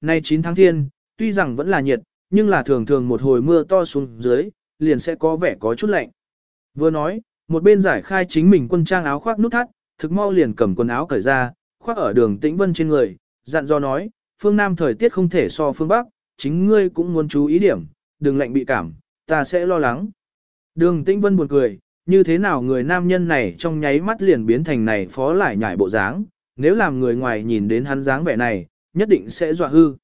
Nay 9 tháng thiên, tuy rằng vẫn là nhiệt, nhưng là thường thường một hồi mưa to xuống dưới, liền sẽ có vẻ có chút lạnh. Vừa nói, một bên giải khai chính mình quân trang áo khoác nút thắt, thực mau liền cầm quần áo cởi ra, khoác ở đường tĩnh vân trên người, dặn dò nói, phương Nam thời tiết không thể so phương Bắc, chính ngươi cũng muốn chú ý điểm, đừng lạnh bị cảm, ta sẽ lo lắng. Đường tĩnh vân buồn cười, như thế nào người nam nhân này trong nháy mắt liền biến thành này phó lại nhảy bộ dáng, nếu làm người ngoài nhìn đến hắn dáng vẻ này, nhất định sẽ dọa hư.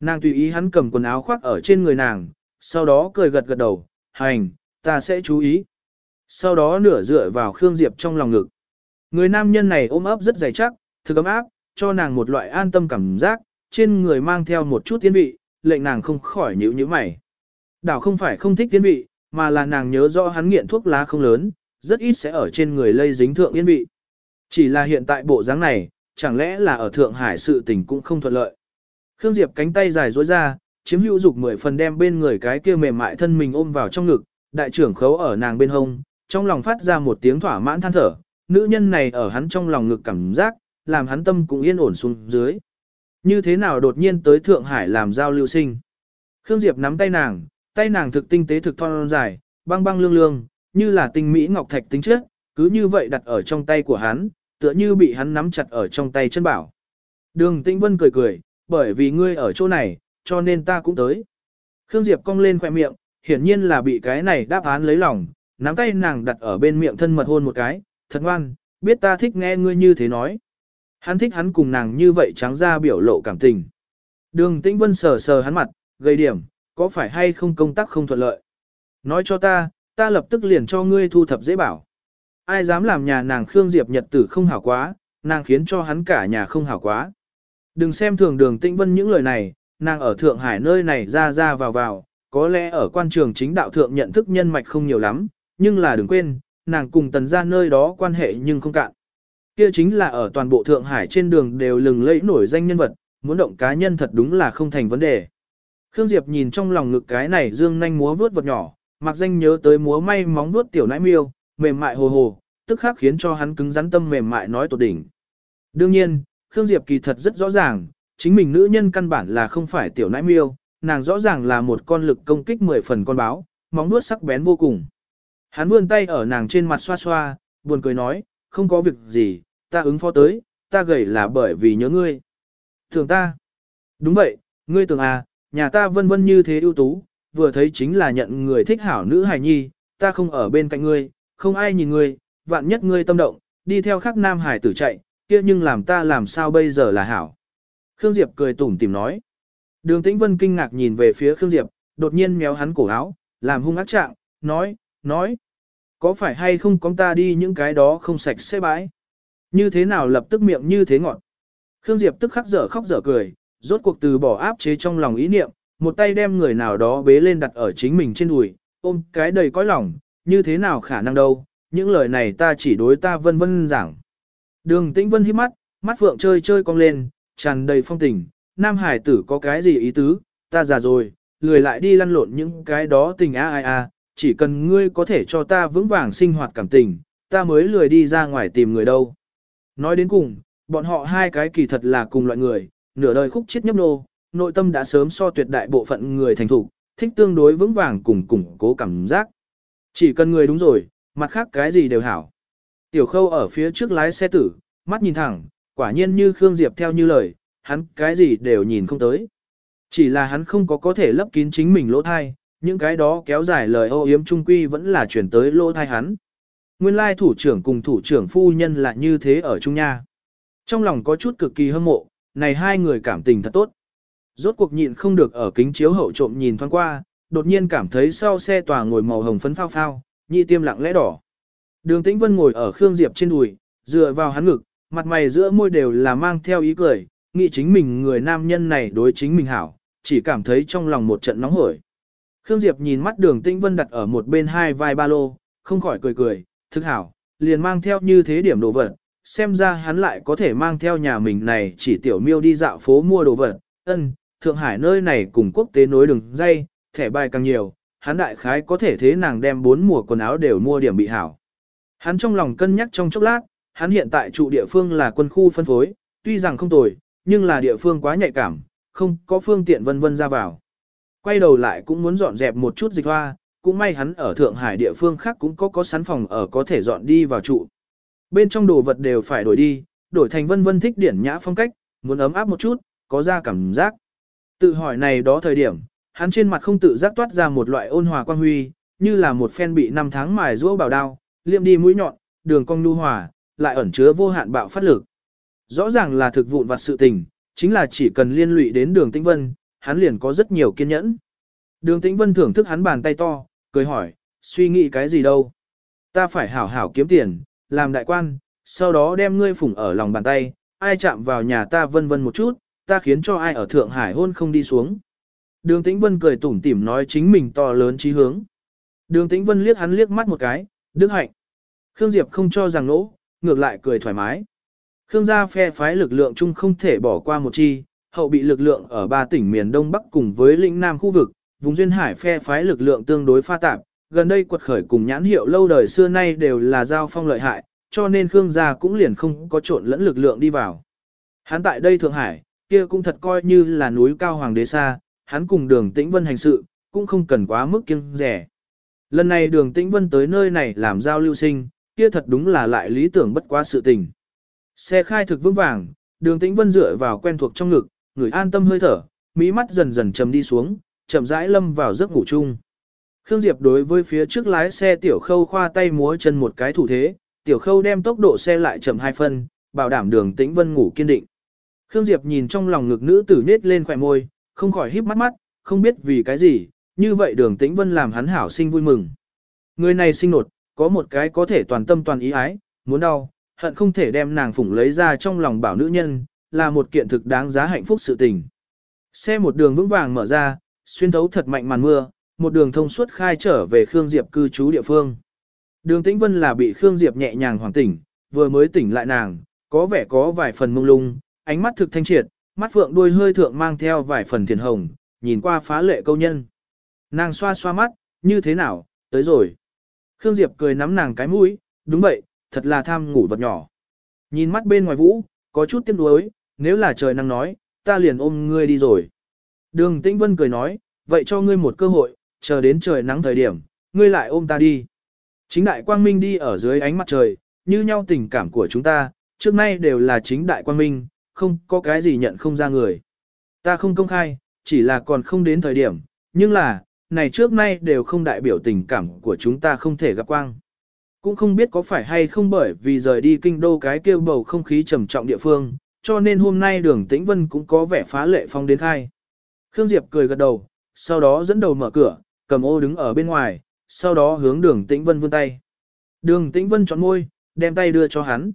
Nàng tùy ý hắn cầm quần áo khoác ở trên người nàng, sau đó cười gật gật đầu, hành, ta sẽ chú ý. Sau đó nửa dựa vào Khương Diệp trong lòng ngực. Người nam nhân này ôm ấp rất dày chắc, thực ấm áp, cho nàng một loại an tâm cảm giác, trên người mang theo một chút tiến vị, lệnh nàng không khỏi nhíu nhíu mày. Đảo không phải không thích tiến vị, mà là nàng nhớ rõ hắn nghiện thuốc lá không lớn, rất ít sẽ ở trên người lây dính thượng yên vị. Chỉ là hiện tại bộ dáng này, chẳng lẽ là ở Thượng Hải sự tình cũng không thuận lợi. Khương Diệp cánh tay dài dối ra, chiếm hữu dục mười phần đem bên người cái kia mềm mại thân mình ôm vào trong ngực, đại trưởng khấu ở nàng bên hông, trong lòng phát ra một tiếng thỏa mãn than thở, nữ nhân này ở hắn trong lòng ngực cảm giác, làm hắn tâm cũng yên ổn xuống dưới. Như thế nào đột nhiên tới Thượng Hải làm giao lưu sinh. Khương Diệp nắm tay nàng, tay nàng thực tinh tế thực thon dài, băng băng lương lương, như là tinh mỹ ngọc thạch tính chất, cứ như vậy đặt ở trong tay của hắn, tựa như bị hắn nắm chặt ở trong tay chân bảo. Đường Tĩnh Vân cười cười, bởi vì ngươi ở chỗ này, cho nên ta cũng tới. Khương Diệp cong lên khỏe miệng, hiển nhiên là bị cái này đáp án lấy lòng, nắm tay nàng đặt ở bên miệng thân mật hôn một cái, thật ngoan, biết ta thích nghe ngươi như thế nói. Hắn thích hắn cùng nàng như vậy trắng ra biểu lộ cảm tình. Đường Tĩnh Vân sờ sờ hắn mặt, gây điểm, có phải hay không công tác không thuận lợi. Nói cho ta, ta lập tức liền cho ngươi thu thập dễ bảo. Ai dám làm nhà nàng Khương Diệp nhật tử không hảo quá, nàng khiến cho hắn cả nhà không hảo quá. Đừng xem thường đường Tĩnh Vân những lời này, nàng ở Thượng Hải nơi này ra ra vào vào, có lẽ ở quan trường chính đạo thượng nhận thức nhân mạch không nhiều lắm, nhưng là đừng quên, nàng cùng tần gia nơi đó quan hệ nhưng không cạn. Kia chính là ở toàn bộ Thượng Hải trên đường đều lừng lẫy nổi danh nhân vật, muốn động cá nhân thật đúng là không thành vấn đề. Khương Diệp nhìn trong lòng ngực cái này dương nhanh múa vuốt vật nhỏ, mặc danh nhớ tới múa may móng vuốt tiểu nãi miêu, mềm mại hồ hồ, tức khắc khiến cho hắn cứng rắn tâm mềm mại nói tột đỉnh. Đương nhiên, Khương Diệp kỳ thật rất rõ ràng, chính mình nữ nhân căn bản là không phải tiểu nãi miêu, nàng rõ ràng là một con lực công kích 10 phần con báo, móng nuốt sắc bén vô cùng. Hắn vươn tay ở nàng trên mặt xoa xoa, buồn cười nói, không có việc gì, ta ứng phó tới, ta gầy là bởi vì nhớ ngươi. Thường ta. Đúng vậy, ngươi tưởng à, nhà ta vân vân như thế ưu tú, vừa thấy chính là nhận người thích hảo nữ hài nhi, ta không ở bên cạnh ngươi, không ai nhìn ngươi, vạn nhất ngươi tâm động, đi theo khắc nam hải tử chạy, kia nhưng làm ta làm sao bây giờ là hảo. Khương Diệp cười tủm tìm nói. Đường Tĩnh Vân kinh ngạc nhìn về phía Khương Diệp, đột nhiên méo hắn cổ áo, làm hung ác trạng, nói, nói. Có phải hay không có ta đi những cái đó không sạch sẽ bãi? Như thế nào lập tức miệng như thế ngọt? Khương Diệp tức khắc dở khóc dở cười, rốt cuộc từ bỏ áp chế trong lòng ý niệm, một tay đem người nào đó bế lên đặt ở chính mình trên đùi, ôm cái đầy cõi lòng, như thế nào khả năng đâu, những lời này ta chỉ đối ta vân vân giảng. Đường tĩnh vân hít mắt, mắt phượng chơi chơi cong lên, tràn đầy phong tình, nam hải tử có cái gì ý tứ, ta già rồi, lười lại đi lăn lộn những cái đó tình a ai a, chỉ cần ngươi có thể cho ta vững vàng sinh hoạt cảm tình, ta mới lười đi ra ngoài tìm người đâu. Nói đến cùng, bọn họ hai cái kỳ thật là cùng loại người, nửa đời khúc chết nhấp nô, nội tâm đã sớm so tuyệt đại bộ phận người thành thủ, thích tương đối vững vàng cùng củng cố cảm giác. Chỉ cần người đúng rồi, mặt khác cái gì đều hảo. Tiểu khâu ở phía trước lái xe tử, mắt nhìn thẳng, quả nhiên như Khương Diệp theo như lời, hắn cái gì đều nhìn không tới. Chỉ là hắn không có có thể lấp kín chính mình lỗ thai, những cái đó kéo dài lời ô yếm trung quy vẫn là chuyển tới lỗ thai hắn. Nguyên lai thủ trưởng cùng thủ trưởng phu nhân là như thế ở Trung Nha. Trong lòng có chút cực kỳ hâm mộ, này hai người cảm tình thật tốt. Rốt cuộc nhịn không được ở kính chiếu hậu trộm nhìn thoáng qua, đột nhiên cảm thấy sau xe tòa ngồi màu hồng phấn phao phao, nhị tiêm lặng lẽ đỏ. Đường Tĩnh Vân ngồi ở Khương Diệp trên đùi, dựa vào hắn ngực, mặt mày giữa môi đều là mang theo ý cười, nghĩ chính mình người nam nhân này đối chính mình hảo, chỉ cảm thấy trong lòng một trận nóng hổi. Khương Diệp nhìn mắt đường Tĩnh Vân đặt ở một bên hai vai ba lô, không khỏi cười cười, thức hảo, liền mang theo như thế điểm đồ vật, xem ra hắn lại có thể mang theo nhà mình này chỉ tiểu miêu đi dạo phố mua đồ vật, ân, Thượng Hải nơi này cùng quốc tế nối đường dây, thẻ bài càng nhiều, hắn đại khái có thể thế nàng đem bốn mùa quần áo đều mua điểm bị hảo. Hắn trong lòng cân nhắc trong chốc lát, hắn hiện tại trụ địa phương là quân khu phân phối, tuy rằng không tồi, nhưng là địa phương quá nhạy cảm, không có phương tiện vân vân ra vào. Quay đầu lại cũng muốn dọn dẹp một chút dịch hoa, cũng may hắn ở Thượng Hải địa phương khác cũng có có sắn phòng ở có thể dọn đi vào trụ. Bên trong đồ vật đều phải đổi đi, đổi thành vân vân thích điển nhã phong cách, muốn ấm áp một chút, có ra cảm giác. Tự hỏi này đó thời điểm, hắn trên mặt không tự giác toát ra một loại ôn hòa quang huy, như là một phen bị năm tháng mài rũa bảo đao, liệm đi mũi nhọn, đường cong nhu hòa, lại ẩn chứa vô hạn bạo phát lực. Rõ ràng là thực vụn vặt sự tình, chính là chỉ cần liên lụy đến đường tĩnh vân, hắn liền có rất nhiều kiên nhẫn. Đường tĩnh vân thưởng thức hắn bàn tay to, cười hỏi, suy nghĩ cái gì đâu. Ta phải hảo hảo kiếm tiền, làm đại quan, sau đó đem ngươi phủng ở lòng bàn tay, ai chạm vào nhà ta vân vân một chút, ta khiến cho ai ở Thượng Hải hôn không đi xuống. Đường Tĩnh Vân cười tủm tỉm nói chính mình to lớn trí hướng. Đường Tĩnh Vân liếc hắn liếc mắt một cái, đức hạnh. Khương Diệp không cho rằng nỗ, ngược lại cười thoải mái. Khương gia phe phái lực lượng chung không thể bỏ qua một chi, hậu bị lực lượng ở ba tỉnh miền Đông Bắc cùng với lĩnh Nam khu vực, vùng duyên hải phe phái lực lượng tương đối pha tạp, gần đây quật khởi cùng nhãn hiệu lâu đời xưa nay đều là giao phong lợi hại, cho nên Khương gia cũng liền không có trộn lẫn lực lượng đi vào. Hắn tại đây Thượng Hải, kia cũng thật coi như là núi cao hoàng đế xa, hắn cùng đường tĩnh vân hành sự, cũng không cần quá mức kiêng rẻ. Lần này đường tĩnh vân tới nơi này làm giao lưu sinh, kia thật đúng là lại lý tưởng bất quá sự tình. Xe khai thực vững vàng, đường tĩnh vân dựa vào quen thuộc trong ngực, người an tâm hơi thở, mỹ mắt dần dần chầm đi xuống, chậm rãi lâm vào giấc ngủ chung. Khương Diệp đối với phía trước lái xe tiểu khâu khoa tay múa chân một cái thủ thế, tiểu khâu đem tốc độ xe lại chậm hai phân, bảo đảm đường tĩnh vân ngủ kiên định. Khương Diệp nhìn trong lòng ngực nữ tử nết lên khỏe môi, không khỏi híp mắt mắt, không biết vì cái gì, như vậy đường tĩnh vân làm hắn hảo sinh vui mừng. Người này sinh nột, có một cái có thể toàn tâm toàn ý ái, muốn đau, hận không thể đem nàng phủng lấy ra trong lòng bảo nữ nhân, là một kiện thực đáng giá hạnh phúc sự tình. Xe một đường vững vàng mở ra, xuyên thấu thật mạnh màn mưa, một đường thông suốt khai trở về Khương Diệp cư trú địa phương. Đường Tĩnh Vân là bị Khương Diệp nhẹ nhàng hoàng tỉnh, vừa mới tỉnh lại nàng, có vẻ có vài phần mông lung, ánh mắt thực thanh triệt, mắt phượng đuôi hơi thượng mang theo vài phần thiền hồng, nhìn qua phá lệ câu nhân. Nàng xoa xoa mắt, như thế nào, tới rồi. Khương Diệp cười nắm nàng cái mũi, đúng vậy, thật là tham ngủ vật nhỏ. Nhìn mắt bên ngoài vũ, có chút tiếc nuối, nếu là trời nắng nói, ta liền ôm ngươi đi rồi. Đường Tĩnh Vân cười nói, vậy cho ngươi một cơ hội, chờ đến trời nắng thời điểm, ngươi lại ôm ta đi. Chính đại quang minh đi ở dưới ánh mặt trời, như nhau tình cảm của chúng ta, trước nay đều là chính đại quang minh, không có cái gì nhận không ra người. Ta không công khai, chỉ là còn không đến thời điểm, nhưng là, này trước nay đều không đại biểu tình cảm của chúng ta không thể gặp quang. Cũng không biết có phải hay không bởi vì rời đi kinh đô cái kêu bầu không khí trầm trọng địa phương, cho nên hôm nay đường tĩnh vân cũng có vẻ phá lệ phong đến khai. Khương Diệp cười gật đầu, sau đó dẫn đầu mở cửa, cầm ô đứng ở bên ngoài, sau đó hướng đường tĩnh vân vươn tay. Đường tĩnh vân chọn môi, đem tay đưa cho hắn.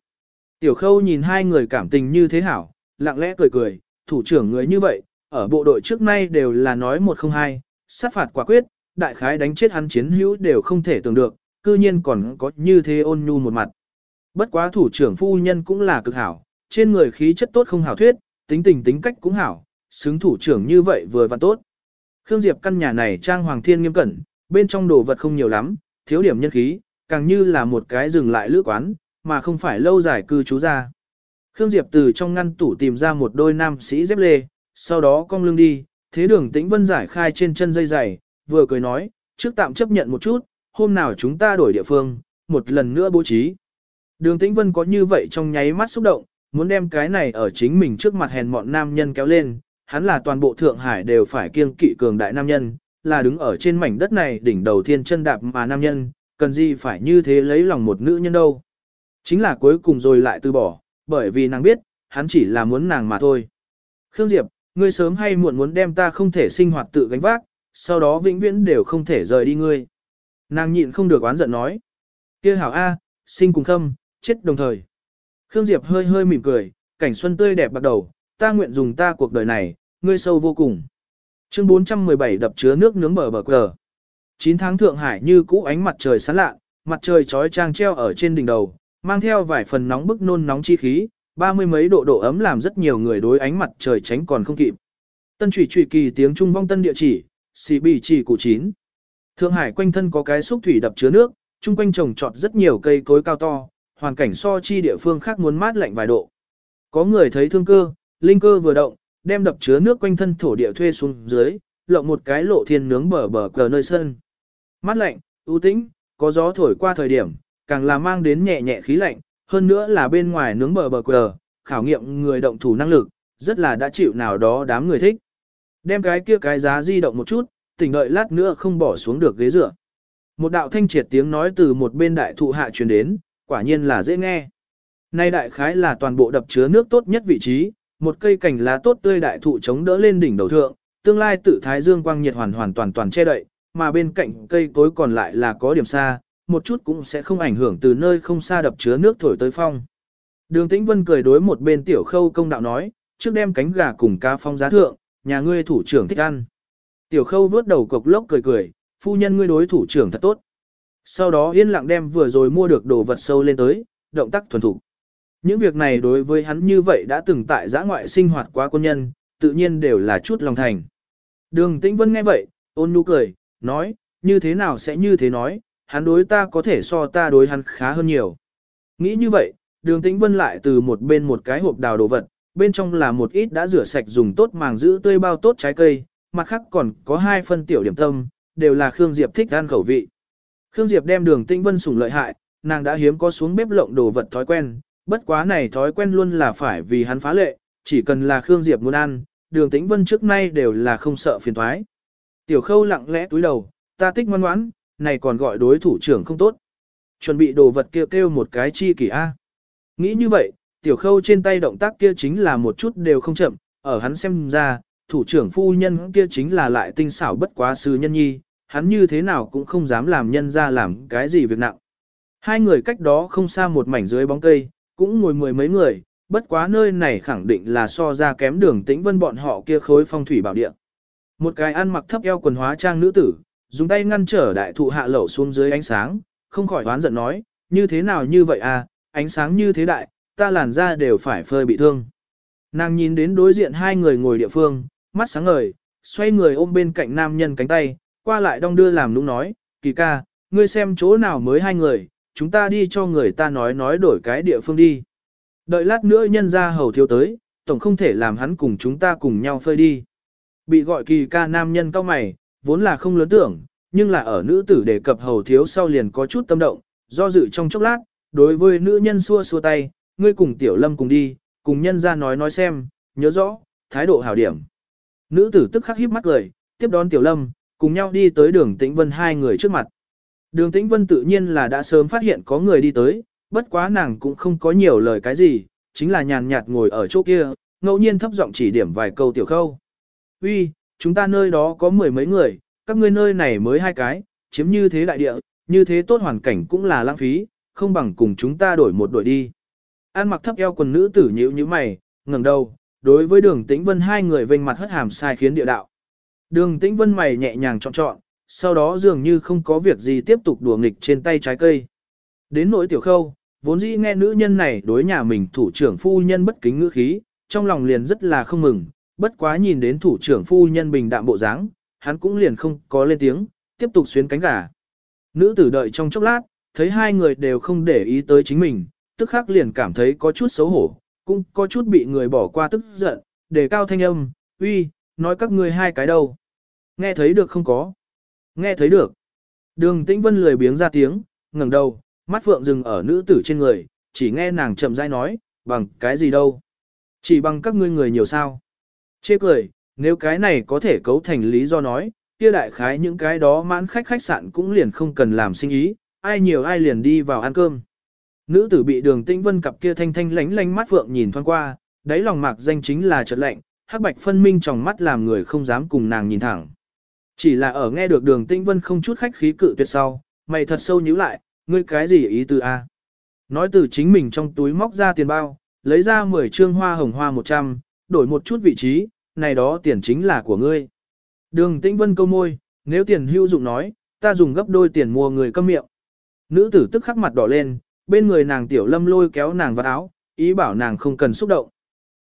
Tiểu khâu nhìn hai người cảm tình như thế hảo, lặng lẽ cười cười, thủ trưởng người như vậy, ở bộ đội trước nay đều là nói một không hai, sát phạt quả quyết, đại khái đánh chết hắn chiến hữu đều không thể tưởng được, cư nhiên còn có như thế ôn nhu một mặt. Bất quá thủ trưởng phu nhân cũng là cực hảo, trên người khí chất tốt không hảo thuyết, tính tình tính cách cũng hảo, xứng thủ trưởng như vậy vừa và tốt. Khương Diệp căn nhà này trang hoàng thiên nghiêm cẩn, bên trong đồ vật không nhiều lắm, thiếu điểm nhân khí, càng như là một cái dừng lại lữ quán, mà không phải lâu dài cư trú ra. Khương Diệp từ trong ngăn tủ tìm ra một đôi nam sĩ dép lê, sau đó cong lưng đi, thế đường tĩnh vân giải khai trên chân dây giày, vừa cười nói, trước tạm chấp nhận một chút, hôm nào chúng ta đổi địa phương, một lần nữa bố trí. Đường tĩnh vân có như vậy trong nháy mắt xúc động, muốn đem cái này ở chính mình trước mặt hèn mọn nam nhân kéo lên, hắn là toàn bộ Thượng Hải đều phải kiêng kỵ cường đại nam nhân, là đứng ở trên mảnh đất này đỉnh đầu thiên chân đạp mà nam nhân, cần gì phải như thế lấy lòng một nữ nhân đâu. Chính là cuối cùng rồi lại từ bỏ, bởi vì nàng biết, hắn chỉ là muốn nàng mà thôi. Khương Diệp, ngươi sớm hay muộn muốn đem ta không thể sinh hoạt tự gánh vác, sau đó vĩnh viễn đều không thể rời đi ngươi. Nàng nhịn không được oán giận nói. kia hảo A, sinh cùng khâm, chết đồng thời. Khương Diệp hơi hơi mỉm cười, cảnh xuân tươi đẹp bắt đầu, ta nguyện dùng ta cuộc đời này, ngươi sâu vô cùng. Chương 417 đập chứa nước nướng bờ bờ cờ. 9 tháng Thượng Hải như cũ ánh mặt trời sáng lạ, mặt trời trói trang treo ở trên đỉnh đầu, mang theo vài phần nóng bức nôn nóng chi khí, ba mươi mấy độ độ ấm làm rất nhiều người đối ánh mặt trời tránh còn không kịp. Tân trụy trụy kỳ tiếng Trung vong tân địa chỉ, xì bì chỉ cụ chín. Thượng Hải quanh thân có cái xúc thủy đập chứa nước, chung quanh trồng trọt rất nhiều cây cối cao to, hoàn cảnh so chi địa phương khác muốn mát lạnh vài độ. Có người thấy thương cơ, linh cơ vừa động, đem đập chứa nước quanh thân thổ địa thuê xuống dưới, lộng một cái lộ thiên nướng bờ bờ cờ nơi sân. Mát lạnh, ưu tĩnh, có gió thổi qua thời điểm, càng là mang đến nhẹ nhẹ khí lạnh, hơn nữa là bên ngoài nướng bờ bờ quờ, khảo nghiệm người động thủ năng lực, rất là đã chịu nào đó đám người thích. Đem cái kia cái giá di động một chút, tỉnh đợi lát nữa không bỏ xuống được ghế dựa. Một đạo thanh triệt tiếng nói từ một bên đại thụ hạ truyền đến, quả nhiên là dễ nghe. Nay đại khái là toàn bộ đập chứa nước tốt nhất vị trí, một cây cành lá tốt tươi đại thụ chống đỡ lên đỉnh đầu thượng, tương lai tự thái dương quang nhiệt hoàn hoàn toàn toàn che đậy, mà bên cạnh cây cối còn lại là có điểm xa, một chút cũng sẽ không ảnh hưởng từ nơi không xa đập chứa nước thổi tới phong. Đường Tĩnh Vân cười đối một bên tiểu khâu công đạo nói, trước đem cánh gà cùng cá phong giá thượng, nhà ngươi thủ trưởng thích ăn. Tiểu khâu vướt đầu cộc lốc cười cười, phu nhân ngươi đối thủ trưởng thật tốt. Sau đó yên lặng đem vừa rồi mua được đồ vật sâu lên tới, động tác thuần thủ. Những việc này đối với hắn như vậy đã từng tại giã ngoại sinh hoạt quá quân nhân, tự nhiên đều là chút lòng thành. Đường Tĩnh Vân nghe vậy, ôn nhu cười, nói, như thế nào sẽ như thế nói, hắn đối ta có thể so ta đối hắn khá hơn nhiều. Nghĩ như vậy, đường Tĩnh Vân lại từ một bên một cái hộp đào đồ vật, bên trong là một ít đã rửa sạch dùng tốt màng giữ tươi bao tốt trái cây, mặt khác còn có hai phân tiểu điểm tâm, đều là Khương Diệp thích ăn khẩu vị. Khương Diệp đem đường Tĩnh Vân sủng lợi hại, nàng đã hiếm có xuống bếp lộng đồ vật thói quen, bất quá này thói quen luôn là phải vì hắn phá lệ, chỉ cần là Khương Diệp muốn ăn, đường Tĩnh Vân trước nay đều là không sợ phiền thoái. Tiểu khâu lặng lẽ túi đầu, ta tích ngoan ngoãn, này còn gọi đối thủ trưởng không tốt. Chuẩn bị đồ vật kia kêu, kêu một cái chi kỷ A. Nghĩ như vậy, tiểu khâu trên tay động tác kia chính là một chút đều không chậm, ở hắn xem ra, thủ trưởng phu nhân kia chính là lại tinh xảo bất quá sư nhân nhi, hắn như thế nào cũng không dám làm nhân ra làm cái gì việc nặng. Hai người cách đó không xa một mảnh dưới bóng cây, cũng ngồi mười mấy người, bất quá nơi này khẳng định là so ra kém đường tĩnh vân bọn họ kia khối phong thủy bảo địa. Một cái ăn mặc thấp eo quần hóa trang nữ tử, dùng tay ngăn trở đại thụ hạ lẩu xuống dưới ánh sáng, không khỏi đoán giận nói, như thế nào như vậy à, ánh sáng như thế đại, ta làn da đều phải phơi bị thương. Nàng nhìn đến đối diện hai người ngồi địa phương, mắt sáng ngời, xoay người ôm bên cạnh nam nhân cánh tay, qua lại đong đưa làm nũng nói, kỳ ca, ngươi xem chỗ nào mới hai người, chúng ta đi cho người ta nói nói đổi cái địa phương đi. Đợi lát nữa nhân ra hầu thiếu tới, tổng không thể làm hắn cùng chúng ta cùng nhau phơi đi. Bị gọi kỳ ca nam nhân cao mày, vốn là không lớn tưởng, nhưng là ở nữ tử đề cập hầu thiếu sau liền có chút tâm động, do dự trong chốc lát, đối với nữ nhân xua xua tay, ngươi cùng tiểu lâm cùng đi, cùng nhân ra nói nói xem, nhớ rõ, thái độ hảo điểm. Nữ tử tức khắc híp mắt cười, tiếp đón tiểu lâm, cùng nhau đi tới đường tĩnh vân hai người trước mặt. Đường tĩnh vân tự nhiên là đã sớm phát hiện có người đi tới, bất quá nàng cũng không có nhiều lời cái gì, chính là nhàn nhạt ngồi ở chỗ kia, ngẫu nhiên thấp giọng chỉ điểm vài câu tiểu khâu. Uy, chúng ta nơi đó có mười mấy người, các ngươi nơi này mới hai cái, chiếm như thế đại địa, như thế tốt hoàn cảnh cũng là lãng phí, không bằng cùng chúng ta đổi một đội đi. An mặc thấp eo quần nữ tử nhíu như mày, ngẩng đầu, đối với đường tĩnh vân hai người vênh mặt hất hàm sai khiến địa đạo. Đường tĩnh vân mày nhẹ nhàng chọn chọn, sau đó dường như không có việc gì tiếp tục đùa nghịch trên tay trái cây. Đến nỗi tiểu khâu, vốn dĩ nghe nữ nhân này đối nhà mình thủ trưởng phu nhân bất kính ngữ khí, trong lòng liền rất là không mừng, bất quá nhìn đến thủ trưởng phu nhân bình đạm bộ dáng, hắn cũng liền không có lên tiếng, tiếp tục xuyến cánh gà. Nữ tử đợi trong chốc lát, thấy hai người đều không để ý tới chính mình, tức khắc liền cảm thấy có chút xấu hổ, cũng có chút bị người bỏ qua tức giận, đề cao thanh âm, uy, nói các ngươi hai cái đâu. Nghe thấy được không có? Nghe thấy được. Đường tĩnh vân lười biếng ra tiếng, ngẩng đầu, mắt phượng dừng ở nữ tử trên người, chỉ nghe nàng chậm rãi nói, bằng cái gì đâu. Chỉ bằng các ngươi người nhiều sao. Chê cười, nếu cái này có thể cấu thành lý do nói, kia đại khái những cái đó mãn khách khách sạn cũng liền không cần làm sinh ý, ai nhiều ai liền đi vào ăn cơm. Nữ tử bị đường tĩnh vân cặp kia thanh thanh lánh lánh mắt phượng nhìn thoáng qua, đáy lòng mạc danh chính là chợt lạnh, hắc bạch phân minh trong mắt làm người không dám cùng nàng nhìn thẳng. Chỉ là ở nghe được đường tĩnh vân không chút khách khí cự tuyệt sau, mày thật sâu nhíu lại, ngươi cái gì ý tư a? Nói từ chính mình trong túi móc ra tiền bao, lấy ra 10 trương hoa hồng hoa 100, đổi một chút vị trí, này đó tiền chính là của ngươi. Đường tĩnh vân câu môi, nếu tiền hữu dụng nói, ta dùng gấp đôi tiền mua người câm miệng. Nữ tử tức khắc mặt đỏ lên, bên người nàng tiểu lâm lôi kéo nàng vào áo, ý bảo nàng không cần xúc động.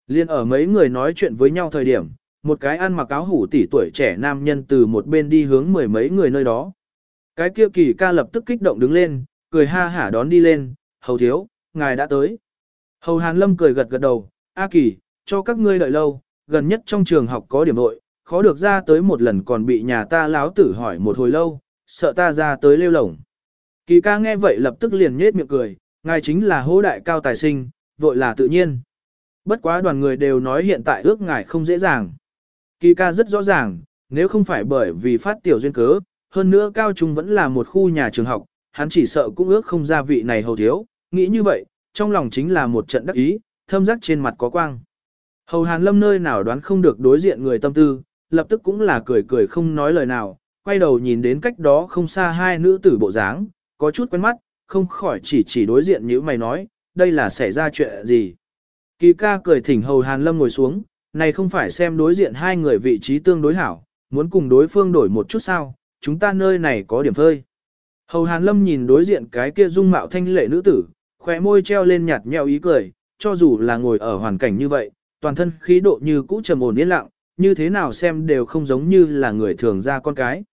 Liên ở mấy người nói chuyện với nhau thời điểm, một cái ăn mặc áo hủ tỷ tuổi trẻ nam nhân từ một bên đi hướng mười mấy người nơi đó. Cái kia kỳ ca lập tức kích động đứng lên, cười ha hả đón đi lên, hầu thiếu, ngài đã tới. Hầu hàn lâm cười gật gật đầu, A kỳ, cho các ngươi đợi lâu, gần nhất trong trường học có điểm nội, khó được ra tới một lần còn bị nhà ta láo tử hỏi một hồi lâu, sợ ta ra tới lêu lổng. Kỳ ca nghe vậy lập tức liền nhết miệng cười, ngài chính là hô đại cao tài sinh, vội là tự nhiên. Bất quá đoàn người đều nói hiện tại ước ngài không dễ dàng. Kỳ ca rất rõ ràng, nếu không phải bởi vì phát tiểu duyên cớ, hơn nữa cao trung vẫn là một khu nhà trường học, hắn chỉ sợ cũng ước không ra vị này hầu thiếu, nghĩ như vậy, trong lòng chính là một trận đắc ý, thâm giác trên mặt có quang. Hầu Hàn Lâm nơi nào đoán không được đối diện người tâm tư, lập tức cũng là cười cười không nói lời nào, quay đầu nhìn đến cách đó không xa hai nữ tử bộ dáng, có chút quen mắt, không khỏi chỉ chỉ đối diện như mày nói, đây là xảy ra chuyện gì. Kỳ ca cười thỉnh Hầu Hàn Lâm ngồi xuống, này không phải xem đối diện hai người vị trí tương đối hảo, muốn cùng đối phương đổi một chút sao, chúng ta nơi này có điểm phơi. Hầu Hàn Lâm nhìn đối diện cái kia dung mạo thanh lệ nữ tử, khóe môi treo lên nhạt nhẽo ý cười, cho dù là ngồi ở hoàn cảnh như vậy, toàn thân khí độ như cũ trầm ổn yên lặng, như thế nào xem đều không giống như là người thường ra con cái.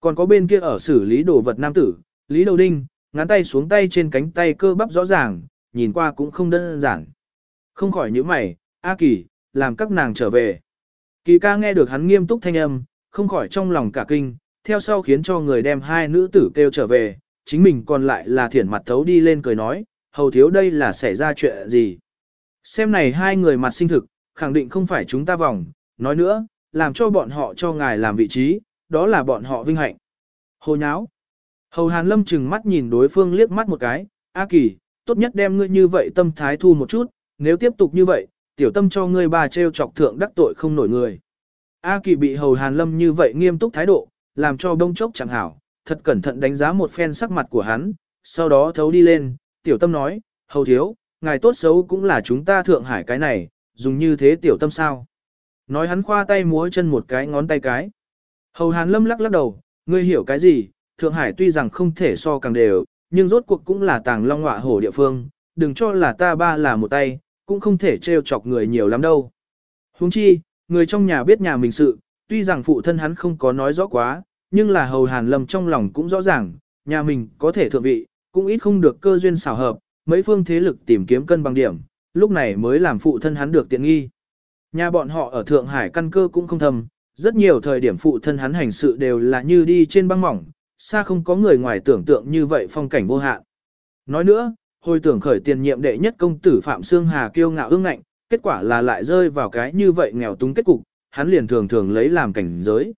Còn có bên kia ở xử lý đồ vật nam tử, Lý Đầu Đinh, ngắn tay xuống tay trên cánh tay cơ bắp rõ ràng, nhìn qua cũng không đơn giản. Không khỏi những mày, A Kỳ, làm các nàng trở về. Kỳ ca nghe được hắn nghiêm túc thanh âm, không khỏi trong lòng cả kinh, theo sau khiến cho người đem hai nữ tử kêu trở về, chính mình còn lại là thiển mặt thấu đi lên cười nói, hầu thiếu đây là xảy ra chuyện gì. Xem này hai người mặt sinh thực, khẳng định không phải chúng ta vòng, nói nữa, làm cho bọn họ cho ngài làm vị trí, đó là bọn họ vinh hạnh. Hồ nháo. Hầu Hàn Lâm chừng mắt nhìn đối phương liếc mắt một cái, A Kỳ, tốt nhất đem ngươi như vậy tâm thái thu một chút, nếu tiếp tục như vậy, tiểu tâm cho ngươi bà treo chọc thượng đắc tội không nổi người. A Kỳ bị Hầu Hàn Lâm như vậy nghiêm túc thái độ, làm cho bông chốc chẳng hảo, thật cẩn thận đánh giá một phen sắc mặt của hắn, sau đó thấu đi lên, tiểu tâm nói, Hầu thiếu, ngài tốt xấu cũng là chúng ta Thượng Hải cái này, dùng như thế tiểu tâm sao. Nói hắn khoa tay múa chân một cái ngón tay cái. Hầu Hàn Lâm lắc lắc đầu, ngươi hiểu cái gì, Thượng Hải tuy rằng không thể so càng đều, nhưng rốt cuộc cũng là tàng long họa hổ địa phương, đừng cho là ta ba là một tay, cũng không thể trêu chọc người nhiều lắm đâu. Huống chi, người trong nhà biết nhà mình sự, tuy rằng phụ thân hắn không có nói rõ quá, nhưng là hầu hàn lâm trong lòng cũng rõ ràng, nhà mình có thể thượng vị, cũng ít không được cơ duyên xảo hợp, mấy phương thế lực tìm kiếm cân bằng điểm, lúc này mới làm phụ thân hắn được tiện nghi. Nhà bọn họ ở Thượng Hải căn cơ cũng không thầm, rất nhiều thời điểm phụ thân hắn hành sự đều là như đi trên băng mỏng, xa không có người ngoài tưởng tượng như vậy phong cảnh vô hạn. Nói nữa, hồi tưởng khởi tiền nhiệm đệ nhất công tử Phạm Sương Hà kiêu ngạo ương ngạnh, kết quả là lại rơi vào cái như vậy nghèo túng kết cục, hắn liền thường thường lấy làm cảnh giới.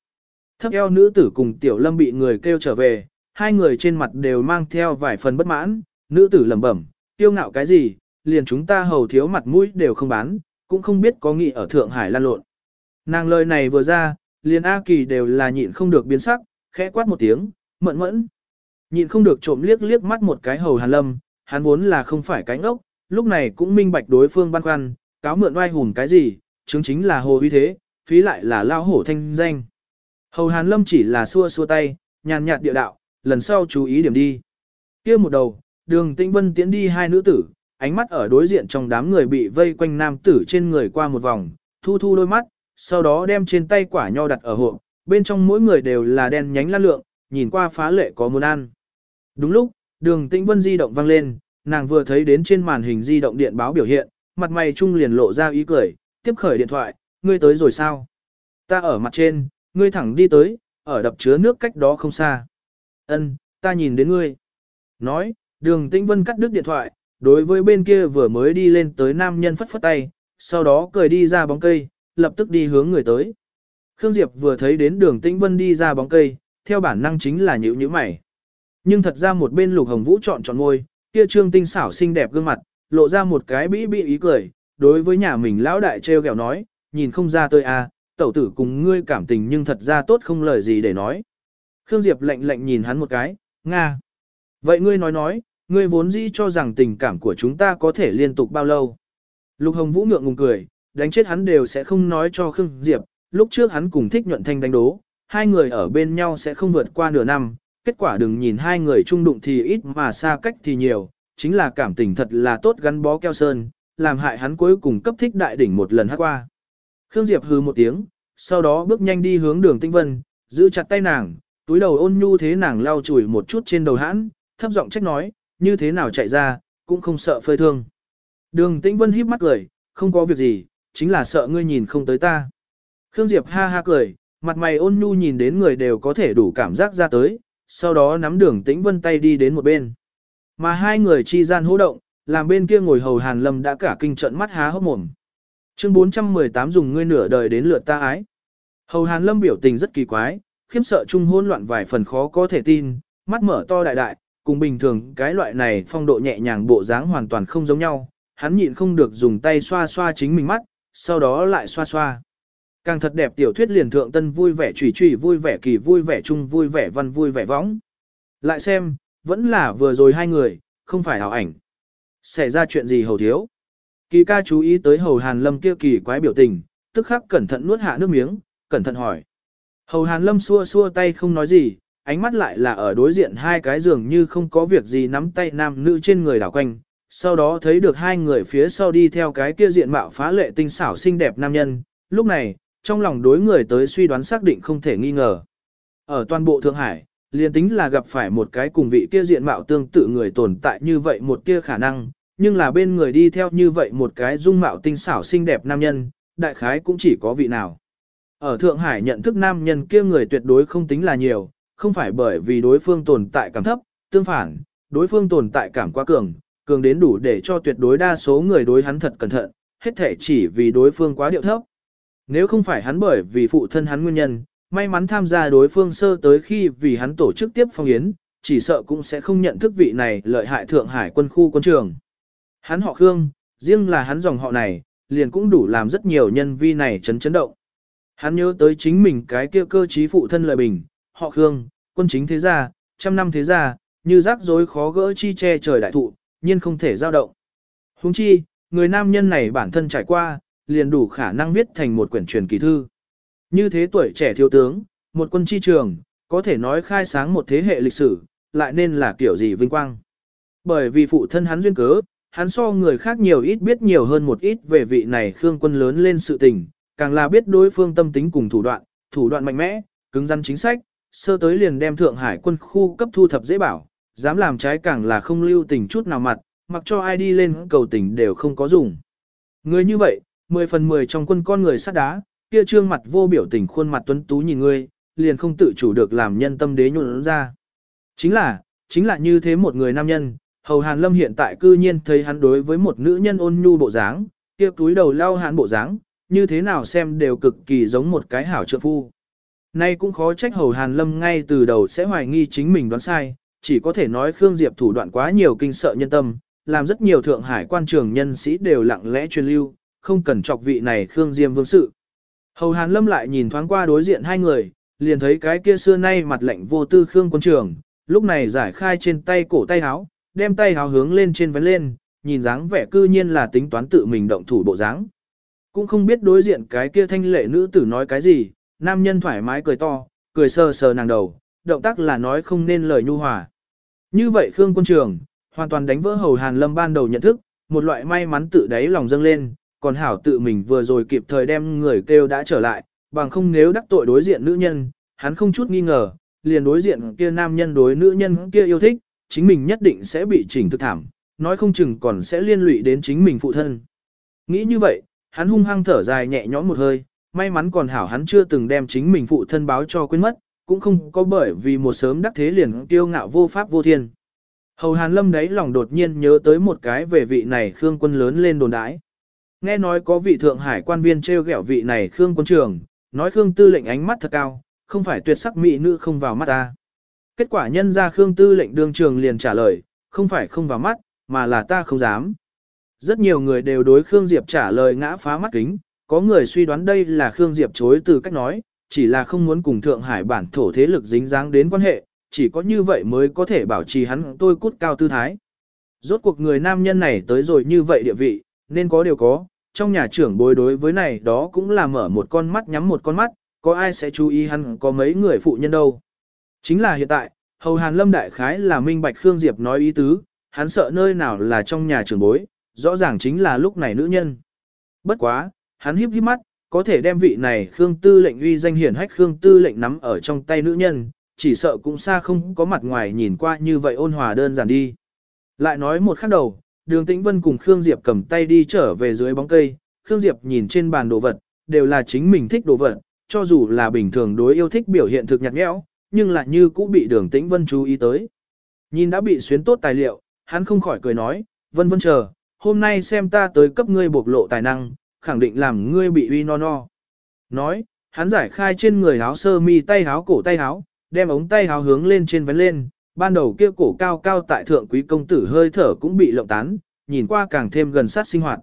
Thấp eo nữ tử cùng tiểu lâm bị người kêu trở về, hai người trên mặt đều mang theo vài phần bất mãn, nữ tử lẩm bẩm, kiêu ngạo cái gì, liền chúng ta hầu thiếu mặt mũi đều không bán, cũng không biết có nghị ở Thượng Hải lan lộn. Nàng lời này vừa ra, liền A Kỳ đều là nhịn không được biến sắc, khẽ quát một tiếng, mẫn mẫn. Nhịn không được trộm liếc liếc mắt một cái hầu hàn lâm, hắn vốn là không phải cánh ốc, lúc này cũng minh bạch đối phương băn khoăn, cáo mượn oai hùng cái gì, chứng chính là hồ uy thế, phí lại là lao hổ thanh danh. Hầu hàn lâm chỉ là xua xua tay, nhàn nhạt địa đạo, lần sau chú ý điểm đi. kia một đầu, đường tĩnh vân tiến đi hai nữ tử, ánh mắt ở đối diện trong đám người bị vây quanh nam tử trên người qua một vòng, thu thu đôi mắt, sau đó đem trên tay quả nho đặt ở hộ, bên trong mỗi người đều là đen nhánh lan lượng, nhìn qua phá lệ có muốn ăn. Đúng lúc, đường tĩnh vân di động vang lên, nàng vừa thấy đến trên màn hình di động điện báo biểu hiện, mặt mày trung liền lộ ra ý cười, tiếp khởi điện thoại, ngươi tới rồi sao? Ta ở mặt trên, ngươi thẳng đi tới, ở đập chứa nước cách đó không xa. Ân, ta nhìn đến ngươi. Nói, đường tĩnh vân cắt đứt điện thoại, đối với bên kia vừa mới đi lên tới nam nhân phất phất tay, sau đó cười đi ra bóng cây, lập tức đi hướng người tới. Khương Diệp vừa thấy đến đường tĩnh vân đi ra bóng cây, theo bản năng chính là nhữ nhữ mày. Nhưng thật ra một bên lục hồng vũ chọn chọn ngôi, kia trương tinh xảo xinh đẹp gương mặt, lộ ra một cái bĩ bĩ ý cười, đối với nhà mình lão đại treo kẹo nói, nhìn không ra tôi à, tẩu tử cùng ngươi cảm tình nhưng thật ra tốt không lời gì để nói. Khương Diệp lạnh lạnh nhìn hắn một cái, Nga. Vậy ngươi nói nói, ngươi vốn dĩ cho rằng tình cảm của chúng ta có thể liên tục bao lâu. Lục Hồng Vũ ngượng ngùng cười, đánh chết hắn đều sẽ không nói cho Khương Diệp, lúc trước hắn cùng thích nhuận thanh đánh đố, hai người ở bên nhau sẽ không vượt qua nửa năm, kết quả đừng nhìn hai người chung đụng thì ít mà xa cách thì nhiều, chính là cảm tình thật là tốt gắn bó keo sơn, làm hại hắn cuối cùng cấp thích đại đỉnh một lần hát qua. Khương Diệp hừ một tiếng, sau đó bước nhanh đi hướng đường tinh vân, giữ chặt tay nàng, túi đầu ôn nhu thế nàng lau chùi một chút trên đầu hãn, thấp giọng trách nói, như thế nào chạy ra, cũng không sợ phơi thương. Đường tĩnh vân híp mắt cười, không có việc gì, chính là sợ ngươi nhìn không tới ta. Khương Diệp ha ha cười, mặt mày ôn nhu nhìn đến người đều có thể đủ cảm giác ra tới, sau đó nắm đường tĩnh vân tay đi đến một bên. Mà hai người chi gian hô động, làm bên kia ngồi hầu Hàn Lâm đã cả kinh trận mắt há hốc mồm. Chương 418 dùng ngươi nửa đời đến lượt ta ái. Hầu Hàn Lâm biểu tình rất kỳ quái, khiếm sợ chung hỗn loạn vài phần khó có thể tin, mắt mở to đại đại, cùng bình thường cái loại này phong độ nhẹ nhàng bộ dáng hoàn toàn không giống nhau, hắn nhịn không được dùng tay xoa xoa chính mình mắt, sau đó lại xoa xoa. Càng thật đẹp tiểu thuyết liền thượng tân vui vẻ trùy trùy vui vẻ kỳ vui vẻ chung vui vẻ văn vui vẻ võng. Lại xem, vẫn là vừa rồi hai người, không phải ảo ảnh. Xảy ra chuyện gì hầu thiếu? Kỳ ca chú ý tới hầu hàn lâm kia kỳ quái biểu tình, tức khắc cẩn thận nuốt hạ nước miếng, cẩn thận hỏi. Hầu hàn lâm xua xua tay không nói gì, ánh mắt lại là ở đối diện hai cái giường như không có việc gì nắm tay nam nữ trên người đảo quanh, sau đó thấy được hai người phía sau đi theo cái kia diện mạo phá lệ tinh xảo xinh đẹp nam nhân, lúc này, trong lòng đối người tới suy đoán xác định không thể nghi ngờ. Ở toàn bộ Thượng Hải, liền tính là gặp phải một cái cùng vị kia diện mạo tương tự người tồn tại như vậy một kia khả năng, nhưng là bên người đi theo như vậy một cái dung mạo tinh xảo xinh đẹp nam nhân, đại khái cũng chỉ có vị nào. Ở Thượng Hải nhận thức nam nhân kia người tuyệt đối không tính là nhiều, không phải bởi vì đối phương tồn tại cảm thấp, tương phản, đối phương tồn tại cảm quá cường, cường đến đủ để cho tuyệt đối đa số người đối hắn thật cẩn thận, hết thể chỉ vì đối phương quá điệu thấp. Nếu không phải hắn bởi vì phụ thân hắn nguyên nhân, may mắn tham gia đối phương sơ tới khi vì hắn tổ chức tiếp phong yến, chỉ sợ cũng sẽ không nhận thức vị này lợi hại Thượng Hải quân khu quân trường. Hắn họ Khương, riêng là hắn dòng họ này, liền cũng đủ làm rất nhiều nhân vi này chấn chấn động. Hắn nhớ tới chính mình cái kia cơ trí phụ thân lợi bình, họ Khương, quân chính thế gia, trăm năm thế gia, như rắc rối khó gỡ chi che trời đại thụ, nhiên không thể giao động. Huống chi, người nam nhân này bản thân trải qua, liền đủ khả năng viết thành một quyển truyền kỳ thư. Như thế tuổi trẻ thiếu tướng, một quân chi trường, có thể nói khai sáng một thế hệ lịch sử, lại nên là kiểu gì vinh quang. Bởi vì phụ thân hắn duyên cớ, hắn so người khác nhiều ít biết nhiều hơn một ít về vị này Khương quân lớn lên sự tình, càng là biết đối phương tâm tính cùng thủ đoạn, thủ đoạn mạnh mẽ, cứng rắn chính sách, sơ tới liền đem Thượng Hải quân khu cấp thu thập dễ bảo, dám làm trái càng là không lưu tình chút nào mặt, mặc cho ai đi lên cầu tình đều không có dùng. Người như vậy, 10 phần 10 trong quân con người sát đá, kia trương mặt vô biểu tình khuôn mặt tuấn tú nhìn ngươi, liền không tự chủ được làm nhân tâm đế nhuận ra. Chính là, chính là như thế một người nam nhân, hầu hàn lâm hiện tại cư nhiên thấy hắn đối với một nữ nhân ôn nhu bộ dáng, kia túi đầu lao hàn bộ dáng, như thế nào xem đều cực kỳ giống một cái hảo trợ phu. Nay cũng khó trách hầu hàn lâm ngay từ đầu sẽ hoài nghi chính mình đoán sai, chỉ có thể nói Khương Diệp thủ đoạn quá nhiều kinh sợ nhân tâm, làm rất nhiều thượng hải quan trường nhân sĩ đều lặng lẽ truyền lưu, không cần chọc vị này Khương Diêm vương sự. Hầu Hàn Lâm lại nhìn thoáng qua đối diện hai người, liền thấy cái kia xưa nay mặt lạnh vô tư Khương quân trường, lúc này giải khai trên tay cổ tay háo đem tay háo hướng lên trên vấn lên, nhìn dáng vẻ cư nhiên là tính toán tự mình động thủ bộ dáng. Cũng không biết đối diện cái kia thanh lệ nữ tử nói cái gì, nam nhân thoải mái cười to, cười sờ sờ nàng đầu, động tác là nói không nên lời nhu hòa. Như vậy Khương quân trường, hoàn toàn đánh vỡ hầu Hàn Lâm ban đầu nhận thức, một loại may mắn tự đáy lòng dâng lên, còn hảo tự mình vừa rồi kịp thời đem người kêu đã trở lại, bằng không nếu đắc tội đối diện nữ nhân, hắn không chút nghi ngờ, liền đối diện kia nam nhân đối nữ nhân kia yêu thích, chính mình nhất định sẽ bị chỉnh thực thảm, nói không chừng còn sẽ liên lụy đến chính mình phụ thân. Nghĩ như vậy, hắn hung hăng thở dài nhẹ nhõm một hơi, may mắn còn hảo hắn chưa từng đem chính mình phụ thân báo cho quên mất, cũng không có bởi vì một sớm đắc thế liền tiêu ngạo vô pháp vô thiên. Hầu Hàn Lâm đấy lòng đột nhiên nhớ tới một cái về vị này Khương quân lớn lên đồn đãi. Nghe nói có vị Thượng Hải quan viên treo gẹo vị này Khương quân trường, nói Khương tư lệnh ánh mắt thật cao, không phải tuyệt sắc mỹ nữ không vào mắt ta. Kết quả nhân ra Khương tư lệnh đương trường liền trả lời, không phải không vào mắt, mà là ta không dám. Rất nhiều người đều đối Khương Diệp trả lời ngã phá mắt kính, có người suy đoán đây là Khương Diệp chối từ cách nói, chỉ là không muốn cùng Thượng Hải bản thổ thế lực dính dáng đến quan hệ, chỉ có như vậy mới có thể bảo trì hắn tôi cút cao tư thái. Rốt cuộc người nam nhân này tới rồi như vậy địa vị, nên có điều có, trong nhà trưởng bối đối với này đó cũng là mở một con mắt nhắm một con mắt, có ai sẽ chú ý hắn có mấy người phụ nhân đâu. Chính là hiện tại, Hầu Hàn Lâm Đại Khái là minh bạch Khương Diệp nói ý tứ, hắn sợ nơi nào là trong nhà trưởng bối, rõ ràng chính là lúc này nữ nhân. Bất quá, hắn híp híp mắt, có thể đem vị này Khương Tư lệnh uy danh hiển hách Khương Tư lệnh nắm ở trong tay nữ nhân, chỉ sợ cũng xa không có mặt ngoài nhìn qua như vậy ôn hòa đơn giản đi. Lại nói một khắc đầu, đường tĩnh vân cùng Khương Diệp cầm tay đi trở về dưới bóng cây, Khương Diệp nhìn trên bàn đồ vật, đều là chính mình thích đồ vật, cho dù là bình thường đối yêu thích biểu hiện thực nhạt nhẽo, nhưng lại như cũng bị đường tĩnh vân chú ý tới. Nhìn đã bị xuyến tốt tài liệu, hắn không khỏi cười nói, vân vân chờ, hôm nay xem ta tới cấp ngươi bộc lộ tài năng, khẳng định làm ngươi bị uy no no. Nói, hắn giải khai trên người áo sơ mi tay áo cổ tay áo, đem ống tay áo hướng lên trên vén lên, ban đầu kia cổ cao cao tại thượng quý công tử hơi thở cũng bị lộng tán, nhìn qua càng thêm gần sát sinh hoạt.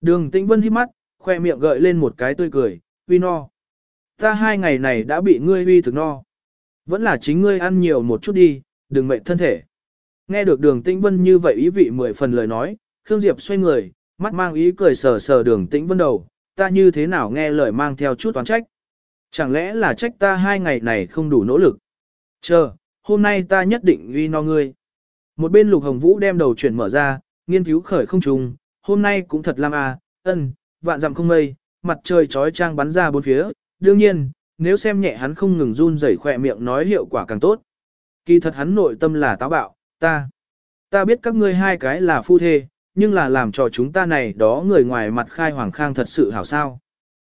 Đường Tĩnh Vân hít mắt, khoe miệng gợi lên một cái tươi cười, uy no. Ta hai ngày này đã bị ngươi uy thực no. Vẫn là chính ngươi ăn nhiều một chút đi, đừng mệt thân thể. Nghe được đường Tĩnh Vân như vậy ý vị mười phần lời nói, Khương Diệp xoay người, mắt mang ý cười sờ sờ đường Tĩnh Vân đầu, ta như thế nào nghe lời mang theo chút toán trách. Chẳng lẽ là trách ta hai ngày này không đủ nỗ lực? Chờ, hôm nay ta nhất định uy no ngươi. Một bên lục hồng vũ đem đầu chuyển mở ra, nghiên cứu khởi không trùng, hôm nay cũng thật lam à, ân, vạn dặm không mây, mặt trời trói trang bắn ra bốn phía, đương nhiên, nếu xem nhẹ hắn không ngừng run rẩy khỏe miệng nói hiệu quả càng tốt. Kỳ thật hắn nội tâm là táo bạo, ta, ta biết các ngươi hai cái là phu thê, nhưng là làm cho chúng ta này đó người ngoài mặt khai hoàng khang thật sự hảo sao.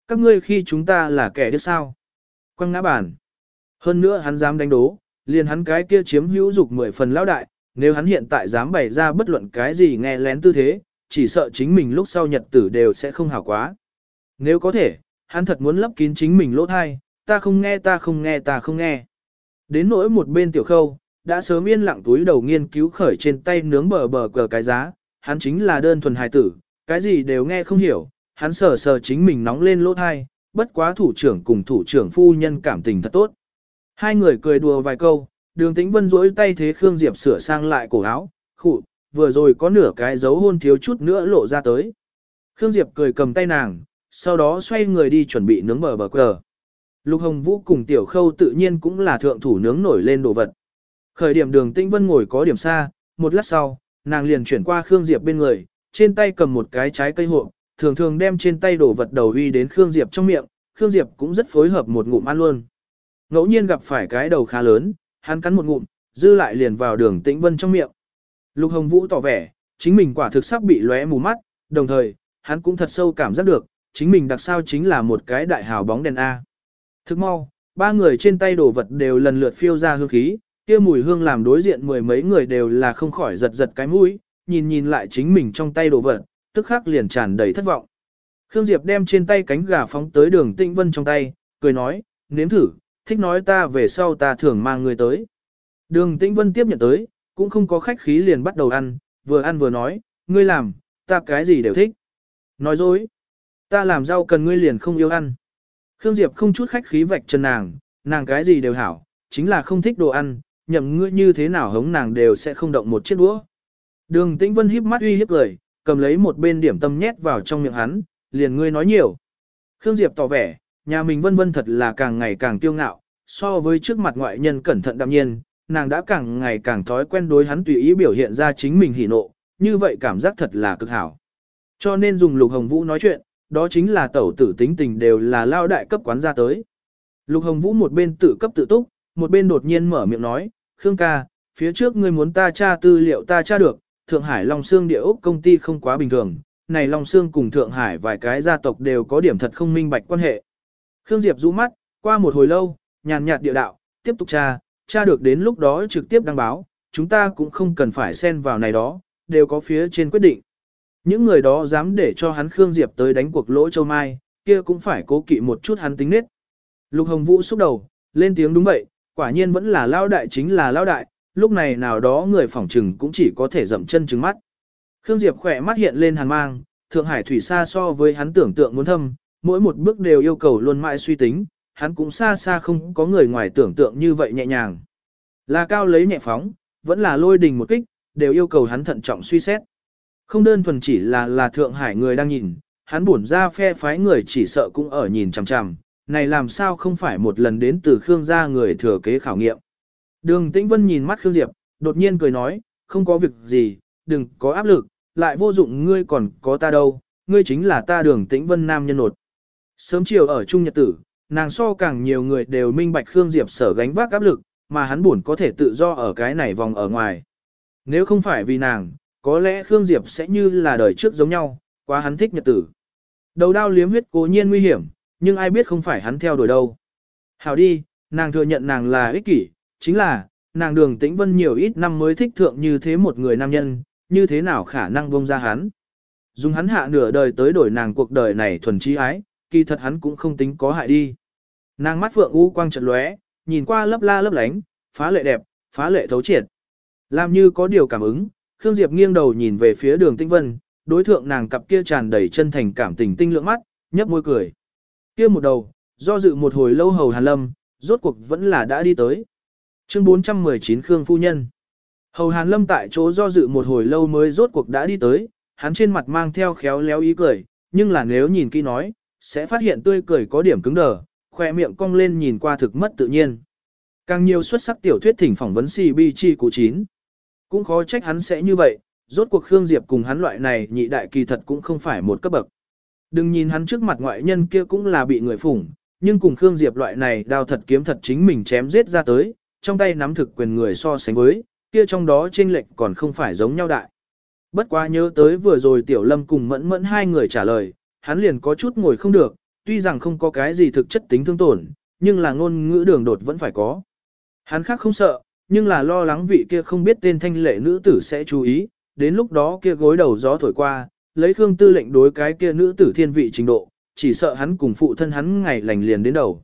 Các ngươi khi chúng ta là kẻ đứa sao. Quăng ngã bản. Hơn nữa hắn dám đánh đố, liền hắn cái kia chiếm hữu dục mười phần lão đại, nếu hắn hiện tại dám bày ra bất luận cái gì nghe lén tư thế, chỉ sợ chính mình lúc sau nhật tử đều sẽ không hảo quá. Nếu có thể, hắn thật muốn lấp kín chính mình lỗ thai, ta không nghe ta không nghe ta không nghe. Đến nỗi một bên tiểu khâu, đã sớm yên lặng túi đầu nghiên cứu khởi trên tay nướng bờ bờ cờ cái giá, hắn chính là đơn thuần hài tử, cái gì đều nghe không hiểu, hắn sờ sờ chính mình nóng lên lỗ thai, bất quá thủ trưởng cùng thủ trưởng phu nhân cảm tình thật tốt. Hai người cười đùa vài câu, đường tĩnh vân rỗi tay thế Khương Diệp sửa sang lại cổ áo, khụ, vừa rồi có nửa cái dấu hôn thiếu chút nữa lộ ra tới. Khương Diệp cười cầm tay nàng, sau đó xoay người đi chuẩn bị nướng bờ bờ cờ. Lục Hồng Vũ cùng Tiểu Khâu tự nhiên cũng là thượng thủ nướng nổi lên đồ vật. Khởi điểm đường Tĩnh Vân ngồi có điểm xa, một lát sau, nàng liền chuyển qua Khương Diệp bên người, trên tay cầm một cái trái cây hộ, thường thường đem trên tay đổ vật đầu uy đến Khương Diệp trong miệng, Khương Diệp cũng rất phối hợp một ngụm ăn luôn. Ngẫu nhiên gặp phải cái đầu khá lớn, hắn cắn một ngụm, dư lại liền vào đường Tĩnh Vân trong miệng. Lục Hồng Vũ tỏ vẻ, chính mình quả thực sắp bị lóe mù mắt, đồng thời, hắn cũng thật sâu cảm giác được, chính mình đặc sao chính là một cái đại hào bóng đèn A. Thức mau, ba người trên tay đồ vật đều lần lượt phiêu ra hương khí, kia mùi hương làm đối diện mười mấy người đều là không khỏi giật giật cái mũi, nhìn nhìn lại chính mình trong tay đồ vật, tức khắc liền tràn đầy thất vọng. Khương Diệp đem trên tay cánh gà phóng tới đường Tĩnh Vân trong tay, cười nói, nếm thử, thích nói ta về sau ta thường mang người tới. Đường Tĩnh Vân tiếp nhận tới, cũng không có khách khí liền bắt đầu ăn, vừa ăn vừa nói, ngươi làm, ta cái gì đều thích. Nói dối, ta làm rau cần ngươi liền không yêu ăn. Khương Diệp không chút khách khí vạch chân nàng, nàng cái gì đều hảo, chính là không thích đồ ăn, nhậm ngươi như thế nào hống nàng đều sẽ không động một chiếc đũa. Đường Tĩnh Vân híp mắt uy hiếp cười, cầm lấy một bên điểm tâm nhét vào trong miệng hắn, liền ngươi nói nhiều. Khương Diệp tỏ vẻ, nhà mình vân vân thật là càng ngày càng tiêu ngạo, so với trước mặt ngoại nhân cẩn thận đạm nhiên, nàng đã càng ngày càng thói quen đối hắn tùy ý biểu hiện ra chính mình hỉ nộ, như vậy cảm giác thật là cực hảo. Cho nên dùng Lục Hồng Vũ nói chuyện, đó chính là tẩu tử tính tình đều là lao đại cấp quán ra tới. Lục Hồng Vũ một bên tự cấp tự túc, một bên đột nhiên mở miệng nói, Khương ca, phía trước ngươi muốn ta tra tư liệu ta tra được, Thượng Hải Long Sương địa ốc công ty không quá bình thường, này Long Sương cùng Thượng Hải vài cái gia tộc đều có điểm thật không minh bạch quan hệ. Khương Diệp rũ mắt, qua một hồi lâu, nhàn nhạt địa đạo, tiếp tục tra, tra được đến lúc đó trực tiếp đăng báo, chúng ta cũng không cần phải xen vào này đó, đều có phía trên quyết định. Những người đó dám để cho hắn Khương Diệp tới đánh cuộc lỗ châu mai, kia cũng phải cố kỵ một chút hắn tính nết. Lục Hồng Vũ xúc đầu, lên tiếng đúng vậy, quả nhiên vẫn là lao đại chính là lao đại, lúc này nào đó người phỏng trừng cũng chỉ có thể dậm chân trừng mắt. Khương Diệp khỏe mắt hiện lên hàn mang, Thượng Hải thủy xa so với hắn tưởng tượng muốn thâm, mỗi một bước đều yêu cầu luôn mãi suy tính, hắn cũng xa xa không có người ngoài tưởng tượng như vậy nhẹ nhàng. Là cao lấy nhẹ phóng, vẫn là lôi đình một kích, đều yêu cầu hắn thận trọng suy xét. Không đơn thuần chỉ là là Thượng Hải người đang nhìn, hắn buồn ra phe phái người chỉ sợ cũng ở nhìn chằm chằm, này làm sao không phải một lần đến từ Khương gia người thừa kế khảo nghiệm. Đường Tĩnh Vân nhìn mắt Khương Diệp, đột nhiên cười nói, không có việc gì, đừng có áp lực, lại vô dụng ngươi còn có ta đâu, ngươi chính là ta đường Tĩnh Vân nam nhân nột. Sớm chiều ở Trung Nhật Tử, nàng so càng nhiều người đều minh bạch Khương Diệp sở gánh vác áp lực, mà hắn buồn có thể tự do ở cái này vòng ở ngoài. Nếu không phải vì nàng, có lẽ Khương Diệp sẽ như là đời trước giống nhau, quá hắn thích Nhật Tử. Đầu đao liếm huyết cố nhiên nguy hiểm, nhưng ai biết không phải hắn theo đuổi đâu. Hảo đi, nàng thừa nhận nàng là ích kỷ, chính là, nàng đường tĩnh vân nhiều ít năm mới thích thượng như thế một người nam nhân, như thế nào khả năng buông ra hắn. Dùng hắn hạ nửa đời tới đổi nàng cuộc đời này thuần trí ái, kỳ thật hắn cũng không tính có hại đi. Nàng mắt phượng u quang trận lóe, nhìn qua lấp la lấp lánh, phá lệ đẹp, phá lệ thấu triệt. Làm như có điều cảm ứng, Khương Diệp nghiêng đầu nhìn về phía đường tĩnh vân, đối thượng nàng cặp kia tràn đầy chân thành cảm tình tinh lượng mắt, nhấp môi cười. Kia một đầu, do dự một hồi lâu hầu hàn lâm, rốt cuộc vẫn là đã đi tới. Chương 419 Khương Phu Nhân Hầu hàn lâm tại chỗ do dự một hồi lâu mới rốt cuộc đã đi tới, hắn trên mặt mang theo khéo léo ý cười, nhưng là nếu nhìn kỹ nói, sẽ phát hiện tươi cười có điểm cứng đờ, khoe miệng cong lên nhìn qua thực mất tự nhiên. Càng nhiều xuất sắc tiểu thuyết thỉnh phỏng vấn CBG chi cụ 9. Cũng khó trách hắn sẽ như vậy, rốt cuộc Khương Diệp cùng hắn loại này nhị đại kỳ thật cũng không phải một cấp bậc. Đừng nhìn hắn trước mặt ngoại nhân kia cũng là bị người phủng, nhưng cùng Khương Diệp loại này đao thật kiếm thật chính mình chém giết ra tới, trong tay nắm thực quyền người so sánh với, kia trong đó chênh lệch còn không phải giống nhau đại. Bất quá nhớ tới vừa rồi Tiểu Lâm cùng mẫn mẫn hai người trả lời, hắn liền có chút ngồi không được, tuy rằng không có cái gì thực chất tính thương tổn, nhưng là ngôn ngữ đường đột vẫn phải có. Hắn khác không sợ, nhưng là lo lắng vị kia không biết tên thanh lệ nữ tử sẽ chú ý, đến lúc đó kia gối đầu gió thổi qua, lấy Khương Tư lệnh đối cái kia nữ tử thiên vị trình độ, chỉ sợ hắn cùng phụ thân hắn ngày lành liền đến đầu.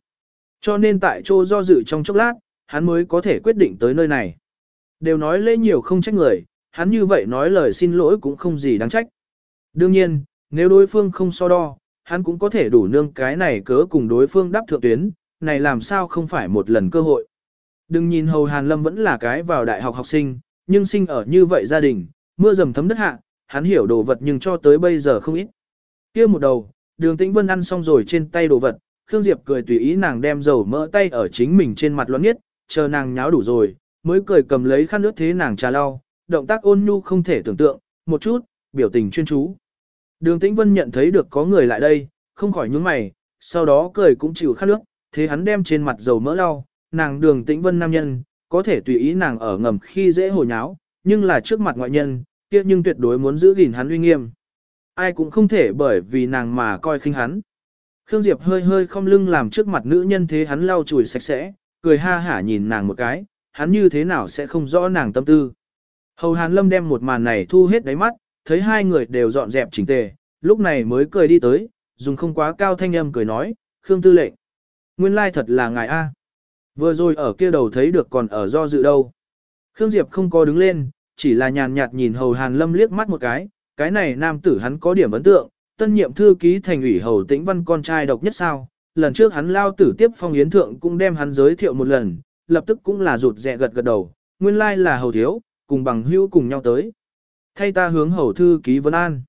Cho nên tại chỗ do dự trong chốc lát, hắn mới có thể quyết định tới nơi này. Đều nói lễ nhiều không trách người, hắn như vậy nói lời xin lỗi cũng không gì đáng trách. Đương nhiên, nếu đối phương không so đo, hắn cũng có thể đủ nương cái này cớ cùng đối phương đáp thượng tuyến, này làm sao không phải một lần cơ hội. Đừng nhìn Hầu Hàn Lâm vẫn là cái vào đại học học sinh, nhưng sinh ở như vậy gia đình, mưa dầm thấm đất hạ, hắn hiểu đồ vật nhưng cho tới bây giờ không ít. kia một đầu, đường tĩnh vân ăn xong rồi trên tay đồ vật, Khương Diệp cười tùy ý nàng đem dầu mỡ tay ở chính mình trên mặt loãng nhất, chờ nàng nháo đủ rồi, mới cười cầm lấy khăn nước thế nàng trà lau, động tác ôn nhu không thể tưởng tượng, một chút, biểu tình chuyên chú. Đường Tĩnh Vân nhận thấy được có người lại đây, không khỏi nhướng mày, sau đó cười cũng chịu khăn nước, thế hắn đem trên mặt dầu mỡ lau, nàng đường Tĩnh Vân nam nhân, có thể tùy ý nàng ở ngầm khi dễ hồ nháo, nhưng là trước mặt ngoại nhân, kia nhưng tuyệt đối muốn giữ gìn hắn uy nghiêm. Ai cũng không thể bởi vì nàng mà coi khinh hắn. Khương Diệp hơi hơi không lưng làm trước mặt nữ nhân thế hắn lau chùi sạch sẽ, cười ha hả nhìn nàng một cái, hắn như thế nào sẽ không rõ nàng tâm tư. Hầu Hàn Lâm đem một màn này thu hết đáy mắt, thấy hai người đều dọn dẹp chỉnh tề, lúc này mới cười đi tới, dùng không quá cao thanh âm cười nói, Khương Tư lệnh. Nguyên lai thật là ngài A. Vừa rồi ở kia đầu thấy được còn ở do dự đâu. Khương Diệp không có đứng lên, chỉ là nhàn nhạt nhìn Hầu Hàn Lâm liếc mắt một cái, cái này nam tử hắn có điểm ấn tượng, tân nhiệm thư ký thành ủy Hầu Tĩnh Văn con trai độc nhất sao. Lần trước hắn lao tử tiếp phong yến thượng cũng đem hắn giới thiệu một lần, lập tức cũng là rụt rẹ gật gật đầu, nguyên lai là Hầu Thiếu, cùng bằng hữu cùng nhau tới. Thay ta hướng hầu thư ký vấn an.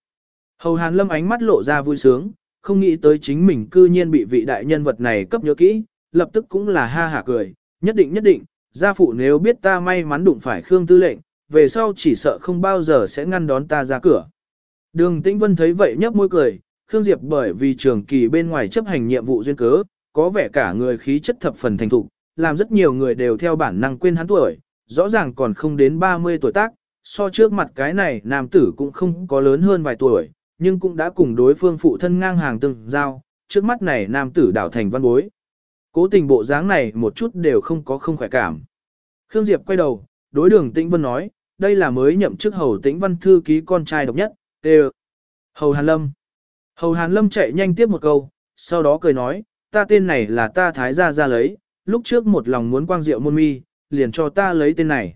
Hầu Hàn Lâm ánh mắt lộ ra vui sướng, không nghĩ tới chính mình cư nhiên bị vị đại nhân vật này cấp nhớ kỹ, lập tức cũng là ha hả cười, nhất định nhất định, gia phụ nếu biết ta may mắn đụng phải Khương Tư lệnh, về sau chỉ sợ không bao giờ sẽ ngăn đón ta ra cửa. Đường Tĩnh Vân thấy vậy nhấp môi cười, Khương Diệp bởi vì trường kỳ bên ngoài chấp hành nhiệm vụ duyên cớ, có vẻ cả người khí chất thập phần thành thục, làm rất nhiều người đều theo bản năng quên hắn tuổi, rõ ràng còn không đến 30 tuổi tác, so trước mặt cái này nam tử cũng không có lớn hơn vài tuổi, nhưng cũng đã cùng đối phương phụ thân ngang hàng từng giao, trước mắt này nam tử đảo thành văn bối. Cố tình bộ dáng này một chút đều không có không khỏe cảm. Khương Diệp quay đầu, đối đường Tĩnh Vân nói, đây là mới nhậm chức hầu Tĩnh Văn thư ký con trai độc nhất, tê Hầu Hàn Lâm. Hầu Hàn Lâm chạy nhanh tiếp một câu, sau đó cười nói, ta tên này là ta thái gia ra lấy, lúc trước một lòng muốn quang diệu môn mi, liền cho ta lấy tên này.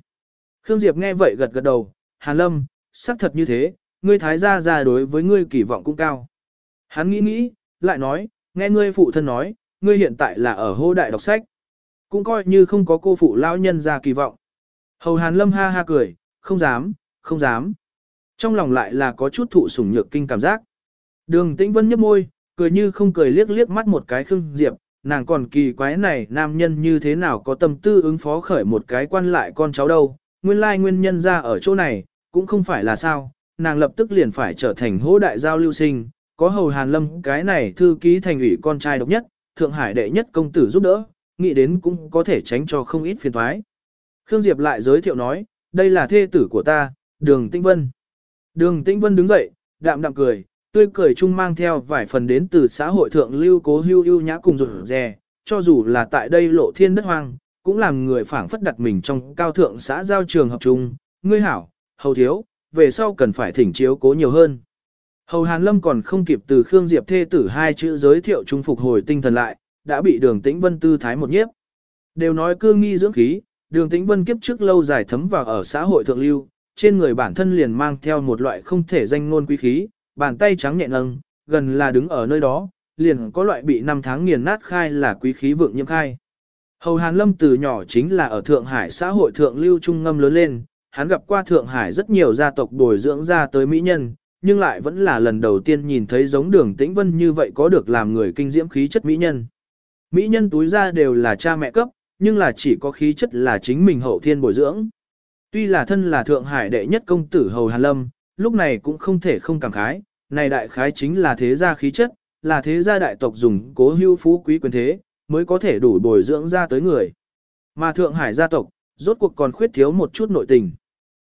Khương Diệp nghe vậy gật gật đầu, Hàn Lâm, xác thật như thế, ngươi thái gia gia đối với ngươi kỳ vọng cũng cao. Hắn nghĩ nghĩ, lại nói, nghe ngươi phụ thân nói, ngươi hiện tại là ở hô đại đọc sách. Cũng coi như không có cô phụ lão nhân ra kỳ vọng. Hầu Hàn Lâm ha ha cười, không dám, không dám. Trong lòng lại là có chút thụ sủng nhược kinh cảm giác. Đường Tĩnh Vân nhếch môi, cười như không cười liếc liếc mắt một cái Khương Diệp, nàng còn kỳ quái này nam nhân như thế nào có tâm tư ứng phó khởi một cái quan lại con cháu đâu, nguyên lai nguyên nhân ra ở chỗ này, cũng không phải là sao, nàng lập tức liền phải trở thành hỗ đại giao lưu sinh, có hầu hàn lâm cái này thư ký thành ủy con trai độc nhất, thượng hải đệ nhất công tử giúp đỡ, nghĩ đến cũng có thể tránh cho không ít phiền thoái. Khương Diệp lại giới thiệu nói, đây là thê tử của ta, đường Tĩnh Vân. Đường Tĩnh Vân đứng dậy, đạm đạm cười, tươi cười chung mang theo vài phần đến từ xã hội thượng lưu cố hưu ưu nhã cùng rụt rè, cho dù là tại đây lộ thiên đất hoang, cũng làm người phảng phất đặt mình trong cao thượng xã giao trường hợp chung, ngươi hảo, hầu thiếu, về sau cần phải thỉnh chiếu cố nhiều hơn. Hầu Hàn Lâm còn không kịp từ Khương Diệp thê tử hai chữ giới thiệu trung phục hồi tinh thần lại, đã bị đường tĩnh vân tư thái một nhiếp. Đều nói cư nghi dưỡng khí, đường tĩnh vân kiếp trước lâu dài thấm vào ở xã hội thượng lưu, trên người bản thân liền mang theo một loại không thể danh ngôn quý khí, bàn tay trắng nhẹ nâng, gần là đứng ở nơi đó, liền có loại bị năm tháng nghiền nát khai là quý khí vượng nhiễm khai. Hầu Hàn Lâm từ nhỏ chính là ở Thượng Hải xã hội thượng lưu trung ngâm lớn lên, hắn gặp qua Thượng Hải rất nhiều gia tộc bồi dưỡng ra tới mỹ nhân, nhưng lại vẫn là lần đầu tiên nhìn thấy giống đường tĩnh vân như vậy có được làm người kinh diễm khí chất mỹ nhân. Mỹ nhân túi ra đều là cha mẹ cấp, nhưng là chỉ có khí chất là chính mình hậu thiên bồi dưỡng. Tuy là thân là Thượng Hải đệ nhất công tử Hầu Hàn Lâm, lúc này cũng không thể không cảm khái, này đại khái chính là thế gia khí chất, là thế gia đại tộc dùng cố hưu phú quý quyền thế, mới có thể đủ bồi dưỡng ra tới người. Mà Thượng Hải gia tộc, rốt cuộc còn khuyết thiếu một chút nội tình.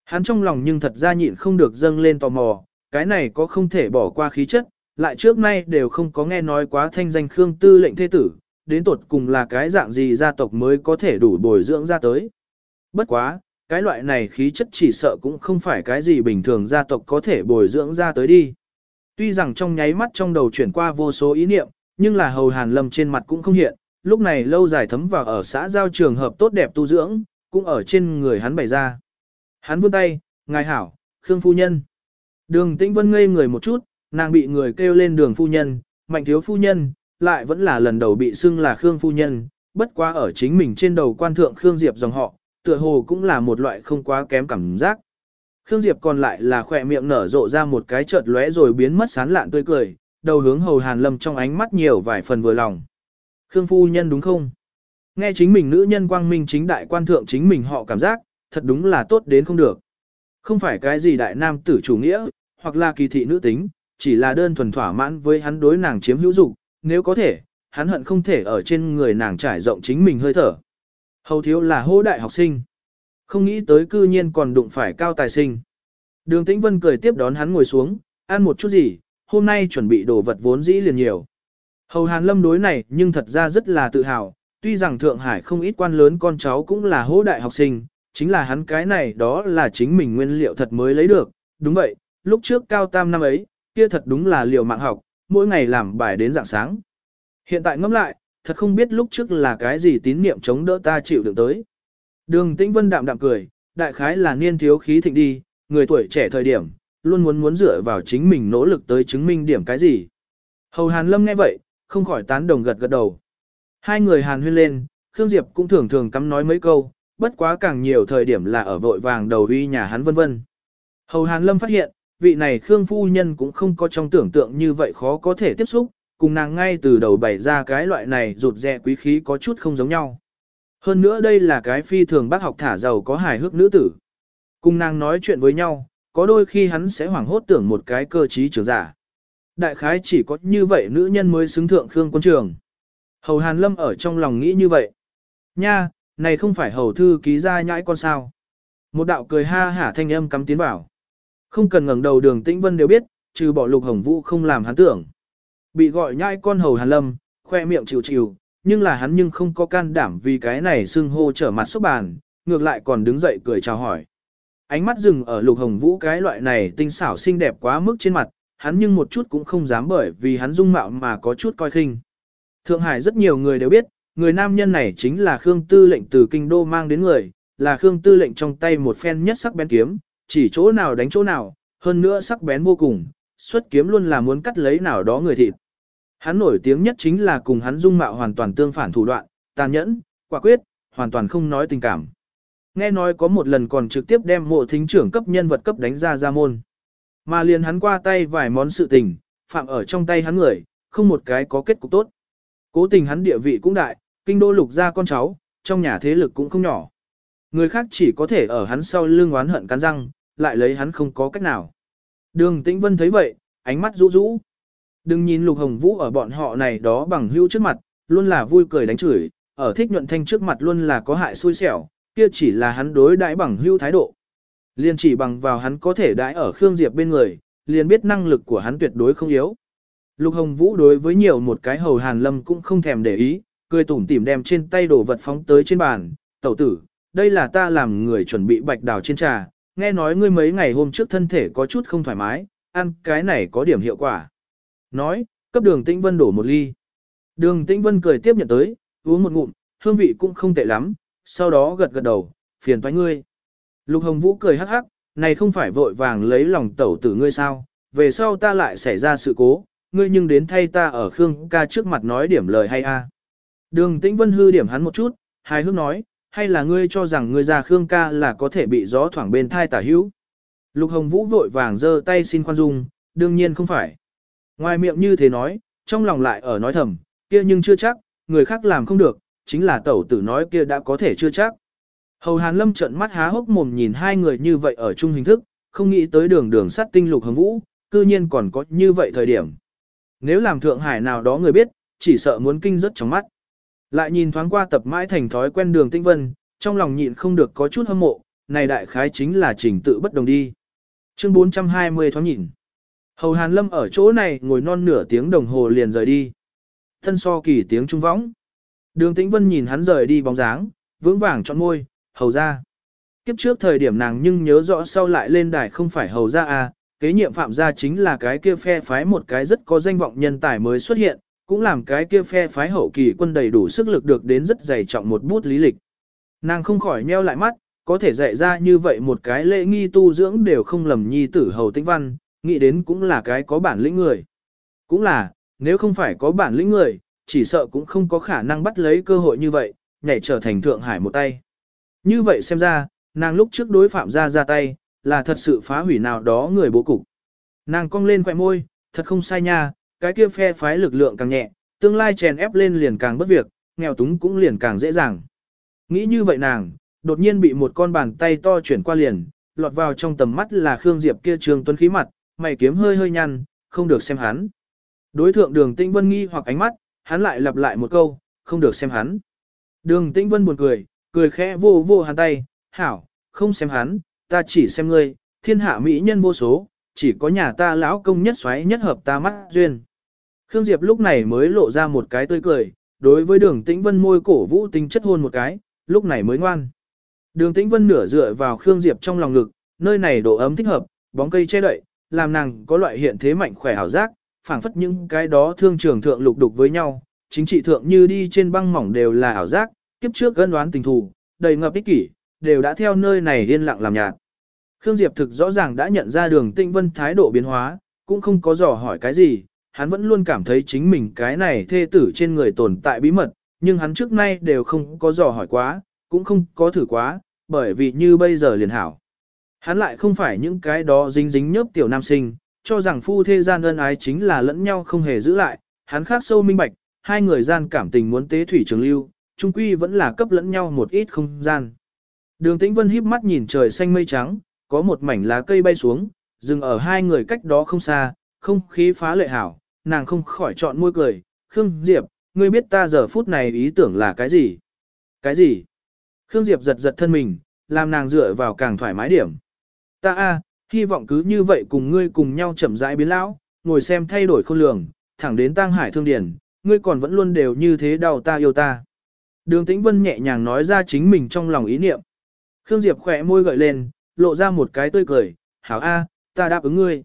Hắn trong lòng nhưng thật ra nhịn không được dâng lên tò mò, cái này có không thể bỏ qua khí chất, lại trước nay đều không có nghe nói quá thanh danh Khương Tư lệnh thế tử, đến tột cùng là cái dạng gì gia tộc mới có thể đủ bồi dưỡng ra tới. Bất quá, cái loại này khí chất chỉ sợ cũng không phải cái gì bình thường gia tộc có thể bồi dưỡng ra tới đi. Tuy rằng trong nháy mắt trong đầu chuyển qua vô số ý niệm, nhưng là hầu hàn lâm trên mặt cũng không hiện, lúc này lâu dài thấm vào ở xã giao trường hợp tốt đẹp tu dưỡng, cũng ở trên người hắn bày ra. Hắn vươn tay, ngài hảo, Khương phu nhân. Đường tĩnh vân ngây người một chút, nàng bị người kêu lên đường phu nhân, mạnh thiếu phu nhân, lại vẫn là lần đầu bị xưng là Khương phu nhân, bất quá ở chính mình trên đầu quan thượng Khương Diệp dòng họ, tựa hồ cũng là một loại không quá kém cảm giác. Khương Diệp còn lại là khỏe miệng nở rộ ra một cái chợt lóe rồi biến mất sán lạn tươi cười, đầu hướng hầu hàn lâm trong ánh mắt nhiều vài phần vừa lòng. Khương phu nhân đúng không? Nghe chính mình nữ nhân quang minh chính đại quan thượng chính mình họ cảm giác, thật đúng là tốt đến không được. Không phải cái gì đại nam tử chủ nghĩa, hoặc là kỳ thị nữ tính, chỉ là đơn thuần thỏa mãn với hắn đối nàng chiếm hữu dục, nếu có thể, hắn hận không thể ở trên người nàng trải rộng chính mình hơi thở. Hầu thiếu là hô đại học sinh. Không nghĩ tới cư nhiên còn đụng phải cao tài sinh. Đường Tĩnh Vân cười tiếp đón hắn ngồi xuống, ăn một chút gì, hôm nay chuẩn bị đồ vật vốn dĩ liền nhiều. Hầu Hàn Lâm đối này nhưng thật ra rất là tự hào, tuy rằng Thượng Hải không ít quan lớn con cháu cũng là hô đại học sinh, chính là hắn cái này đó là chính mình nguyên liệu thật mới lấy được. Đúng vậy, lúc trước cao tam năm ấy, kia thật đúng là liều mạng học, mỗi ngày làm bài đến dạng sáng. Hiện tại ngẫm lại, thật không biết lúc trước là cái gì tín niệm chống đỡ ta chịu đựng tới. Đường Tĩnh Vân đạm đạm cười, đại khái là niên thiếu khí thịnh đi, người tuổi trẻ thời điểm, luôn muốn muốn dựa vào chính mình nỗ lực tới chứng minh điểm cái gì. Hầu Hàn Lâm nghe vậy, không khỏi tán đồng gật gật đầu. Hai người Hàn huyên lên, Khương Diệp cũng thường thường cắm nói mấy câu, bất quá càng nhiều thời điểm là ở vội vàng đầu uy nhà hắn vân vân. Hầu Hàn Lâm phát hiện, vị này Khương Phu Nhân cũng không có trong tưởng tượng như vậy khó có thể tiếp xúc, cùng nàng ngay từ đầu bày ra cái loại này rụt rè quý khí có chút không giống nhau. Hơn nữa đây là cái phi thường bác học thả giàu có hài hước nữ tử. Cùng nàng nói chuyện với nhau, có đôi khi hắn sẽ hoảng hốt tưởng một cái cơ trí trưởng giả. Đại khái chỉ có như vậy nữ nhân mới xứng thượng Khương quân trường. Hầu Hàn Lâm ở trong lòng nghĩ như vậy. Nha, này không phải hầu thư ký ra nhãi con sao. Một đạo cười ha hả thanh âm cắm tiến vào. Không cần ngẩng đầu đường tĩnh vân đều biết, trừ bỏ lục hồng vũ không làm hắn tưởng. Bị gọi nhai con hầu Hàn Lâm, khoe miệng chịu chịu, nhưng là hắn nhưng không có can đảm vì cái này xưng hô trở mặt xúc bàn, ngược lại còn đứng dậy cười chào hỏi. Ánh mắt dừng ở lục hồng vũ cái loại này tinh xảo xinh đẹp quá mức trên mặt, hắn nhưng một chút cũng không dám bởi vì hắn dung mạo mà có chút coi khinh. Thượng Hải rất nhiều người đều biết, người nam nhân này chính là Khương Tư lệnh từ kinh đô mang đến người, là Khương Tư lệnh trong tay một phen nhất sắc bén kiếm, chỉ chỗ nào đánh chỗ nào, hơn nữa sắc bén vô cùng, xuất kiếm luôn là muốn cắt lấy nào đó người thịt. Hắn nổi tiếng nhất chính là cùng hắn dung mạo hoàn toàn tương phản thủ đoạn, tàn nhẫn, quả quyết, hoàn toàn không nói tình cảm. Nghe nói có một lần còn trực tiếp đem mộ thính trưởng cấp nhân vật cấp đánh ra ra môn. Mà liền hắn qua tay vài món sự tình, phạm ở trong tay hắn người, không một cái có kết cục tốt. Cố tình hắn địa vị cũng đại, kinh đô lục ra con cháu, trong nhà thế lực cũng không nhỏ. Người khác chỉ có thể ở hắn sau lưng oán hận cắn răng, lại lấy hắn không có cách nào. Đường Tĩnh Vân thấy vậy, ánh mắt rũ rũ. Đừng nhìn Lục Hồng Vũ ở bọn họ này đó bằng hữu trước mặt, luôn là vui cười đánh chửi, ở thích nhuận thanh trước mặt luôn là có hại xui xẻo, kia chỉ là hắn đối đãi bằng hữu thái độ. Liên chỉ bằng vào hắn có thể đãi ở Khương Diệp bên người, liền biết năng lực của hắn tuyệt đối không yếu. Lục Hồng Vũ đối với nhiều một cái hầu hàn lâm cũng không thèm để ý, cười tủm tỉm đem trên tay đồ vật phóng tới trên bàn, tẩu tử, đây là ta làm người chuẩn bị bạch đào trên trà, nghe nói ngươi mấy ngày hôm trước thân thể có chút không thoải mái, ăn cái này có điểm hiệu quả. Nói, cấp đường tĩnh vân đổ một ly. Đường tĩnh vân cười tiếp nhận tới, uống một ngụm, hương vị cũng không tệ lắm, sau đó gật gật đầu, phiền toái ngươi. Lục Hồng Vũ cười hắc hắc, này không phải vội vàng lấy lòng tẩu tử ngươi sao, về sau ta lại xảy ra sự cố, ngươi nhưng đến thay ta ở Khương ca trước mặt nói điểm lời hay a. Đường Tĩnh Vân hư điểm hắn một chút, hài hước nói, hay là ngươi cho rằng ngươi già Khương ca là có thể bị gió thoảng bên thai tả hữu. Lục Hồng Vũ vội vàng giơ tay xin khoan dung, đương nhiên không phải. Ngoài miệng như thế nói, trong lòng lại ở nói thầm, kia nhưng chưa chắc, người khác làm không được, chính là tẩu tử nói kia đã có thể chưa chắc. Hầu Hàn Lâm trợn mắt há hốc mồm nhìn hai người như vậy ở chung hình thức, không nghĩ tới đường đường sắt tinh Lục Hồng Vũ, cư nhiên còn có như vậy thời điểm. Nếu làm Thượng Hải nào đó người biết, chỉ sợ muốn kinh rất trong mắt. Lại nhìn thoáng qua tập mãi thành thói quen đường tinh vân, trong lòng nhịn không được có chút hâm mộ, này đại khái chính là trình tự bất đồng đi. Chương 420 thoáng nhìn. Hầu Hàn Lâm ở chỗ này ngồi non nửa tiếng đồng hồ liền rời đi. Thân so kỳ tiếng trung võng. Đường Tĩnh Vân nhìn hắn rời đi bóng dáng, vững vàng chọn môi, hầu ra. Kiếp trước thời điểm nàng nhưng nhớ rõ sau lại lên đài không phải hầu ra à, kế nhiệm phạm gia chính là cái kia phe phái một cái rất có danh vọng nhân tài mới xuất hiện, cũng làm cái kia phe phái hậu kỳ quân đầy đủ sức lực được đến rất dày trọng một bút lý lịch. Nàng không khỏi nheo lại mắt, có thể dạy ra như vậy một cái lễ nghi tu dưỡng đều không lầm nhi tử hầu tĩnh văn, nghĩ đến cũng là cái có bản lĩnh người. Cũng là, nếu không phải có bản lĩnh người, chỉ sợ cũng không có khả năng bắt lấy cơ hội như vậy, nhảy trở thành Thượng Hải một tay. Như vậy xem ra, nàng lúc trước đối phạm ra ra tay, là thật sự phá hủy nào đó người bố cục. Nàng cong lên khỏe môi, thật không sai nha, cái kia phe phái lực lượng càng nhẹ, tương lai chèn ép lên liền càng bất việc, nghèo túng cũng liền càng dễ dàng. Nghĩ như vậy nàng, đột nhiên bị một con bàn tay to chuyển qua liền, lọt vào trong tầm mắt là Khương Diệp kia trường tuấn khí mặt, mày kiếm hơi hơi nhăn, không được xem hắn. Đối thượng đường Tĩnh Vân nghi hoặc ánh mắt, hắn lại lặp lại một câu, không được xem hắn. Đường Tĩnh Vân buồn cười, cười khẽ vô vô hắn tay, hảo, không xem hắn, ta chỉ xem ngươi, thiên hạ mỹ nhân vô số, chỉ có nhà ta lão công nhất xoáy nhất hợp ta mắt duyên. Khương Diệp lúc này mới lộ ra một cái tươi cười, đối với đường tĩnh vân môi cổ vũ tinh chất hôn một cái, lúc này mới ngoan. Đường tĩnh vân nửa dựa vào Khương Diệp trong lòng ngực, nơi này độ ấm thích hợp, bóng cây che đậy, làm nàng có loại hiện thế mạnh khỏe hảo giác, phảng phất những cái đó thương trường thượng lục đục với nhau, chính trị thượng như đi trên băng mỏng đều là ảo giác, kiếp trước gân đoán tình thù, đầy ngập ích kỷ, đều đã theo nơi này yên lặng làm nhạt. Khương Diệp thực rõ ràng đã nhận ra đường Tinh vân thái độ biến hóa, cũng không có dò hỏi cái gì, hắn vẫn luôn cảm thấy chính mình cái này thê tử trên người tồn tại bí mật, nhưng hắn trước nay đều không có dò hỏi quá, cũng không có thử quá, bởi vì như bây giờ liền hảo. Hắn lại không phải những cái đó dính dính nhớp tiểu nam sinh, cho rằng phu thê gian ân ái chính là lẫn nhau không hề giữ lại, hắn khác sâu minh bạch, hai người gian cảm tình muốn tế thủy trường lưu, chung quy vẫn là cấp lẫn nhau một ít không gian. Đường Tĩnh Vân híp mắt nhìn trời xanh mây trắng, có một mảnh lá cây bay xuống, dừng ở hai người cách đó không xa, không khí phá lệ hảo, nàng không khỏi chọn môi cười, Khương Diệp, ngươi biết ta giờ phút này ý tưởng là cái gì? Cái gì? Khương Diệp giật giật thân mình, làm nàng dựa vào càng thoải mái điểm. Ta a, hy vọng cứ như vậy cùng ngươi cùng nhau chậm rãi biến lão, ngồi xem thay đổi khôn lường, thẳng đến tang hải thương điển, ngươi còn vẫn luôn đều như thế đau ta yêu ta. Đường Tĩnh Vân nhẹ nhàng nói ra chính mình trong lòng ý niệm. Khương Diệp khỏe môi gợi lên, lộ ra một cái tươi cười, hảo a, ta đáp ứng ngươi.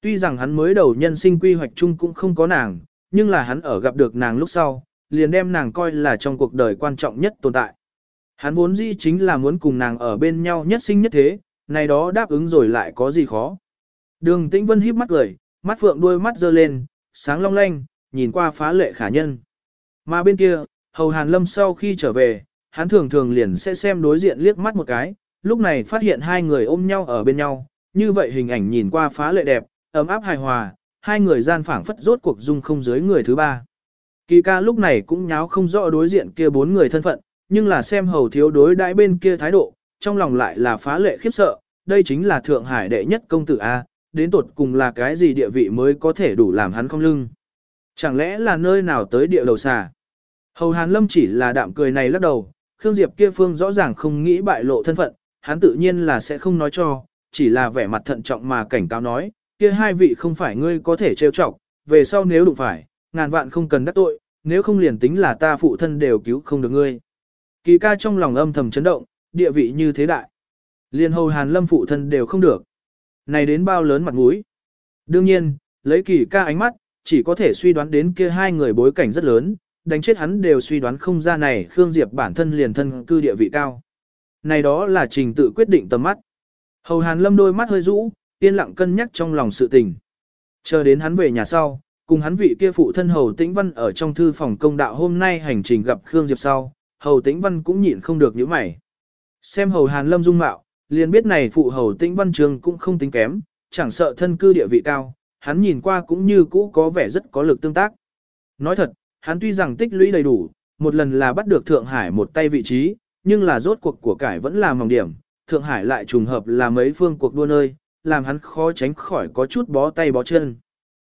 Tuy rằng hắn mới đầu nhân sinh quy hoạch chung cũng không có nàng, nhưng là hắn ở gặp được nàng lúc sau, liền đem nàng coi là trong cuộc đời quan trọng nhất tồn tại. Hắn vốn dĩ chính là muốn cùng nàng ở bên nhau nhất sinh nhất thế, này đó đáp ứng rồi lại có gì khó. Đường Tĩnh Vân híp mắt cười, mắt phượng đuôi mắt dơ lên, sáng long lanh, nhìn qua phá lệ khả nhân. Mà bên kia, Hầu Hàn Lâm sau khi trở về, hắn thường thường liền sẽ xem đối diện liếc mắt một cái, lúc này phát hiện hai người ôm nhau ở bên nhau, như vậy hình ảnh nhìn qua phá lệ đẹp, ấm áp hài hòa, hai người gian phảng phất rốt cuộc dung không dưới người thứ ba. Kỳ ca lúc này cũng nháo không rõ đối diện kia bốn người thân phận, nhưng là xem hầu thiếu đối đãi bên kia thái độ, trong lòng lại là phá lệ khiếp sợ, đây chính là Thượng Hải đệ nhất công tử A, đến tột cùng là cái gì địa vị mới có thể đủ làm hắn không lưng. Chẳng lẽ là nơi nào tới địa đầu xà? Hầu Hàn Lâm chỉ là đạm cười này lắc đầu, Khương Diệp kia phương rõ ràng không nghĩ bại lộ thân phận, hắn tự nhiên là sẽ không nói cho, chỉ là vẻ mặt thận trọng mà cảnh cáo nói, kia hai vị không phải ngươi có thể trêu chọc, về sau nếu đụng phải, ngàn vạn không cần đắc tội, nếu không liền tính là ta phụ thân đều cứu không được ngươi. Kỳ ca trong lòng âm thầm chấn động, địa vị như thế đại. Liên hầu hàn lâm phụ thân đều không được. Này đến bao lớn mặt mũi. Đương nhiên, lấy kỳ ca ánh mắt, chỉ có thể suy đoán đến kia hai người bối cảnh rất lớn, đánh chết hắn đều suy đoán không ra này Khương Diệp bản thân liền thân cư địa vị cao. Này đó là trình tự quyết định tầm mắt. Hầu Hàn Lâm đôi mắt hơi rũ, yên lặng cân nhắc trong lòng sự tình. Chờ đến hắn về nhà sau, cùng hắn vị kia phụ thân Hầu Tĩnh Văn ở trong thư phòng công đạo hôm nay hành trình gặp Khương Diệp sau, Hầu Tĩnh Văn cũng nhịn không được nhíu mày. Xem Hầu Hàn Lâm dung mạo, liền biết này phụ Hầu Tĩnh Văn trường cũng không tính kém, chẳng sợ thân cư địa vị cao, hắn nhìn qua cũng như cũ có vẻ rất có lực tương tác. Nói thật, hắn tuy rằng tích lũy đầy đủ, một lần là bắt được Thượng Hải một tay vị trí, nhưng là rốt cuộc của cải vẫn là mỏng điểm, Thượng Hải lại trùng hợp là mấy phương cuộc đua nơi, làm hắn khó tránh khỏi có chút bó tay bó chân.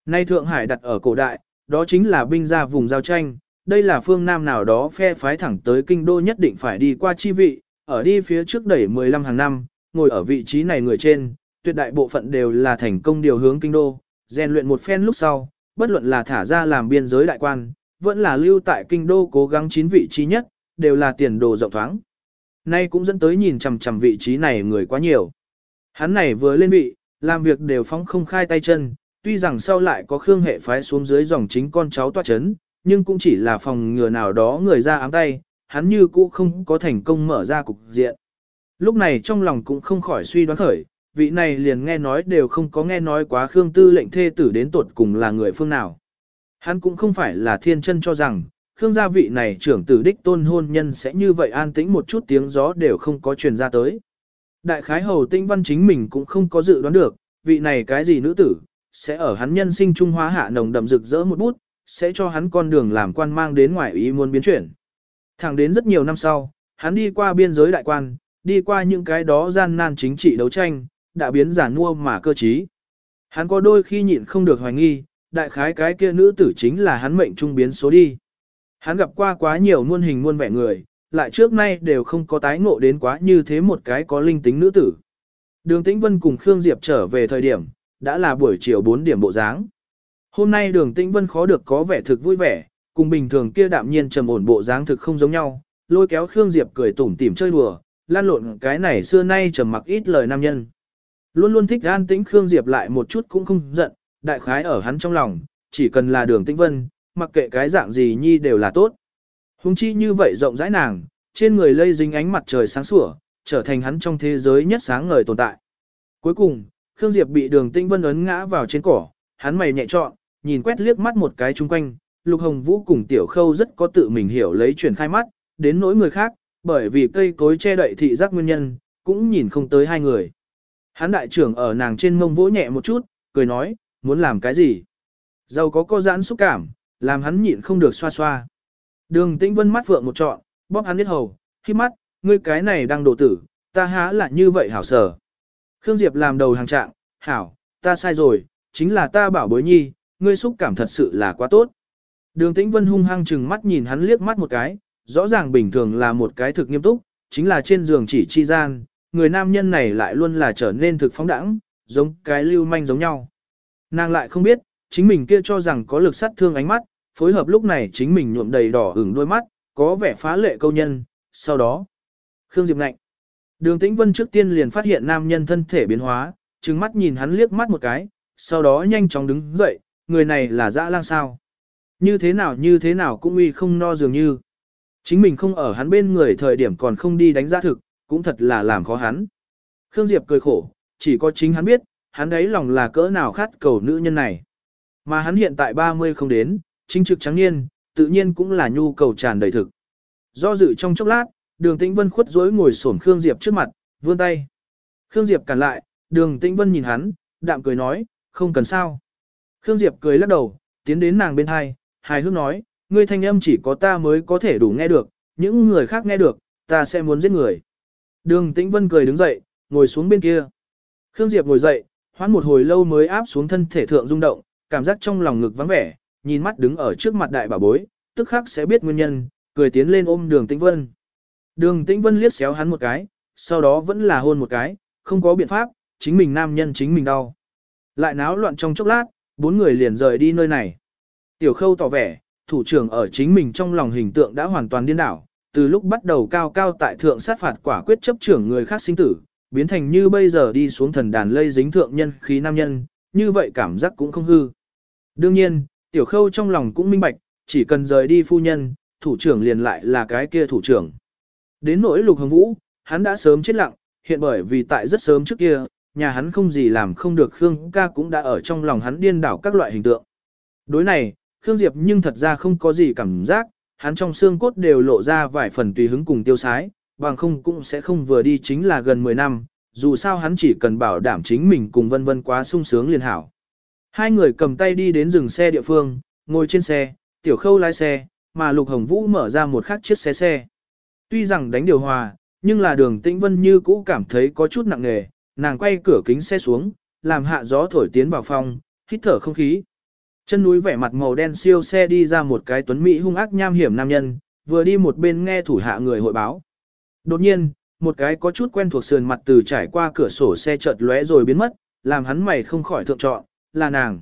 Nay Thượng Hải đặt ở cổ đại, đó chính là binh ra vùng giao tranh, đây là phương Nam nào đó phe phái thẳng tới kinh đô nhất định phải đi qua chi vị, ở đi phía trước đẩy 15 hàng năm, ngồi ở vị trí này người trên, tuyệt đại bộ phận đều là thành công điều hướng kinh đô, rèn luyện một phen lúc sau, bất luận là thả ra làm biên giới đại quan, vẫn là lưu tại kinh đô cố gắng chín vị trí nhất, đều là tiền đồ rộng thoáng. Nay cũng dẫn tới nhìn chằm chằm vị trí này người quá nhiều. Hắn này vừa lên vị, làm việc đều phóng không khai tay chân, tuy rằng sau lại có khương hệ phái xuống dưới dòng chính con cháu toa chấn, nhưng cũng chỉ là phòng ngừa nào đó người ra ám tay, hắn như cũ không có thành công mở ra cục diện. Lúc này trong lòng cũng không khỏi suy đoán khởi, vị này liền nghe nói đều không có nghe nói quá Khương Tư lệnh thê tử đến tuột cùng là người phương nào. Hắn cũng không phải là thiên chân cho rằng, Khương gia vị này trưởng tử đích tôn hôn nhân sẽ như vậy an tĩnh một chút tiếng gió đều không có truyền ra tới. Đại khái hầu tinh văn chính mình cũng không có dự đoán được, vị này cái gì nữ tử, sẽ ở hắn nhân sinh trung hóa hạ nồng đậm rực rỡ một bút, sẽ cho hắn con đường làm quan mang đến ngoài ý muốn biến chuyển. Thẳng đến rất nhiều năm sau, hắn đi qua biên giới đại quan, đi qua những cái đó gian nan chính trị đấu tranh, đã biến giả nua mà cơ trí. Hắn có đôi khi nhịn không được hoài nghi, đại khái cái kia nữ tử chính là hắn mệnh trung biến số đi. Hắn gặp qua quá nhiều muôn hình muôn vẻ người, lại trước nay đều không có tái ngộ đến quá như thế một cái có linh tính nữ tử. Đường Tĩnh Vân cùng Khương Diệp trở về thời điểm, đã là buổi chiều 4 điểm bộ dáng. Hôm nay đường Tĩnh Vân khó được có vẻ thực vui vẻ, cùng bình thường kia đạm nhiên trầm ổn bộ dáng thực không giống nhau, lôi kéo Khương Diệp cười tủm tỉm chơi đùa, lan lộn cái này xưa nay trầm mặc ít lời nam nhân. Luôn luôn thích an tĩnh Khương Diệp lại một chút cũng không giận, đại khái ở hắn trong lòng, chỉ cần là đường tĩnh vân, mặc kệ cái dạng gì nhi đều là tốt. Hùng chi như vậy rộng rãi nàng, trên người lây dính ánh mặt trời sáng sủa, trở thành hắn trong thế giới nhất sáng ngời tồn tại. Cuối cùng, Khương Diệp bị đường tinh vân ấn ngã vào trên cỏ, hắn mày nhẹ trọn, nhìn quét liếc mắt một cái chung quanh, Lục Hồng Vũ cùng Tiểu Khâu rất có tự mình hiểu lấy chuyển khai mắt, đến nỗi người khác, bởi vì cây cối che đậy thị giác nguyên nhân, cũng nhìn không tới hai người. Hắn đại trưởng ở nàng trên mông vỗ nhẹ một chút, cười nói, muốn làm cái gì? Giàu có co giãn xúc cảm, làm hắn nhịn không được xoa xoa. Đường tĩnh vân mắt vượng một trọn, bóp hắn biết hầu, khi mắt, ngươi cái này đang đổ tử, ta há là như vậy hảo sở. Khương Diệp làm đầu hàng trạng, hảo, ta sai rồi, chính là ta bảo bối nhi, ngươi xúc cảm thật sự là quá tốt. Đường tĩnh vân hung hăng chừng mắt nhìn hắn liếc mắt một cái, rõ ràng bình thường là một cái thực nghiêm túc, chính là trên giường chỉ chi gian, người nam nhân này lại luôn là trở nên thực phóng đẳng, giống cái lưu manh giống nhau. Nàng lại không biết, chính mình kia cho rằng có lực sát thương ánh mắt, phối hợp lúc này chính mình nhuộm đầy đỏ ửng đôi mắt, có vẻ phá lệ câu nhân, sau đó. Khương Diệp ngạnh. Đường Tĩnh Vân trước tiên liền phát hiện nam nhân thân thể biến hóa, trừng mắt nhìn hắn liếc mắt một cái, sau đó nhanh chóng đứng dậy, người này là dã lang sao. Như thế nào như thế nào cũng uy không no dường như. Chính mình không ở hắn bên người thời điểm còn không đi đánh giá thực, cũng thật là làm khó hắn. Khương Diệp cười khổ, chỉ có chính hắn biết, hắn ấy lòng là cỡ nào khát cầu nữ nhân này. Mà hắn hiện tại 30 không đến, chính trực trắng niên, tự nhiên cũng là nhu cầu tràn đầy thực. Do dự trong chốc lát, đường tĩnh vân khuất dối ngồi xổm Khương Diệp trước mặt, vươn tay. Khương Diệp cản lại, đường tĩnh vân nhìn hắn, đạm cười nói, không cần sao. Khương Diệp cười lắc đầu, tiến đến nàng bên hai, hài hước nói, ngươi thanh âm chỉ có ta mới có thể đủ nghe được, những người khác nghe được, ta sẽ muốn giết người. Đường Tĩnh Vân cười đứng dậy, ngồi xuống bên kia. Khương Diệp ngồi dậy, hoán một hồi lâu mới áp xuống thân thể thượng rung động, cảm giác trong lòng ngực vắng vẻ, nhìn mắt đứng ở trước mặt đại bà bối, tức khắc sẽ biết nguyên nhân, cười tiến lên ôm đường Tĩnh Vân. Đường Tĩnh Vân liếc xéo hắn một cái, sau đó vẫn là hôn một cái, không có biện pháp, chính mình nam nhân chính mình đau. Lại náo loạn trong chốc lát, bốn người liền rời đi nơi này. Tiểu khâu tỏ vẻ, thủ trưởng ở chính mình trong lòng hình tượng đã hoàn toàn điên đảo, từ lúc bắt đầu cao cao tại thượng sát phạt quả quyết chấp trưởng người khác sinh tử, biến thành như bây giờ đi xuống thần đàn lây dính thượng nhân khí nam nhân, như vậy cảm giác cũng không hư. Đương nhiên, tiểu khâu trong lòng cũng minh bạch, chỉ cần rời đi phu nhân, thủ trưởng liền lại là cái kia thủ trưởng. Đến nỗi lục hồng vũ, hắn đã sớm chết lặng, hiện bởi vì tại rất sớm trước kia, nhà hắn không gì làm không được Khương ca cũng đã ở trong lòng hắn điên đảo các loại hình tượng. Đối này, Khương Diệp nhưng thật ra không có gì cảm giác, hắn trong xương cốt đều lộ ra vài phần tùy hứng cùng tiêu sái, bằng không cũng sẽ không vừa đi chính là gần 10 năm, dù sao hắn chỉ cần bảo đảm chính mình cùng vân vân quá sung sướng liền hảo. Hai người cầm tay đi đến dừng xe địa phương, ngồi trên xe, tiểu khâu lái xe, mà Lục Hồng Vũ mở ra một khắc chiếc xe xe. Tuy rằng đánh điều hòa, nhưng là đường tĩnh vân như cũ cảm thấy có chút nặng nề, nàng quay cửa kính xe xuống, làm hạ gió thổi tiến vào phòng, hít thở không khí. Chân núi vẻ mặt màu đen siêu xe đi ra một cái tuấn mỹ hung ác nham hiểm nam nhân, vừa đi một bên nghe thủ hạ người hội báo. Đột nhiên, một cái có chút quen thuộc sườn mặt từ trải qua cửa sổ xe chợt lóe rồi biến mất, làm hắn mày không khỏi thượng trọn, là nàng.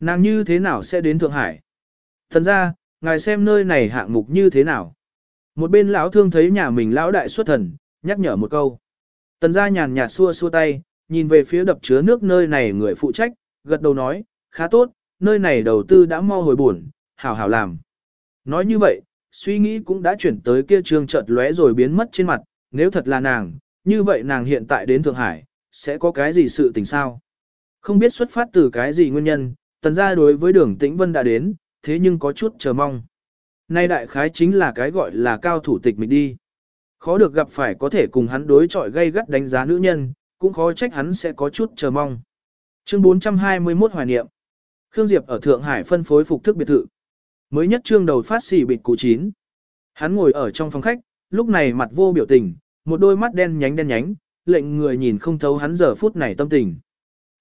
Nàng như thế nào sẽ đến Thượng Hải? Thần ra, ngài xem nơi này hạng mục như thế nào? Một bên lão thương thấy nhà mình lão đại xuất thần, nhắc nhở một câu. Tần gia nhàn nhạt xua xua tay, nhìn về phía đập chứa nước nơi này người phụ trách, gật đầu nói, khá tốt, nơi này đầu tư đã mau hồi buồn, hảo hảo làm. Nói như vậy, suy nghĩ cũng đã chuyển tới kia trường chợt lóe rồi biến mất trên mặt, nếu thật là nàng, như vậy nàng hiện tại đến Thượng Hải, sẽ có cái gì sự tình sao? Không biết xuất phát từ cái gì nguyên nhân, tần gia đối với đường tĩnh vân đã đến, thế nhưng có chút chờ mong. Nay đại khái chính là cái gọi là cao thủ tịch mình đi. Khó được gặp phải có thể cùng hắn đối chọi gây gắt đánh giá nữ nhân, cũng khó trách hắn sẽ có chút chờ mong. Chương 421 Hoài niệm Khương Diệp ở Thượng Hải phân phối phục thức biệt thự. Mới nhất trương đầu phát xỉ bịt cụ chín. Hắn ngồi ở trong phòng khách, lúc này mặt vô biểu tình, một đôi mắt đen nhánh đen nhánh, lệnh người nhìn không thấu hắn giờ phút này tâm tình.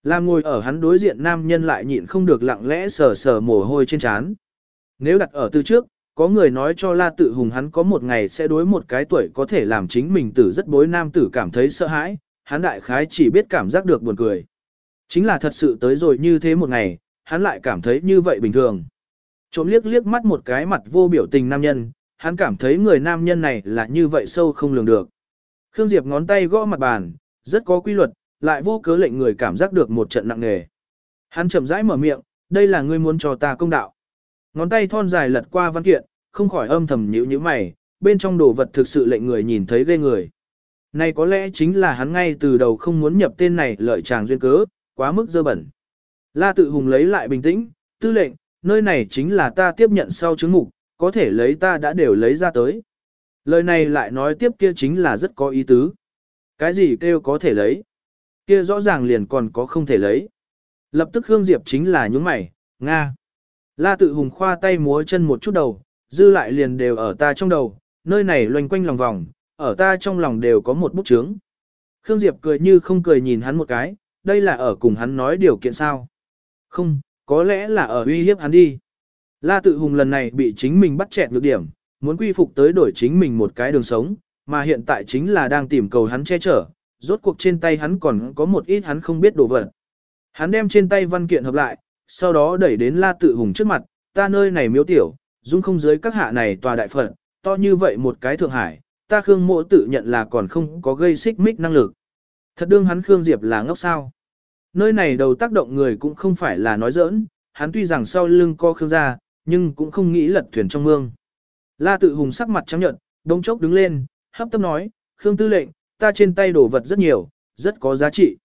Làm ngồi ở hắn đối diện nam nhân lại nhịn không được lặng lẽ sờ sờ mồ hôi trên trán. Nếu đặt ở từ trước, có người nói cho La Tự Hùng hắn có một ngày sẽ đối một cái tuổi có thể làm chính mình tử rất bối nam tử cảm thấy sợ hãi, hắn đại khái chỉ biết cảm giác được buồn cười. Chính là thật sự tới rồi như thế một ngày, hắn lại cảm thấy như vậy bình thường. Trộm liếc liếc mắt một cái mặt vô biểu tình nam nhân, hắn cảm thấy người nam nhân này là như vậy sâu không lường được. Khương Diệp ngón tay gõ mặt bàn, rất có quy luật, lại vô cớ lệnh người cảm giác được một trận nặng nề. Hắn chậm rãi mở miệng, đây là ngươi muốn cho ta công đạo. Ngón tay thon dài lật qua văn kiện, không khỏi âm thầm nhíu nhíu mày, bên trong đồ vật thực sự lệnh người nhìn thấy ghê người. Này có lẽ chính là hắn ngay từ đầu không muốn nhập tên này lợi chàng duyên cớ, quá mức dơ bẩn. La tự hùng lấy lại bình tĩnh, tư lệnh, nơi này chính là ta tiếp nhận sau chứng mục, có thể lấy ta đã đều lấy ra tới. Lời này lại nói tiếp kia chính là rất có ý tứ. Cái gì kêu có thể lấy? Kia rõ ràng liền còn có không thể lấy. Lập tức Khương Diệp chính là những mày, Nga. La tự hùng khoa tay múa chân một chút đầu, dư lại liền đều ở ta trong đầu, nơi này loanh quanh lòng vòng, ở ta trong lòng đều có một bút chướng. Khương Diệp cười như không cười nhìn hắn một cái, đây là ở cùng hắn nói điều kiện sao. Không, có lẽ là ở uy hiếp hắn đi. La tự hùng lần này bị chính mình bắt chẹt lược điểm, muốn quy phục tới đổi chính mình một cái đường sống, mà hiện tại chính là đang tìm cầu hắn che chở, rốt cuộc trên tay hắn còn có một ít hắn không biết đồ vật. Hắn đem trên tay văn kiện hợp lại, sau đó đẩy đến La tự hùng trước mặt, ta nơi này miếu tiểu, dung không dưới các hạ này tòa đại phận, to như vậy một cái Thượng Hải, ta Khương mộ tự nhận là còn không có gây xích mích năng lực. Thật đương hắn Khương Diệp là ngốc sao. Nơi này đầu tác động người cũng không phải là nói giỡn, hắn tuy rằng sau lưng co Khương ra, nhưng cũng không nghĩ lật thuyền trong mương. La tự hùng sắc mặt trắng nhợt, đông chốc đứng lên, hấp tấp nói, Khương tư lệnh, ta trên tay đổ vật rất nhiều, rất có giá trị.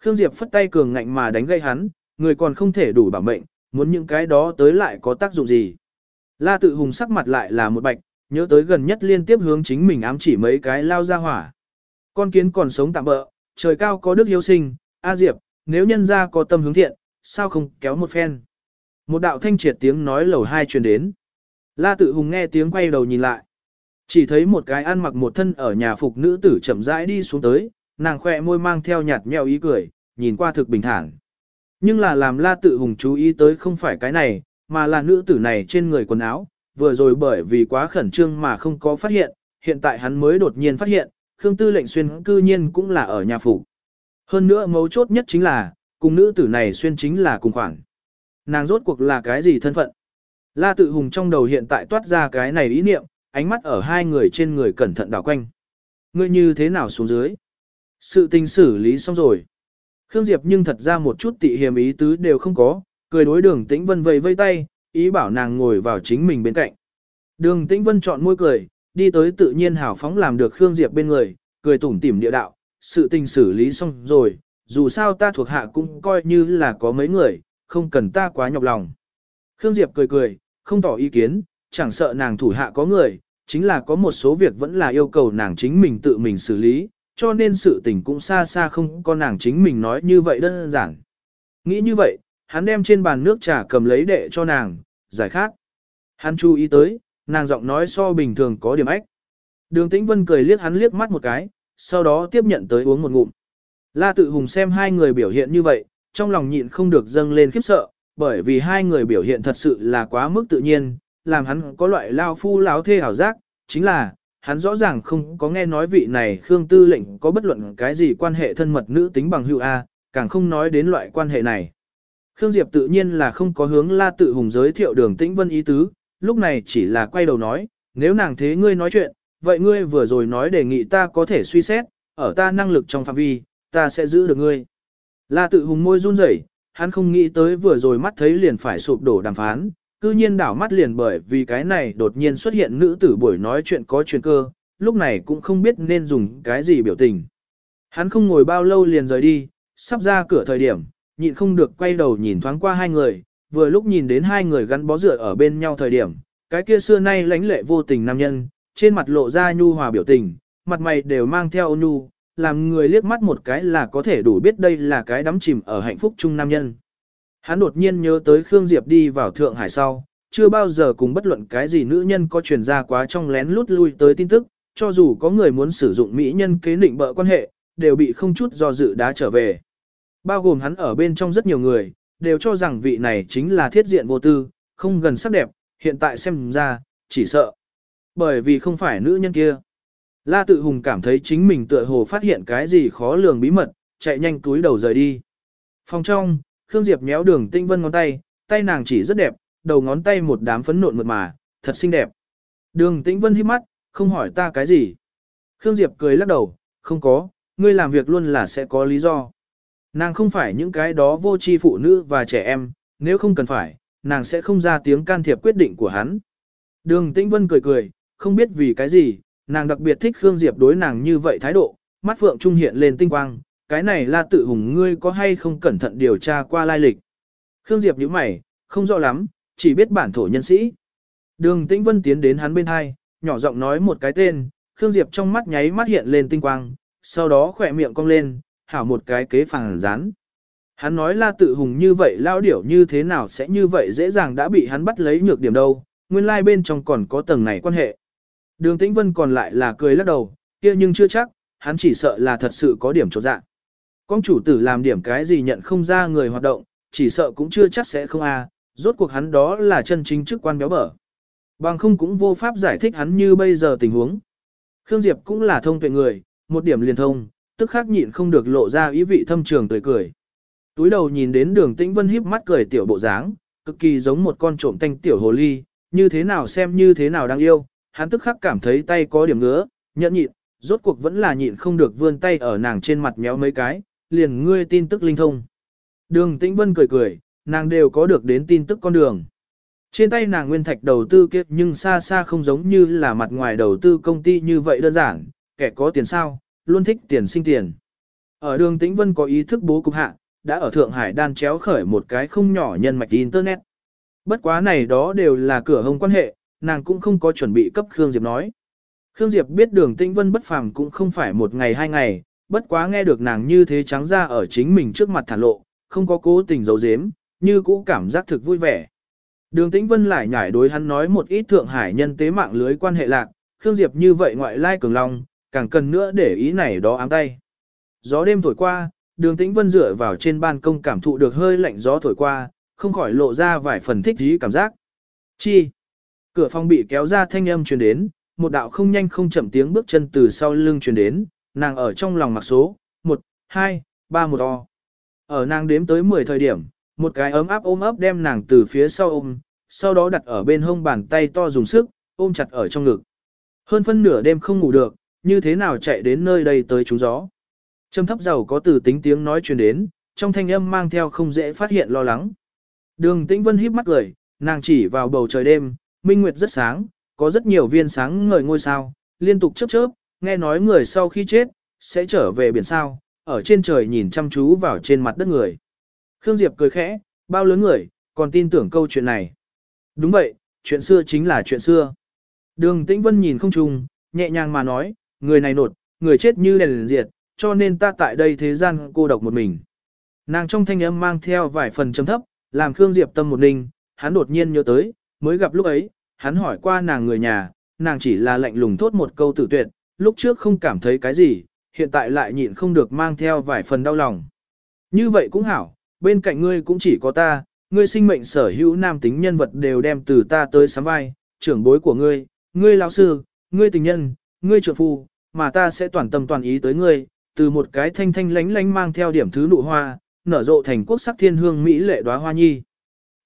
Khương Diệp phất tay cường ngạnh mà đánh gây hắn, người còn không thể đủ bảo mệnh, muốn những cái đó tới lại có tác dụng gì. La tự hùng sắc mặt lại là một bạch, nhớ tới gần nhất liên tiếp hướng chính mình ám chỉ mấy cái lao ra hỏa. Con kiến còn sống tạm bỡ, trời cao có đức hiếu sinh, A Diệp, nếu nhân ra có tâm hướng thiện, sao không kéo một phen. Một đạo thanh triệt tiếng nói lầu hai truyền đến. La tự hùng nghe tiếng quay đầu nhìn lại. Chỉ thấy một cái ăn mặc một thân ở nhà phục nữ tử chậm rãi đi xuống tới, nàng khỏe môi mang theo nhạt nhẽo ý cười, nhìn qua thực bình thản. Nhưng là làm la tự hùng chú ý tới không phải cái này, mà là nữ tử này trên người quần áo, vừa rồi bởi vì quá khẩn trương mà không có phát hiện, hiện tại hắn mới đột nhiên phát hiện, Khương Tư lệnh xuyên cư nhiên cũng là ở nhà phủ. Hơn nữa mấu chốt nhất chính là, cùng nữ tử này xuyên chính là cùng khoảng Nàng rốt cuộc là cái gì thân phận? La tự hùng trong đầu hiện tại toát ra cái này ý niệm, ánh mắt ở hai người trên người cẩn thận đảo quanh. Ngươi như thế nào xuống dưới? Sự tình xử lý xong rồi. Khương Diệp nhưng thật ra một chút tị hiềm ý tứ đều không có, cười đối đường tĩnh vân vây vây tay, ý bảo nàng ngồi vào chính mình bên cạnh. Đường tĩnh vân chọn môi cười, đi tới tự nhiên hào phóng làm được Khương Diệp bên người, cười tủm tỉm địa đạo, sự tình xử lý xong rồi, dù sao ta thuộc hạ cũng coi như là có mấy người, không cần ta quá nhọc lòng. Khương Diệp cười cười, không tỏ ý kiến, chẳng sợ nàng thủ hạ có người, chính là có một số việc vẫn là yêu cầu nàng chính mình tự mình xử lý, cho nên sự tình cũng xa xa không có nàng chính mình nói như vậy đơn giản. Nghĩ như vậy, hắn đem trên bàn nước trà cầm lấy đệ cho nàng, giải khát. Hắn chú ý tới, nàng giọng nói so bình thường có điểm ách. Đường Tĩnh Vân cười liếc hắn liếc mắt một cái, sau đó tiếp nhận tới uống một ngụm. La tự hùng xem hai người biểu hiện như vậy, trong lòng nhịn không được dâng lên khiếp sợ, bởi vì hai người biểu hiện thật sự là quá mức tự nhiên, làm hắn có loại lao phu láo thê hảo giác, chính là, hắn rõ ràng không có nghe nói vị này Khương Tư lệnh có bất luận cái gì quan hệ thân mật nữ tính bằng hữu A, càng không nói đến loại quan hệ này. Khương Diệp tự nhiên là không có hướng La Tự Hùng giới thiệu đường tĩnh vân ý tứ, lúc này chỉ là quay đầu nói, nếu nàng thế ngươi nói chuyện, vậy ngươi vừa rồi nói đề nghị ta có thể suy xét, ở ta năng lực trong phạm vi, ta sẽ giữ được ngươi. La Tự Hùng môi run rẩy, hắn không nghĩ tới vừa rồi mắt thấy liền phải sụp đổ đàm phán, cư nhiên đảo mắt liền bởi vì cái này đột nhiên xuất hiện nữ tử buổi nói chuyện có chuyện cơ, lúc này cũng không biết nên dùng cái gì biểu tình. Hắn không ngồi bao lâu liền rời đi, sắp ra cửa thời điểm, nhịn không được quay đầu nhìn thoáng qua hai người, vừa lúc nhìn đến hai người gắn bó dựa ở bên nhau thời điểm, cái kia xưa nay lãnh lệ vô tình nam nhân, trên mặt lộ ra nhu hòa biểu tình, mặt mày đều mang theo ôn nhu, làm người liếc mắt một cái là có thể đủ biết đây là cái đắm chìm ở hạnh phúc chung nam nhân. Hắn đột nhiên nhớ tới Khương Diệp đi vào Thượng Hải sau, chưa bao giờ cùng bất luận cái gì nữ nhân có truyền ra quá trong lén lút lui tới tin tức, cho dù có người muốn sử dụng mỹ nhân kế định bợ quan hệ, đều bị không chút do dự đá trở về. Bao gồm hắn ở bên trong rất nhiều người, đều cho rằng vị này chính là thiết diện vô tư, không gần sắc đẹp, hiện tại xem ra, chỉ sợ. Bởi vì không phải nữ nhân kia. La tự hùng cảm thấy chính mình tựa hồ phát hiện cái gì khó lường bí mật, chạy nhanh túi đầu rời đi. Phòng trong, Khương Diệp méo đường tinh vân ngón tay, tay nàng chỉ rất đẹp, đầu ngón tay một đám phấn nộn mượt mà, thật xinh đẹp. Đường tĩnh vân hít mắt, không hỏi ta cái gì. Khương Diệp cười lắc đầu, không có, ngươi làm việc luôn là sẽ có lý do. Nàng không phải những cái đó vô tri phụ nữ và trẻ em, nếu không cần phải, nàng sẽ không ra tiếng can thiệp quyết định của hắn. Đường Tĩnh Vân cười cười, không biết vì cái gì, nàng đặc biệt thích Khương Diệp đối nàng như vậy thái độ, mắt phượng trung hiện lên tinh quang, cái này là tự hùng ngươi có hay không cẩn thận điều tra qua lai lịch. Khương Diệp nhíu mày, không rõ lắm, chỉ biết bản thổ nhân sĩ. Đường Tĩnh Vân tiến đến hắn bên hai, nhỏ giọng nói một cái tên, Khương Diệp trong mắt nháy mắt hiện lên tinh quang, sau đó khỏe miệng cong lên, hảo một cái kế phản rán. Hắn nói la tự hùng như vậy lao điểu như thế nào sẽ như vậy dễ dàng đã bị hắn bắt lấy nhược điểm đâu, nguyên lai like bên trong còn có tầng này quan hệ. Đường Tĩnh Vân còn lại là cười lắc đầu, kia nhưng chưa chắc, hắn chỉ sợ là thật sự có điểm trột dạng con chủ tử làm điểm cái gì nhận không ra người hoạt động, chỉ sợ cũng chưa chắc sẽ không a. rốt cuộc hắn đó là chân chính chức quan béo bở. Bằng không cũng vô pháp giải thích hắn như bây giờ tình huống. Khương Diệp cũng là thông tuệ người, một điểm liền thông, tức khắc nhịn không được lộ ra ý vị thâm trường tươi cười. Túi đầu nhìn đến đường tĩnh vân híp mắt cười tiểu bộ dáng, cực kỳ giống một con trộm tanh tiểu hồ ly, như thế nào xem như thế nào đang yêu, hắn tức khắc cảm thấy tay có điểm ngứa, nhẫn nhịn, rốt cuộc vẫn là nhịn không được vươn tay ở nàng trên mặt méo mấy cái, liền ngươi tin tức linh thông. Đường tĩnh vân cười cười, nàng đều có được đến tin tức con đường. Trên tay nàng nguyên thạch đầu tư kiếp nhưng xa xa không giống như là mặt ngoài đầu tư công ty như vậy đơn giản, kẻ có tiền sao, luôn thích tiền sinh tiền. Ở đường Tĩnh Vân có ý thức bố cục hạ, đã ở Thượng Hải đan chéo khởi một cái không nhỏ nhân mạch Internet. Bất quá này đó đều là cửa hông quan hệ, nàng cũng không có chuẩn bị cấp Khương Diệp nói. Khương Diệp biết đường Tĩnh Vân bất phàm cũng không phải một ngày hai ngày, bất quá nghe được nàng như thế trắng ra ở chính mình trước mặt thản lộ, không có cố tình giấu giếm, như cũ cảm giác thực vui vẻ. Đường Tĩnh Vân lại nhảy đối hắn nói một ít Thượng Hải nhân tế mạng lưới quan hệ lạc, Khương Diệp như vậy ngoại lai cường long, càng cần nữa để ý này đó ám tay. Gió đêm thổi qua, đường tĩnh vân dựa vào trên ban công cảm thụ được hơi lạnh gió thổi qua, không khỏi lộ ra vài phần thích dí cảm giác. Chi? Cửa phòng bị kéo ra thanh âm truyền đến, một đạo không nhanh không chậm tiếng bước chân từ sau lưng truyền đến, nàng ở trong lòng mặc số, 1, 2, 3 một o. Ở nàng đếm tới 10 thời điểm, một cái ấm áp ôm ấp đem nàng từ phía sau ôm, sau đó đặt ở bên hông bàn tay to dùng sức, ôm chặt ở trong ngực. Hơn phân nửa đêm không ngủ được, như thế nào chạy đến nơi đây tới trúng gió. Trầm thấp giàu có từ tính tiếng nói truyền đến, trong thanh âm mang theo không dễ phát hiện lo lắng. Đường Tĩnh Vân híp mắt cười, nàng chỉ vào bầu trời đêm, minh nguyệt rất sáng, có rất nhiều viên sáng ngời ngôi sao, liên tục chớp chớp, nghe nói người sau khi chết, sẽ trở về biển sao, ở trên trời nhìn chăm chú vào trên mặt đất người. Khương Diệp cười khẽ, bao lớn người, còn tin tưởng câu chuyện này. Đúng vậy, chuyện xưa chính là chuyện xưa. Đường Tĩnh Vân nhìn không trùng, nhẹ nhàng mà nói, người này nột, người chết như đèn diệt, cho nên ta tại đây thế gian cô độc một mình. Nàng trong thanh âm mang theo vài phần trầm thấp, làm Khương Diệp tâm một ninh, hắn đột nhiên nhớ tới, mới gặp lúc ấy, hắn hỏi qua nàng người nhà, nàng chỉ là lạnh lùng thốt một câu tử tuyệt, lúc trước không cảm thấy cái gì, hiện tại lại nhịn không được mang theo vài phần đau lòng. Như vậy cũng hảo, bên cạnh ngươi cũng chỉ có ta, ngươi sinh mệnh sở hữu nam tính nhân vật đều đem từ ta tới sắm vai, trưởng bối của ngươi, ngươi lão sư, ngươi tình nhân, ngươi trợ phu, mà ta sẽ toàn tâm toàn ý tới ngươi, từ một cái thanh thanh lánh lánh mang theo điểm thứ nụ hoa, nở rộ thành quốc sắc thiên hương mỹ lệ đóa hoa nhi.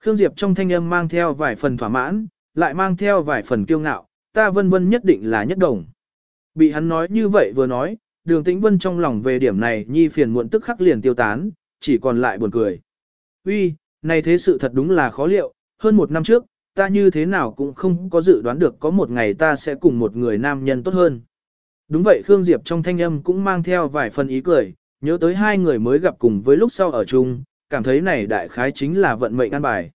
Khương Diệp trong thanh âm mang theo vài phần thỏa mãn, lại mang theo vài phần kiêu ngạo, ta vân vân nhất định là nhất đồng. Bị hắn nói như vậy vừa nói, đường tĩnh vân trong lòng về điểm này nhi phiền muộn tức khắc liền tiêu tán, chỉ còn lại buồn cười. Uy, này thế sự thật đúng là khó liệu, hơn một năm trước, ta như thế nào cũng không có dự đoán được có một ngày ta sẽ cùng một người nam nhân tốt hơn. Đúng vậy Khương Diệp trong thanh âm cũng mang theo vài phần ý cười, nhớ tới hai người mới gặp cùng với lúc sau ở chung, cảm thấy này đại khái chính là vận mệnh an bài.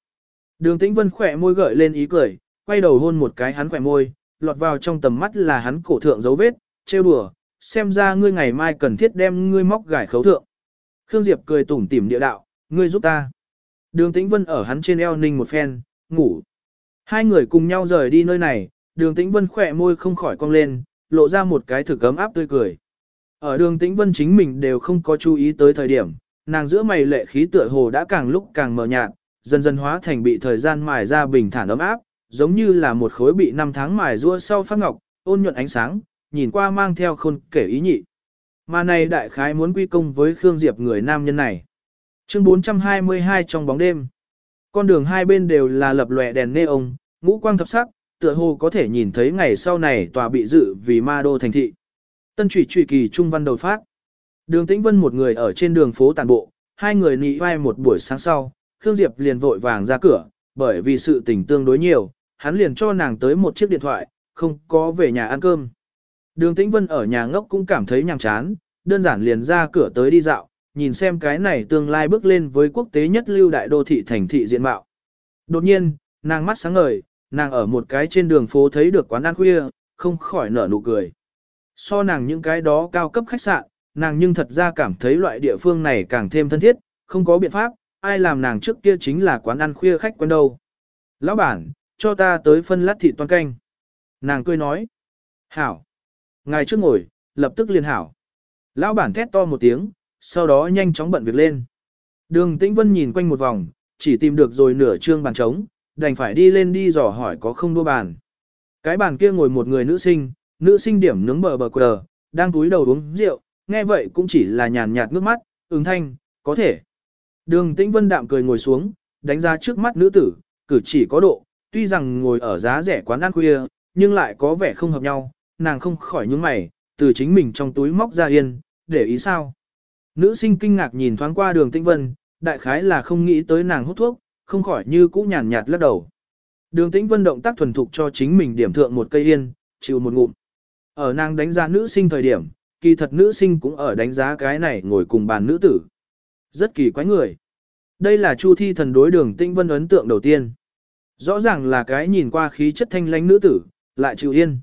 Đường Tĩnh Vân khỏe môi gợi lên ý cười, quay đầu hôn một cái hắn khỏe môi, lọt vào trong tầm mắt là hắn cổ thượng dấu vết, trêu đùa, xem ra ngươi ngày mai cần thiết đem ngươi móc gải khấu thượng. Khương Diệp cười tủm tỉm địa đạo, ngươi giúp ta. Đường Tĩnh Vân ở hắn trên eo ninh một phen, ngủ. Hai người cùng nhau rời đi nơi này, đường Tĩnh Vân khỏe môi không khỏi cong lên, lộ ra một cái thử cấm áp tươi cười. Ở đường Tĩnh Vân chính mình đều không có chú ý tới thời điểm, nàng giữa mày lệ khí tựa hồ đã càng lúc càng mờ nhạt, dần dần hóa thành bị thời gian mài ra bình thản ấm áp, giống như là một khối bị năm tháng mài rua sau phát ngọc, ôn nhuận ánh sáng, nhìn qua mang theo khôn kể ý nhị. Mà này đại khái muốn quy công với Khương Diệp người nam nhân này. Chương 422 trong bóng đêm. Con đường hai bên đều là lập lòe đèn neon, ngũ quang thập sắc, tựa hồ có thể nhìn thấy ngày sau này tòa bị dự vì ma đô thành thị. Tân trụy trụy kỳ trung văn đầu phát. Đường Tĩnh Vân một người ở trên đường phố tàn bộ, hai người nị vai một buổi sáng sau, Khương Diệp liền vội vàng ra cửa, bởi vì sự tình tương đối nhiều, hắn liền cho nàng tới một chiếc điện thoại, không có về nhà ăn cơm. Đường Tĩnh Vân ở nhà ngốc cũng cảm thấy nhàm chán, đơn giản liền ra cửa tới đi dạo, nhìn xem cái này tương lai bước lên với quốc tế nhất lưu đại đô thị thành thị diện mạo. Đột nhiên, nàng mắt sáng ngời, nàng ở một cái trên đường phố thấy được quán ăn khuya, không khỏi nở nụ cười. So nàng những cái đó cao cấp khách sạn, nàng nhưng thật ra cảm thấy loại địa phương này càng thêm thân thiết, không có biện pháp, ai làm nàng trước kia chính là quán ăn khuya khách quen đâu. Lão bản, cho ta tới phân lát thịt toàn canh. Nàng cười nói. Hảo. Ngài trước ngồi, lập tức liền hảo. Lão bản thét to một tiếng, sau đó nhanh chóng bận việc lên. Đường Tĩnh Vân nhìn quanh một vòng, chỉ tìm được rồi nửa trương bàn trống, đành phải đi lên đi dò hỏi có không đua bàn. Cái bàn kia ngồi một người nữ sinh, nữ sinh điểm nướng bờ bờ quờ, đang túi đầu uống rượu, nghe vậy cũng chỉ là nhàn nhạt nước mắt, ứng thanh, có thể. Đường Tĩnh Vân đạm cười ngồi xuống, đánh giá trước mắt nữ tử, cử chỉ có độ, tuy rằng ngồi ở giá rẻ quán ăn khuya, nhưng lại có vẻ không hợp nhau, nàng không khỏi nhướng mày, từ chính mình trong túi móc ra yên, để ý sao. Nữ sinh kinh ngạc nhìn thoáng qua đường Tĩnh Vân, đại khái là không nghĩ tới nàng hút thuốc, không khỏi như cũ nhàn nhạt lắc đầu. Đường Tĩnh Vân động tác thuần thục cho chính mình điểm thượng một cây yên, chịu một ngụm. Ở nàng đánh giá nữ sinh thời điểm, kỳ thật nữ sinh cũng ở đánh giá cái này ngồi cùng bàn nữ tử. Rất kỳ quái người. Đây là Chu Thi thần đối đường Tĩnh Vân ấn tượng đầu tiên. Rõ ràng là cái nhìn qua khí chất thanh lãnh nữ tử, lại chịu yên.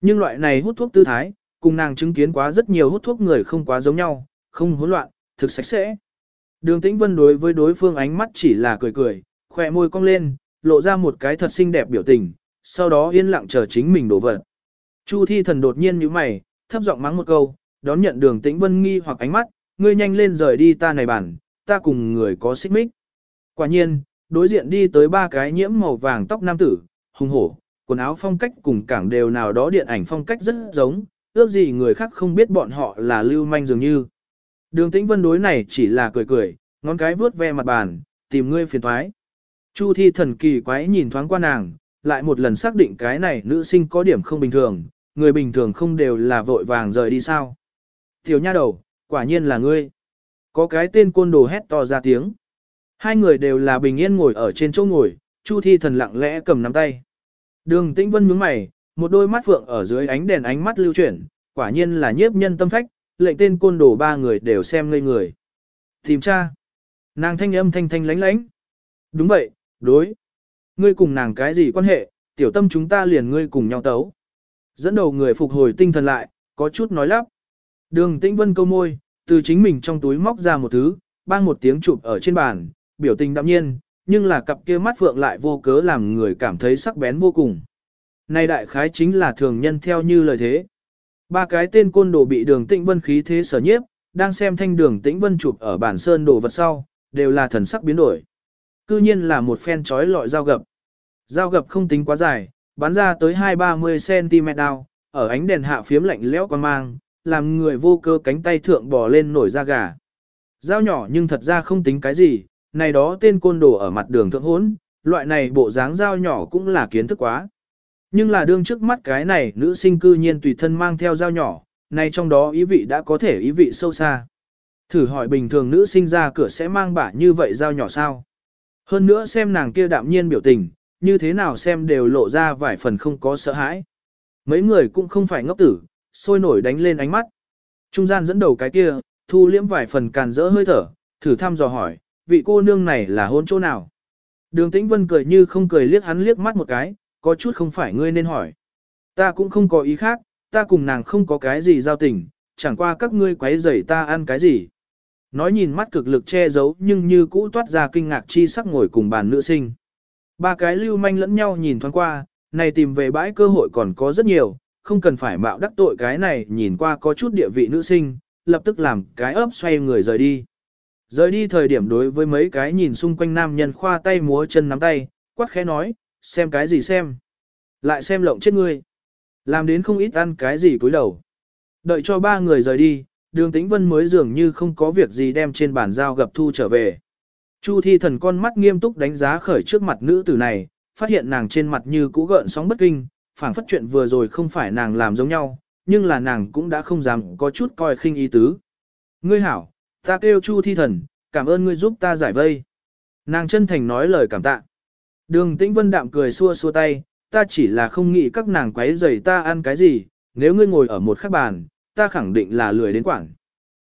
Nhưng loại này hút thuốc tư thái, cùng nàng chứng kiến quá rất nhiều hút thuốc người không quá giống nhau, không hỗn loạn, thực sạch sẽ. Đường Tĩnh Vân đối với đối phương ánh mắt chỉ là cười cười, khỏe môi cong lên, lộ ra một cái thật xinh đẹp biểu tình, sau đó yên lặng chờ chính mình đổ vật. Chu Thi Thần đột nhiên nhíu mày, thấp giọng mắng một câu, đón nhận Đường Tĩnh Vân nghi hoặc ánh mắt, ngươi nhanh lên rời đi ta này bản, ta cùng người có xích mích. Quả nhiên, đối diện đi tới ba cái nhiễm màu vàng tóc nam tử, hung hổ, quần áo phong cách cùng cảng đều nào đó điện ảnh phong cách rất giống, ước gì người khác không biết bọn họ là lưu manh dường như. Đường tĩnh vân đối này chỉ là cười cười, ngón cái vuốt ve mặt bàn, tìm ngươi phiền toái. Chu thi thần kỳ quái nhìn thoáng qua nàng, lại một lần xác định cái này nữ sinh có điểm không bình thường, người bình thường không đều là vội vàng rời đi sao. Tiểu nha đầu, quả nhiên là ngươi. Có cái tên côn đồ hét to ra tiếng. Hai người đều là bình yên ngồi ở trên chỗ ngồi, Chu thi thần lặng lẽ cầm nắm tay. Đường tĩnh vân nhướng mày, một đôi mắt phượng ở dưới ánh đèn ánh mắt lưu chuyển, quả nhiên là nhiếp nhân tâm phách, lệnh tên côn đồ ba người đều xem ngây người. Tìm cha. Nàng thanh âm thanh thanh lánh lánh. Đúng vậy, đối. Ngươi cùng nàng cái gì quan hệ, tiểu tâm chúng ta liền ngươi cùng nhau tấu. Dẫn đầu người phục hồi tinh thần lại, có chút nói lắp. Đường tĩnh vân câu môi, từ chính mình trong túi móc ra một thứ, bang một tiếng chụp ở trên bàn, biểu tình đạm nhiên, nhưng là cặp kia mắt phượng lại vô cớ làm người cảm thấy sắc bén vô cùng. Này đại khái chính là thường nhân theo như lời thế. Ba cái tên côn đồ bị đường tĩnh vân khí thế sở nhiếp, đang xem thanh đường tĩnh vân chụp ở bản sơn đồ vật sau, đều là thần sắc biến đổi. Cư nhiên là một phen chói lọi dao gập. Dao gập không tính quá dài, bắn ra tới 2-30cm đao, ở ánh đèn hạ phiếm lạnh lẽo quan mang, làm người vô cơ cánh tay thượng bò lên nổi da gà. Dao nhỏ nhưng thật ra không tính cái gì, này đó tên côn đồ ở mặt đường thượng hốn, loại này bộ dáng dao nhỏ cũng là kiến thức quá. Nhưng là đương trước mắt cái này nữ sinh cư nhiên tùy thân mang theo dao nhỏ, này trong đó ý vị đã có thể ý vị sâu xa. Thử hỏi bình thường nữ sinh ra cửa sẽ mang bả như vậy dao nhỏ sao? Hơn nữa xem nàng kia đạm nhiên biểu tình, như thế nào xem đều lộ ra vài phần không có sợ hãi. Mấy người cũng không phải ngốc tử, sôi nổi đánh lên ánh mắt. Trung gian dẫn đầu cái kia, thu liễm vài phần càn rỡ hơi thở, thử thăm dò hỏi, vị cô nương này là hôn chỗ nào? Đường tĩnh vân cười như không cười liếc hắn liếc mắt một cái, có chút không phải ngươi nên hỏi. Ta cũng không có ý khác, ta cùng nàng không có cái gì giao tình, chẳng qua các ngươi quấy rầy ta ăn cái gì. Nói nhìn mắt cực lực che giấu nhưng như cũ toát ra kinh ngạc chi sắc ngồi cùng bàn nữ sinh. Ba cái lưu manh lẫn nhau nhìn thoáng qua, này tìm về bãi cơ hội còn có rất nhiều, không cần phải mạo đắc tội cái này nhìn qua có chút địa vị nữ sinh, lập tức làm cái ấp xoay người rời đi. Rời đi thời điểm đối với mấy cái nhìn xung quanh nam nhân khoa tay múa chân nắm tay, quắc khẽ nói, xem cái gì xem. Lại xem lộng chết ngươi. Làm đến không ít ăn cái gì cúi đầu. Đợi cho ba người rời đi, đường tĩnh vân mới dường như không có việc gì đem trên bàn dao gặp thu trở về. Chu thi thần con mắt nghiêm túc đánh giá khởi trước mặt nữ tử này, phát hiện nàng trên mặt như cũ gợn sóng bất kinh, phảng phất chuyện vừa rồi không phải nàng làm giống nhau, nhưng là nàng cũng đã không dám có chút coi khinh ý tứ. Ngươi hảo, ta kêu Chu thi thần, cảm ơn ngươi giúp ta giải vây. Nàng chân thành nói lời cảm tạ. Đường tĩnh vân đạm cười xua xua tay, ta chỉ là không nghĩ các nàng quấy rầy ta ăn cái gì, nếu ngươi ngồi ở một khắc bàn, ta khẳng định là lười đến quảng.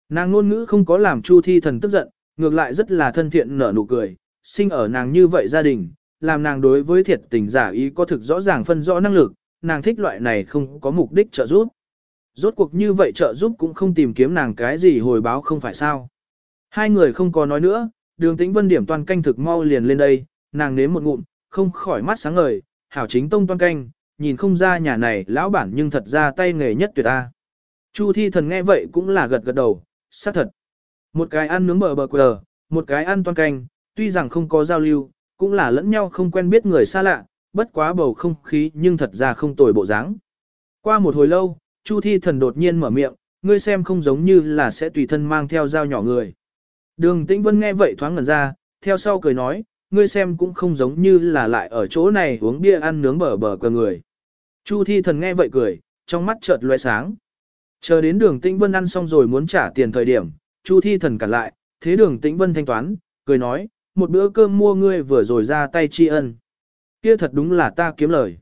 Nàng ngôn ngữ không có làm Chu thi thần tức giận, ngược lại rất là thân thiện nở nụ cười, sinh ở nàng như vậy gia đình, làm nàng đối với thiệt tình giả ý có thực rõ ràng phân rõ năng lực, nàng thích loại này không có mục đích trợ giúp. Rốt cuộc như vậy trợ giúp cũng không tìm kiếm nàng cái gì hồi báo không phải sao. Hai người không có nói nữa, đường tĩnh vân điểm toàn canh thực mau liền lên đây, nàng nếm một ngụm, không khỏi mắt sáng ngời, hảo chính tông toàn canh, nhìn không ra nhà này lão bản nhưng thật ra tay nghề nhất tuyệt ta. Chu thi thần nghe vậy cũng là gật gật đầu, xác thật. Một cái ăn nướng bờ bờ quờ, một cái ăn toàn canh, tuy rằng không có giao lưu, cũng là lẫn nhau không quen biết người xa lạ, bất quá bầu không khí nhưng thật ra không tồi bộ dáng. Qua một hồi lâu, Chu Thi Thần đột nhiên mở miệng, ngươi xem không giống như là sẽ tùy thân mang theo dao nhỏ người. Đường Tĩnh Vân nghe vậy thoáng ngẩn ra, theo sau cười nói, ngươi xem cũng không giống như là lại ở chỗ này uống bia ăn nướng bờ bờ cờ người. Chu Thi Thần nghe vậy cười, trong mắt chợt lóe sáng. Chờ đến đường Tĩnh Vân ăn xong rồi muốn trả tiền thời điểm, Chu Thi Thần cản lại, thế đường Tĩnh Vân thanh toán, cười nói, một bữa cơm mua ngươi vừa rồi ra tay tri ân. Kia thật đúng là ta kiếm lời.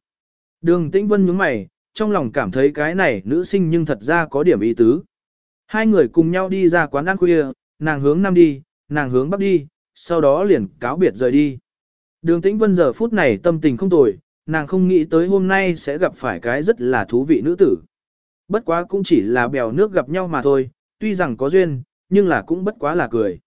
Đường Tĩnh Vân nhướng mày, trong lòng cảm thấy cái này nữ sinh nhưng thật ra có điểm ý tứ. Hai người cùng nhau đi ra quán ăn khuya, nàng hướng nam đi, nàng hướng bắc đi, sau đó liền cáo biệt rời đi. Đường Tĩnh Vân giờ phút này tâm tình không tồi, nàng không nghĩ tới hôm nay sẽ gặp phải cái rất là thú vị nữ tử. Bất quá cũng chỉ là bèo nước gặp nhau mà thôi, tuy rằng có duyên, nhưng là cũng bất quá là cười.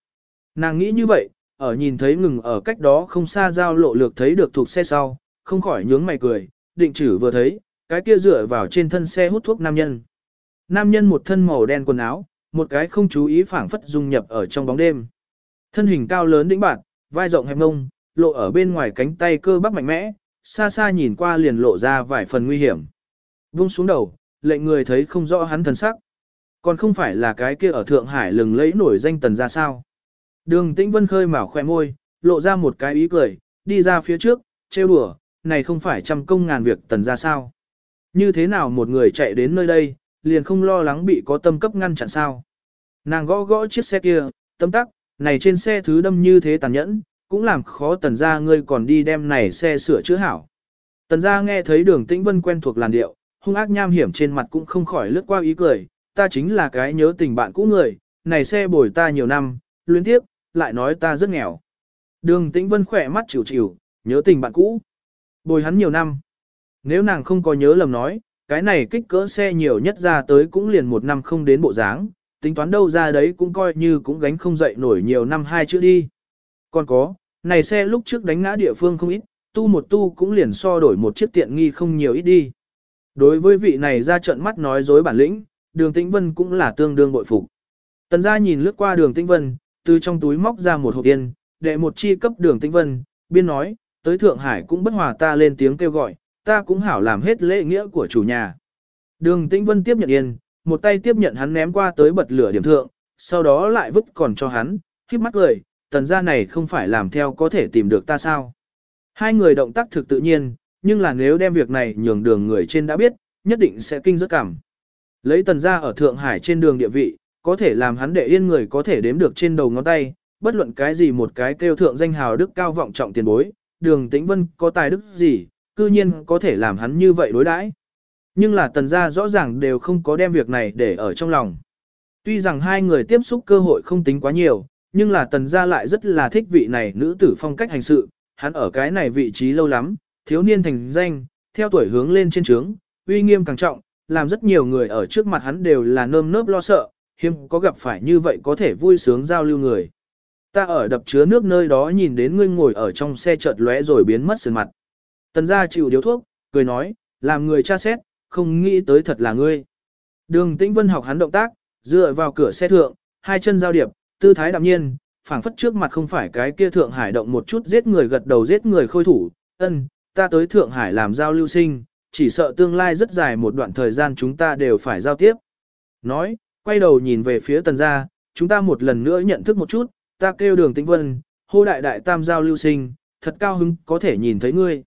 Nàng nghĩ như vậy, ở nhìn thấy ngừng ở cách đó không xa giao lộ lược thấy được thuộc xe sau, không khỏi nhướng mày cười, định chử vừa thấy, cái kia dựa vào trên thân xe hút thuốc nam nhân. Nam nhân một thân màu đen quần áo, một cái không chú ý phảng phất dung nhập ở trong bóng đêm. Thân hình cao lớn đĩnh bạn, vai rộng hẹp ngông, lộ ở bên ngoài cánh tay cơ bắp mạnh mẽ, xa xa nhìn qua liền lộ ra vài phần nguy hiểm. Vung xuống đầu, lệnh người thấy không rõ hắn thần sắc. Còn không phải là cái kia ở Thượng Hải lừng lẫy nổi danh tần ra sao. Đường Tĩnh Vân khơi mào khoe môi, lộ ra một cái ý cười, đi ra phía trước, trêu đùa, này không phải trăm công ngàn việc tần ra sao. Như thế nào một người chạy đến nơi đây, liền không lo lắng bị có tâm cấp ngăn chặn sao. Nàng gõ gõ chiếc xe kia, tâm tắc, này trên xe thứ đâm như thế tàn nhẫn, cũng làm khó tần ra ngươi còn đi đem này xe sửa chữa hảo. Tần ra nghe thấy đường tĩnh vân quen thuộc làn điệu, hung ác nham hiểm trên mặt cũng không khỏi lướt qua ý cười, ta chính là cái nhớ tình bạn cũ người, này xe bồi ta nhiều năm, luyến tiếp, lại nói ta rất nghèo. Đường tĩnh vân khỏe mắt chịu chịu, nhớ tình bạn cũ. Bồi hắn nhiều năm. Nếu nàng không có nhớ lầm nói, cái này kích cỡ xe nhiều nhất ra tới cũng liền một năm không đến bộ dáng, tính toán đâu ra đấy cũng coi như cũng gánh không dậy nổi nhiều năm hai chữ đi. Còn có, này xe lúc trước đánh ngã địa phương không ít, tu một tu cũng liền so đổi một chiếc tiện nghi không nhiều ít đi. Đối với vị này ra trận mắt nói dối bản lĩnh, đường tĩnh vân cũng là tương đương bội phục. Tần gia nhìn lướt qua đường tĩnh vân, từ trong túi móc ra một hộp tiền, đệ một chi cấp đường tĩnh vân, biên nói, tới Thượng Hải cũng bất hòa ta lên tiếng kêu gọi, ta cũng hảo làm hết lễ nghĩa của chủ nhà. Đường tĩnh vân tiếp nhận yên, một tay tiếp nhận hắn ném qua tới bật lửa điểm thượng, sau đó lại vứt còn cho hắn, khiếp mắt cười, tần gia này không phải làm theo có thể tìm được ta sao. Hai người động tác thực tự nhiên, nhưng là nếu đem việc này nhường đường người trên đã biết, nhất định sẽ kinh rất cảm. Lấy tần gia ở Thượng Hải trên đường địa vị, có thể làm hắn đệ yên người có thể đếm được trên đầu ngón tay, bất luận cái gì một cái kêu thượng danh hào đức cao vọng trọng tiền bối, đường tĩnh vân có tài đức gì, cư nhiên có thể làm hắn như vậy đối đãi. Nhưng là tần gia rõ ràng đều không có đem việc này để ở trong lòng. Tuy rằng hai người tiếp xúc cơ hội không tính quá nhiều, nhưng là tần gia lại rất là thích vị này nữ tử phong cách hành sự, hắn ở cái này vị trí lâu lắm, thiếu niên thành danh, theo tuổi hướng lên trên trướng, uy nghiêm càng trọng, làm rất nhiều người ở trước mặt hắn đều là nơm nớp lo sợ, hiếm có gặp phải như vậy có thể vui sướng giao lưu người. Ta ở đập chứa nước nơi đó nhìn đến ngươi ngồi ở trong xe chợt lóe rồi biến mất sườn mặt. Tần gia chịu điếu thuốc, cười nói, làm người tra xét, không nghĩ tới thật là ngươi. Đường Tĩnh Vân học hắn động tác, dựa vào cửa xe thượng, hai chân giao điệp, tư thái đạm nhiên, phảng phất trước mặt không phải cái kia Thượng Hải động một chút giết người gật đầu giết người khôi thủ, ân, ta tới Thượng Hải làm giao lưu sinh, chỉ sợ tương lai rất dài một đoạn thời gian chúng ta đều phải giao tiếp. Nói, quay đầu nhìn về phía tần gia, chúng ta một lần nữa nhận thức một chút, ta kêu đường tĩnh vân, hô đại đại tam giao lưu sinh, thật cao hứng có thể nhìn thấy ngươi.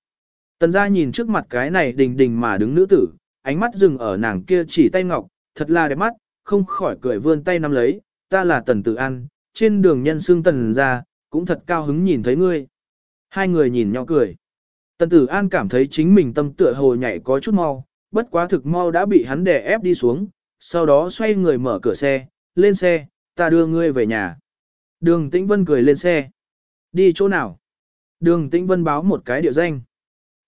Tần gia nhìn trước mặt cái này đình đình mà đứng nữ tử, ánh mắt dừng ở nàng kia chỉ tay ngọc, thật là đẹp mắt, không khỏi cười vươn tay nắm lấy, ta là tần tử an, trên đường nhân xương tần gia, cũng thật cao hứng nhìn thấy ngươi. Hai người nhìn nhau cười. Tần tử an cảm thấy chính mình tâm tựa hồ nhảy có chút mau, bất quá thực mau đã bị hắn đè ép đi xuống, sau đó xoay người mở cửa xe, lên xe, ta đưa ngươi về nhà. Đường Tĩnh Vân cười lên xe. Đi chỗ nào? Đường Tĩnh Vân báo một cái địa danh.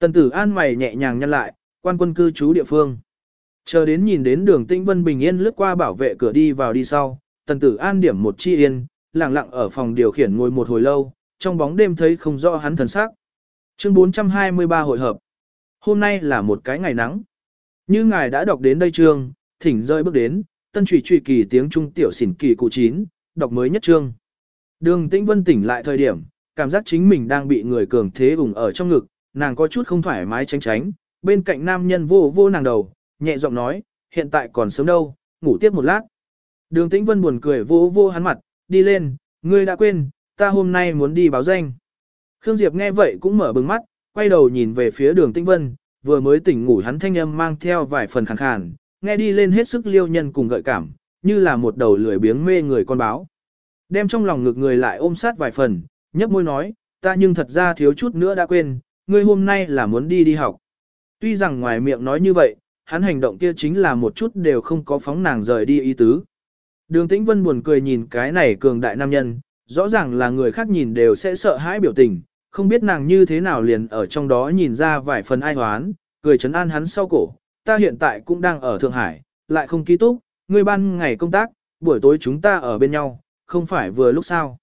Tần tử an mày nhẹ nhàng nhăn lại, quan quân cư trú địa phương. Chờ đến nhìn đến đường Tĩnh Vân bình yên lướt qua bảo vệ cửa đi vào đi sau, tần tử an điểm một chi yên, lặng lặng ở phòng điều khiển ngồi một hồi lâu, trong bóng đêm thấy không rõ hắn thần sắc. Chương 423 hội hợp. Hôm nay là một cái ngày nắng. Như ngài đã đọc đến đây chương, thỉnh rơi bước đến, tân trụy trụy kỳ tiếng trung tiểu xỉn kỳ cụ chín đọc mới nhất chương. Đường Tĩnh Vân tỉnh lại thời điểm, cảm giác chính mình đang bị người cường thế ủng ở trong ngực, nàng có chút không thoải mái tránh tránh, bên cạnh nam nhân vô vô nàng đầu, nhẹ giọng nói, hiện tại còn sớm đâu, ngủ tiếp một lát. Đường Tĩnh Vân buồn cười vô vô hắn mặt, đi lên, ngươi đã quên, ta hôm nay muốn đi báo danh. Khương Diệp nghe vậy cũng mở bừng mắt, quay đầu nhìn về phía đường Tĩnh Vân, vừa mới tỉnh ngủ hắn thanh âm mang theo vài phần khàn khàn, nghe đi lên hết sức liêu nhân cùng gợi cảm, như là một đầu lười biếng mê người con báo. Đem trong lòng ngực người lại ôm sát vài phần, nhấp môi nói, ta nhưng thật ra thiếu chút nữa đã quên, ngươi hôm nay là muốn đi đi học. Tuy rằng ngoài miệng nói như vậy, hắn hành động kia chính là một chút đều không có phóng nàng rời đi ý tứ. Đường Tĩnh Vân buồn cười nhìn cái này cường đại nam nhân, rõ ràng là người khác nhìn đều sẽ sợ hãi biểu tình, không biết nàng như thế nào liền ở trong đó nhìn ra vài phần ai hoán, cười chấn an hắn sau cổ. Ta hiện tại cũng đang ở Thượng Hải, lại không ký túc, ngươi ban ngày công tác, buổi tối chúng ta ở bên nhau, không phải vừa lúc sao.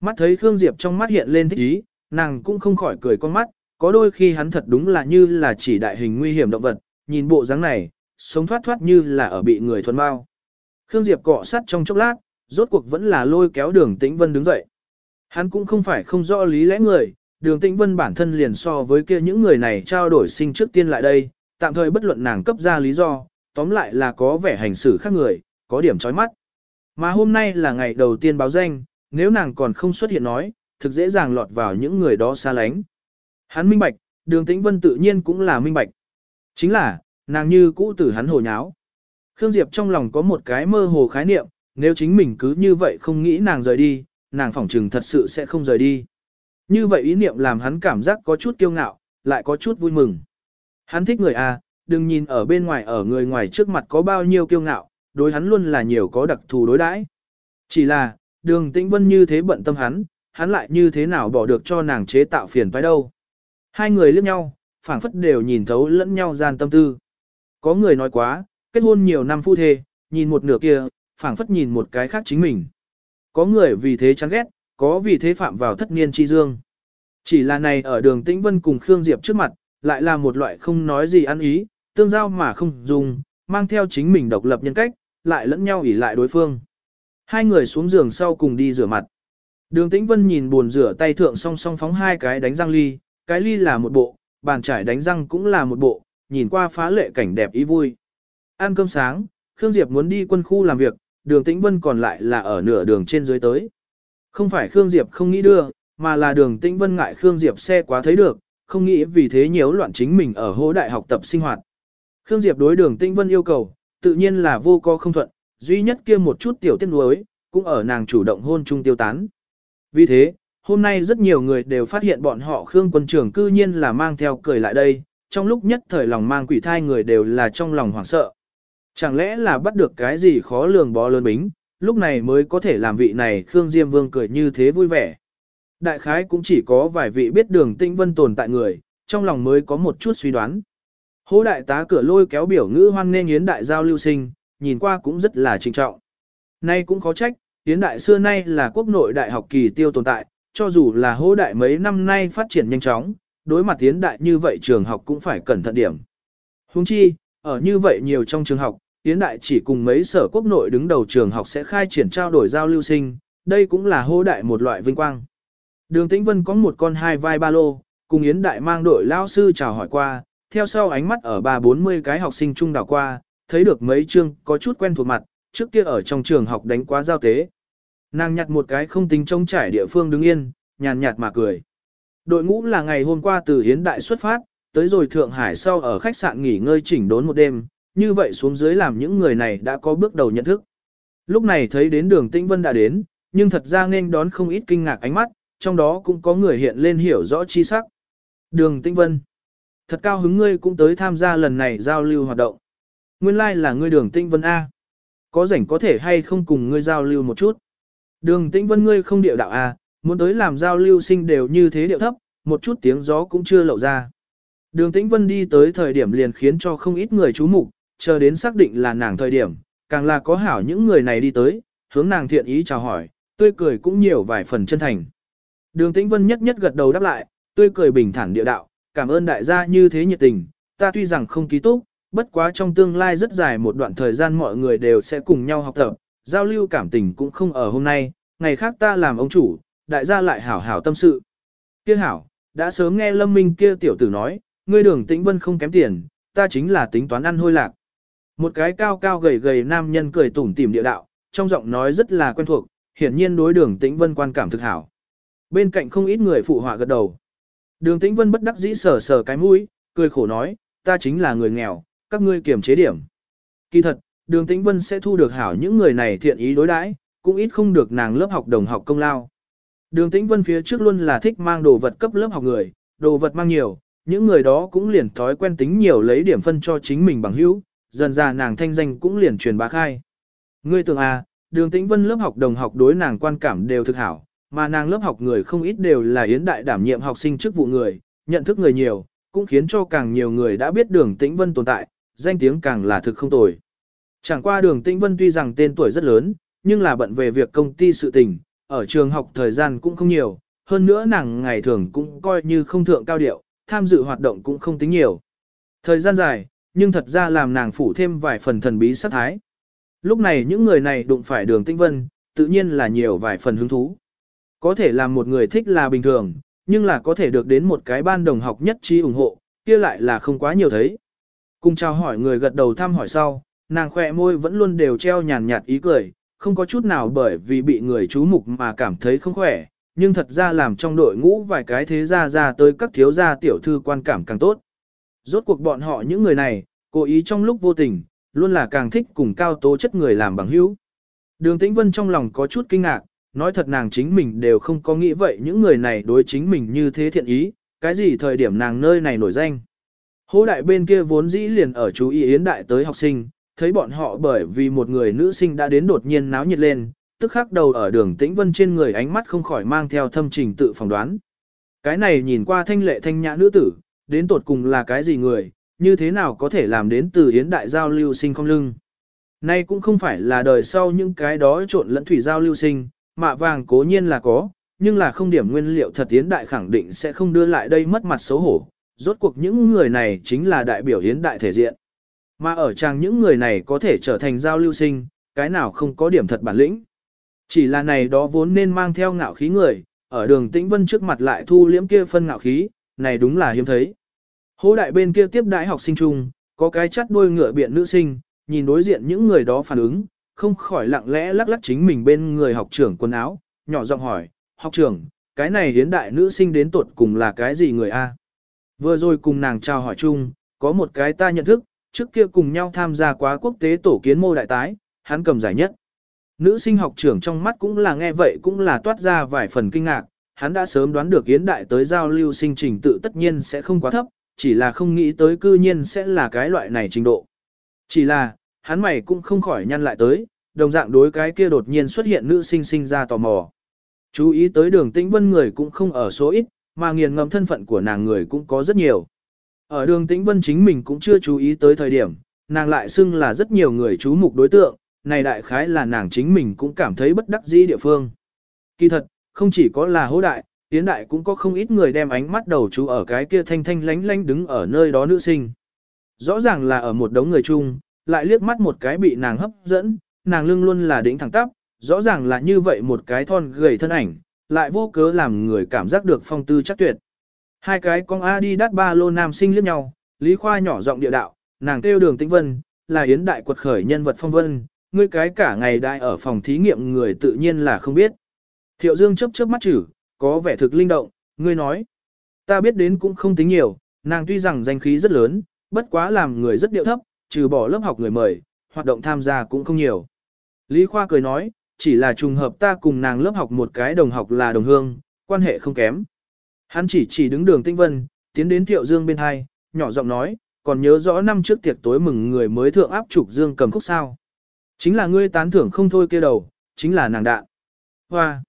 Mắt thấy Khương Diệp trong mắt hiện lên thích ý, nàng cũng không khỏi cười con mắt, có đôi khi hắn thật đúng là như là chỉ đại hình nguy hiểm động vật, nhìn bộ dáng này, sống thoát thoát như là ở bị người thuần bao. Khương Diệp cọ sát trong chốc lát, rốt cuộc vẫn là lôi kéo đường tĩnh vân đứng dậy. Hắn cũng không phải không rõ lý lẽ người, đường tĩnh vân bản thân liền so với kia những người này trao đổi sinh trước tiên lại đây, tạm thời bất luận nàng cấp ra lý do, tóm lại là có vẻ hành xử khác người, có điểm chói mắt. Mà hôm nay là ngày đầu tiên báo danh, nếu nàng còn không xuất hiện nói, thực dễ dàng lọt vào những người đó xa lánh. Hắn minh bạch, đường tĩnh vân tự nhiên cũng là minh bạch. Chính là, nàng như cũ tử hắn hồ nháo. Khương Diệp trong lòng có một cái mơ hồ khái niệm, nếu chính mình cứ như vậy không nghĩ nàng rời đi, nàng phỏng trừng thật sự sẽ không rời đi. Như vậy ý niệm làm hắn cảm giác có chút kiêu ngạo, lại có chút vui mừng. Hắn thích người A, đừng nhìn ở bên ngoài ở người ngoài trước mặt có bao nhiêu kiêu ngạo, đối hắn luôn là nhiều có đặc thù đối đãi. Chỉ là, đường tĩnh vân như thế bận tâm hắn, hắn lại như thế nào bỏ được cho nàng chế tạo phiền phải đâu. Hai người liếc nhau, phảng phất đều nhìn thấu lẫn nhau gian tâm tư. Có người nói quá, kết hôn nhiều năm phu thê, nhìn một nửa kia, phảng phất nhìn một cái khác chính mình. Có người vì thế chán ghét, có vì thế phạm vào thất niên chi dương. Chỉ là này ở đường Tĩnh Vân cùng Khương Diệp trước mặt, lại là một loại không nói gì ăn ý, tương giao mà không dùng, mang theo chính mình độc lập nhân cách, lại lẫn nhau ỉ lại đối phương. Hai người xuống giường sau cùng đi rửa mặt. Đường Tĩnh Vân nhìn buồn rửa tay thượng song song phóng hai cái đánh răng ly, cái ly là một bộ, bàn trải đánh răng cũng là một bộ, nhìn qua phá lệ cảnh đẹp ý vui. Ăn cơm sáng, Khương Diệp muốn đi quân khu làm việc, đường Tĩnh Vân còn lại là ở nửa đường trên dưới tới. Không phải Khương Diệp không nghĩ đưa, mà là đường Tĩnh Vân ngại Khương Diệp xe quá thấy được, không nghĩ vì thế nhiễu loạn chính mình ở hố đại học tập sinh hoạt. Khương Diệp đối đường Tĩnh Vân yêu cầu, tự nhiên là vô co không thuận, duy nhất kia một chút tiểu tiết nuối, cũng ở nàng chủ động hôn chung tiêu tán. Vì thế, hôm nay rất nhiều người đều phát hiện bọn họ Khương quân trưởng cư nhiên là mang theo cười lại đây, trong lúc nhất thời lòng mang quỷ thai người đều là trong lòng hoảng sợ. Chẳng lẽ là bắt được cái gì khó lường bó lớn bính, lúc này mới có thể làm vị này Khương Diêm Vương cười như thế vui vẻ. Đại khái cũng chỉ có vài vị biết đường tinh vân tồn tại người, trong lòng mới có một chút suy đoán. Hô đại tá cửa lôi kéo biểu ngữ hoan nên yến đại giao lưu sinh, nhìn qua cũng rất là trinh trọng. Nay cũng khó trách, yến đại xưa nay là quốc nội đại học kỳ tiêu tồn tại, cho dù là hô đại mấy năm nay phát triển nhanh chóng, đối mặt tiến đại như vậy trường học cũng phải cẩn thận điểm. Huống chi, ở như vậy nhiều trong trường học, tiến Đại chỉ cùng mấy sở quốc nội đứng đầu trường học sẽ khai triển trao đổi giao lưu sinh, đây cũng là hô đại một loại vinh quang. Đường Tĩnh Vân có một con hai vai ba lô, cùng Yến Đại mang đội lao sư chào hỏi qua, theo sau ánh mắt ở ba bốn mươi cái học sinh trung đảo qua, thấy được mấy chương có chút quen thuộc mặt, trước kia ở trong trường học đánh quá giao tế. Nàng nhặt một cái không tính trông trải địa phương đứng yên, nhàn nhạt mà cười. Đội ngũ là ngày hôm qua từ Yến Đại xuất phát, tới rồi Thượng Hải sau ở khách sạn nghỉ ngơi chỉnh đốn một đêm, như vậy xuống dưới làm những người này đã có bước đầu nhận thức. Lúc này thấy đến đường Tĩnh Vân đã đến, nhưng thật ra nên đón không ít kinh ngạc ánh mắt, trong đó cũng có người hiện lên hiểu rõ chi sắc. Đường Tĩnh Vân. Thật cao hứng ngươi cũng tới tham gia lần này giao lưu hoạt động. Nguyên lai like là ngươi đường Tĩnh Vân A. Có rảnh có thể hay không cùng ngươi giao lưu một chút. Đường Tĩnh Vân ngươi không điệu đạo à? muốn tới làm giao lưu sinh đều như thế điệu thấp, một chút tiếng gió cũng chưa lộ ra. Đường Tĩnh Vân đi tới thời điểm liền khiến cho không ít người chú mục, chờ đến xác định là nàng thời điểm, càng là có hảo những người này đi tới, hướng nàng thiện ý chào hỏi, tươi cười cũng nhiều vài phần chân thành. Đường Tĩnh Vân nhất nhất gật đầu đáp lại, tươi cười bình thản địa đạo, cảm ơn đại gia như thế nhiệt tình, ta tuy rằng không ký túc, bất quá trong tương lai rất dài một đoạn thời gian mọi người đều sẽ cùng nhau học tập, giao lưu cảm tình cũng không ở hôm nay, ngày khác ta làm ông chủ, đại gia lại hảo hảo tâm sự. Kia hảo, đã sớm nghe Lâm Minh kia tiểu tử nói, ngươi đường Tĩnh Vân không kém tiền, ta chính là tính toán ăn hôi lạc. Một cái cao cao gầy gầy nam nhân cười tủm tỉm địa đạo, trong giọng nói rất là quen thuộc, hiển nhiên đối đường tĩnh vân quan cảm thực hảo. Bên cạnh không ít người phụ họa gật đầu. Đường tĩnh vân bất đắc dĩ sờ sờ cái mũi, cười khổ nói, ta chính là người nghèo, các ngươi kiềm chế điểm. Kỳ thật, đường tĩnh vân sẽ thu được hảo những người này thiện ý đối đãi, cũng ít không được nàng lớp học đồng học công lao. Đường tĩnh vân phía trước luôn là thích mang đồ vật cấp lớp học người, đồ vật mang nhiều, những người đó cũng liền thói quen tính nhiều lấy điểm phân cho chính mình bằng hữu, dần ra nàng thanh danh cũng liền truyền bá khai. Ngươi tưởng à, đường tĩnh vân lớp học đồng học đối nàng quan cảm đều thực hảo, mà nàng lớp học người không ít đều là yến đại đảm nhiệm học sinh chức vụ người, nhận thức người nhiều, cũng khiến cho càng nhiều người đã biết đường tĩnh vân tồn tại, danh tiếng càng là thực không tồi. Chẳng qua đường tĩnh vân tuy rằng tên tuổi rất lớn, nhưng là bận về việc công ty sự tình, ở trường học thời gian cũng không nhiều, hơn nữa nàng ngày thường cũng coi như không thượng cao điệu, tham dự hoạt động cũng không tính nhiều. Thời gian dài, nhưng thật ra làm nàng phủ thêm vài phần thần bí sát thái. Lúc này những người này đụng phải đường tinh vân, tự nhiên là nhiều vài phần hứng thú. Có thể làm một người thích là bình thường, nhưng là có thể được đến một cái ban đồng học nhất trí ủng hộ, kia lại là không quá nhiều thấy. Cùng chào hỏi người gật đầu thăm hỏi sau, nàng khỏe môi vẫn luôn đều treo nhàn nhạt ý cười, không có chút nào bởi vì bị người chú mục mà cảm thấy không khỏe, nhưng thật ra làm trong đội ngũ vài cái thế gia ra tới các thiếu gia tiểu thư quan cảm càng tốt. Rốt cuộc bọn họ những người này, cố ý trong lúc vô tình, luôn là càng thích cùng cao tố chất người làm bằng hữu. Đường Tĩnh Vân trong lòng có chút kinh ngạc, nói thật nàng chính mình đều không có nghĩ vậy những người này đối chính mình như thế thiện ý, cái gì thời điểm nàng nơi này nổi danh. Hô đại bên kia vốn dĩ liền ở chú ý yến đại tới học sinh, thấy bọn họ bởi vì một người nữ sinh đã đến đột nhiên náo nhiệt lên, tức khắc đầu ở đường tĩnh vân trên người ánh mắt không khỏi mang theo thâm trình tự phỏng đoán. Cái này nhìn qua thanh lệ thanh nhã nữ tử, đến tột cùng là cái gì người, như thế nào có thể làm đến từ yến đại giao lưu sinh không lưng. Nay cũng không phải là đời sau những cái đó trộn lẫn thủy giao lưu sinh, mạ vàng cố nhiên là có, nhưng là không điểm nguyên liệu thật yến đại khẳng định sẽ không đưa lại đây mất mặt xấu hổ. Rốt cuộc những người này chính là đại biểu yến đại thể diện. Mà ở chàng những người này có thể trở thành giao lưu sinh, cái nào không có điểm thật bản lĩnh. Chỉ là này đó vốn nên mang theo ngạo khí người, ở đường tĩnh vân trước mặt lại thu liễm kia phân ngạo khí, này đúng là hiếm thấy. Hố đại bên kia tiếp đãi học sinh chung, có cái chắt đuôi ngựa biện nữ sinh, nhìn đối diện những người đó phản ứng, không khỏi lặng lẽ lắc lắc chính mình bên người học trưởng quần áo, nhỏ giọng hỏi, học trưởng, cái này hiến đại nữ sinh đến tuột cùng là cái gì người a? Vừa rồi cùng nàng chào hỏi chung, có một cái ta nhận thức, trước kia cùng nhau tham gia quá quốc tế tổ kiến mô đại tái, hắn cầm giải nhất. Nữ sinh học trưởng trong mắt cũng là nghe vậy cũng là toát ra vài phần kinh ngạc, hắn đã sớm đoán được yến đại tới giao lưu sinh trình tự tất nhiên sẽ không quá thấp, chỉ là không nghĩ tới cư nhiên sẽ là cái loại này trình độ. Chỉ là, hắn mày cũng không khỏi nhăn lại tới, đồng dạng đối cái kia đột nhiên xuất hiện nữ sinh sinh ra tò mò. Chú ý tới đường tĩnh vân người cũng không ở số ít, mà nghiền ngầm thân phận của nàng người cũng có rất nhiều. Ở đường tĩnh vân chính mình cũng chưa chú ý tới thời điểm, nàng lại xưng là rất nhiều người chú mục đối tượng, này đại khái là nàng chính mình cũng cảm thấy bất đắc dĩ địa phương. Kỳ thật, không chỉ có là hố đại, tiến đại cũng có không ít người đem ánh mắt đầu chú ở cái kia thanh thanh lánh lánh đứng ở nơi đó nữ sinh. Rõ ràng là ở một đống người chung, lại liếc mắt một cái bị nàng hấp dẫn, nàng lưng luôn là đỉnh thẳng tắp, rõ ràng là như vậy một cái thon gầy thân ảnh, lại vô cớ làm người cảm giác được phong tư chắc tuyệt. Hai cái con A đi đắt ba lô nam sinh liếc nhau, Lý Khoa nhỏ giọng địa đạo, nàng kêu đường tĩnh vân, là yến đại quật khởi nhân vật phong vân, ngươi cái cả ngày đại ở phòng thí nghiệm người tự nhiên là không biết. Thiệu Dương chấp chớp mắt chử, có vẻ thực linh động, ngươi nói. Ta biết đến cũng không tính nhiều, nàng tuy rằng danh khí rất lớn, bất quá làm người rất điệu thấp, trừ bỏ lớp học người mời, hoạt động tham gia cũng không nhiều. Lý Khoa cười nói, chỉ là trùng hợp ta cùng nàng lớp học một cái đồng học là đồng hương, quan hệ không kém. Hắn chỉ chỉ đứng đường tinh vân, tiến đến Thiệu Dương bên hai, nhỏ giọng nói, còn nhớ rõ năm trước tiệc tối mừng người mới thượng áp trục Dương cầm khúc sao. Chính là ngươi tán thưởng không thôi kia đầu, chính là nàng đạn. Hoa!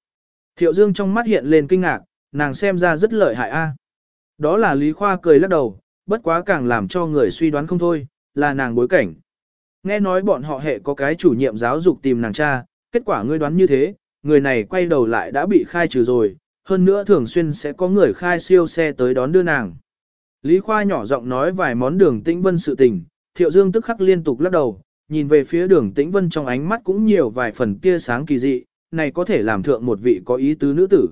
Thiệu Dương trong mắt hiện lên kinh ngạc, nàng xem ra rất lợi hại a. Đó là Lý Khoa cười lắc đầu, bất quá càng làm cho người suy đoán không thôi, là nàng bối cảnh. Nghe nói bọn họ hệ có cái chủ nhiệm giáo dục tìm nàng cha, kết quả ngươi đoán như thế, người này quay đầu lại đã bị khai trừ rồi, hơn nữa thường xuyên sẽ có người khai siêu xe tới đón đưa nàng. Lý Khoa nhỏ giọng nói vài món đường tĩnh vân sự tình, Thiệu Dương tức khắc liên tục lắc đầu, nhìn về phía đường tĩnh vân trong ánh mắt cũng nhiều vài phần tia sáng kỳ dị, này có thể làm thượng một vị có ý tứ nữ tử.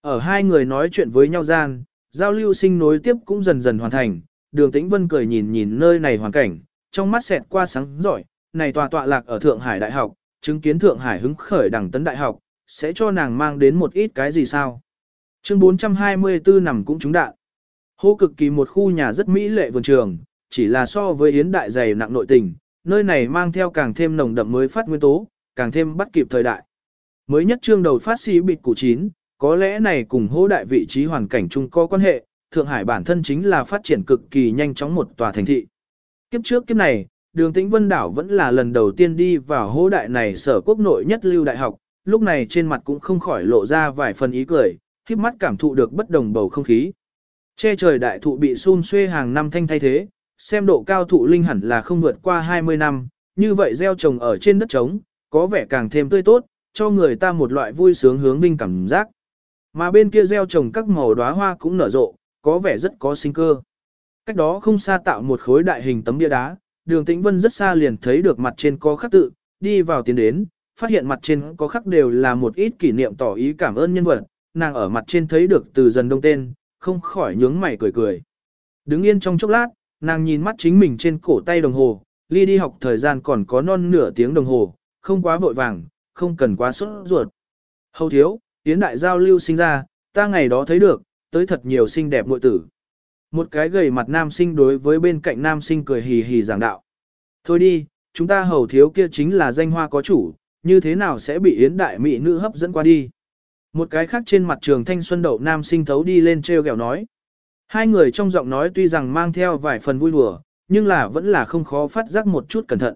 Ở hai người nói chuyện với nhau gian, giao lưu sinh nối tiếp cũng dần dần hoàn thành, đường tĩnh vân cười nhìn nhìn nơi này hoàn cảnh, trong mắt xẹt qua sáng giỏi, này tòa tọa lạc ở Thượng Hải Đại học, chứng kiến Thượng Hải hứng khởi đẳng tấn đại học, sẽ cho nàng mang đến một ít cái gì sao? Chương 424 nằm cũng trúng đạn. Hô cực kỳ một khu nhà rất mỹ lệ vườn trường, chỉ là so với yến đại dày nặng nội tình, nơi này mang theo càng thêm nồng đậm mới phát nguyên tố, càng thêm bắt kịp thời đại. Mới nhất chương đầu phát sĩ bịt củ chín, có lẽ này cùng hô đại vị trí hoàn cảnh chung có quan hệ, Thượng Hải bản thân chính là phát triển cực kỳ nhanh chóng một tòa thành thị. Kiếp trước kiếp này, đường tĩnh vân đảo vẫn là lần đầu tiên đi vào hô đại này sở quốc nội nhất lưu đại học, lúc này trên mặt cũng không khỏi lộ ra vài phần ý cười, khiếp mắt cảm thụ được bất đồng bầu không khí. Che trời đại thụ bị xun xuê hàng năm thanh thay thế, xem độ cao thụ linh hẳn là không vượt qua 20 năm, như vậy gieo trồng ở trên đất trống, có vẻ càng thêm tươi tốt, cho người ta một loại vui sướng hướng vinh cảm giác. Mà bên kia gieo trồng các màu đóa hoa cũng nở rộ, có vẻ rất có sinh cơ. Cách đó không xa tạo một khối đại hình tấm bia đá, đường tĩnh vân rất xa liền thấy được mặt trên có khắc tự, đi vào tiến đến, phát hiện mặt trên có khắc đều là một ít kỷ niệm tỏ ý cảm ơn nhân vật, nàng ở mặt trên thấy được từ dần đông tên, không khỏi nhướng mày cười cười. Đứng yên trong chốc lát, nàng nhìn mắt chính mình trên cổ tay đồng hồ, ly đi học thời gian còn có non nửa tiếng đồng hồ, không quá vội vàng, không cần quá sốt ruột. Hầu thiếu, tiến đại giao lưu sinh ra, ta ngày đó thấy được, tới thật nhiều xinh đẹp muội tử. Một cái gầy mặt nam sinh đối với bên cạnh nam sinh cười hì hì giảng đạo. Thôi đi, chúng ta hầu thiếu kia chính là danh hoa có chủ, như thế nào sẽ bị yến đại mỹ nữ hấp dẫn qua đi. Một cái khác trên mặt trường thanh xuân đậu nam sinh thấu đi lên treo gẹo nói. Hai người trong giọng nói tuy rằng mang theo vài phần vui đùa, nhưng là vẫn là không khó phát giác một chút cẩn thận.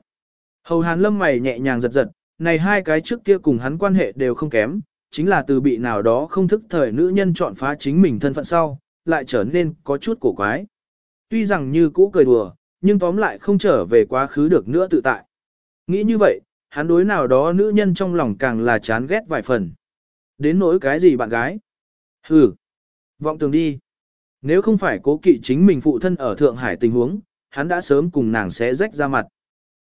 Hầu hàn lâm mày nhẹ nhàng giật giật, này hai cái trước kia cùng hắn quan hệ đều không kém, chính là từ bị nào đó không thức thời nữ nhân chọn phá chính mình thân phận sau, lại trở nên có chút cổ quái. Tuy rằng như cũ cười đùa, nhưng tóm lại không trở về quá khứ được nữa tự tại. Nghĩ như vậy, hắn đối nào đó nữ nhân trong lòng càng là chán ghét vài phần. Đến nỗi cái gì bạn gái? Hừ, vọng tường đi. Nếu không phải cố kỵ chính mình phụ thân ở Thượng Hải tình huống, hắn đã sớm cùng nàng xé rách ra mặt.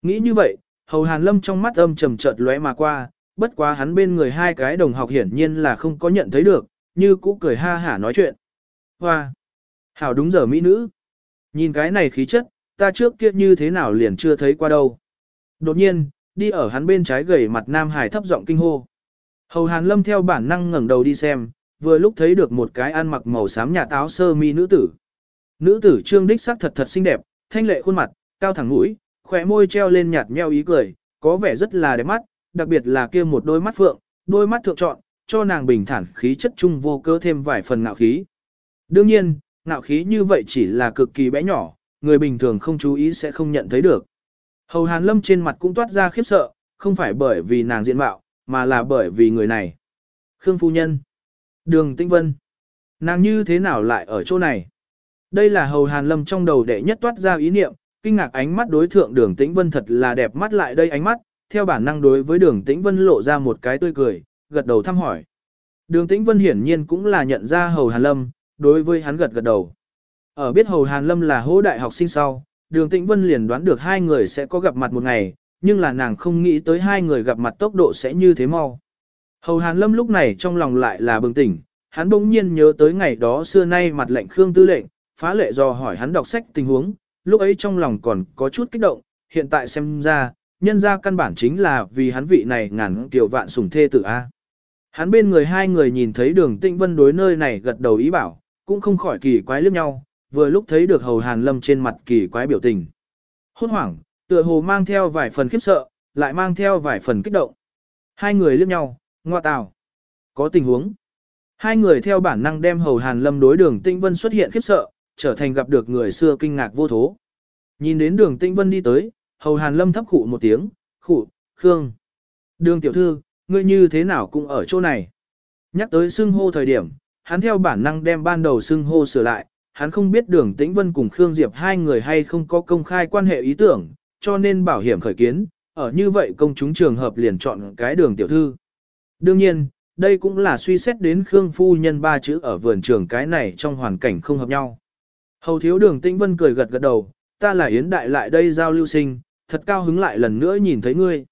Nghĩ như vậy, hầu hàn lâm trong mắt âm trầm chợt lóe mà qua, bất quá hắn bên người hai cái đồng học hiển nhiên là không có nhận thấy được, như cũ cười ha hả nói chuyện. Hoa! Hảo đúng giờ mỹ nữ. Nhìn cái này khí chất, ta trước kia như thế nào liền chưa thấy qua đâu. Đột nhiên, đi ở hắn bên trái gầy mặt Nam Hải thấp giọng kinh hô. Hầu Hàn Lâm theo bản năng ngẩng đầu đi xem, vừa lúc thấy được một cái ăn mặc màu xám nhà áo sơ mi nữ tử. Nữ tử trương đích sắc thật thật xinh đẹp, thanh lệ khuôn mặt, cao thẳng mũi, khỏe môi treo lên nhạt nheo ý cười, có vẻ rất là đẹp mắt, đặc biệt là kia một đôi mắt phượng, đôi mắt thượng trọn, cho nàng bình thản khí chất trung vô cơ thêm vài phần ngạo khí. Đương nhiên, ngạo khí như vậy chỉ là cực kỳ bé nhỏ, người bình thường không chú ý sẽ không nhận thấy được. Hầu Hàn Lâm trên mặt cũng toát ra khiếp sợ, không phải bởi vì nàng diện mạo, mà là bởi vì người này. Khương Phu Nhân Đường Tĩnh Vân Nàng như thế nào lại ở chỗ này? Đây là Hầu Hàn Lâm trong đầu đệ nhất toát ra ý niệm, kinh ngạc ánh mắt đối thượng đường Tĩnh Vân thật là đẹp mắt lại đây ánh mắt, theo bản năng đối với đường Tĩnh Vân lộ ra một cái tươi cười, gật đầu thăm hỏi. Đường Tĩnh Vân hiển nhiên cũng là nhận ra Hầu Hàn Lâm, đối với hắn gật gật đầu. Ở biết Hầu Hàn Lâm là hỗ đại học sinh sau, đường Tĩnh Vân liền đoán được hai người sẽ có gặp mặt một ngày, nhưng là nàng không nghĩ tới hai người gặp mặt tốc độ sẽ như thế mau. Hầu Hàn Lâm lúc này trong lòng lại là bừng tỉnh, hắn bỗng nhiên nhớ tới ngày đó xưa nay mặt lệnh Khương Tư lệnh, phá lệ do hỏi hắn đọc sách tình huống, lúc ấy trong lòng còn có chút kích động, hiện tại xem ra, nhân ra căn bản chính là vì hắn vị này ngàn tiểu vạn sủng thê tử A. Hắn bên người hai người nhìn thấy đường tĩnh vân đối nơi này gật đầu ý bảo, cũng không khỏi kỳ quái liếc nhau, vừa lúc thấy được hầu hàn lâm trên mặt kỳ quái biểu tình. Hốt hoảng, tựa hồ mang theo vài phần khiếp sợ, lại mang theo vài phần kích động. Hai người liếc nhau, ngoa tào. Có tình huống. Hai người theo bản năng đem hầu hàn lâm đối đường tinh vân xuất hiện khiếp sợ, trở thành gặp được người xưa kinh ngạc vô thố. Nhìn đến đường tinh vân đi tới, hầu hàn lâm thấp khụ một tiếng, khụ, khương. Đường tiểu thư, ngươi như thế nào cũng ở chỗ này. Nhắc tới xưng hô thời điểm, hắn theo bản năng đem ban đầu xưng hô sửa lại, hắn không biết đường tĩnh vân cùng Khương Diệp hai người hay không có công khai quan hệ ý tưởng, cho nên bảo hiểm khởi kiến, ở như vậy công chúng trường hợp liền chọn cái đường tiểu thư. Đương nhiên, đây cũng là suy xét đến Khương Phu Nhân ba chữ ở vườn trường cái này trong hoàn cảnh không hợp nhau. Hầu thiếu đường tĩnh vân cười gật gật đầu, ta là Yến Đại lại đây giao lưu sinh, thật cao hứng lại lần nữa nhìn thấy ngươi.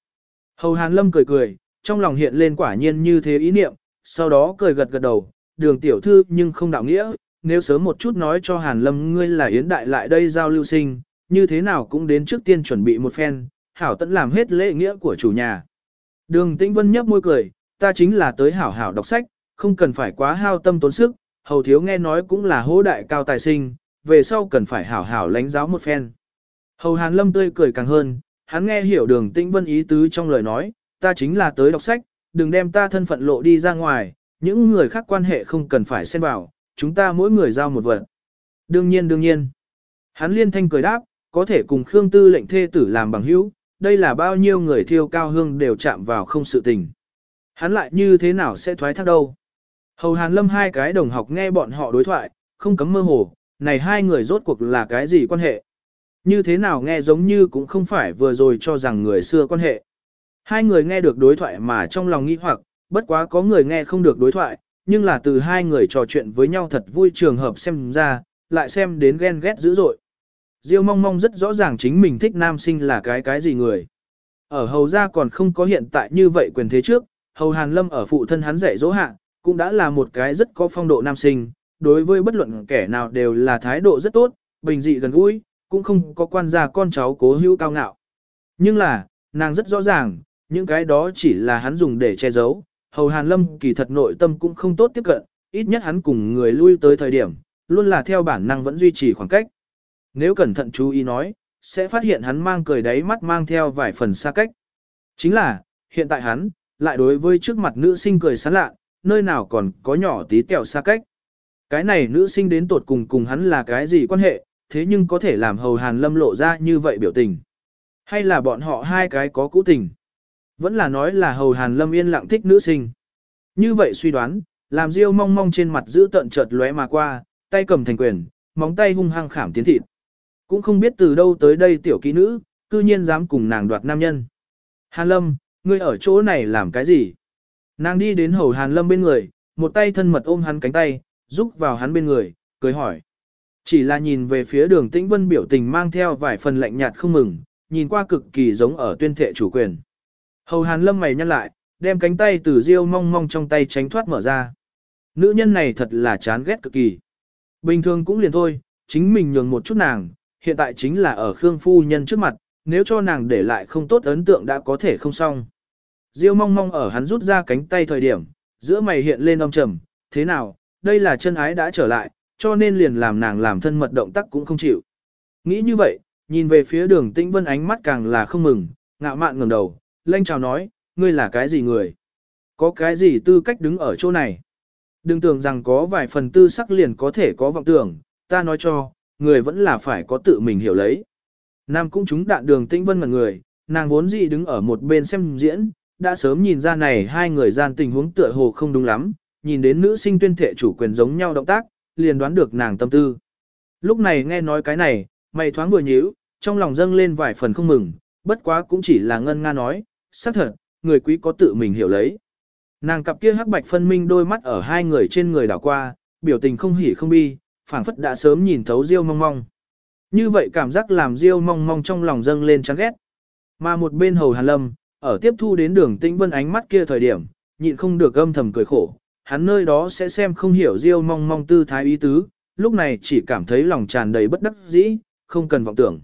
Hầu Hàn Lâm cười cười, trong lòng hiện lên quả nhiên như thế ý niệm, sau đó cười gật gật đầu, đường tiểu thư nhưng không đạo nghĩa, nếu sớm một chút nói cho Hàn Lâm ngươi là Yến Đại lại đây giao lưu sinh, như thế nào cũng đến trước tiên chuẩn bị một phen, hảo tận làm hết lễ nghĩa của chủ nhà. Đường Tĩnh Vân nhấp môi cười, ta chính là tới hảo hảo đọc sách, không cần phải quá hao tâm tốn sức, hầu thiếu nghe nói cũng là hỗ đại cao tài sinh, về sau cần phải hảo hảo lãnh giáo một phen. Hầu Hàn Lâm tươi cười càng hơn, hắn nghe hiểu đường Tĩnh Vân ý tứ trong lời nói, ta chính là tới đọc sách, đừng đem ta thân phận lộ đi ra ngoài, những người khác quan hệ không cần phải xen vào, chúng ta mỗi người giao một vật. Đương nhiên đương nhiên. Hắn liên thanh cười đáp, có thể cùng Khương Tư lệnh thê tử làm bằng hữu, đây là bao nhiêu người thiêu cao hương đều chạm vào không sự tình. Hắn lại như thế nào sẽ thoái thác đâu. Hầu Hàn Lâm hai cái đồng học nghe bọn họ đối thoại, không cấm mơ hồ, này hai người rốt cuộc là cái gì quan hệ. Như thế nào nghe giống như cũng không phải vừa rồi cho rằng người xưa quan hệ. Hai người nghe được đối thoại mà trong lòng nghi hoặc, bất quá có người nghe không được đối thoại, nhưng là từ hai người trò chuyện với nhau thật vui trường hợp xem ra, lại xem đến ghen ghét dữ dội. Diêu mong mong rất rõ ràng chính mình thích nam sinh là cái cái gì người. Ở hầu gia còn không có hiện tại như vậy quyền thế trước, hầu hàn lâm ở phụ thân hắn dạy dỗ hạ, cũng đã là một cái rất có phong độ nam sinh, đối với bất luận kẻ nào đều là thái độ rất tốt, bình dị gần gũi, cũng không có quan gia con cháu cố hữu cao ngạo. Nhưng là, nàng rất rõ ràng, những cái đó chỉ là hắn dùng để che giấu, hầu hàn lâm kỳ thật nội tâm cũng không tốt tiếp cận, ít nhất hắn cùng người lui tới thời điểm, luôn là theo bản năng vẫn duy trì khoảng cách. Nếu cẩn thận chú ý nói, sẽ phát hiện hắn mang cười đáy mắt mang theo vài phần xa cách. Chính là, hiện tại hắn, lại đối với trước mặt nữ sinh cười sán lạ, nơi nào còn có nhỏ tí tẹo xa cách. Cái này nữ sinh đến tột cùng cùng hắn là cái gì quan hệ, thế nhưng có thể làm hầu hàn lâm lộ ra như vậy biểu tình. Hay là bọn họ hai cái có cũ tình. Vẫn là nói là hầu hàn lâm yên lặng thích nữ sinh. Như vậy suy đoán, làm Diêu mong mong trên mặt giữ tận chợt lóe mà qua, tay cầm thành quyền, móng tay hung hăng khảm tiến thịt. Cũng không biết từ đâu tới đây tiểu kỹ nữ, cư nhiên dám cùng nàng đoạt nam nhân. Hàn lâm, ngươi ở chỗ này làm cái gì? Nàng đi đến hầu hàn lâm bên người, một tay thân mật ôm hắn cánh tay, giúp vào hắn bên người, cười hỏi. Chỉ là nhìn về phía đường tĩnh vân biểu tình mang theo vài phần lạnh nhạt không mừng, nhìn qua cực kỳ giống ở tuyên thệ chủ quyền. Hầu hàn lâm mày nhăn lại, đem cánh tay từ diêu mong mong trong tay tránh thoát mở ra. Nữ nhân này thật là chán ghét cực kỳ. Bình thường cũng liền thôi, chính mình nhường một chút nàng, hiện tại chính là ở Khương Phu Nhân trước mặt, nếu cho nàng để lại không tốt ấn tượng đã có thể không xong. Diêu mong mong ở hắn rút ra cánh tay thời điểm, giữa mày hiện lên âm trầm, thế nào, đây là chân ái đã trở lại, cho nên liền làm nàng làm thân mật động tác cũng không chịu. Nghĩ như vậy, nhìn về phía đường tĩnh vân ánh mắt càng là không mừng, ngạo mạn ngẩng đầu, lanh chào nói, ngươi là cái gì người? Có cái gì tư cách đứng ở chỗ này? Đừng tưởng rằng có vài phần tư sắc liền có thể có vọng tưởng, ta nói cho, người vẫn là phải có tự mình hiểu lấy. Nam cũng chúng đạn đường tĩnh vân ngần người, nàng vốn dị đứng ở một bên xem diễn, đã sớm nhìn ra này hai người gian tình huống tựa hồ không đúng lắm, nhìn đến nữ sinh tuyên thể chủ quyền giống nhau động tác, liền đoán được nàng tâm tư. Lúc này nghe nói cái này, mày thoáng vừa nhíu, trong lòng dâng lên vài phần không mừng, bất quá cũng chỉ là ngân nga nói, xác thật, người quý có tự mình hiểu lấy. Nàng cặp kia hắc bạch phân minh đôi mắt ở hai người trên người đảo qua, biểu tình không hỉ không bi, phảng phất đã sớm nhìn thấu Diêu mong mong. Như vậy cảm giác làm Diêu mong mong trong lòng dâng lên chán ghét. Mà một bên hầu Hàn Lâm, ở tiếp thu đến đường tĩnh vân ánh mắt kia thời điểm, nhịn không được âm thầm cười khổ, hắn nơi đó sẽ xem không hiểu Diêu mong mong tư thái ý tứ, lúc này chỉ cảm thấy lòng tràn đầy bất đắc dĩ, không cần vọng tưởng.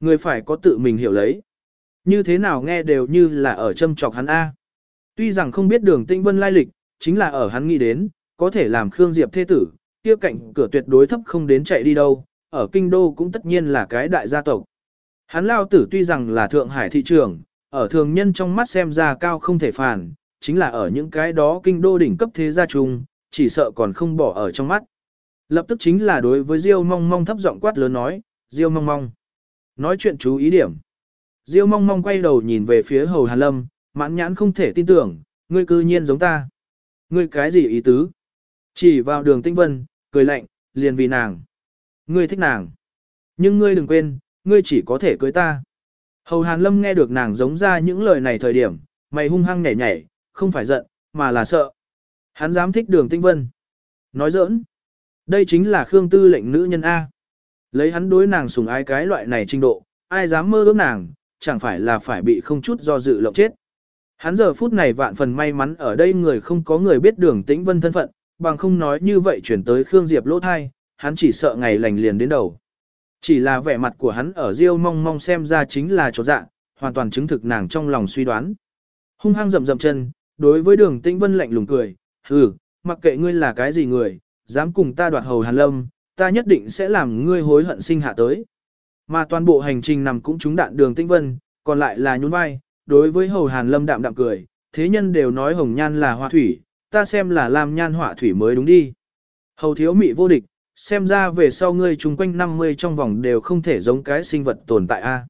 Người phải có tự mình hiểu lấy. Như thế nào nghe đều như là ở châm chọc hắn A. Tuy rằng không biết đường tĩnh vân lai lịch, chính là ở hắn nghĩ đến, có thể làm Khương Diệp thế tử, kia cạnh cửa tuyệt đối thấp không đến chạy đi đâu, ở kinh đô cũng tất nhiên là cái đại gia tộc. Hắn lao tử tuy rằng là thượng hải thị trường, ở thường nhân trong mắt xem ra cao không thể phản, chính là ở những cái đó kinh đô đỉnh cấp thế gia chung, chỉ sợ còn không bỏ ở trong mắt. Lập tức chính là đối với Diêu mong mong thấp giọng quát lớn nói, Diêu mong mong. Nói chuyện chú ý điểm. Diêu mong mong quay đầu nhìn về phía hầu Hàn Lâm, mãn nhãn không thể tin tưởng, ngươi cư nhiên giống ta. Ngươi cái gì ý tứ? Chỉ vào đường tinh vân, cười lạnh, liền vì nàng. Ngươi thích nàng. Nhưng ngươi đừng quên, ngươi chỉ có thể cưới ta. Hầu Hàn Lâm nghe được nàng giống ra những lời này thời điểm, mày hung hăng nhảy nhảy, không phải giận, mà là sợ. Hắn dám thích đường tinh vân. Nói giỡn. Đây chính là Khương Tư lệnh nữ nhân A. Lấy hắn đối nàng sùng ái cái loại này trình độ, ai dám mơ ước nàng, chẳng phải là phải bị không chút do dự lộng chết. Hắn giờ phút này vạn phần may mắn ở đây người không có người biết đường tĩnh vân thân phận, bằng không nói như vậy chuyển tới Khương Diệp lỗ thai, hắn chỉ sợ ngày lành liền đến đầu. Chỉ là vẻ mặt của hắn ở riêu mong mong xem ra chính là chỗ dạ, hoàn toàn chứng thực nàng trong lòng suy đoán. Hung hăng rậm rậm chân, đối với đường tĩnh vân lạnh lùng cười, hừ, mặc kệ ngươi là cái gì người, dám cùng ta đoạt hầu hàn lâm, ta nhất định sẽ làm ngươi hối hận sinh hạ tới. Mà toàn bộ hành trình nằm cũng trúng đạn đường tĩnh vân, còn lại là nhún vai, đối với hầu hàn lâm đạm đạm cười, thế nhân đều nói hồng nhan là hoa thủy, ta xem là làm nhan họa thủy mới đúng đi. Hầu thiếu mị vô địch, xem ra về sau ngươi chung quanh 50 trong vòng đều không thể giống cái sinh vật tồn tại a.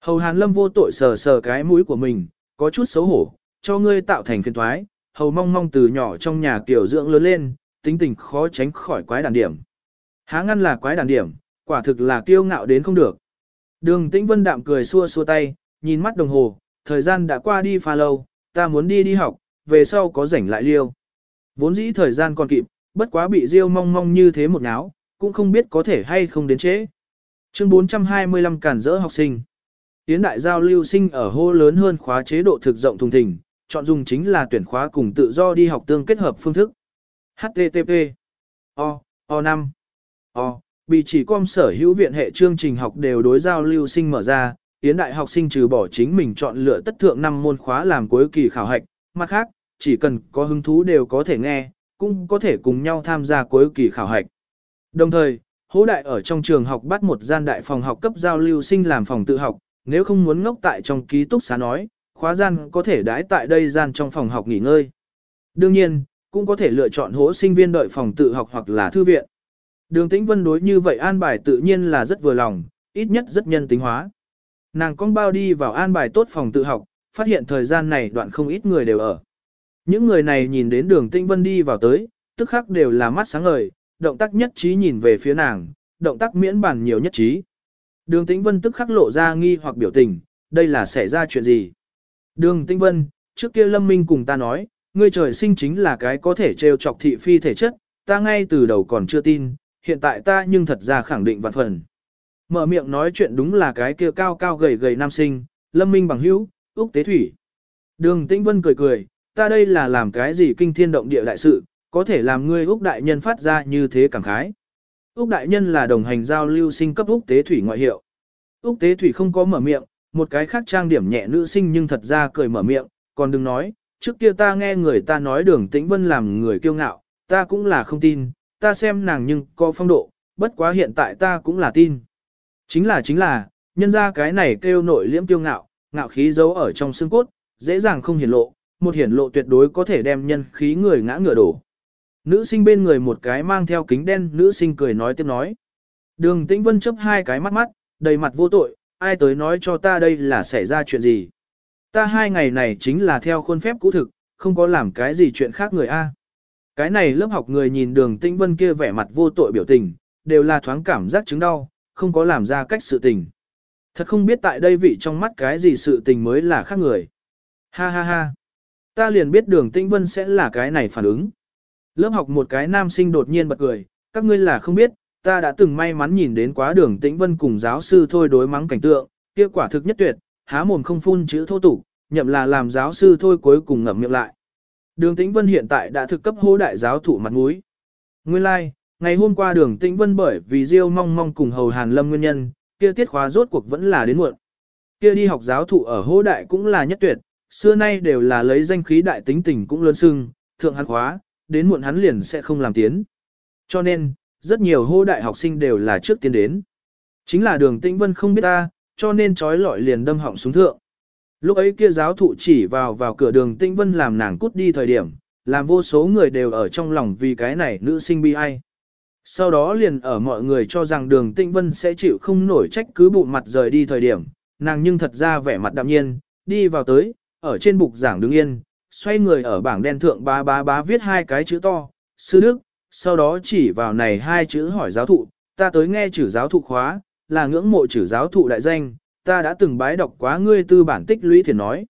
Hầu Hàn Lâm vô tội sờ sờ cái mũi của mình, có chút xấu hổ, cho ngươi tạo thành phiền toái, hầu mong mong từ nhỏ trong nhà tiểu dưỡng lớn lên, tính tình khó tránh khỏi quái đàn điểm. Há ngăn là quái đàn điểm, quả thực là kiêu ngạo đến không được. Đường Tĩnh Vân đạm cười xua xua tay, nhìn mắt đồng hồ, thời gian đã qua đi pha lâu, ta muốn đi đi học, về sau có rảnh lại liêu. Vốn dĩ thời gian còn kịp, bất quá bị Diêu mong mong như thế một náo, cũng không biết có thể hay không đến trễ. Chương 425 cản rỡ học sinh. Tiến đại giao lưu sinh ở hô lớn hơn khóa chế độ thực rộng thùng thình, chọn dùng chính là tuyển khóa cùng tự do đi học tương kết hợp phương thức. HTTP O O5 O bị chỉ com sở hữu viện hệ chương trình học đều đối giao lưu sinh mở ra, tiến đại học sinh trừ bỏ chính mình chọn lựa tất thượng năm môn khóa làm cuối kỳ khảo hạch, mặt khác, chỉ cần có hứng thú đều có thể nghe, cũng có thể cùng nhau tham gia cuối kỳ khảo hạch. Đồng thời, hỗ đại ở trong trường học bắt một gian đại phòng học cấp giao lưu sinh làm phòng tự học, nếu không muốn ngốc tại trong ký túc xá nói, khóa gian có thể đãi tại đây gian trong phòng học nghỉ ngơi. Đương nhiên, cũng có thể lựa chọn hỗ sinh viên đợi phòng tự học hoặc là thư viện. Đường Tĩnh Vân đối như vậy an bài tự nhiên là rất vừa lòng, ít nhất rất nhân tính hóa. Nàng con bao đi vào an bài tốt phòng tự học, phát hiện thời gian này đoạn không ít người đều ở. Những người này nhìn đến đường Tĩnh Vân đi vào tới, tức khắc đều là mắt sáng ngời, động tác nhất trí nhìn về phía nàng, động tác miễn bản nhiều nhất trí. Đường Tĩnh Vân tức khắc lộ ra nghi hoặc biểu tình, đây là xảy ra chuyện gì? Đường Tĩnh Vân, trước kia Lâm Minh cùng ta nói, ngươi trời sinh chính là cái có thể trêu chọc thị phi thể chất, ta ngay từ đầu còn chưa tin, hiện tại ta nhưng thật ra khẳng định vạn phần. Mở miệng nói chuyện đúng là cái kia cao cao gầy gầy nam sinh, Lâm Minh bằng hữu, Úc Tế Thủy. Đường Tĩnh Vân cười cười, ta đây là làm cái gì kinh thiên động địa đại sự, có thể làm ngươi Úc Đại Nhân phát ra như thế cảm khái. Úc Đại Nhân là đồng hành giao lưu sinh cấp Úc Tế Thủy ngoại hiệu. Úc Tế Thủy không có mở miệng, một cái khác trang điểm nhẹ nữ sinh nhưng thật ra cười mở miệng, còn đừng nói, trước kia ta nghe người ta nói đường tĩnh vân làm người kiêu ngạo, ta cũng là không tin, ta xem nàng nhưng có phong độ, bất quá hiện tại ta cũng là tin. Chính là chính là, nhân ra cái này kêu nội liễm tiêu ngạo, ngạo khí giấu ở trong xương cốt, dễ dàng không hiển lộ, một hiển lộ tuyệt đối có thể đem nhân khí người ngã ngựa đổ. Nữ sinh bên người một cái mang theo kính đen, nữ sinh cười nói tiếp nói. Đường tĩnh vân chấp hai cái mắt mắt, đầy mặt vô tội, ai tới nói cho ta đây là xảy ra chuyện gì. Ta hai ngày này chính là theo khuôn phép cũ thực, không có làm cái gì chuyện khác người A. Cái này lớp học người nhìn đường tĩnh vân kia vẻ mặt vô tội biểu tình, đều là thoáng cảm giác chứng đau, không có làm ra cách sự tình. Thật không biết tại đây vị trong mắt cái gì sự tình mới là khác người. Ha ha ha. Ta liền biết đường tĩnh vân sẽ là cái này phản ứng. Lớp học một cái nam sinh đột nhiên bật cười, các ngươi là không biết, ta đã từng may mắn nhìn đến quá đường tĩnh vân cùng giáo sư thôi đối mắng cảnh tượng, kết quả thực nhất tuyệt, há mồm không phun chữ thô tục, nhậm là làm giáo sư thôi cuối cùng ngậm miệng lại. Đường tĩnh vân hiện tại đã thực cấp hô đại giáo thụ mặt mũi. Nguyên lai, like, ngày hôm qua đường tĩnh vân bởi vì Diêu mong mong cùng hầu hàn lâm nguyên nhân, kia tiết khóa rốt cuộc vẫn là đến muộn. Kia đi học giáo thụ ở hô đại cũng là nhất tuyệt, xưa nay đều là lấy danh khí đại tính tình cũng lớn sưng, thượng hắn khóa, đến muộn hắn liền sẽ không làm tiến. Cho nên, rất nhiều hô đại học sinh đều là trước tiên đến. Chính là đường tĩnh vân không biết ta, cho nên trói lọi liền đâm họng xuống thượng. Lúc ấy kia giáo thụ chỉ vào vào cửa đường tinh vân làm nàng cút đi thời điểm, làm vô số người đều ở trong lòng vì cái này nữ sinh bi ai. Sau đó liền ở mọi người cho rằng đường tinh vân sẽ chịu không nổi trách cứ bụng mặt rời đi thời điểm, nàng nhưng thật ra vẻ mặt đạm nhiên, đi vào tới, ở trên bục giảng đứng yên, xoay người ở bảng đen thượng bá bá bá viết hai cái chữ to, sư đức, sau đó chỉ vào này hai chữ hỏi giáo thụ, ta tới nghe chữ giáo thụ khóa, là ngưỡng mộ chữ giáo thụ đại danh, ta đã từng bái đọc quá ngươi tư bản tích lũy thiền nói.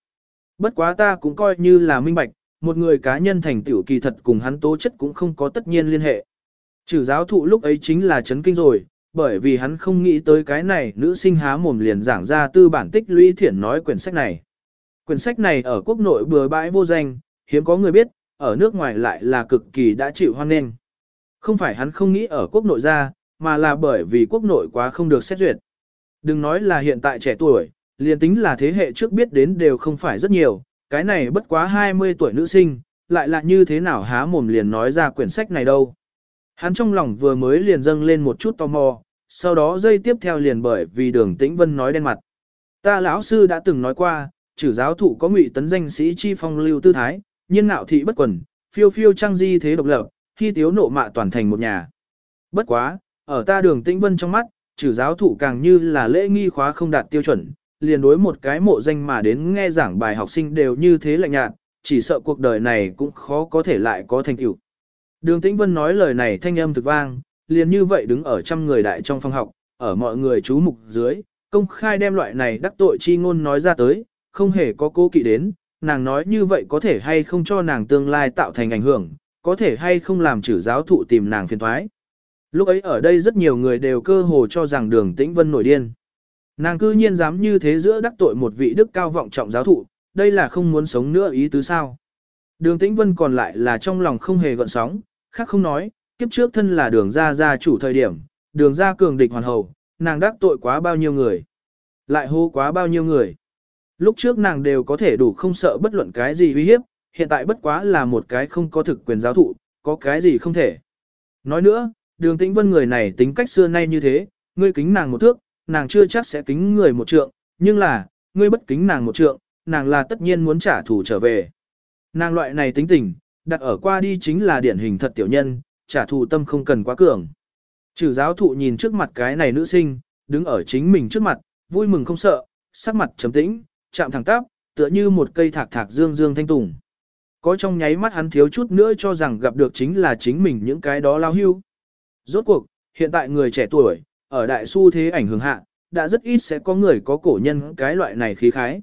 Bất quá ta cũng coi như là minh bạch, một người cá nhân thành tiểu kỳ thật cùng hắn tố chất cũng không có tất nhiên liên hệ. trừ giáo thụ lúc ấy chính là chấn kinh rồi, bởi vì hắn không nghĩ tới cái này nữ sinh há mồm liền giảng ra tư bản tích lũy thiển nói quyển sách này. Quyển sách này ở quốc nội bừa bãi vô danh, hiếm có người biết, ở nước ngoài lại là cực kỳ đã chịu hoan nghênh. Không phải hắn không nghĩ ở quốc nội ra, mà là bởi vì quốc nội quá không được xét duyệt. Đừng nói là hiện tại trẻ tuổi, liền tính là thế hệ trước biết đến đều không phải rất nhiều, cái này bất quá 20 tuổi nữ sinh, lại là như thế nào há mồm liền nói ra quyển sách này đâu. Hắn trong lòng vừa mới liền dâng lên một chút tò mò, sau đó dây tiếp theo liền bởi vì đường tĩnh vân nói đen mặt. Ta lão sư đã từng nói qua, chữ giáo thụ có ngụy tấn danh sĩ chi phong lưu tư thái, nhiên ngạo thị bất quần, phiêu phiêu trang di thế độc lập, khi tiếu nộ mạ toàn thành một nhà. Bất quá, ở ta đường tĩnh vân trong mắt, trừ giáo thụ càng như là lễ nghi khóa không đạt tiêu chuẩn, liền đối một cái mộ danh mà đến nghe giảng bài học sinh đều như thế lạnh nhạt, chỉ sợ cuộc đời này cũng khó có thể lại có thành tựu. Đường Tĩnh Vân nói lời này thanh âm thực vang, liền như vậy đứng ở trăm người đại trong phòng học, ở mọi người chú mục dưới, công khai đem loại này đắc tội chi ngôn nói ra tới, không hề có cố kỵ đến, nàng nói như vậy có thể hay không cho nàng tương lai tạo thành ảnh hưởng, có thể hay không làm chử giáo thụ tìm nàng phiền thoái. Lúc ấy ở đây rất nhiều người đều cơ hồ cho rằng đường tĩnh vân nổi điên. Nàng cư nhiên dám như thế giữa đắc tội một vị đức cao vọng trọng giáo thụ, đây là không muốn sống nữa ý tứ sao. Đường tĩnh vân còn lại là trong lòng không hề gợn sóng, khác không nói, kiếp trước thân là đường ra gia chủ thời điểm, đường ra cường địch hoàn hầu, nàng đắc tội quá bao nhiêu người. Lại hô quá bao nhiêu người. Lúc trước nàng đều có thể đủ không sợ bất luận cái gì uy hiếp, hiện tại bất quá là một cái không có thực quyền giáo thụ, có cái gì không thể. Nói nữa, đường tĩnh vân người này tính cách xưa nay như thế, ngươi kính nàng một thước, nàng chưa chắc sẽ kính người một trượng, nhưng là, ngươi bất kính nàng một trượng, nàng là tất nhiên muốn trả thù trở về. Nàng loại này tính tình, đặt ở qua đi chính là điển hình thật tiểu nhân, trả thù tâm không cần quá cường. Trừ giáo thụ nhìn trước mặt cái này nữ sinh, đứng ở chính mình trước mặt, vui mừng không sợ, sắc mặt trầm tĩnh, chạm thẳng tắp, tựa như một cây thạc thạc dương dương thanh tùng. Có trong nháy mắt hắn thiếu chút nữa cho rằng gặp được chính là chính mình những cái đó lao hưu. Rốt cuộc, hiện tại người trẻ tuổi, ở đại su thế ảnh hưởng hạ, đã rất ít sẽ có người có cổ nhân cái loại này khí khái.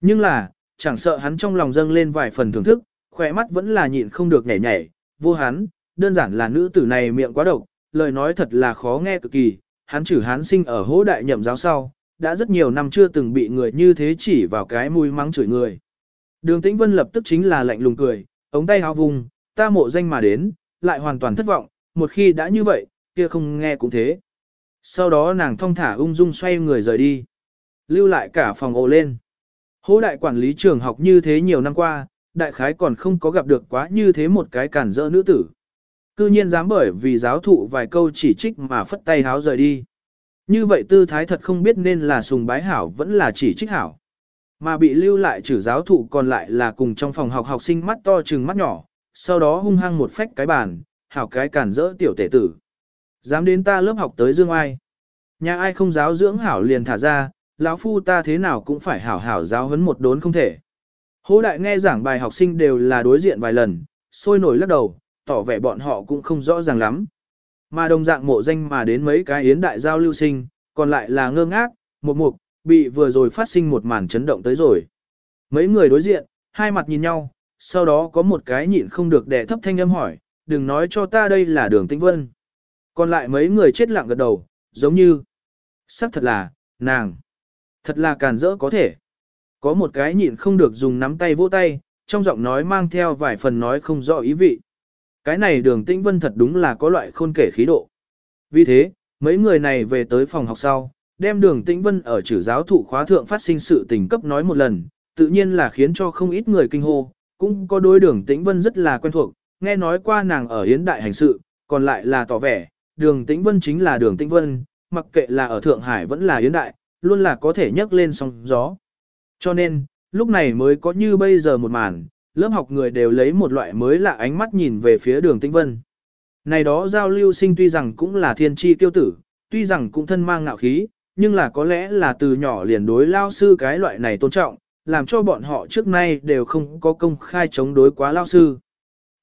Nhưng là, chẳng sợ hắn trong lòng dâng lên vài phần thưởng thức, khỏe mắt vẫn là nhịn không được nhảy nhảy, vô hắn, đơn giản là nữ tử này miệng quá độc, lời nói thật là khó nghe cực kỳ, hắn chử hắn sinh ở hố đại nhậm giáo sau, đã rất nhiều năm chưa từng bị người như thế chỉ vào cái mũi mắng chửi người. Đường Tĩnh Vân lập tức chính là lạnh lùng cười, ống tay hao vùng, ta mộ danh mà đến, lại hoàn toàn thất vọng, một khi đã như vậy, kia không nghe cũng thế. Sau đó nàng thong thả ung dung xoay người rời đi. Lưu lại cả phòng ồ lên. Hỗ đại quản lý trường học như thế nhiều năm qua, đại khái còn không có gặp được quá như thế một cái cản rỡ nữ tử. Cư nhiên dám bởi vì giáo thụ vài câu chỉ trích mà phất tay háo rời đi. Như vậy tư thái thật không biết nên là sùng bái hảo vẫn là chỉ trích hảo. Mà bị lưu lại trừ giáo thụ còn lại là cùng trong phòng học học sinh mắt to trừng mắt nhỏ, sau đó hung hăng một phách cái bàn, hảo cái cản rỡ tiểu tể tử. Dám đến ta lớp học tới dương ai. Nhà ai không giáo dưỡng hảo liền thả ra, lão phu ta thế nào cũng phải hảo hảo giáo huấn một đốn không thể. Hố đại nghe giảng bài học sinh đều là đối diện vài lần, sôi nổi lắc đầu, tỏ vẻ bọn họ cũng không rõ ràng lắm. Mà đồng dạng mộ danh mà đến mấy cái yến đại giao lưu sinh, còn lại là ngơ ngác, một mục, bị vừa rồi phát sinh một màn chấn động tới rồi. Mấy người đối diện, hai mặt nhìn nhau, sau đó có một cái nhịn không được đẻ thấp thanh âm hỏi, đừng nói cho ta đây là đường tĩnh vân. Còn lại mấy người chết lặng gật đầu, giống như, sắc thật là, nàng, thật là càn rỡ có thể. Có một cái nhịn không được dùng nắm tay vỗ tay, trong giọng nói mang theo vài phần nói không rõ ý vị. Cái này đường tĩnh vân thật đúng là có loại khôn kể khí độ. Vì thế, mấy người này về tới phòng học sau, đem đường tĩnh vân ở chữ giáo thụ khóa thượng phát sinh sự tình cấp nói một lần, tự nhiên là khiến cho không ít người kinh hô, cũng có đối đường tĩnh vân rất là quen thuộc, nghe nói qua nàng ở hiến đại hành sự, còn lại là tỏ vẻ, đường tĩnh vân chính là đường tĩnh vân, mặc kệ là ở Thượng Hải vẫn là hiến đại, luôn là có thể nhấc lên sóng gió. Cho nên, lúc này mới có như bây giờ một màn, lớp học người đều lấy một loại mới lạ ánh mắt nhìn về phía đường tĩnh vân. Này đó giao lưu sinh tuy rằng cũng là thiên tri tiêu tử, tuy rằng cũng thân mang ngạo khí, nhưng là có lẽ là từ nhỏ liền đối lao sư cái loại này tôn trọng, làm cho bọn họ trước nay đều không có công khai chống đối quá lao sư.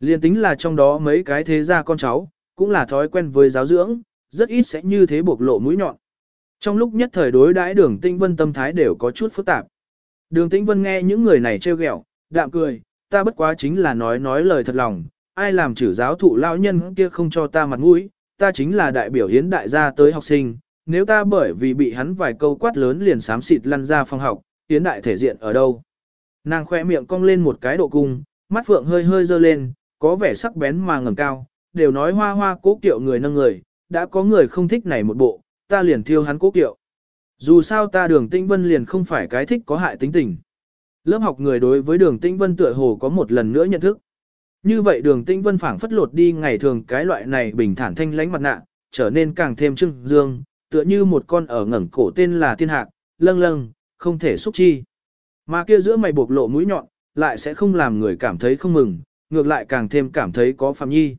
Liên tính là trong đó mấy cái thế gia con cháu, cũng là thói quen với giáo dưỡng, rất ít sẽ như thế bộc lộ mũi nhọn. Trong lúc nhất thời đối đãi đường tĩnh vân tâm thái đều có chút phức tạp. Đường tĩnh vân nghe những người này trêu ghẹo, đạm cười, ta bất quá chính là nói nói lời thật lòng, ai làm chữ giáo thụ lão nhân kia không cho ta mặt mũi, ta chính là đại biểu hiến đại gia tới học sinh, nếu ta bởi vì bị hắn vài câu quát lớn liền sám xịt lăn ra phòng học, hiến đại thể diện ở đâu. Nàng khoe miệng cong lên một cái độ cung, mắt phượng hơi hơi dơ lên, có vẻ sắc bén mà ngầm cao, đều nói hoa hoa cố kiệu người nâng người, đã có người không thích này một bộ, ta liền thiêu hắn cố kiệu. Dù sao ta đường tinh vân liền không phải cái thích có hại tính tình. Lớp học người đối với đường tinh vân tựa hồ có một lần nữa nhận thức. Như vậy đường tinh vân phảng phất lột đi ngày thường cái loại này bình thản thanh lánh mặt nạ, trở nên càng thêm trưng dương, tựa như một con ở ngẩng cổ tên là thiên hạc, lâng lâng, không thể xúc chi. Mà kia giữa mày bộc lộ mũi nhọn, lại sẽ không làm người cảm thấy không mừng, ngược lại càng thêm cảm thấy có phạm nhi.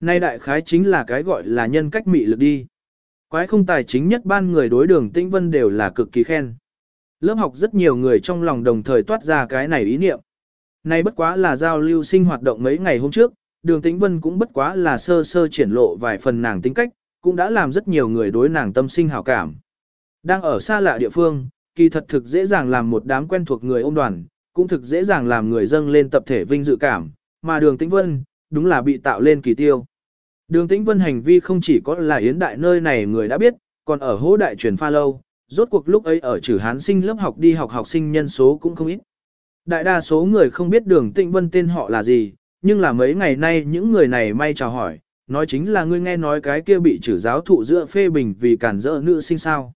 Nay đại khái chính là cái gọi là nhân cách mị lực đi. Quái không tài chính nhất ban người đối đường tĩnh vân đều là cực kỳ khen. Lớp học rất nhiều người trong lòng đồng thời toát ra cái này ý niệm. Nay bất quá là giao lưu sinh hoạt động mấy ngày hôm trước, đường tĩnh vân cũng bất quá là sơ sơ triển lộ vài phần nàng tính cách, cũng đã làm rất nhiều người đối nàng tâm sinh hảo cảm. Đang ở xa lạ địa phương, kỳ thật thực dễ dàng làm một đám quen thuộc người ôm đoàn, cũng thực dễ dàng làm người dâng lên tập thể vinh dự cảm, mà đường tĩnh vân, đúng là bị tạo lên kỳ tiêu. Đường tĩnh vân hành vi không chỉ có là yến đại nơi này người đã biết, còn ở hố đại truyền pha lâu, rốt cuộc lúc ấy ở trừ hán sinh lớp học đi học học sinh nhân số cũng không ít. Đại đa số người không biết đường tĩnh vân tên họ là gì, nhưng là mấy ngày nay những người này may chào hỏi, nói chính là ngươi nghe nói cái kia bị trừ giáo thụ giữa phê bình vì cản rỡ nữ sinh sao.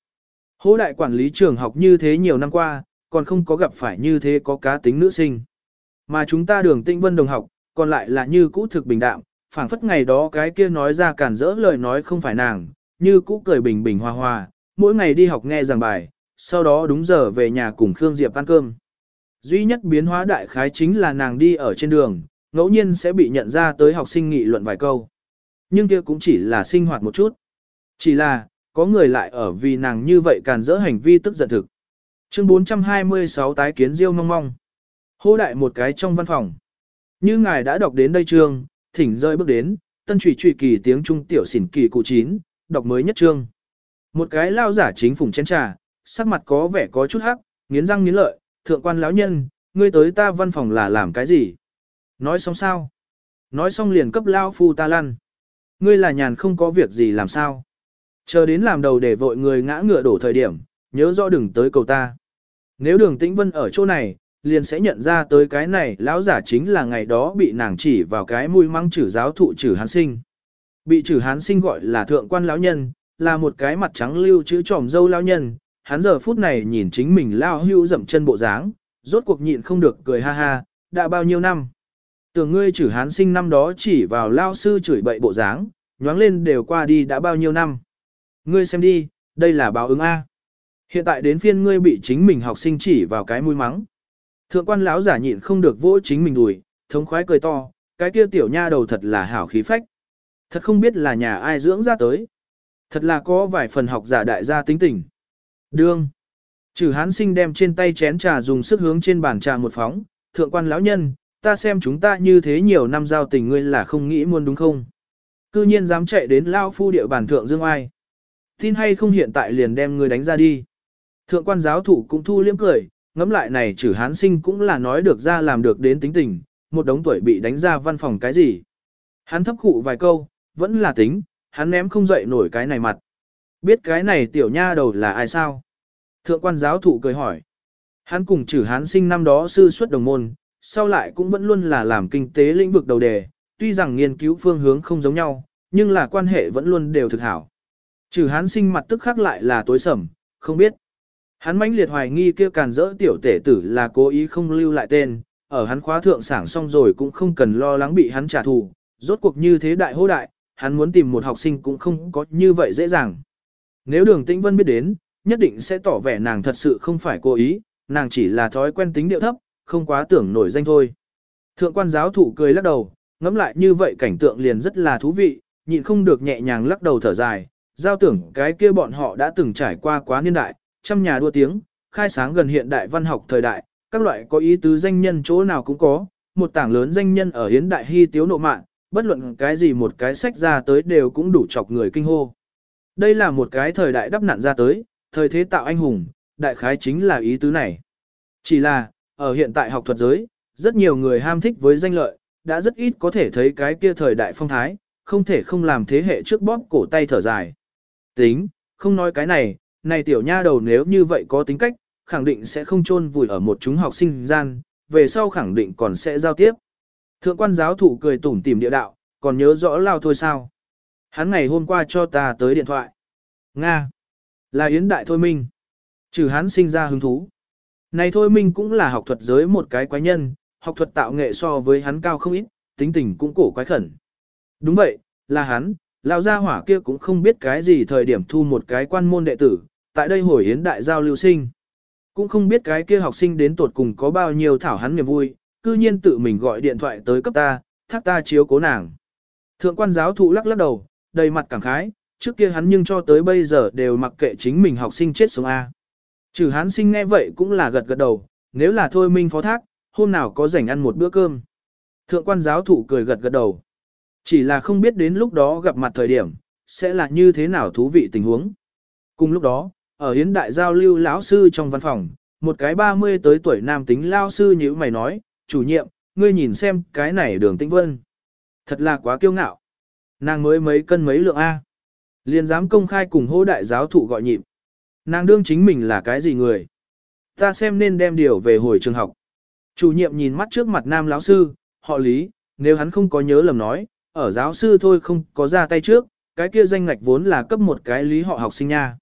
Hố đại quản lý trường học như thế nhiều năm qua, còn không có gặp phải như thế có cá tính nữ sinh. Mà chúng ta đường Tĩnh vân đồng học, còn lại là như cũ thực bình đạm, phảng phất ngày đó cái kia nói ra cản rỡ lời nói không phải nàng, như cũ cười bình bình hòa hòa, mỗi ngày đi học nghe giảng bài, sau đó đúng giờ về nhà cùng Khương Diệp ăn cơm. Duy nhất biến hóa đại khái chính là nàng đi ở trên đường, ngẫu nhiên sẽ bị nhận ra tới học sinh nghị luận vài câu. Nhưng kia cũng chỉ là sinh hoạt một chút. Chỉ là, có người lại ở vì nàng như vậy càn dỡ hành vi tức giận thực. Chương 426 tái kiến Diêu mong mong. Hô đại một cái trong văn phòng. Như ngài đã đọc đến đây chương, thỉnh rơi bước đến, tân trùy trùy kỳ tiếng trung tiểu xỉn kỳ cụ chín, đọc mới nhất chương. Một cái lao giả chính phùng chén trà, sắc mặt có vẻ có chút hắc, nghiến răng nghiến lợi, thượng quan lão nhân, ngươi tới ta văn phòng là làm cái gì? Nói xong sao? Nói xong liền cấp lao phu ta lăn. Ngươi là nhàn không có việc gì làm sao? Chờ đến làm đầu để vội người ngã ngựa đổ thời điểm, nhớ rõ đừng tới cầu ta. Nếu đường tĩnh vân ở chỗ này, liền sẽ nhận ra tới cái này lão giả chính là ngày đó bị nàng chỉ vào cái mũi măng chử giáo thụ chử hán sinh. Bị chử hán sinh gọi là thượng quan lão nhân, là một cái mặt trắng lưu chữ tròm dâu lão nhân, hắn giờ phút này nhìn chính mình lao hưu dậm chân bộ dáng, rốt cuộc nhịn không được cười ha ha, đã bao nhiêu năm. Tưởng ngươi chử hán sinh năm đó chỉ vào lao sư chửi bậy bộ dáng, nhoáng lên đều qua đi đã bao nhiêu năm. Ngươi xem đi, đây là báo ứng A. Hiện tại đến phiên ngươi bị chính mình học sinh chỉ vào cái mũi mắng. Thượng quan lão giả nhịn không được vỗ chính mình đùi, thống khoái cười to, cái kia tiểu nha đầu thật là hảo khí phách. Thật không biết là nhà ai dưỡng ra tới. Thật là có vài phần học giả đại gia tính tình. Đương. Trừ hán sinh đem trên tay chén trà dùng sức hướng trên bàn trà một phóng. Thượng quan lão nhân, ta xem chúng ta như thế nhiều năm giao tình ngươi là không nghĩ muốn đúng không? Cư nhiên dám chạy đến lao phu địa bàn thượng dương ai. Tin hay không hiện tại liền đem ngươi đánh ra đi. Thượng quan giáo thủ cũng thu liếm cười, ngẫm lại này trừ hán sinh cũng là nói được ra làm được đến tính tình, một đống tuổi bị đánh ra văn phòng cái gì. Hắn thấp khụ vài câu, vẫn là tính, hắn ném không dậy nổi cái này mặt. Biết cái này tiểu nha đầu là ai sao? Thượng quan giáo thụ cười hỏi. Hắn cùng trừ hán sinh năm đó sư xuất đồng môn, sau lại cũng vẫn luôn là làm kinh tế lĩnh vực đầu đề, tuy rằng nghiên cứu phương hướng không giống nhau, nhưng là quan hệ vẫn luôn đều thực hảo. Trừ hán sinh mặt tức khắc lại là tối sầm, không biết. Hắn mãnh liệt hoài nghi kia càn rỡ tiểu tể tử là cố ý không lưu lại tên, ở hắn khóa thượng sảng xong rồi cũng không cần lo lắng bị hắn trả thù, rốt cuộc như thế đại hô đại, hắn muốn tìm một học sinh cũng không có như vậy dễ dàng. Nếu đường tĩnh vân biết đến, nhất định sẽ tỏ vẻ nàng thật sự không phải cố ý, nàng chỉ là thói quen tính điệu thấp, không quá tưởng nổi danh thôi. Thượng quan giáo thủ cười lắc đầu, ngẫm lại như vậy cảnh tượng liền rất là thú vị, nhịn không được nhẹ nhàng lắc đầu thở dài, giao tưởng cái kia bọn họ đã từng trải qua quá niên đại, trăm nhà đua tiếng, khai sáng gần hiện đại văn học thời đại, các loại có ý tứ danh nhân chỗ nào cũng có, một tảng lớn danh nhân ở hiến đại hy tiếu nộ mạng, bất luận cái gì một cái sách ra tới đều cũng đủ chọc người kinh hô. Đây là một cái thời đại đắp nạn ra tới, thời thế tạo anh hùng, đại khái chính là ý tứ này. Chỉ là, ở hiện tại học thuật giới, rất nhiều người ham thích với danh lợi, đã rất ít có thể thấy cái kia thời đại phong thái, không thể không làm thế hệ trước bóp cổ tay thở dài. Tính, không nói cái này, này tiểu nha đầu nếu như vậy có tính cách, khẳng định sẽ không chôn vùi ở một chúng học sinh gian, về sau khẳng định còn sẽ giao tiếp. Thượng quan giáo thụ cười tủm tỉm địa đạo, còn nhớ rõ lao thôi sao. Hắn ngày hôm qua cho ta tới điện thoại. Nga. Là Yến Đại Thôi Minh. Trừ hắn sinh ra hứng thú. Này Thôi Minh cũng là học thuật giới một cái quái nhân, học thuật tạo nghệ so với hắn cao không ít, tính tình cũng cổ quái khẩn. Đúng vậy, là hắn, lão gia hỏa kia cũng không biết cái gì thời điểm thu một cái quan môn đệ tử, tại đây hồi Yến Đại giao lưu sinh. Cũng không biết cái kia học sinh đến tột cùng có bao nhiêu thảo hắn niềm vui, cư nhiên tự mình gọi điện thoại tới cấp ta, thác ta chiếu cố nàng. Thượng quan giáo thụ lắc lắc đầu, đầy mặt cảm khái, trước kia hắn nhưng cho tới bây giờ đều mặc kệ chính mình học sinh chết sống A. Trừ hắn sinh nghe vậy cũng là gật gật đầu, nếu là thôi minh phó thác, hôm nào có rảnh ăn một bữa cơm. Thượng quan giáo thụ cười gật gật đầu. Chỉ là không biết đến lúc đó gặp mặt thời điểm, sẽ là như thế nào thú vị tình huống. Cùng lúc đó, ở hiến đại giao lưu lão sư trong văn phòng, một cái 30 tới tuổi nam tính lao sư như mày nói, chủ nhiệm, ngươi nhìn xem cái này đường tĩnh vân. Thật là quá kiêu ngạo. Nàng mới mấy cân mấy lượng A. Liền dám công khai cùng hô đại giáo thụ gọi nhịp. Nàng đương chính mình là cái gì người? Ta xem nên đem điều về hồi trường học. Chủ nhiệm nhìn mắt trước mặt nam lão sư, họ lý, nếu hắn không có nhớ lầm nói, ở giáo sư thôi không có ra tay trước, cái kia danh ngạch vốn là cấp một cái lý họ học sinh nha.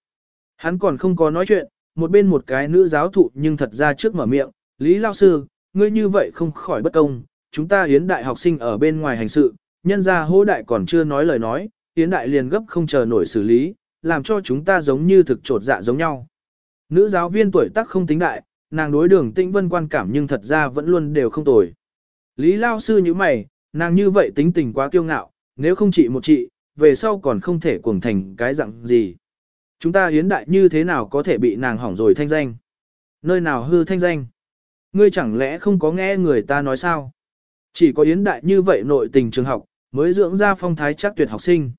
Hắn còn không có nói chuyện, một bên một cái nữ giáo thụ nhưng thật ra trước mở miệng, Lý Lao Sư, ngươi như vậy không khỏi bất công, chúng ta hiến đại học sinh ở bên ngoài hành sự, nhân ra hô đại còn chưa nói lời nói, hiến đại liền gấp không chờ nổi xử lý, làm cho chúng ta giống như thực trột dạ giống nhau. Nữ giáo viên tuổi tác không tính đại, nàng đối đường tĩnh vân quan cảm nhưng thật ra vẫn luôn đều không tồi. Lý Lao Sư như mày, nàng như vậy tính tình quá kiêu ngạo, nếu không trị một trị, về sau còn không thể cuồng thành cái dạng gì. Chúng ta hiến đại như thế nào có thể bị nàng hỏng rồi thanh danh? Nơi nào hư thanh danh? Ngươi chẳng lẽ không có nghe người ta nói sao? Chỉ có yến đại như vậy nội tình trường học, mới dưỡng ra phong thái chắc tuyệt học sinh.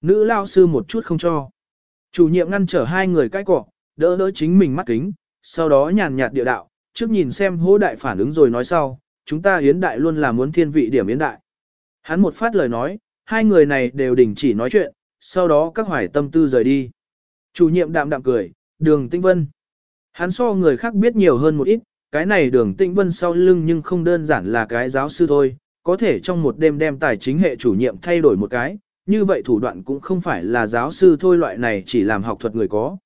Nữ lao sư một chút không cho. Chủ nhiệm ngăn trở hai người cãi cọ, đỡ đỡ chính mình mắt kính, sau đó nhàn nhạt địa đạo, trước nhìn xem hố đại phản ứng rồi nói sau, chúng ta yến đại luôn là muốn thiên vị điểm yến đại. Hắn một phát lời nói, hai người này đều đình chỉ nói chuyện, sau đó các hoài tâm tư rời đi. Chủ nhiệm đạm đạm cười, đường tinh vân. Hắn so người khác biết nhiều hơn một ít, cái này đường tinh vân sau lưng nhưng không đơn giản là cái giáo sư thôi, có thể trong một đêm đem tài chính hệ chủ nhiệm thay đổi một cái, như vậy thủ đoạn cũng không phải là giáo sư thôi loại này chỉ làm học thuật người có.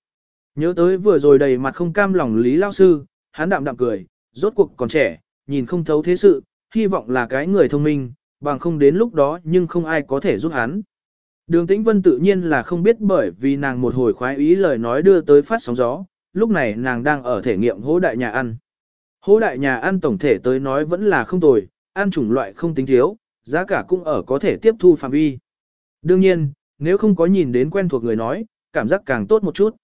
Nhớ tới vừa rồi đầy mặt không cam lòng Lý Lao Sư, hắn đạm đạm cười, rốt cuộc còn trẻ, nhìn không thấu thế sự, hy vọng là cái người thông minh, bằng không đến lúc đó nhưng không ai có thể giúp hắn. Đường Tĩnh Vân tự nhiên là không biết bởi vì nàng một hồi khoái ý lời nói đưa tới phát sóng gió, lúc này nàng đang ở thể nghiệm hố đại nhà ăn. Hố đại nhà ăn tổng thể tới nói vẫn là không tồi, ăn chủng loại không tính thiếu, giá cả cũng ở có thể tiếp thu phạm vi. Đương nhiên, nếu không có nhìn đến quen thuộc người nói, cảm giác càng tốt một chút.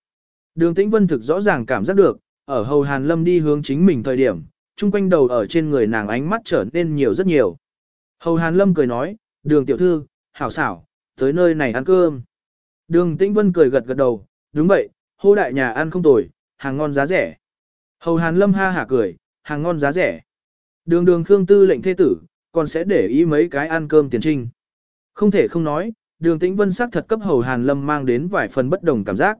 Đường Tĩnh Vân thực rõ ràng cảm giác được, ở hầu Hàn Lâm đi hướng chính mình thời điểm, chung quanh đầu ở trên người nàng ánh mắt trở nên nhiều rất nhiều. Hầu Hàn Lâm cười nói, đường tiểu thư, hảo xảo, tới nơi này ăn cơm. Đường Tĩnh Vân cười gật gật đầu, đúng vậy, hô đại nhà ăn không tồi, hàng ngon giá rẻ. Hầu Hàn Lâm ha hả cười, hàng ngon giá rẻ. Đường đường Khương Tư lệnh thế tử, còn sẽ để ý mấy cái ăn cơm tiền trinh. Không thể không nói, đường Tĩnh Vân sắc thật cấp Hầu Hàn Lâm mang đến vài phần bất đồng cảm giác.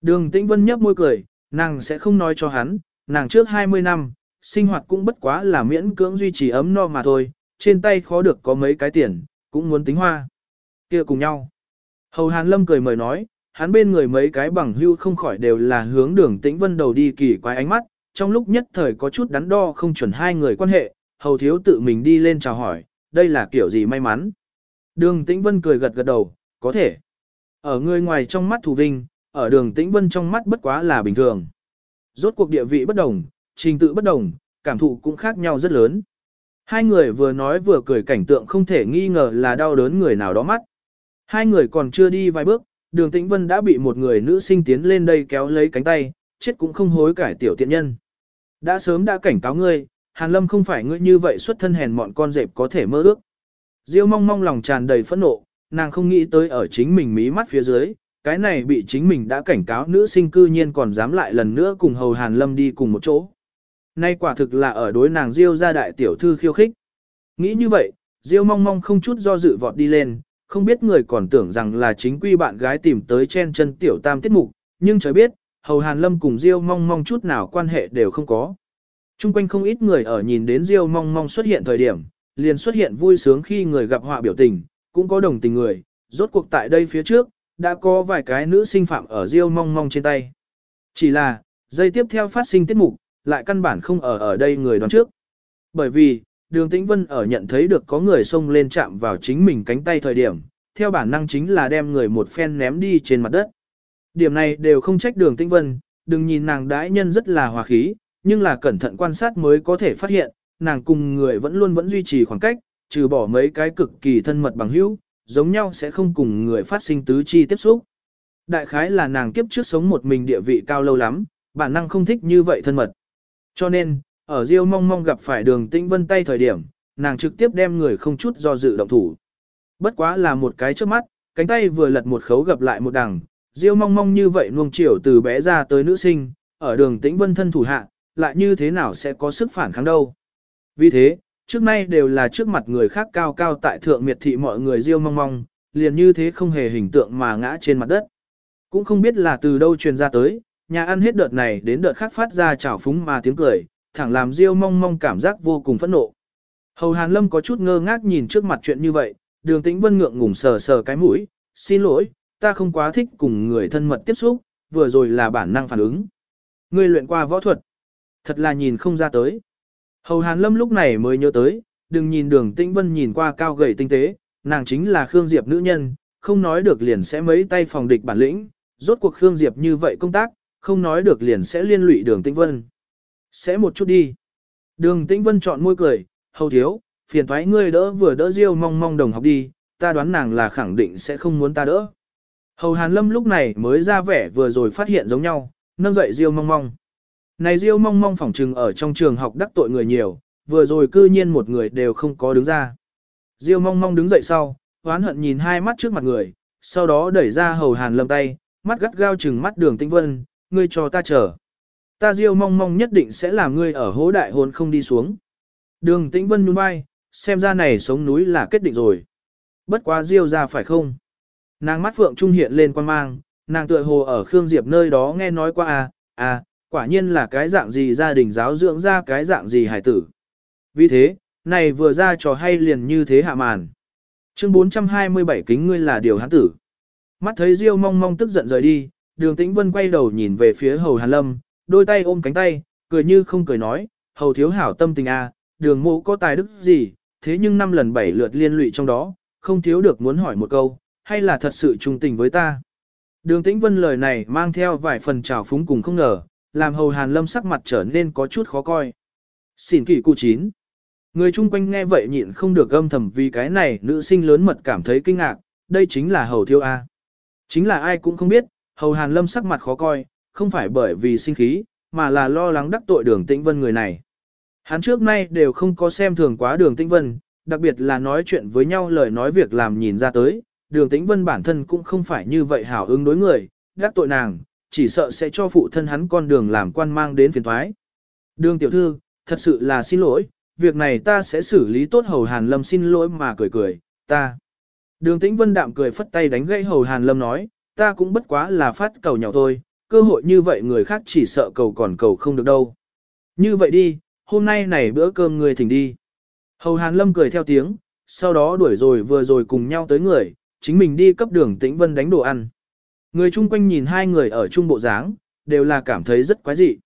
Đường Tĩnh Vân nhấp môi cười, nàng sẽ không nói cho hắn, nàng trước 20 năm, sinh hoạt cũng bất quá là miễn cưỡng duy trì ấm no mà thôi, trên tay khó được có mấy cái tiền, cũng muốn tính hoa kia cùng nhau. Hầu Hàn Lâm cười mời nói, hắn bên người mấy cái bằng hưu không khỏi đều là hướng đường tĩnh vân đầu đi kỳ quái ánh mắt, trong lúc nhất thời có chút đắn đo không chuẩn hai người quan hệ, hầu thiếu tự mình đi lên chào hỏi, đây là kiểu gì may mắn. Đường tĩnh vân cười gật gật đầu, có thể. Ở người ngoài trong mắt thù vinh, ở đường tĩnh vân trong mắt bất quá là bình thường. Rốt cuộc địa vị bất đồng, trình tự bất đồng, cảm thụ cũng khác nhau rất lớn. Hai người vừa nói vừa cười cảnh tượng không thể nghi ngờ là đau đớn người nào đó mắt. Hai người còn chưa đi vài bước, đường tĩnh vân đã bị một người nữ sinh tiến lên đây kéo lấy cánh tay, chết cũng không hối cải tiểu tiện nhân. Đã sớm đã cảnh cáo ngươi, Hàn Lâm không phải ngươi như vậy xuất thân hèn mọn con dẹp có thể mơ ước. Diêu mong mong lòng tràn đầy phẫn nộ, nàng không nghĩ tới ở chính mình mí mắt phía dưới, cái này bị chính mình đã cảnh cáo nữ sinh cư nhiên còn dám lại lần nữa cùng hầu Hàn Lâm đi cùng một chỗ. Nay quả thực là ở đối nàng Diêu ra đại tiểu thư khiêu khích. Nghĩ như vậy, Diêu mong mong không chút do dự vọt đi lên, không biết người còn tưởng rằng là chính quy bạn gái tìm tới chen chân tiểu tam tiết mục, nhưng trời biết, hầu Hàn Lâm cùng Diêu mong mong chút nào quan hệ đều không có. Trung quanh không ít người ở nhìn đến Diêu mong mong xuất hiện thời điểm, liền xuất hiện vui sướng khi người gặp họa biểu tình, cũng có đồng tình người, rốt cuộc tại đây phía trước, đã có vài cái nữ sinh phạm ở Diêu mong mong trên tay. Chỉ là, dây tiếp theo phát sinh tiết mục, lại căn bản không ở ở đây người đoán trước. Bởi vì, đường tĩnh vân ở nhận thấy được có người xông lên chạm vào chính mình cánh tay thời điểm, theo bản năng chính là đem người một phen ném đi trên mặt đất. Điểm này đều không trách đường tĩnh vân, đừng nhìn nàng đãi nhân rất là hòa khí, nhưng là cẩn thận quan sát mới có thể phát hiện, nàng cùng người vẫn luôn vẫn duy trì khoảng cách, trừ bỏ mấy cái cực kỳ thân mật bằng hữu, giống nhau sẽ không cùng người phát sinh tứ chi tiếp xúc. Đại khái là nàng kiếp trước sống một mình địa vị cao lâu lắm, bản năng không thích như vậy thân mật. Cho nên, ở Diêu mong mong gặp phải đường tĩnh vân tay thời điểm, nàng trực tiếp đem người không chút do dự động thủ. Bất quá là một cái trước mắt, cánh tay vừa lật một khấu gặp lại một đằng, Diêu mong mong như vậy nuông chiều từ bé ra tới nữ sinh, ở đường tĩnh vân thân thủ hạ, lại như thế nào sẽ có sức phản kháng đâu. Vì thế, trước nay đều là trước mặt người khác cao cao tại thượng miệt thị mọi người Diêu mong mong, liền như thế không hề hình tượng mà ngã trên mặt đất. Cũng không biết là từ đâu truyền ra tới, nhà ăn hết đợt này đến đợt khác phát ra chảo phúng mà tiếng cười, thẳng làm Diêu mong mong cảm giác vô cùng phẫn nộ. Hầu Hàn Lâm có chút ngơ ngác nhìn trước mặt chuyện như vậy, đường tĩnh vân ngượng ngùng sờ sờ cái mũi, xin lỗi, ta không quá thích cùng người thân mật tiếp xúc, vừa rồi là bản năng phản ứng. Ngươi luyện qua võ thuật, thật là nhìn không ra tới. Hầu Hàn Lâm lúc này mới nhớ tới, đừng nhìn đường tĩnh vân nhìn qua cao gầy tinh tế, nàng chính là Khương Diệp nữ nhân, không nói được liền sẽ mấy tay phòng địch bản lĩnh, rốt cuộc Khương Diệp như vậy công tác, không nói được liền sẽ liên lụy đường tĩnh vân. Sẽ một chút đi. Đường tĩnh vân chọn môi cười, hầu thiếu, phiền thoái ngươi đỡ vừa đỡ diêu mong mong đồng học đi, ta đoán nàng là khẳng định sẽ không muốn ta đỡ. Hầu Hàn Lâm lúc này mới ra vẻ vừa rồi phát hiện giống nhau, nâng dậy diêu mong mong. Này diêu mong mong phỏng trừng ở trong trường học đắc tội người nhiều, vừa rồi cư nhiên một người đều không có đứng ra. Diêu mong mong đứng dậy sau, hoán hận nhìn hai mắt trước mặt người, sau đó đẩy ra hầu hàn lâm tay, mắt gắt gao chừng mắt đường tinh vân, ngươi cho ta chờ. Ta diêu mong mong nhất định sẽ làm ngươi ở hố đại hồn không đi xuống. Đường tĩnh vân nhún vai, xem ra này sống núi là kết định rồi. Bất quá diêu ra phải không? Nàng mắt phượng trung hiện lên quan mang, nàng tựa hồ ở Khương Diệp nơi đó nghe nói qua à, à, quả nhiên là cái dạng gì gia đình giáo dưỡng ra cái dạng gì hải tử. Vì thế, này vừa ra trò hay liền như thế hạ màn. Chương 427 kính ngươi là điều hán tử. Mắt thấy Diêu mong mong tức giận rời đi, đường tĩnh vân quay đầu nhìn về phía hầu hàn lâm, đôi tay ôm cánh tay, cười như không cười nói, hầu thiếu hảo tâm tình a, à, đường mộ có tài đức gì, thế nhưng năm lần bảy lượt liên lụy trong đó, không thiếu được muốn hỏi một câu, hay là thật sự trung tình với ta. Đường tĩnh vân lời này mang theo vài phần trào phúng cùng không ngờ, làm hầu hàn lâm sắc mặt trở nên có chút khó coi. Xin kỷ cụ chín. Người chung quanh nghe vậy nhịn không được âm thầm vì cái này nữ sinh lớn mật cảm thấy kinh ngạc, đây chính là hầu thiêu A. Chính là ai cũng không biết, hầu hàn lâm sắc mặt khó coi, không phải bởi vì sinh khí, mà là lo lắng đắc tội đường tĩnh vân người này. Hắn trước nay đều không có xem thường quá đường tĩnh vân, đặc biệt là nói chuyện với nhau lời nói việc làm nhìn ra tới, đường tĩnh vân bản thân cũng không phải như vậy hảo ứng đối người, đắc tội nàng, chỉ sợ sẽ cho phụ thân hắn con đường làm quan mang đến phiền thoái. Đường tiểu thư, thật sự là xin lỗi, việc này ta sẽ xử lý tốt hầu hàn lâm xin lỗi mà cười cười, ta. Đường tĩnh vân đạm cười phất tay đánh gãy hầu hàn lâm nói, ta cũng bất quá là phát cầu nhỏ thôi, cơ hội như vậy người khác chỉ sợ cầu còn cầu không được đâu. Như vậy đi, hôm nay này bữa cơm người thỉnh đi. Hầu hàn lâm cười theo tiếng, sau đó đuổi rồi vừa rồi cùng nhau tới người, chính mình đi cấp đường tĩnh vân đánh đồ ăn. Người chung quanh nhìn hai người ở chung bộ dáng, đều là cảm thấy rất quái dị.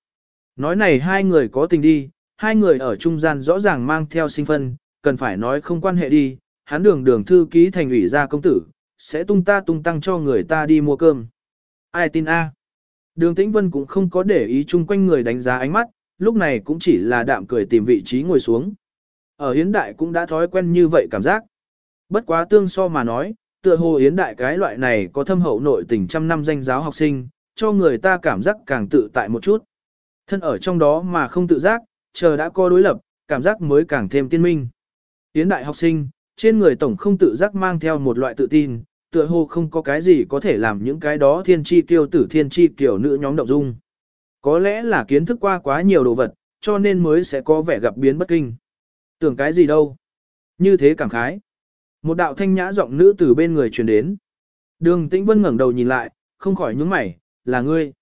Nói này hai người có tình đi, hai người ở trung gian rõ ràng mang theo sinh phân, cần phải nói không quan hệ đi, hắn đường đường thư ký thành ủy gia công tử, sẽ tung ta tung tăng cho người ta đi mua cơm. Ai tin a? Đường Tĩnh Vân cũng không có để ý chung quanh người đánh giá ánh mắt, lúc này cũng chỉ là đạm cười tìm vị trí ngồi xuống. Ở hiến đại cũng đã thói quen như vậy cảm giác. Bất quá tương so mà nói, tựa hồ hiến đại cái loại này có thâm hậu nội tình trăm năm danh giáo học sinh, cho người ta cảm giác càng tự tại một chút. Thân ở trong đó mà không tự giác, chờ đã có đối lập, cảm giác mới càng thêm tiên minh. Hiến đại học sinh, trên người tổng không tự giác mang theo một loại tự tin, tựa hồ không có cái gì có thể làm những cái đó thiên chi tiêu tử thiên chi kiểu nữ nhóm động dung. Có lẽ là kiến thức qua quá nhiều đồ vật, cho nên mới sẽ có vẻ gặp biến bất kinh. Tưởng cái gì đâu. Như thế cảm khái. Một đạo thanh nhã giọng nữ từ bên người truyền đến. Đường Tĩnh Vân ngẩng đầu nhìn lại, không khỏi nhướng mày, là ngươi.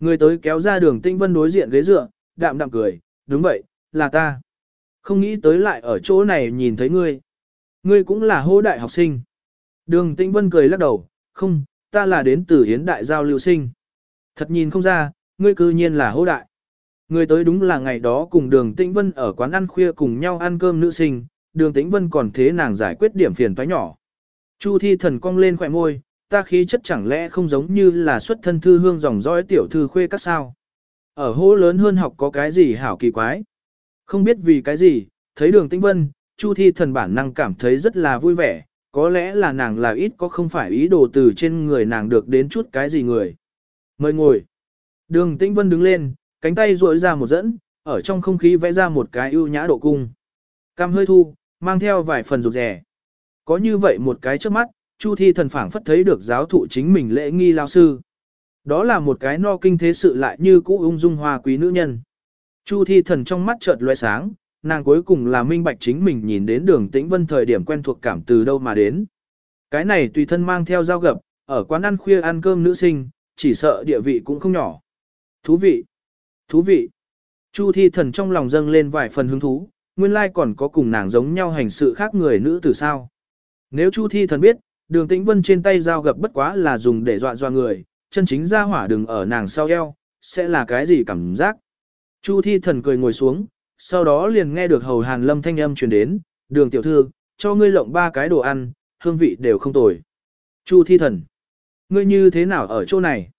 Ngươi tới kéo ra đường Tĩnh Vân đối diện ghế dựa, đạm đạm cười, đúng vậy, là ta. Không nghĩ tới lại ở chỗ này nhìn thấy ngươi. Ngươi cũng là hô đại học sinh. Đường Tĩnh Vân cười lắc đầu, không, ta là đến từ hiến đại giao lưu sinh. Thật nhìn không ra, ngươi cư nhiên là hô đại. Ngươi tới đúng là ngày đó cùng đường Tĩnh Vân ở quán ăn khuya cùng nhau ăn cơm nữ sinh, đường Tĩnh Vân còn thế nàng giải quyết điểm phiền toái nhỏ. Chu thi thần cong lên khỏe môi, ta khí chất chẳng lẽ không giống như là xuất thân thư hương dòng dõi tiểu thư khuê các sao. Ở hô lớn hơn học có cái gì hảo kỳ quái. Không biết vì cái gì, thấy đường tĩnh vân, Chu thi thần bản năng cảm thấy rất là vui vẻ, có lẽ là nàng là ít có không phải ý đồ từ trên người nàng được đến chút cái gì người. Mời ngồi. Đường tĩnh vân đứng lên, cánh tay duỗi ra một dẫn, ở trong không khí vẽ ra một cái ưu nhã độ cung. Cam hơi thu, mang theo vài phần rụt rẻ. Có như vậy một cái trước mắt, Chu thi thần phảng phất thấy được giáo thụ chính mình lễ nghi lao sư. Đó là một cái no kinh thế sự lại như cũ ung dung hoa quý nữ nhân. Chu thi thần trong mắt chợt loe sáng, nàng cuối cùng là minh bạch chính mình nhìn đến đường tĩnh vân thời điểm quen thuộc cảm từ đâu mà đến. Cái này tùy thân mang theo dao gập, ở quán ăn khuya ăn cơm nữ sinh, chỉ sợ địa vị cũng không nhỏ. Thú vị! Thú vị! Chu thi thần trong lòng dâng lên vài phần hứng thú, nguyên lai còn có cùng nàng giống nhau hành sự khác người nữ từ sao. Nếu Chu thi thần biết, đường tĩnh vân trên tay dao gập bất quá là dùng để dọa dọa người, chân chính ra hỏa đừng ở nàng sau eo, sẽ là cái gì cảm giác. Chu thi thần cười ngồi xuống, sau đó liền nghe được hầu hàn lâm thanh âm truyền đến, đường tiểu thư, cho ngươi lộng ba cái đồ ăn, hương vị đều không tồi. Chu thi thần, ngươi như thế nào ở chỗ này?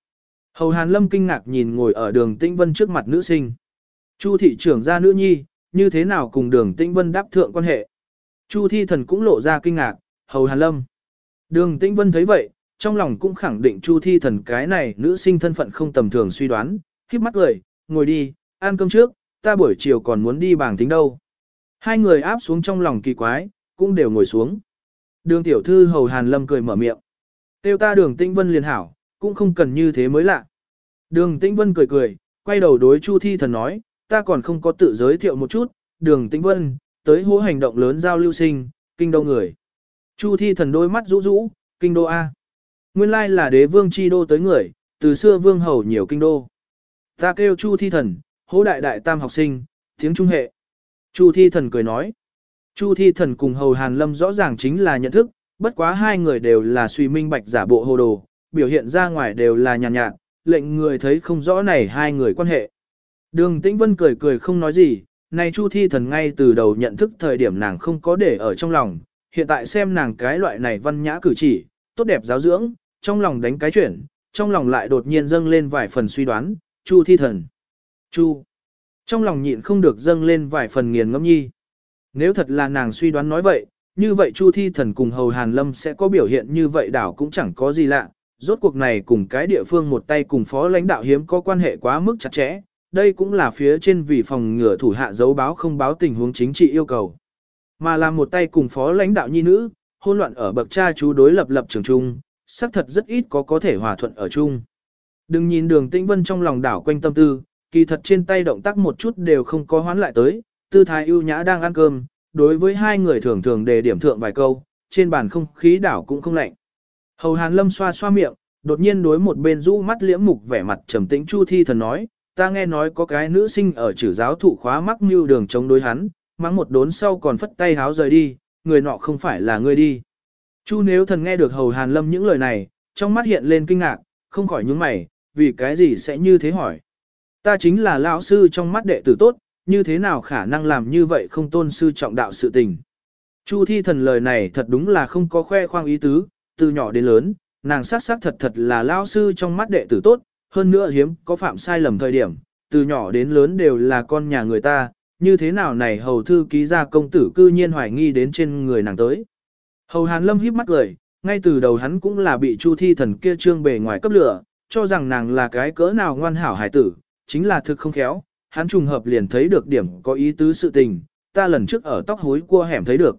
Hầu hàn lâm kinh ngạc nhìn ngồi ở đường tĩnh vân trước mặt nữ sinh. Chu thị trưởng gia nữ nhi, như thế nào cùng đường tĩnh vân đáp thượng quan hệ? Chu thi thần cũng lộ ra kinh ngạc, hầu hàn lâm. Đường tĩnh vân thấy vậy, trong lòng cũng khẳng định chu thi thần cái này nữ sinh thân phận không tầm thường suy đoán, khiếp mắt cười, ngồi đi, ăn cơm trước, ta buổi chiều còn muốn đi bảng tính đâu. Hai người áp xuống trong lòng kỳ quái, cũng đều ngồi xuống. Đường tiểu thư hầu hàn lâm cười mở miệng. Tiêu ta đường tĩnh vân liền hảo, cũng không cần như thế mới lạ. Đường tĩnh vân cười cười, quay đầu đối chu thi thần nói, ta còn không có tự giới thiệu một chút, đường tĩnh vân, tới hố hành động lớn giao lưu sinh, kinh đô người. Chu thi thần đôi mắt rũ rũ, kinh đô A. Nguyên lai là đế vương chi đô tới người, từ xưa vương hầu nhiều kinh đô. Ta kêu chu thi thần, Hỗ đại đại tam học sinh, tiếng trung hệ. Chu thi thần cười nói. Chu thi thần cùng hầu hàn lâm rõ ràng chính là nhận thức, bất quá hai người đều là suy minh bạch giả bộ hồ đồ, biểu hiện ra ngoài đều là nhàn nhạt, nhạt, lệnh người thấy không rõ này hai người quan hệ. Đường Tĩnh Vân cười cười không nói gì, này Chu Thi Thần ngay từ đầu nhận thức thời điểm nàng không có để ở trong lòng, hiện tại xem nàng cái loại này văn nhã cử chỉ, tốt đẹp giáo dưỡng, trong lòng đánh cái chuyển, trong lòng lại đột nhiên dâng lên vài phần suy đoán, Chu Thi Thần. Chu. Trong lòng nhịn không được dâng lên vài phần nghiền ngẫm nhi. Nếu thật là nàng suy đoán nói vậy, như vậy Chu Thi Thần cùng Hầu Hàn Lâm sẽ có biểu hiện như vậy đảo cũng chẳng có gì lạ. Rốt cuộc này cùng cái địa phương một tay cùng phó lãnh đạo hiếm có quan hệ quá mức chặt chẽ, đây cũng là phía trên vì phòng ngừa thủ hạ dấu báo không báo tình huống chính trị yêu cầu. Mà làm một tay cùng phó lãnh đạo nhi nữ, hôn loạn ở bậc cha chú đối lập lập trường trung, xác thật rất ít có có thể hòa thuận ở chung. Đừng nhìn đường tĩnh vân trong lòng đảo quanh tâm tư, kỳ thật trên tay động tác một chút đều không có hoán lại tới, tư thái ưu nhã đang ăn cơm, đối với hai người thường thường đề điểm thượng vài câu, trên bàn không khí đảo cũng không lạnh. Hầu Hàn Lâm xoa xoa miệng, đột nhiên đối một bên rũ mắt liễm mục vẻ mặt trầm tĩnh Chu Thi Thần nói, ta nghe nói có cái nữ sinh ở chữ giáo thụ khóa mắc mưu đường chống đối hắn, mắng một đốn sau còn phất tay háo rời đi, người nọ không phải là ngươi đi. Chu nếu thần nghe được hầu hàn lâm những lời này, trong mắt hiện lên kinh ngạc, không khỏi nhướng mày, vì cái gì sẽ như thế hỏi. Ta chính là lão sư trong mắt đệ tử tốt, như thế nào khả năng làm như vậy không tôn sư trọng đạo sự tình. Chu thi thần lời này thật đúng là không có khoe khoang ý tứ, từ nhỏ đến lớn, nàng sát sát thật thật là lão sư trong mắt đệ tử tốt, hơn nữa hiếm có phạm sai lầm thời điểm, từ nhỏ đến lớn đều là con nhà người ta, như thế nào này hầu thư ký ra công tử cư nhiên hoài nghi đến trên người nàng tới. Hầu Hàn Lâm híp mắt cười, ngay từ đầu hắn cũng là bị Chu Thi thần kia trương bề ngoài cấp lửa, cho rằng nàng là cái cỡ nào ngoan hảo hải tử, chính là thực không khéo, hắn trùng hợp liền thấy được điểm có ý tứ sự tình, ta lần trước ở tóc hối cua hẻm thấy được.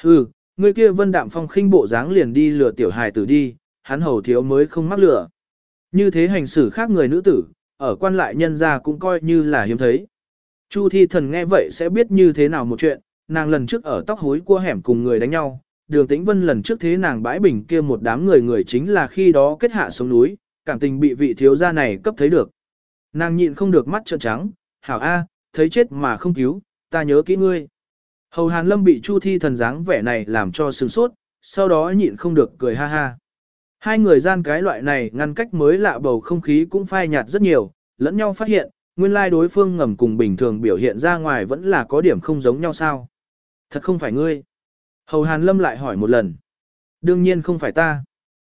Hừ, người kia vân đạm phong khinh bộ dáng liền đi lừa tiểu hài tử đi, hắn hầu thiếu mới không mắc lừa Như thế hành xử khác người nữ tử, ở quan lại nhân gia cũng coi như là hiếm thấy. Chu thi thần nghe vậy sẽ biết như thế nào một chuyện, nàng lần trước ở tóc hối cua hẻm cùng người đánh nhau, đường tĩnh vân lần trước thế nàng bãi bình kia một đám người người chính là khi đó kết hạ xuống núi, cảm tình bị vị thiếu gia này cấp thấy được. Nàng nhịn không được mắt trợn trắng, hảo A, thấy chết mà không cứu, ta nhớ kỹ ngươi. Hầu Hàn Lâm bị Chu Thi thần dáng vẻ này làm cho sừng sốt, sau đó nhịn không được cười ha ha. Hai người gian cái loại này ngăn cách mới lạ bầu không khí cũng phai nhạt rất nhiều, lẫn nhau phát hiện, nguyên lai đối phương ngầm cùng bình thường biểu hiện ra ngoài vẫn là có điểm không giống nhau sao. Thật không phải ngươi. Hầu Hàn Lâm lại hỏi một lần. Đương nhiên không phải ta.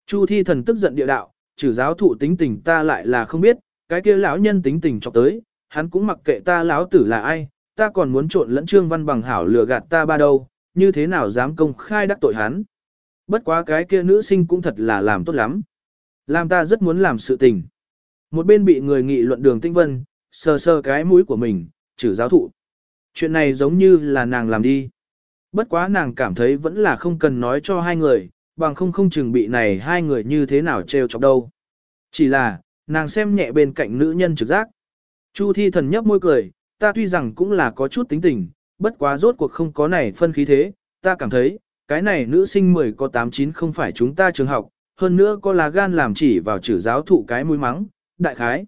Chu thi thần tức giận địa đạo, trừ giáo thụ tính tình ta lại là không biết, cái kia lão nhân tính tình chọc tới, hắn cũng mặc kệ ta lão tử là ai, ta còn muốn trộn lẫn trương văn bằng hảo lừa gạt ta ba đâu, như thế nào dám công khai đắc tội hắn. Bất quá cái kia nữ sinh cũng thật là làm tốt lắm. Làm ta rất muốn làm sự tình. Một bên bị người nghị luận đường tinh vân, sờ sờ cái mũi của mình, trừ giáo thụ. Chuyện này giống như là nàng làm đi. Bất quá nàng cảm thấy vẫn là không cần nói cho hai người, bằng không không chừng bị này hai người như thế nào trêu chọc đâu. Chỉ là, nàng xem nhẹ bên cạnh nữ nhân trực giác. Chu thi thần nhấp môi cười, ta tuy rằng cũng là có chút tính tình, bất quá rốt cuộc không có này phân khí thế, ta cảm thấy, cái này nữ sinh 10 có 89 không phải chúng ta trường học, hơn nữa có là gan làm chỉ vào chữ giáo thụ cái mũi mắng, đại khái.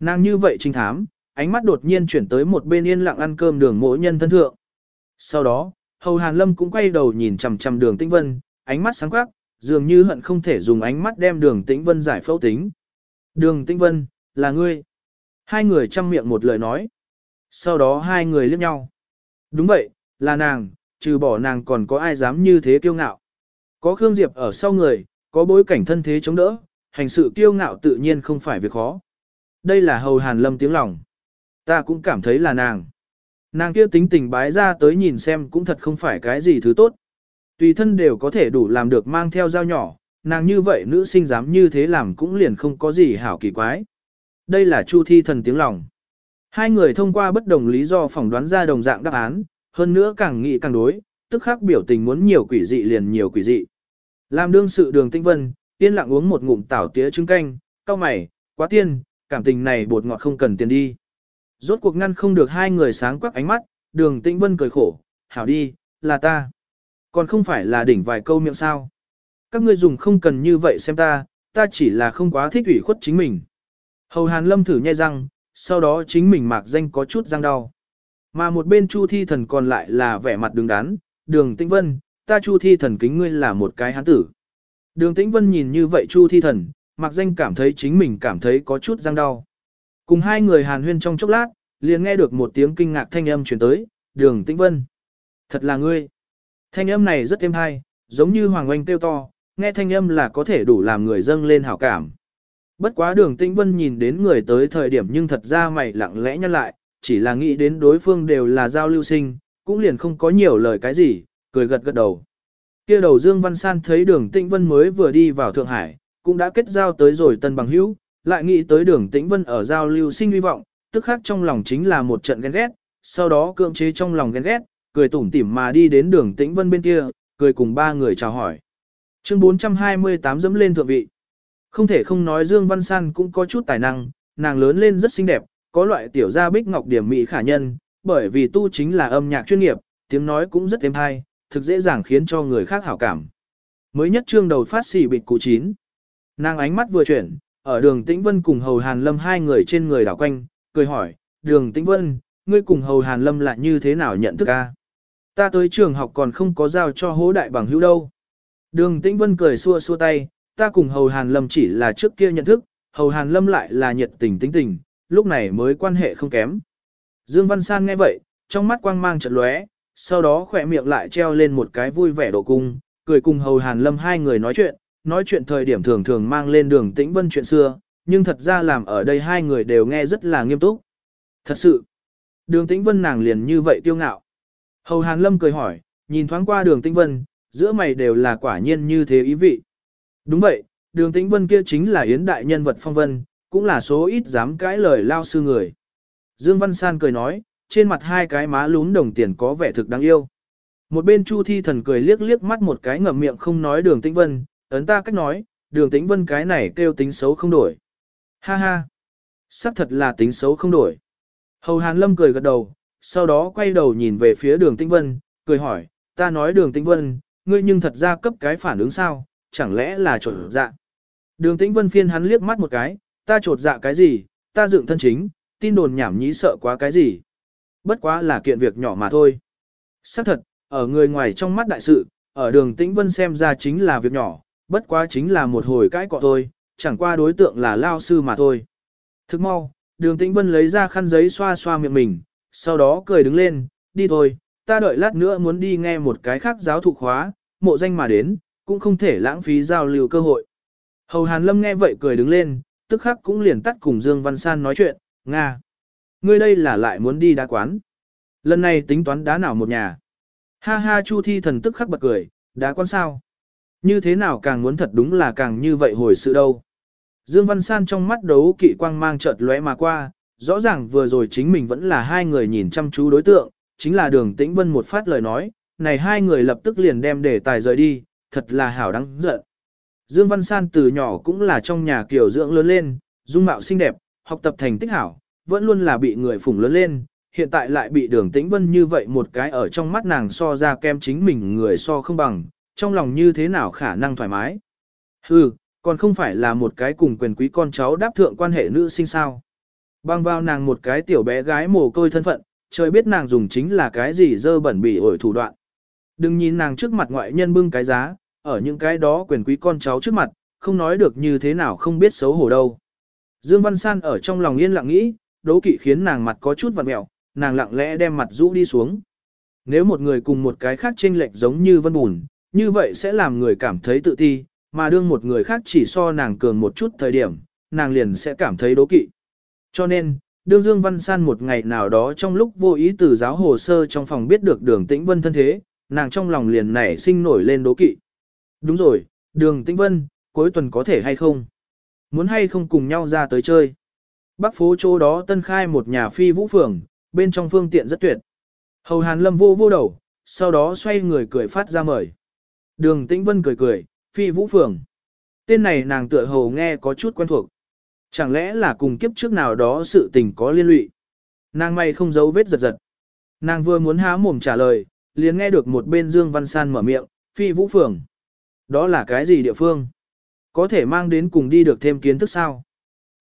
Nàng như vậy trinh thám, ánh mắt đột nhiên chuyển tới một bên yên lặng ăn cơm đường mỗi nhân thân thượng. Sau đó, Hầu Hàn Lâm cũng quay đầu nhìn chằm chằm đường Tĩnh Vân, ánh mắt sáng quắc, dường như hận không thể dùng ánh mắt đem đường Tĩnh Vân giải phẫu tính. Đường Tĩnh Vân, là ngươi. Hai người chăm miệng một lời nói. Sau đó hai người liếc nhau. Đúng vậy, là nàng, trừ bỏ nàng còn có ai dám như thế kiêu ngạo. Có Khương Diệp ở sau người, có bối cảnh thân thế chống đỡ, hành sự kiêu ngạo tự nhiên không phải việc khó. Đây là hầu hàn lâm tiếng lòng. Ta cũng cảm thấy là nàng. Nàng kia tính tình bái ra tới nhìn xem cũng thật không phải cái gì thứ tốt. Tùy thân đều có thể đủ làm được mang theo dao nhỏ, nàng như vậy nữ sinh dám như thế làm cũng liền không có gì hảo kỳ quái. Đây là Chu Thi thần tiếng lòng. Hai người thông qua bất đồng lý do phỏng đoán ra đồng dạng đáp án, hơn nữa càng nghĩ càng đối, tức khắc biểu tình muốn nhiều quỷ dị liền nhiều quỷ dị. Làm đương sự đường tinh vân, yên lặng uống một ngụm tảo tía trứng canh, cao mày, quá tiên, cảm tình này bột ngọt không cần tiền đi. Rốt cuộc ngăn không được hai người sáng quắc ánh mắt, đường tinh vân cười khổ, hảo đi, là ta. Còn không phải là đỉnh vài câu miệng sao. Các ngươi dùng không cần như vậy xem ta, ta chỉ là không quá thích ủy khuất chính mình. Hầu hàn lâm thử nhai răng, sau đó chính mình mạc danh có chút răng đau. Mà một bên chu thi thần còn lại là vẻ mặt đứng đắn, đường tĩnh vân, ta chu thi thần kính ngươi là một cái hán tử. Đường tĩnh vân nhìn như vậy chu thi thần, mạc danh cảm thấy chính mình cảm thấy có chút răng đau. Cùng hai người hàn huyên trong chốc lát, liền nghe được một tiếng kinh ngạc thanh âm truyền tới, đường tĩnh vân. Thật là ngươi. Thanh âm này rất êm hay, giống như hoàng oanh kêu to, nghe thanh âm là có thể đủ làm người dâng lên hảo cảm. Bất quá đường tĩnh vân nhìn đến người tới thời điểm nhưng thật ra mày lặng lẽ nhăn lại, chỉ là nghĩ đến đối phương đều là giao lưu sinh, cũng liền không có nhiều lời cái gì, cười gật gật đầu. kia đầu Dương Văn San thấy đường tĩnh vân mới vừa đi vào Thượng Hải, cũng đã kết giao tới rồi tân bằng hữu, lại nghĩ tới đường tĩnh vân ở giao lưu sinh hy vọng, tức khác trong lòng chính là một trận ghen ghét, sau đó cưỡng chế trong lòng ghen ghét, cười tủm tỉm mà đi đến đường tĩnh vân bên kia, cười cùng ba người chào hỏi. Chương 428 dẫm lên thượng vị. Không thể không nói Dương Văn San cũng có chút tài năng, nàng lớn lên rất xinh đẹp, có loại tiểu gia bích ngọc điểm mỹ khả nhân, bởi vì tu chính là âm nhạc chuyên nghiệp, tiếng nói cũng rất êm hay, thực dễ dàng khiến cho người khác hảo cảm. Mới nhất chương đầu phát xỉ bịt cụ chín. Nàng ánh mắt vừa chuyển, ở đường Tĩnh Vân cùng Hầu Hàn Lâm hai người trên người đảo quanh, cười hỏi, đường Tĩnh Vân, ngươi cùng Hầu Hàn Lâm lại như thế nào nhận thức a? Ta tới trường học còn không có giao cho hố đại bằng hữu đâu. Đường Tĩnh Vân cười xua xua tay, ta cùng Hầu Hàn Lâm chỉ là trước kia nhận thức, Hầu Hàn Lâm lại là nhiệt tình tính tình, lúc này mới quan hệ không kém. Dương Văn San nghe vậy, trong mắt quang mang chợt lóe, sau đó khỏe miệng lại treo lên một cái vui vẻ độ cung, cười cùng Hầu Hàn Lâm hai người nói chuyện, nói chuyện thời điểm thường thường mang lên đường Tĩnh Vân chuyện xưa, nhưng thật ra làm ở đây hai người đều nghe rất là nghiêm túc. Thật sự, đường Tĩnh Vân nàng liền như vậy tiêu ngạo. Hầu Hàn Lâm cười hỏi, nhìn thoáng qua đường Tĩnh Vân, giữa mày đều là quả nhiên như thế ý vị. Đúng vậy, đường tĩnh vân kia chính là yến đại nhân vật phong vân, cũng là số ít dám cãi lời lao sư người. Dương Văn San cười nói, trên mặt hai cái má lún đồng tiền có vẻ thực đáng yêu. Một bên Chu Thi Thần cười liếc liếc mắt một cái ngậm miệng không nói đường tĩnh vân, ấn ta cách nói, đường tĩnh vân cái này kêu tính xấu không đổi. Ha ha, xác thật là tính xấu không đổi. Hầu Hàn Lâm cười gật đầu, sau đó quay đầu nhìn về phía đường tĩnh vân, cười hỏi, ta nói đường tĩnh vân, ngươi nhưng thật ra cấp cái phản ứng sao, chẳng lẽ là trột dạ. Đường tĩnh vân phiên hắn liếc mắt một cái, ta trột dạ cái gì, ta dựng thân chính, tin đồn nhảm nhí sợ quá cái gì. Bất quá là kiện việc nhỏ mà thôi. Xác thật, ở người ngoài trong mắt đại sự, ở đường tĩnh vân xem ra chính là việc nhỏ, bất quá chính là một hồi cãi cọ thôi, chẳng qua đối tượng là lao sư mà thôi. Thức mau, đường tĩnh vân lấy ra khăn giấy xoa xoa miệng mình, sau đó cười đứng lên, đi thôi, ta đợi lát nữa muốn đi nghe một cái khác giáo thụ khóa, mộ danh mà đến, cũng không thể lãng phí giao lưu cơ hội. Hầu Hàn Lâm nghe vậy cười đứng lên, tức khắc cũng liền tắt cùng Dương Văn San nói chuyện, Nga. Ngươi đây là lại muốn đi đá quán. Lần này tính toán đá nào một nhà. Ha ha Chu Thi thần tức khắc bật cười, đá quán sao? Như thế nào càng muốn thật đúng là càng như vậy hồi sự đâu. Dương Văn San trong mắt đấu kỵ quang mang chợt lóe mà qua, rõ ràng vừa rồi chính mình vẫn là hai người nhìn chăm chú đối tượng, chính là đường tĩnh vân một phát lời nói, này hai người lập tức liền đem đề tài rời đi, thật là hảo đáng giận. Dương Văn San từ nhỏ cũng là trong nhà kiểu dưỡng lớn lên, dung mạo xinh đẹp, học tập thành tích hảo, vẫn luôn là bị người phủng lớn lên, hiện tại lại bị đường tĩnh vân như vậy một cái ở trong mắt nàng so ra kem chính mình người so không bằng, trong lòng như thế nào khả năng thoải mái. Hừ, còn không phải là một cái cùng quyền quý con cháu đáp thượng quan hệ nữ sinh sao. Bang vào nàng một cái tiểu bé gái mồ côi thân phận, trời biết nàng dùng chính là cái gì dơ bẩn bỉ ổi thủ đoạn. Đừng nhìn nàng trước mặt ngoại nhân bưng cái giá, ở những cái đó quyền quý con cháu trước mặt, không nói được như thế nào không biết xấu hổ đâu. Dương Văn San ở trong lòng yên lặng nghĩ, đố kỵ khiến nàng mặt có chút vặn mẹo, nàng lặng lẽ đem mặt rũ đi xuống. Nếu một người cùng một cái khác chênh lệch giống như vân bùn, như vậy sẽ làm người cảm thấy tự ti, mà đương một người khác chỉ so nàng cường một chút thời điểm, nàng liền sẽ cảm thấy đố kỵ. Cho nên, đương Dương Văn San một ngày nào đó trong lúc vô ý từ giáo hồ sơ trong phòng biết được đường tĩnh vân thân thế, nàng trong lòng liền nảy sinh nổi lên đố kỵ. Đúng rồi, đường tĩnh vân, cuối tuần có thể hay không? Muốn hay không cùng nhau ra tới chơi? Bắc phố chỗ đó tân khai một nhà phi vũ phường, bên trong phương tiện rất tuyệt. Hầu Hàn Lâm vô vô đầu, sau đó xoay người cười phát ra mời. Đường Tĩnh Vân cười cười, phi vũ phường. Tên này nàng tựa hồ nghe có chút quen thuộc. Chẳng lẽ là cùng kiếp trước nào đó sự tình có liên lụy? Nàng may không giấu vết giật giật. Nàng vừa muốn há mồm trả lời, liền nghe được một bên Dương Văn San mở miệng, phi vũ phường. Đó là cái gì địa phương? Có thể mang đến cùng đi được thêm kiến thức sao?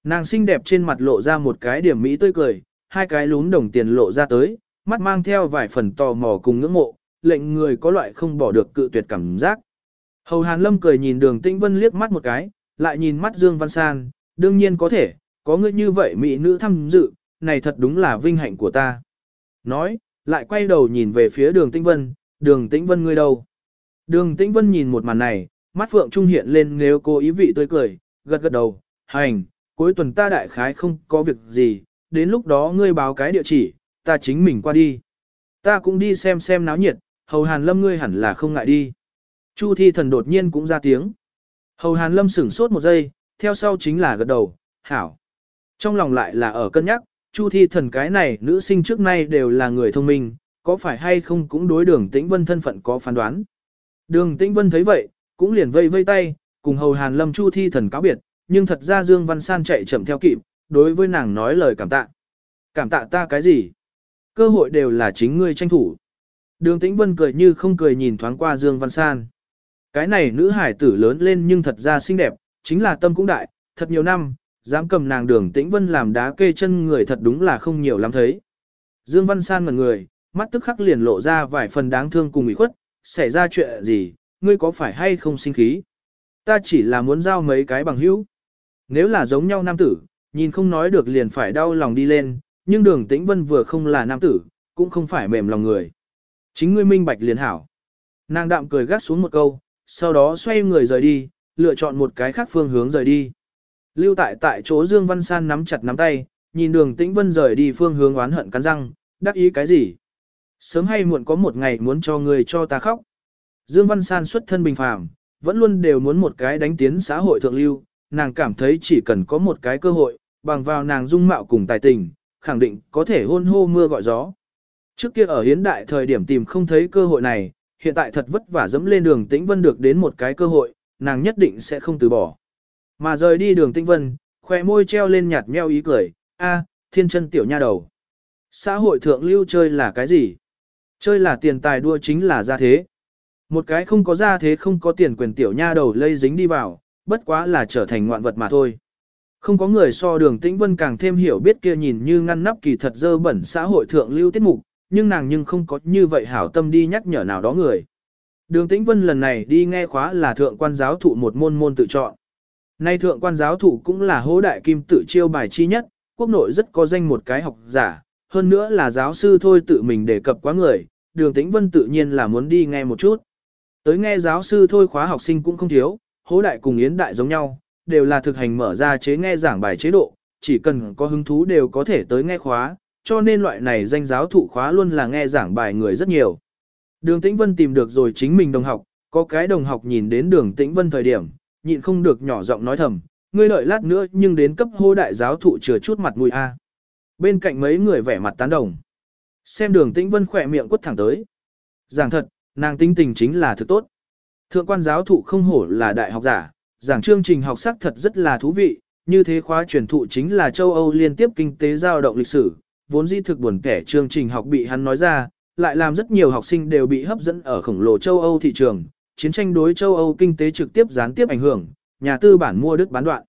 Nàng xinh đẹp trên mặt lộ ra một cái điểm mỹ tươi cười, hai cái lún đồng tiền lộ ra tới, mắt mang theo vài phần tò mò cùng ngưỡng mộ, lệnh người có loại không bỏ được cự tuyệt cảm giác. Hầu Hàn Lâm cười nhìn đường Tĩnh Vân liếc mắt một cái, lại nhìn mắt Dương Văn San, đương nhiên có thể, có ngươi như vậy mỹ nữ tham dự, này thật đúng là vinh hạnh của ta. Nói, lại quay đầu nhìn về phía đường Tĩnh Vân, đường Tĩnh Vân ngươi đâu? Đường Tĩnh Vân nhìn một màn này, mắt phượng trung hiện lên nếu cô ý vị tươi cười, gật gật đầu, hành, cuối tuần ta đại khái không có việc gì, đến lúc đó ngươi báo cái địa chỉ, ta chính mình qua đi. Ta cũng đi xem xem náo nhiệt, hầu hàn lâm ngươi hẳn là không ngại đi. Chu thi thần đột nhiên cũng ra tiếng. Hầu hàn lâm sửng sốt một giây, theo sau chính là gật đầu, hảo. Trong lòng lại là ở cân nhắc, chu thi thần cái này nữ sinh trước nay đều là người thông minh, có phải hay không cũng đối đường tĩnh vân thân phận có phán đoán. Đường tĩnh vân thấy vậy, cũng liền vây vây tay, cùng hầu hàn lâm chu thi thần cáo biệt, nhưng thật ra Dương Văn San chạy chậm theo kịp, đối với nàng nói lời cảm tạ. Cảm tạ ta cái gì? Cơ hội đều là chính ngươi tranh thủ. Đường Tĩnh Vân cười như không cười nhìn thoáng qua Dương Văn San. Cái này nữ hải tử lớn lên nhưng thật ra xinh đẹp, chính là tâm cũng đại, thật nhiều năm, dám cầm nàng đường Tĩnh Vân làm đá kê chân người thật đúng là không nhiều lắm thấy. Dương Văn San ngẩn người, mắt tức khắc liền lộ ra vài phần đáng thương cùng ủy khuất, xảy ra chuyện gì, ngươi có phải hay không sinh khí? Ta chỉ là muốn giao mấy cái bằng hữu. Nếu là giống nhau nam tử, nhìn không nói được liền phải đau lòng đi lên, nhưng đường tĩnh vân vừa không là nam tử, cũng không phải mềm lòng người. Chính ngươi minh bạch liền hảo. Nàng đạm cười gắt xuống một câu, sau đó xoay người rời đi, lựa chọn một cái khác phương hướng rời đi. Lưu tại tại chỗ Dương Văn San nắm chặt nắm tay, nhìn đường tĩnh vân rời đi phương hướng oán hận cắn răng, đắc ý cái gì? Sớm hay muộn có một ngày muốn cho người cho ta khóc. Dương Văn San xuất thân bình phàm, vẫn luôn đều muốn một cái đánh tiến xã hội thượng lưu, nàng cảm thấy chỉ cần có một cái cơ hội, bằng vào nàng dung mạo cùng tài tình, khẳng định có thể hôn hô mưa gọi gió. Trước kia ở hiến đại thời điểm tìm không thấy cơ hội này, hiện tại thật vất vả dẫm lên đường tĩnh vân được đến một cái cơ hội, nàng nhất định sẽ không từ bỏ. Mà rời đi đường tinh vân, khoe môi treo lên nhạt meo ý cười, a, thiên chân tiểu nha đầu. Xã hội thượng lưu chơi là cái gì? Chơi là tiền tài đua chính là gia thế. Một cái không có gia thế không có tiền quyền tiểu nha đầu lây dính đi vào, bất quá là trở thành ngoạn vật mà thôi. Không có người so đường tĩnh vân càng thêm hiểu biết kia nhìn như ngăn nắp kỳ thật dơ bẩn xã hội thượng lưu tiết mục, nhưng nàng nhưng không có như vậy hảo tâm đi nhắc nhở nào đó người. Đường tĩnh vân lần này đi nghe khóa là thượng quan giáo thụ một môn môn tự chọn. Nay thượng quan giáo thụ cũng là hố đại kim tự chiêu bài chi nhất, quốc nội rất có danh một cái học giả, hơn nữa là giáo sư thôi tự mình đề cập quá người, đường tĩnh vân tự nhiên là muốn đi nghe một chút. Tới nghe giáo sư thôi khóa học sinh cũng không thiếu, hố đại cùng yến đại giống nhau, đều là thực hành mở ra chế nghe giảng bài chế độ, chỉ cần có hứng thú đều có thể tới nghe khóa, cho nên loại này danh giáo thụ khóa luôn là nghe giảng bài người rất nhiều. Đường Tĩnh Vân tìm được rồi chính mình đồng học, có cái đồng học nhìn đến đường Tĩnh Vân thời điểm, nhịn không được nhỏ giọng nói thầm, ngươi lợi lát nữa nhưng đến cấp hô đại giáo thụ chừa chút mặt mũi a. À. Bên cạnh mấy người vẻ mặt tán đồng. Xem đường Tĩnh Vân khỏe miệng quất thẳng tới. Giảng thật, nàng tính tình chính là thực tốt. Thượng quan giáo thụ không hổ là đại học giả, giảng chương trình học sắc thật rất là thú vị, như thế khóa truyền thụ chính là châu Âu liên tiếp kinh tế giao động lịch sử, vốn dĩ thực buồn kẻ chương trình học bị hắn nói ra, lại làm rất nhiều học sinh đều bị hấp dẫn ở khổng lồ châu Âu thị trường, chiến tranh đối châu Âu kinh tế trực tiếp gián tiếp ảnh hưởng, nhà tư bản mua đức bán đoạn.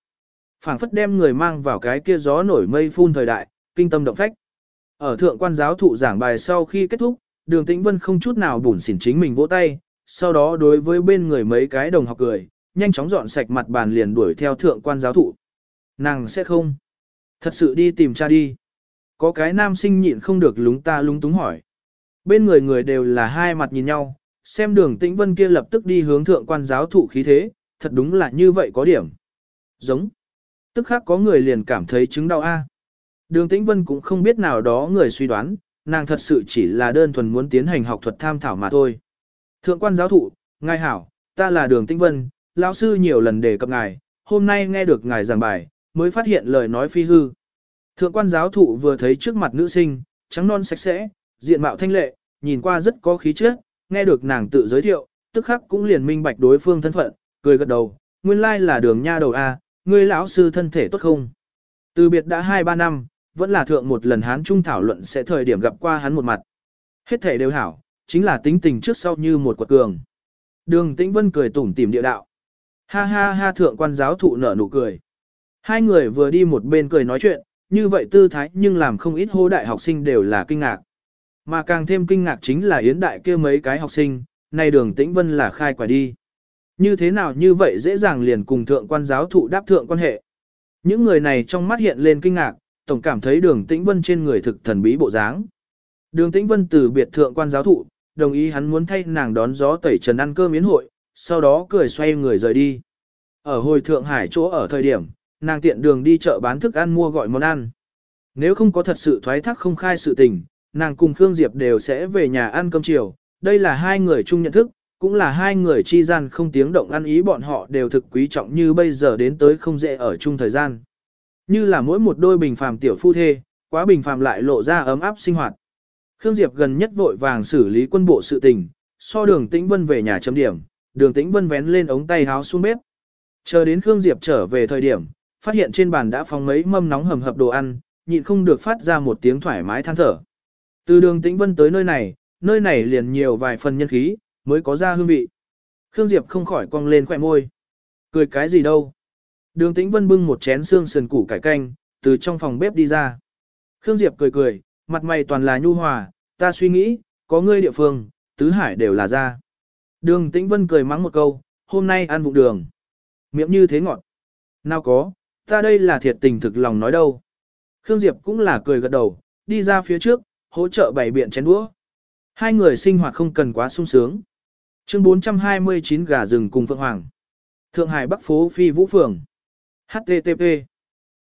phảng phất đem người mang vào cái kia gió nổi mây phun thời đại, kinh tâm động phách. Ở thượng quan giáo thụ giảng bài sau khi kết thúc, đường tĩnh vân không chút nào bùn xỉn chính mình vỗ tay, sau đó đối với bên người mấy cái đồng học cười, nhanh chóng dọn sạch mặt bàn liền đuổi theo thượng quan giáo thụ. Nàng sẽ không. Thật sự đi tìm cha đi. Có cái nam sinh nhịn không được lúng ta lúng túng hỏi. Bên người người đều là hai mặt nhìn nhau, xem đường tĩnh vân kia lập tức đi hướng thượng quan giáo thụ khí thế, thật đúng là như vậy có điểm. Giống. Tức khác có người liền cảm thấy chứng đau A. À. Đường tĩnh vân cũng không biết nào đó người suy đoán, nàng thật sự chỉ là đơn thuần muốn tiến hành học thuật tham thảo mà thôi. Thượng quan giáo thụ, ngài hảo, ta là đường tĩnh vân, lão sư nhiều lần đề cập ngài, hôm nay nghe được ngài giảng bài, mới phát hiện lời nói phi hư. Thượng quan giáo thụ vừa thấy trước mặt nữ sinh, trắng non sạch sẽ, diện mạo thanh lệ, nhìn qua rất có khí chất, nghe được nàng tự giới thiệu, tức khắc cũng liền minh bạch đối phương thân phận, cười gật đầu, nguyên lai là đường nha đầu A, ngươi lão sư thân thể tốt không? Từ biệt đã 2-3 năm, vẫn là thượng một lần hán trung thảo luận sẽ thời điểm gặp qua hắn một mặt. Hết thể đều hảo, chính là tính tình trước sau như một quật cường. Đường tĩnh vân cười tủm tỉm địa đạo. Ha ha ha thượng quan giáo thụ nở nụ cười. Hai người vừa đi một bên cười nói chuyện, như vậy tư thái nhưng làm không ít hô đại học sinh đều là kinh ngạc. Mà càng thêm kinh ngạc chính là yến đại kia mấy cái học sinh, nay đường tĩnh vân là khai quả đi. Như thế nào như vậy dễ dàng liền cùng thượng quan giáo thụ đáp thượng quan hệ. Những người này trong mắt hiện lên kinh ngạc, tổng cảm thấy đường tĩnh vân trên người thực thần bí bộ dáng. Đường tĩnh vân từ biệt thượng quan giáo thụ, đồng ý hắn muốn thay nàng đón gió tẩy trần ăn cơm miến hội, sau đó cười xoay người rời đi. Ở hồi Thượng Hải chỗ ở thời điểm, nàng tiện đường đi chợ bán thức ăn mua gọi món ăn. Nếu không có thật sự thoái thác không khai sự tình, nàng cùng Khương Diệp đều sẽ về nhà ăn cơm chiều. Đây là hai người chung nhận thức, cũng là hai người chi gian không tiếng động ăn ý bọn họ đều thực quý trọng như bây giờ đến tới không dễ ở chung thời gian. Như là mỗi một đôi bình phàm tiểu phu thê, quá bình phàm lại lộ ra ấm áp sinh hoạt. Khương Diệp gần nhất vội vàng xử lý quân bộ sự tình, so đường tĩnh vân về nhà chấm điểm, đường tĩnh vân vén lên ống tay háo xuống bếp. Chờ đến Khương Diệp trở về thời điểm, phát hiện trên bàn đã phóng mấy mâm nóng hầm hập đồ ăn, nhịn không được phát ra một tiếng thoải mái than thở. Từ đường tĩnh vân tới nơi này, nơi này liền nhiều vài phần nhân khí, mới có ra hương vị. Khương Diệp không khỏi cong lên khỏe môi. Cười cái gì đâu. Đường tĩnh vân bưng một chén xương sườn củ cải canh, từ trong phòng bếp đi ra. Khương Diệp cười cười, mặt mày toàn là nhu hòa, ta suy nghĩ, có ngươi địa phương, tứ hải đều là ra. Đường tĩnh vân cười mắng một câu, hôm nay ăn vụng đường. Miệng như thế ngọt. Nào có, ta đây là thiệt tình thực lòng nói đâu. Khương Diệp cũng là cười gật đầu, đi ra phía trước, hỗ trợ bày biện chén đũa. Hai người sinh hoạt không cần quá sung sướng. Chương 429 gà rừng cùng Phượng Hoàng. Thượng Hải Bắc phố Phi Vũ Phường. HTTP.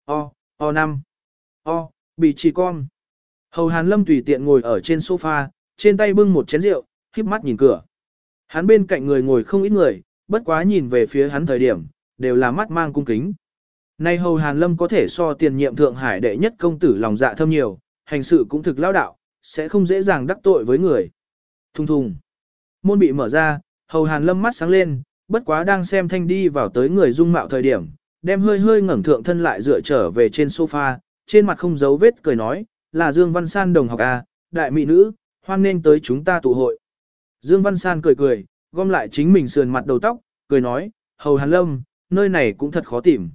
O, O5. O, bị trì con. Hầu Hàn Lâm tùy tiện ngồi ở trên sofa, trên tay bưng một chén rượu, khiếp mắt nhìn cửa. Hắn bên cạnh người ngồi không ít người, bất quá nhìn về phía hắn thời điểm, đều là mắt mang cung kính. Nay Hầu Hàn Lâm có thể so tiền nhiệm Thượng Hải đệ nhất công tử lòng dạ thâm nhiều, hành sự cũng thực lao đạo, sẽ không dễ dàng đắc tội với người. Thùng thùng. Môn bị mở ra, Hầu Hàn Lâm mắt sáng lên, bất quá đang xem thanh đi vào tới người dung mạo thời điểm, đem hơi hơi ngẩng thượng thân lại dựa trở về trên sofa, trên mặt không giấu vết cười nói, là Dương Văn San đồng học A, đại mỹ nữ, hoan nên tới chúng ta tụ hội. Dương Văn San cười cười, gom lại chính mình sườn mặt đầu tóc, cười nói, Hầu Hàn Lâm, nơi này cũng thật khó tìm.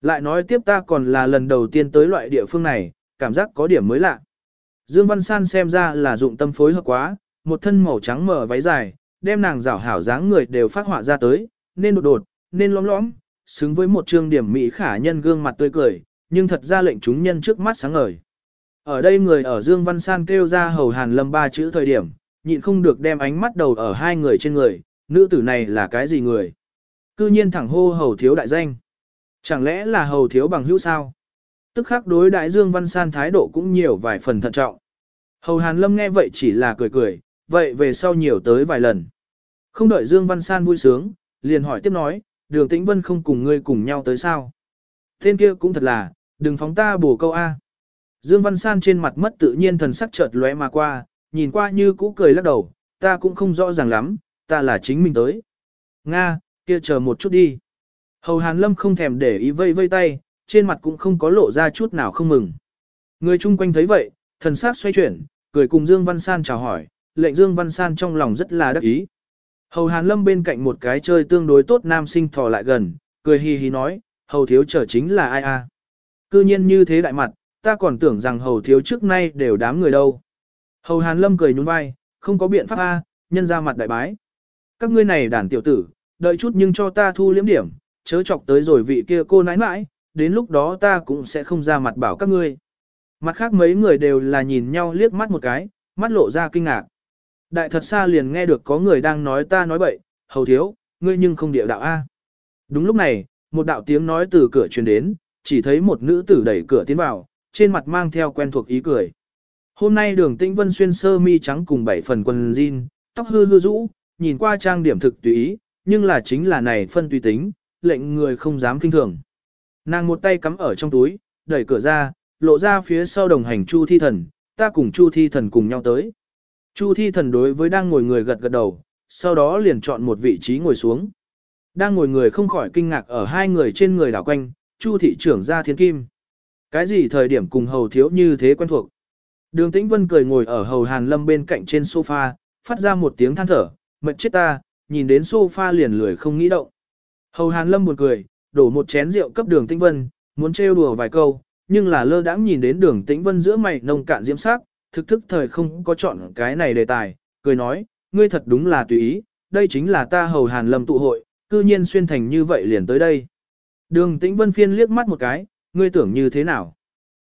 Lại nói tiếp ta còn là lần đầu tiên tới loại địa phương này, cảm giác có điểm mới lạ. Dương Văn San xem ra là dụng tâm phối hợp quá, một thân màu trắng mờ váy dài, đem nàng rảo hảo dáng người đều phát họa ra tới, nên đột đột, nên lõm lõm, xứng với một trương điểm mỹ khả nhân gương mặt tươi cười, nhưng thật ra lệnh chúng nhân trước mắt sáng ngời. Ở đây người ở Dương Văn San kêu ra hầu hàn lâm ba chữ thời điểm, nhịn không được đem ánh mắt đầu ở hai người trên người, nữ tử này là cái gì người? Cư nhiên thẳng hô hầu thiếu đại danh. Chẳng lẽ là hầu thiếu bằng hữu sao? Tức khắc đối đại Dương Văn San thái độ cũng nhiều vài phần thận trọng. Hầu Hàn Lâm nghe vậy chỉ là cười cười, vậy về sau nhiều tới vài lần. Không đợi Dương Văn San vui sướng, liền hỏi tiếp nói, đường tĩnh vân không cùng ngươi cùng nhau tới sao? Tên kia cũng thật là, đừng phóng ta bổ câu A. Dương Văn San trên mặt mất tự nhiên thần sắc chợt lóe mà qua, nhìn qua như cũ cười lắc đầu, ta cũng không rõ ràng lắm, ta là chính mình tới. Nga, kia chờ một chút đi. Hầu Hàn Lâm không thèm để ý vây vây tay, trên mặt cũng không có lộ ra chút nào không mừng. Người chung quanh thấy vậy, thần sắc xoay chuyển, cười cùng Dương Văn San chào hỏi, lệnh Dương Văn San trong lòng rất là đắc ý. Hầu Hàn Lâm bên cạnh một cái chơi tương đối tốt nam sinh thò lại gần, cười hi hi nói, hầu thiếu trở chính là ai a? Cư nhiên như thế đại mặt, ta còn tưởng rằng hầu thiếu trước nay đều đám người đâu. Hầu Hàn Lâm cười nhún vai, không có biện pháp a, nhân ra mặt đại bái. Các ngươi này đàn tiểu tử, đợi chút nhưng cho ta thu liếm điểm, chớ chọc tới rồi vị kia cô nãi nãi, đến lúc đó ta cũng sẽ không ra mặt bảo các ngươi. Mặt khác mấy người đều là nhìn nhau liếc mắt một cái, mắt lộ ra kinh ngạc. Đại thật xa liền nghe được có người đang nói ta nói bậy, hầu thiếu, ngươi nhưng không địa đạo A. Đúng lúc này, một đạo tiếng nói từ cửa truyền đến, chỉ thấy một nữ tử đẩy cửa tiến vào, trên mặt mang theo quen thuộc ý cười. Hôm nay đường tĩnh vân xuyên sơ mi trắng cùng bảy phần quần jean, tóc hư hư rũ, nhìn qua trang điểm thực tùy ý, nhưng là chính là này phân tùy tính, lệnh người không dám kinh thường. Nàng một tay cắm ở trong túi, đẩy cửa ra, lộ ra phía sau đồng hành Chu Thi Thần, ta cùng Chu Thi Thần cùng nhau tới. Chu Thi Thần đối với đang ngồi người gật gật đầu, sau đó liền chọn một vị trí ngồi xuống. Đang ngồi người không khỏi kinh ngạc ở hai người trên người đảo quanh, Chu thị trưởng ra thiên kim. Cái gì thời điểm cùng hầu thiếu như thế quen thuộc. Đường Tĩnh Vân cười ngồi ở hầu Hàn Lâm bên cạnh trên sofa, phát ra một tiếng than thở, mệt chết ta, nhìn đến sofa liền lười không nghĩ động. Hầu Hàn Lâm buồn cười, đổ một chén rượu cấp đường Tĩnh Vân, muốn trêu đùa vài câu, nhưng là lơ đãng nhìn đến đường Tĩnh Vân giữa mày nông cạn diễm sắc, thực thức thời không có chọn cái này đề tài, cười nói, ngươi thật đúng là tùy ý, đây chính là ta hầu Hàn Lâm tụ hội, cư nhiên xuyên thành như vậy liền tới đây. Đường Tĩnh Vân phiên liếc mắt một cái, ngươi tưởng như thế nào?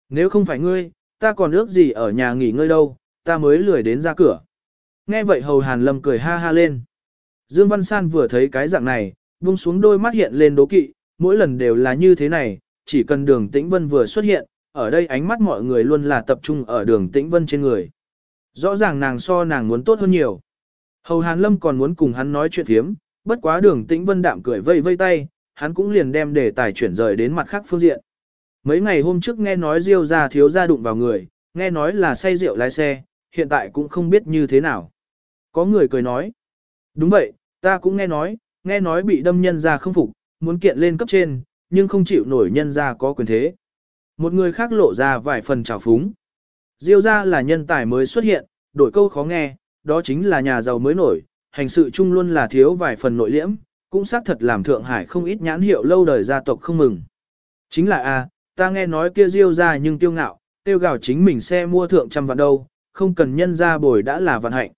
Nếu không phải ngươi, ta còn ước gì ở nhà nghỉ ngơi đâu, ta mới lười đến ra cửa. Nghe vậy hầu Hàn Lâm cười ha ha lên. Dương Văn San vừa thấy cái dạng này, buông xuống đôi mắt hiện lên đố kỵ, mỗi lần đều là như thế này, chỉ cần đường tĩnh vân vừa xuất hiện, ở đây ánh mắt mọi người luôn là tập trung ở đường tĩnh vân trên người. Rõ ràng nàng so nàng muốn tốt hơn nhiều. Hầu Hàn Lâm còn muốn cùng hắn nói chuyện thiếm, bất quá đường tĩnh vân đạm cười vây vây tay, hắn cũng liền đem đề tài chuyển rời đến mặt khác phương diện. Mấy ngày hôm trước nghe nói Diêu ra thiếu ra đụng vào người, nghe nói là say rượu lái xe, hiện tại cũng không biết như thế nào. Có người cười nói, đúng vậy, ta cũng nghe nói, nghe nói bị đâm nhân ra không phục, muốn kiện lên cấp trên, nhưng không chịu nổi nhân ra có quyền thế. Một người khác lộ ra vài phần trào phúng. Diêu ra là nhân tài mới xuất hiện, đổi câu khó nghe, đó chính là nhà giàu mới nổi, hành sự chung luôn là thiếu vài phần nội liễm, cũng xác thật làm Thượng Hải không ít nhãn hiệu lâu đời gia tộc không mừng. Chính là a, ta nghe nói kia Diêu ra nhưng tiêu ngạo, tiêu gào chính mình xe mua thượng trăm vạn đâu, không cần nhân ra bồi đã là vận hạnh.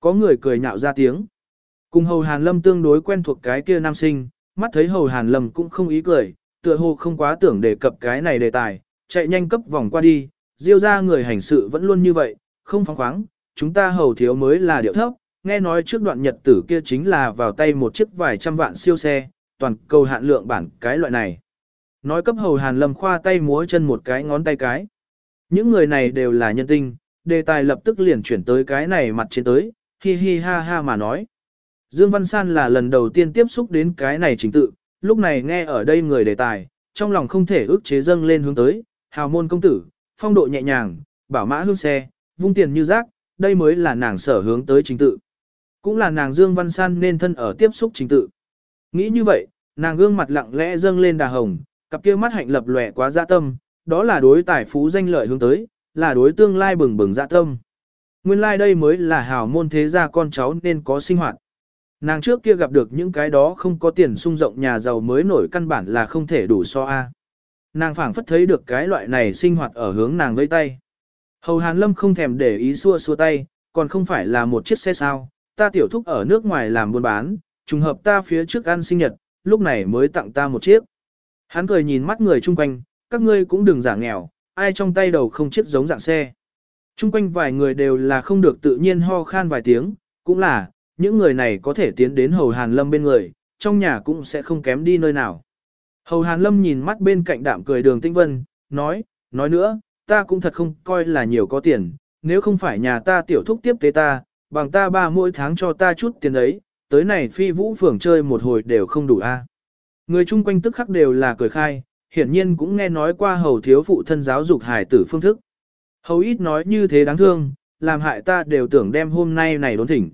Có người cười nhạo ra tiếng. Cùng Hầu Hàn Lâm tương đối quen thuộc cái kia nam sinh, mắt thấy Hầu Hàn Lâm cũng không ý cười, tựa hồ không quá tưởng đề cập cái này đề tài, chạy nhanh cấp vòng qua đi, diêu ra người hành sự vẫn luôn như vậy, không phóng khoáng, chúng ta hầu thiếu mới là điệu thấp, nghe nói trước đoạn nhật tử kia chính là vào tay một chiếc vài trăm vạn siêu xe, toàn cầu hạn lượng bản cái loại này. Nói cấp hầu Hàn Lâm khoa tay múa chân một cái ngón tay cái. Những người này đều là nhân tinh, đề tài lập tức liền chuyển tới cái này mặt trên tới, hi hi ha ha mà nói. Dương Văn San là lần đầu tiên tiếp xúc đến cái này trình tự, lúc này nghe ở đây người đề tài, trong lòng không thể ước chế dâng lên hướng tới, hào môn công tử, phong độ nhẹ nhàng, bảo mã hương xe, vung tiền như rác, đây mới là nàng sở hướng tới trình tự. Cũng là nàng Dương Văn San nên thân ở tiếp xúc trình tự. Nghĩ như vậy, nàng gương mặt lặng lẽ dâng lên đà hồng, cặp kia mắt hạnh lập lòe quá dạ tâm, đó là đối tài phú danh lợi hướng tới, là đối tương lai bừng bừng dạ tâm. Nguyên lai like đây mới là hào môn thế gia con cháu nên có sinh hoạt. Nàng trước kia gặp được những cái đó không có tiền sung rộng nhà giàu mới nổi căn bản là không thể đủ so a. Nàng phảng phất thấy được cái loại này sinh hoạt ở hướng nàng vây tay. Hầu Hàn Lâm không thèm để ý xua xua tay, còn không phải là một chiếc xe sao, ta tiểu thúc ở nước ngoài làm buôn bán, trùng hợp ta phía trước ăn sinh nhật, lúc này mới tặng ta một chiếc. Hắn cười nhìn mắt người chung quanh, các ngươi cũng đừng giả nghèo, ai trong tay đầu không chiếc giống dạng xe. Chung quanh vài người đều là không được tự nhiên ho khan vài tiếng, cũng là, những người này có thể tiến đến Hầu Hàn Lâm bên người, trong nhà cũng sẽ không kém đi nơi nào. Hầu Hàn Lâm nhìn mắt bên cạnh đạm cười đường Tĩnh Vân, nói, nói nữa, ta cũng thật không coi là nhiều có tiền, nếu không phải nhà ta tiểu thúc tiếp tế ta, bằng ta ba mỗi tháng cho ta chút tiền ấy, tới này phi vũ phường chơi một hồi đều không đủ a. Người chung quanh tức khắc đều là cười khai, hiển nhiên cũng nghe nói qua hầu thiếu phụ thân giáo dục hải tử phương thức. Hầu ít nói như thế đáng thương, làm hại ta đều tưởng đem hôm nay này đốn thỉnh.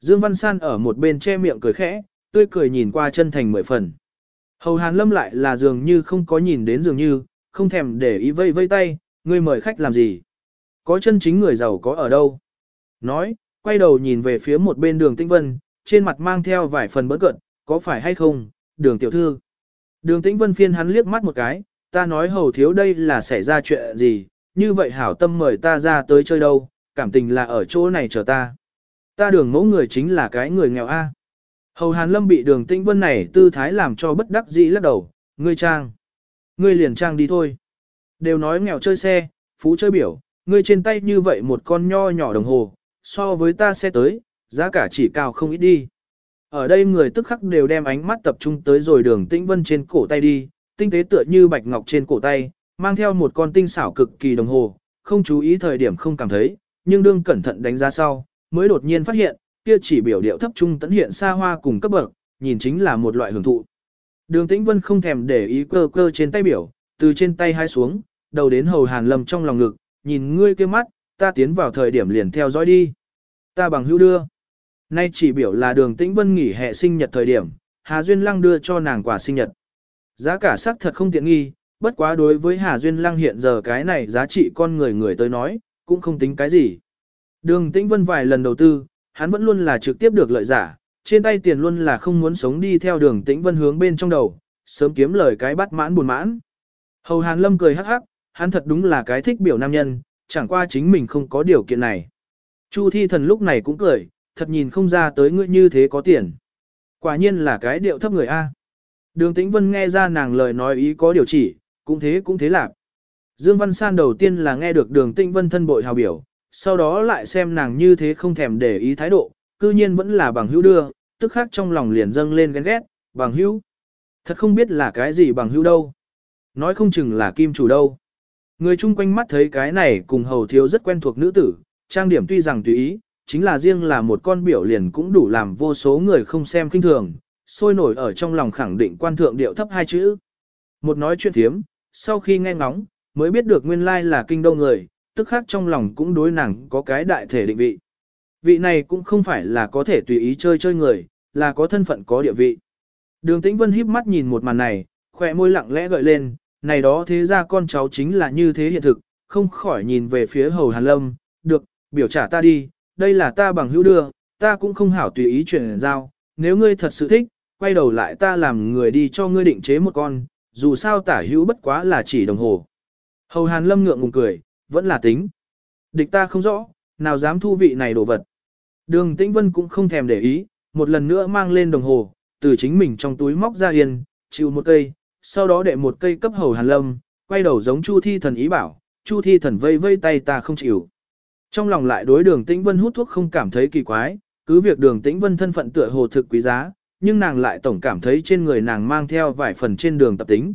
Dương Văn San ở một bên che miệng cười khẽ, tươi cười nhìn qua chân thành mười phần. Hầu Hàn Lâm lại là dường như không có nhìn đến dường như, không thèm để ý vây vây tay, ngươi mời khách làm gì? Có chân chính người giàu có ở đâu? Nói, quay đầu nhìn về phía một bên đường Tĩnh Vân, trên mặt mang theo vài phần bớt cận, có phải hay không, đường tiểu thư. Đường Tĩnh Vân phiên hắn liếc mắt một cái, ta nói hầu thiếu đây là xảy ra chuyện gì, như vậy hảo tâm mời ta ra tới chơi đâu, cảm tình là ở chỗ này chờ ta. Ta đường mẫu người chính là cái người nghèo A. Hầu Hàn Lâm bị đường tĩnh vân này tư thái làm cho bất đắc dĩ lắc đầu, ngươi trang. Ngươi liền trang đi thôi. Đều nói nghèo chơi xe, phú chơi biểu, ngươi trên tay như vậy một con nho nhỏ đồng hồ, so với ta xe tới, giá cả chỉ cao không ít đi. Ở đây người tức khắc đều đem ánh mắt tập trung tới rồi đường tĩnh vân trên cổ tay đi, tinh tế tựa như bạch ngọc trên cổ tay, mang theo một con tinh xảo cực kỳ đồng hồ, không chú ý thời điểm không cảm thấy, nhưng đương cẩn thận đánh giá sau, mới đột nhiên phát hiện, kia chỉ biểu điệu thấp trung tấn hiện xa hoa cùng cấp bậc, nhìn chính là một loại hưởng thụ. Đường Tĩnh Vân không thèm để ý cơ cơ trên tay biểu, từ trên tay hai xuống, đầu đến hầu Hàn lầm trong lòng ngực, nhìn ngươi kia mắt, ta tiến vào thời điểm liền theo dõi đi. Ta bằng hữu đưa. Nay chỉ biểu là đường Tĩnh Vân nghỉ hè sinh nhật thời điểm, Hà Duyên Lăng đưa cho nàng quà sinh nhật. Giá cả sắc thật không tiện nghi, bất quá đối với Hà Duyên Lăng hiện giờ cái này giá trị con người người tới nói, cũng không tính cái gì. Đường Tĩnh Vân vài lần đầu tư, hắn vẫn luôn là trực tiếp được lợi giả, trên tay tiền luôn là không muốn sống đi theo đường Tĩnh Vân hướng bên trong đầu, sớm kiếm lời cái bắt mãn buồn mãn. Hầu Hàn Lâm cười hắc hắc, hắn thật đúng là cái thích biểu nam nhân, chẳng qua chính mình không có điều kiện này. Chu Thi Thần lúc này cũng cười, thật nhìn không ra tới ngươi như thế có tiền. Quả nhiên là cái điệu thấp người A. Đường Tĩnh Vân nghe ra nàng lời nói ý có điều chỉ, cũng thế cũng thế lạc. Dương Văn San đầu tiên là nghe được đường Tĩnh Vân thân bội hào biểu, sau đó lại xem nàng như thế không thèm để ý thái độ, cư nhiên vẫn là bằng hữu đưa, tức khác trong lòng liền dâng lên ghen ghét, bằng hữu. Thật không biết là cái gì bằng hữu đâu. Nói không chừng là kim chủ đâu. Người chung quanh mắt thấy cái này cùng hầu thiếu rất quen thuộc nữ tử, trang điểm tuy rằng tùy ý, chính là riêng là một con biểu liền cũng đủ làm vô số người không xem kinh thường, sôi nổi ở trong lòng khẳng định quan thượng điệu thấp hai chữ. Một nói chuyện thiếm, sau khi nghe ngóng, mới biết được nguyên lai là kinh đô người, tức khác trong lòng cũng đối nàng có cái đại thể định vị. Vị này cũng không phải là có thể tùy ý chơi chơi người, là có thân phận có địa vị. Đường Tĩnh Vân híp mắt nhìn một màn này, khỏe môi lặng lẽ gợi lên, này đó thế ra con cháu chính là như thế hiện thực, không khỏi nhìn về phía hầu Hàn Lâm, được, biểu trả ta đi, đây là ta bằng hữu đưa, ta cũng không hảo tùy ý chuyển giao, nếu ngươi thật sự thích, quay đầu lại ta làm người đi cho ngươi định chế một con, dù sao tả hữu bất quá là chỉ đồng hồ. Hầu Hàn Lâm ngượng ngùng cười, vẫn là tính. Địch ta không rõ, nào dám thu vị này đồ vật. Đường Tĩnh Vân cũng không thèm để ý, một lần nữa mang lên đồng hồ, từ chính mình trong túi móc ra yên, chịu một cây, sau đó đệ một cây cấp hầu Hàn Lâm, quay đầu giống Chu Thi Thần ý bảo, Chu Thi Thần vây vây tay ta không chịu. Trong lòng lại đối đường Tĩnh Vân hút thuốc không cảm thấy kỳ quái, cứ việc đường Tĩnh Vân thân phận tựa hồ thực quý giá, nhưng nàng lại tổng cảm thấy trên người nàng mang theo vài phần trên đường tập tính.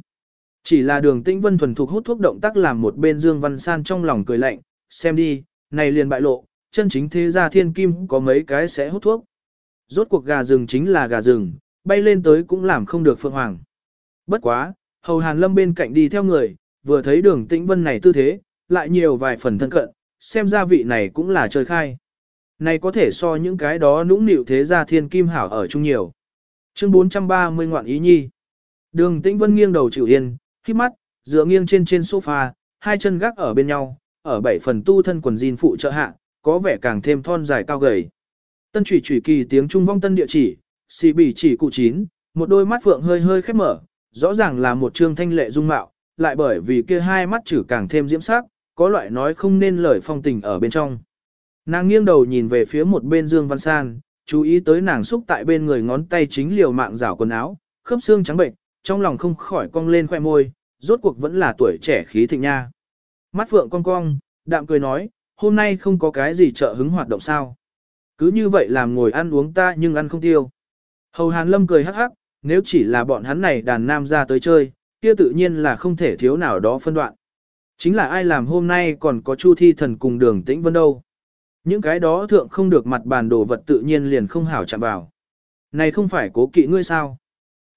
Chỉ là đường Tĩnh Vân thuần thục hút thuốc động tác làm một bên Dương Văn San trong lòng cười lạnh, xem đi, này liền bại lộ, chân chính thế gia thiên kim có mấy cái sẽ hút thuốc. Rốt cuộc gà rừng chính là gà rừng, bay lên tới cũng làm không được phượng hoàng. Bất quá, hầu hàn lâm bên cạnh đi theo người, vừa thấy đường tĩnh vân này tư thế, lại nhiều vài phần thân cận, xem ra vị này cũng là chơi khai. Này có thể so những cái đó nũng nịu thế gia thiên kim hảo ở chung nhiều. Chương 430 ngoạn ý nhi. Đường tĩnh vân nghiêng đầu chịu yên, khi mắt, dựa nghiêng trên trên sofa, hai chân gác ở bên nhau, ở bảy phần tu thân quần jean phụ trợ hạ, có vẻ càng thêm thon dài cao gầy. Tân chủy chủy kỳ tiếng trung vong tân địa chỉ, xì bỉ chỉ cụ chín, một đôi mắt phượng hơi hơi khép mở, rõ ràng là một trương thanh lệ dung mạo, lại bởi vì kia hai mắt chữ càng thêm diễm sắc, có loại nói không nên lời phong tình ở bên trong. Nàng nghiêng đầu nhìn về phía một bên Dương Văn San, chú ý tới nàng xúc tại bên người ngón tay chính liều mạng rảo quần áo, khớp xương trắng bệnh, trong lòng không khỏi cong lên khoe môi, rốt cuộc vẫn là tuổi trẻ khí thịnh nha. Mắt phượng cong cong, đạm cười nói, hôm nay không có cái gì trợ hứng hoạt động sao. Cứ như vậy làm ngồi ăn uống ta nhưng ăn không tiêu. Hầu Hàn Lâm cười hắc hắc, nếu chỉ là bọn hắn này đàn nam ra tới chơi, kia tự nhiên là không thể thiếu nào đó phân đoạn. Chính là ai làm hôm nay còn có Chu Thi Thần cùng đường tĩnh vân đâu. Những cái đó thượng không được mặt bàn đồ vật tự nhiên liền không hảo chạm vào. Này không phải cố kỵ ngươi sao?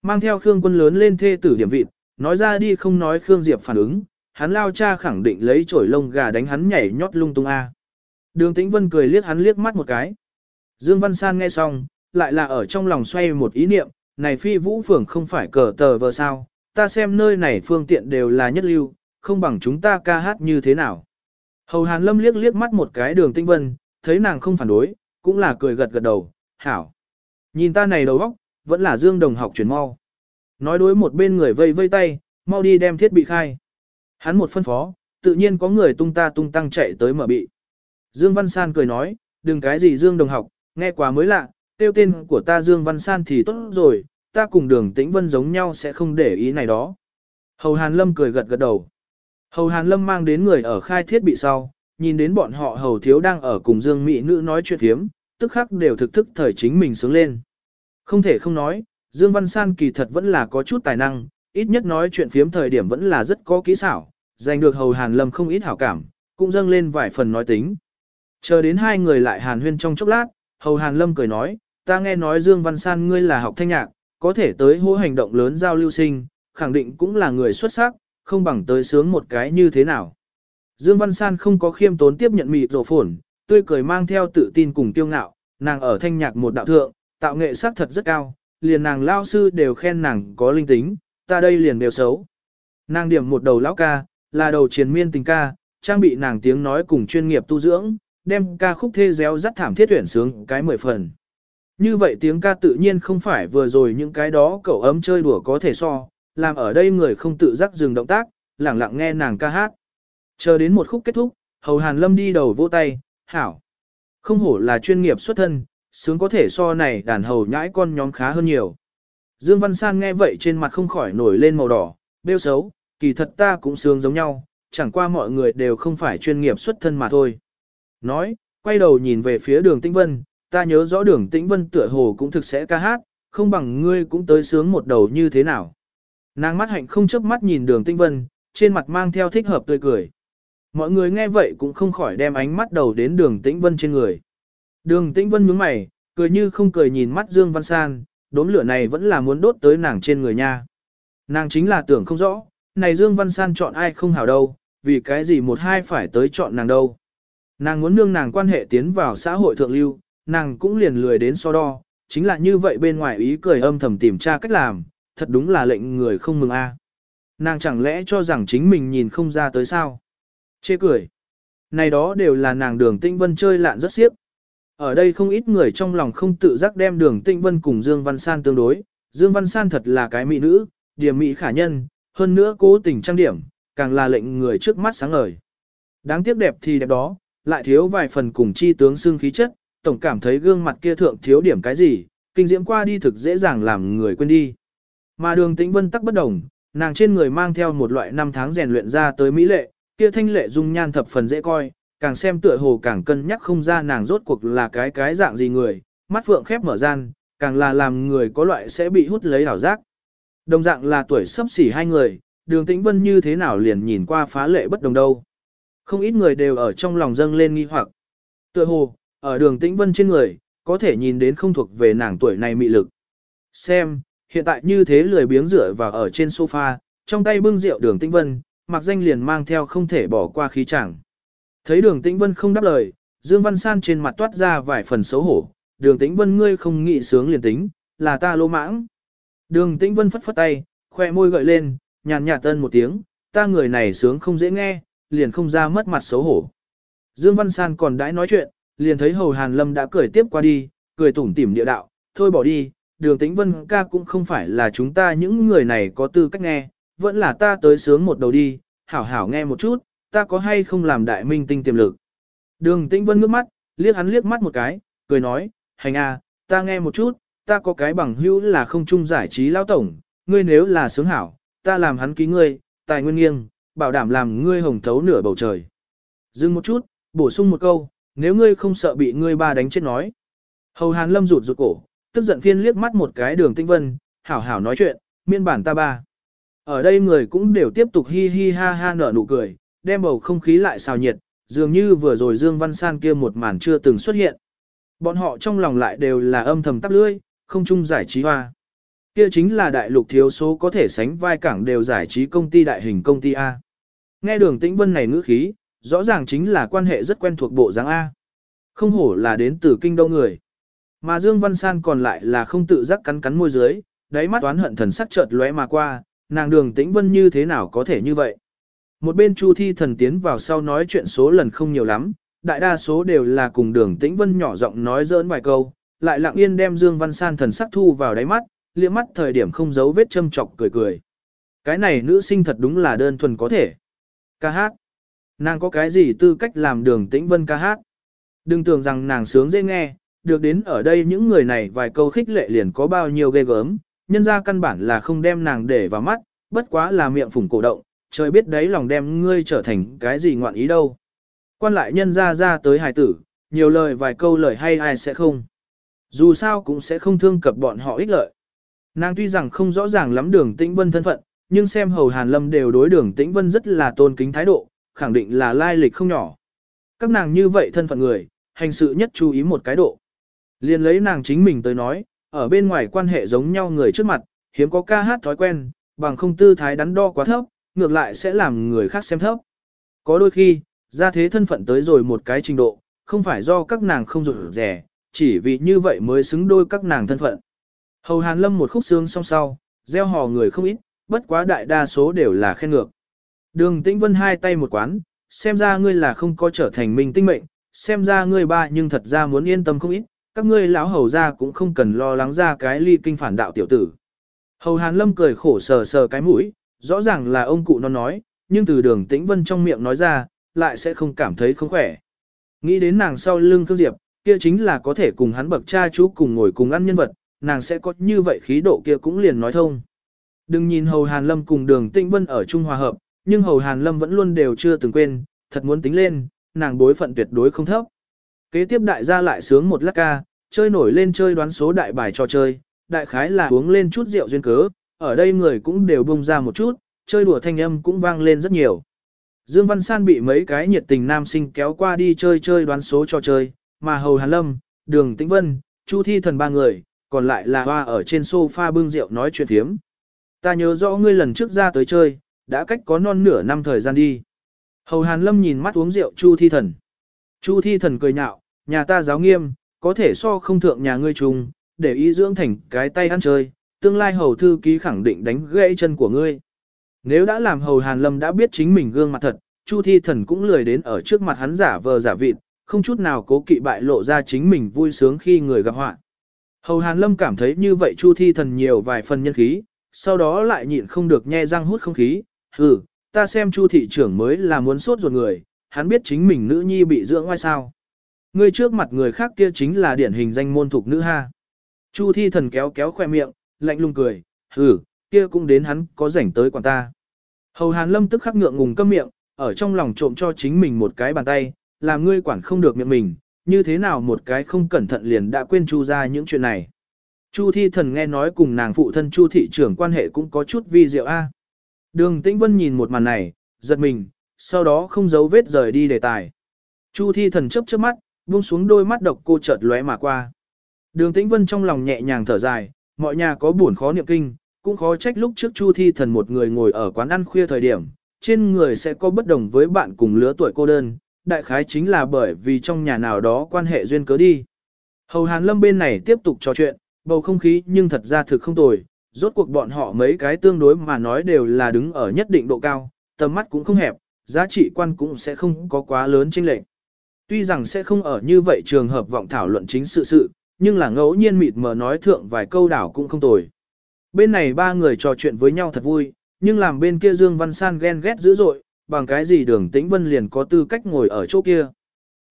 Mang theo Khương quân lớn lên thê tử điểm vịt, nói ra đi không nói Khương Diệp phản ứng, hắn lao cha khẳng định lấy chổi lông gà đánh hắn nhảy nhót lung tung a. Đường Tĩnh Vân cười liếc hắn liếc mắt một cái. Dương Văn San nghe xong, lại là ở trong lòng xoay một ý niệm, này phi vũ phường không phải cờ tờ vờ sao, ta xem nơi này phương tiện đều là nhất lưu, không bằng chúng ta ca hát như thế nào. Hầu Hàn Lâm liếc liếc mắt một cái đường Tĩnh Vân, thấy nàng không phản đối, cũng là cười gật gật đầu, hảo. Nhìn ta này đầu óc, vẫn là Dương Đồng học chuyển mau. Nói đối một bên người vây vây tay, mau đi đem thiết bị khai. Hắn một phân phó, tự nhiên có người tung ta tung tăng chạy tới mở bị. Dương Văn San cười nói, đừng cái gì Dương đồng học, nghe quá mới lạ, tiêu tên của ta Dương Văn San thì tốt rồi, ta cùng đường tĩnh vân giống nhau sẽ không để ý này đó. Hầu Hàn Lâm cười gật gật đầu. Hầu Hàn Lâm mang đến người ở khai thiết bị sau, nhìn đến bọn họ hầu thiếu đang ở cùng Dương Mỹ nữ nói chuyện thiếm, tức khắc đều thực thức thời chính mình sướng lên. Không thể không nói, Dương Văn San kỳ thật vẫn là có chút tài năng, ít nhất nói chuyện phiếm thời điểm vẫn là rất có kỹ xảo, giành được hầu Hàn Lâm không ít hảo cảm, cũng dâng lên vài phần nói tính. Chờ đến hai người lại hàn huyên trong chốc lát, hầu Hàn Lâm cười nói, ta nghe nói Dương Văn San ngươi là học thanh nhạc, có thể tới hô hành động lớn giao lưu sinh, khẳng định cũng là người xuất sắc, không bằng tới sướng một cái như thế nào. Dương Văn San không có khiêm tốn tiếp nhận mịt rổ phổn, tươi cười mang theo tự tin cùng kiêu ngạo, nàng ở thanh nhạc một đạo thượng, tạo nghệ sắc thật rất cao, liền nàng lao sư đều khen nàng có linh tính, ta đây liền đều xấu. Nàng điểm một đầu lão ca, là đầu triền miên tình ca, trang bị nàng tiếng nói cùng chuyên nghiệp tu dưỡng, đem ca khúc thê réo rắt thảm thiết tuyển sướng cái mười phần. Như vậy tiếng ca tự nhiên không phải vừa rồi những cái đó cậu ấm chơi đùa có thể so, làm ở đây người không tự giác dừng động tác, lặng lặng nghe nàng ca hát. Chờ đến một khúc kết thúc, Hầu Hàn Lâm đi đầu vỗ tay, hảo. Không hổ là chuyên nghiệp xuất thân, sướng có thể so này đàn hầu nhãi con nhóm khá hơn nhiều. Dương Văn San nghe vậy trên mặt không khỏi nổi lên màu đỏ, bêu xấu, kỳ thật ta cũng sướng giống nhau, chẳng qua mọi người đều không phải chuyên nghiệp xuất thân mà thôi. Nói, quay đầu nhìn về phía đường Tĩnh Vân, ta nhớ rõ đường Tĩnh Vân tựa hồ cũng thực sẽ ca hát, không bằng ngươi cũng tới sướng một đầu như thế nào. Nàng mắt hạnh không chớp mắt nhìn đường Tĩnh Vân, trên mặt mang theo thích hợp tươi cười. Mọi người nghe vậy cũng không khỏi đem ánh mắt đầu đến đường Tĩnh Vân trên người. Đường Tĩnh Vân nhướng mày, cười như không cười nhìn mắt Dương Văn San, đốm lửa này vẫn là muốn đốt tới nàng trên người nha. Nàng chính là tưởng không rõ, này Dương Văn San chọn ai không hảo đâu, vì cái gì một hai phải tới chọn nàng đâu. Nàng muốn nương nàng quan hệ tiến vào xã hội thượng lưu, nàng cũng liền lười đến so đo, chính là như vậy bên ngoài ý cười âm thầm tìm tra cách làm, thật đúng là lệnh người không mừng a. À. Nàng chẳng lẽ cho rằng chính mình nhìn không ra tới sao? Chê cười. Này đó đều là nàng đường tinh vân chơi lạn rất xiếp. Ở đây không ít người trong lòng không tự giác đem đường tinh vân cùng Dương Văn San tương đối. Dương Văn San thật là cái mỹ nữ, điểm mỹ khả nhân, hơn nữa cố tình trang điểm, càng là lệnh người trước mắt sáng ngời. Đáng tiếc đẹp thì đẹp đó, lại thiếu vài phần cùng chi tướng xương khí chất, tổng cảm thấy gương mặt kia thượng thiếu điểm cái gì, kinh diễm qua đi thực dễ dàng làm người quên đi. Mà đường tĩnh vân tắc bất đồng, nàng trên người mang theo một loại năm tháng rèn luyện ra tới mỹ lệ, kia thanh lệ dung nhan thập phần dễ coi, càng xem tựa hồ càng cân nhắc không ra nàng rốt cuộc là cái cái dạng gì người, mắt phượng khép mở gian, càng là làm người có loại sẽ bị hút lấy hảo giác. Đồng dạng là tuổi sắp xỉ hai người, đường tĩnh vân như thế nào liền nhìn qua phá lệ bất đồng đâu. Không ít người đều ở trong lòng dâng lên nghi hoặc. Tựa hồ, ở đường tĩnh vân trên người, có thể nhìn đến không thuộc về nàng tuổi này mị lực. Xem, hiện tại như thế lười biếng rửa và ở trên sofa, trong tay bưng rượu đường tĩnh vân, mặc danh liền mang theo không thể bỏ qua khí chẳng. Thấy đường tĩnh vân không đáp lời, Dương Văn San trên mặt toát ra vài phần xấu hổ, đường tĩnh vân ngươi không nghĩ sướng liền tính, là ta lô mãng. Đường tĩnh vân phất phất tay, khoe môi gợi lên, nhàn nhạt tân một tiếng, ta người này sướng không dễ nghe, liền không ra mất mặt xấu hổ. Dương Văn San còn đãi nói chuyện, liền thấy Hầu Hàn Lâm đã cười tiếp qua đi, cười tủm tỉm địa đạo, thôi bỏ đi, đường tĩnh vân ca cũng không phải là chúng ta những người này có tư cách nghe, vẫn là ta tới sướng một đầu đi, hảo hảo nghe một chút, ta có hay không làm đại minh tinh tiềm lực. Đường tĩnh vân ngước mắt, liếc hắn liếc mắt một cái, cười nói, hành à, ta nghe một chút, ta có cái bằng hữu là không chung giải trí lao tổng, ngươi nếu là sướng hảo, ta làm hắn ký ngươi, tài nguyên nghiêng, bảo đảm làm ngươi hồng thấu nửa bầu trời. Dừng một chút, bổ sung một câu, nếu ngươi không sợ bị ngươi ba đánh chết nói. Hầu Hàn Lâm rụt rụt cổ, tức giận phiên liếc mắt một cái đường tinh vân, hảo hảo nói chuyện, miên bản ta ba. Ở đây người cũng đều tiếp tục hi hi ha ha nở nụ cười, đem bầu không khí lại xào nhiệt, dường như vừa rồi Dương Văn San kia một màn chưa từng xuất hiện. Bọn họ trong lòng lại đều là âm thầm tắp lưỡi, không chung giải trí hoa. Kia chính là đại lục thiếu số có thể sánh vai cảng đều giải trí công ty đại hình công ty A. Nghe đường tĩnh vân này ngữ khí, rõ ràng chính là quan hệ rất quen thuộc bộ dáng A. Không hổ là đến từ kinh đô người. Mà Dương Văn San còn lại là không tự giác cắn cắn môi dưới, đáy mắt toán hận thần sắc chợt lóe mà qua, nàng đường tĩnh vân như thế nào có thể như vậy. Một bên Chu Thi thần tiến vào sau nói chuyện số lần không nhiều lắm, đại đa số đều là cùng đường tĩnh vân nhỏ giọng nói dỡn vài câu, lại lặng yên đem Dương Văn San thần sắc thu vào đáy mắt, liếc mắt thời điểm không giấu vết châm chọc cười cười. Cái này nữ sinh thật đúng là đơn thuần có thể. Ca hát. Nàng có cái gì tư cách làm đường tĩnh vân ca hát. Đừng tưởng rằng nàng sướng dễ nghe, được đến ở đây những người này vài câu khích lệ liền có bao nhiêu ghê gớm, nhân ra căn bản là không đem nàng để vào mắt, bất quá là miệng phủng cổ động, trời biết đấy lòng đem ngươi trở thành cái gì ngoạn ý đâu. Quan lại nhân ra ra tới hài tử, nhiều lời vài câu lời hay ai sẽ không. Dù sao cũng sẽ không thương cập bọn họ ích lợi. Nàng tuy rằng không rõ ràng lắm đường tĩnh vân thân phận, nhưng xem hầu hàn lâm đều đối đường tĩnh vân rất là tôn kính thái độ, khẳng định là lai lịch không nhỏ. Các nàng như vậy thân phận người, hành sự nhất chú ý một cái độ. Liên lấy nàng chính mình tới nói, ở bên ngoài quan hệ giống nhau người trước mặt, hiếm có ca hát thói quen, bằng không tư thái đắn đo quá thấp, ngược lại sẽ làm người khác xem thấp. Có đôi khi, ra thế thân phận tới rồi một cái trình độ, không phải do các nàng không rụt rẻ, chỉ vì như vậy mới xứng đôi các nàng thân phận. Hầu Hàn Lâm một khúc xương song sau, gieo hò người không ít, bất quá đại đa số đều là khen ngược. Đường Tĩnh Vân hai tay một quán, xem ra ngươi là không có trở thành minh tinh mệnh, xem ra ngươi ba nhưng thật ra muốn yên tâm không ít, các ngươi lão hầu ra cũng không cần lo lắng ra cái ly kinh phản đạo tiểu tử. Hầu Hàn Lâm cười khổ sờ sờ cái mũi, rõ ràng là ông cụ nó nói, nhưng từ đường Tĩnh Vân trong miệng nói ra, lại sẽ không cảm thấy không khỏe. Nghĩ đến nàng sau lưng Khương Diệp, kia chính là có thể cùng hắn bậc cha chú cùng ngồi cùng ăn nhân vật, nàng sẽ có như vậy khí độ kia cũng liền nói thông. Đừng nhìn Hầu Hàn Lâm cùng đường Tĩnh Vân ở Trung Hòa Hợp, nhưng Hầu Hàn Lâm vẫn luôn đều chưa từng quên, thật muốn tính lên, nàng bối phận tuyệt đối không thấp. Kế tiếp đại gia lại sướng một lát ca, chơi nổi lên chơi đoán số đại bài trò chơi, đại khái là uống lên chút rượu duyên cớ, ở đây người cũng đều bông ra một chút, chơi đùa thanh âm cũng vang lên rất nhiều. Dương Văn San bị mấy cái nhiệt tình nam sinh kéo qua đi chơi chơi đoán số trò chơi, mà Hầu Hàn Lâm, Đường Tĩnh Vân, Chu Thi Thần ba người, còn lại là hoa ở trên sofa bưng rượu nói chuyện thiếm. Ta nhớ rõ ngươi lần trước ra tới chơi, đã cách có non nửa năm thời gian đi. Hầu Hàn Lâm nhìn mắt uống rượu Chu Thi Thần. Chu Thi Thần cười nhạo, nhà ta giáo nghiêm, có thể so không thượng nhà ngươi trùng, để ý dưỡng thành cái tay ăn chơi, tương lai hầu thư ký khẳng định đánh gãy chân của ngươi. Nếu đã làm hầu Hàn Lâm đã biết chính mình gương mặt thật, Chu Thi Thần cũng lười đến ở trước mặt hắn giả vờ giả vịt, không chút nào cố kỵ bại lộ ra chính mình vui sướng khi người gặp họa. Hầu Hàn Lâm cảm thấy như vậy Chu Thi Thần nhiều vài phần nhân khí, sau đó lại nhịn không được nhe răng hút không khí, hừ, ta xem Chu thị trưởng mới là muốn sốt ruột người, hắn biết chính mình nữ nhi bị dưỡng ngoài sao. Người trước mặt người khác kia chính là điển hình danh môn thuộc nữ ha. Chu Thi Thần kéo kéo khoe miệng, lạnh lùng cười, hừ, kia cũng đến hắn có rảnh tới quản ta. Hầu Hàn Lâm tức khắc ngượng ngùng câm miệng, ở trong lòng trộm cho chính mình một cái bàn tay, làm ngươi quản không được miệng mình, như thế nào một cái không cẩn thận liền đã quên Chu ra những chuyện này. Chu Thi Thần nghe nói cùng nàng phụ thân Chu thị trưởng quan hệ cũng có chút vi diệu a. Đường Tĩnh Vân nhìn một màn này, giật mình, sau đó không giấu vết rời đi đề tài. Chu Thi Thần chớp chớp mắt, buông xuống đôi mắt độc cô chợt lóe mà qua. Đường Tĩnh Vân trong lòng nhẹ nhàng thở dài, mọi nhà có buồn khó niệm kinh, cũng khó trách lúc trước Chu Thi Thần một người ngồi ở quán ăn khuya thời điểm, trên người sẽ có bất đồng với bạn cùng lứa tuổi cô đơn, đại khái chính là bởi vì trong nhà nào đó quan hệ duyên cớ đi. Hầu Hàn Lâm bên này tiếp tục trò chuyện, bầu không khí nhưng thật ra thực không tồi, rốt cuộc bọn họ mấy cái tương đối mà nói đều là đứng ở nhất định độ cao, tầm mắt cũng không hẹp, giá trị quan cũng sẽ không có quá lớn chênh lệch. Tuy rằng sẽ không ở như vậy trường hợp vọng thảo luận chính sự sự, nhưng là ngẫu nhiên mịt mờ nói thượng vài câu đảo cũng không tồi. Bên này ba người trò chuyện với nhau thật vui, nhưng làm bên kia Dương Văn San ghen ghét dữ dội, bằng cái gì đường tĩnh vân liền có tư cách ngồi ở chỗ kia.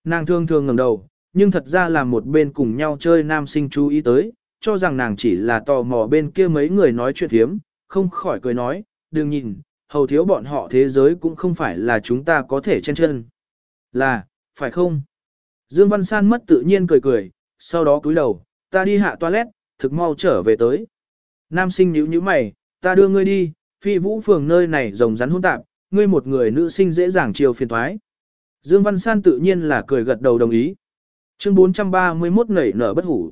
Nàng thương thương ngẩng đầu, nhưng thật ra là một bên cùng nhau chơi nam sinh chú ý tới, cho rằng nàng chỉ là tò mò bên kia mấy người nói chuyện thiếm, không khỏi cười nói, đừng nhìn, hầu thiếu bọn họ thế giới cũng không phải là chúng ta có thể chen chân. Là, phải không? Dương Văn San mất tự nhiên cười cười, sau đó cúi đầu, ta đi hạ toilet, thực mau trở về tới. Nam sinh nhíu nhíu mày, ta đưa ngươi đi, phi vũ phường nơi này rồng rắn hỗn tạp, ngươi một người nữ sinh dễ dàng chiều phiền thoái. Dương Văn San tự nhiên là cười gật đầu đồng ý. Chương 431 nảy nở bất hủ.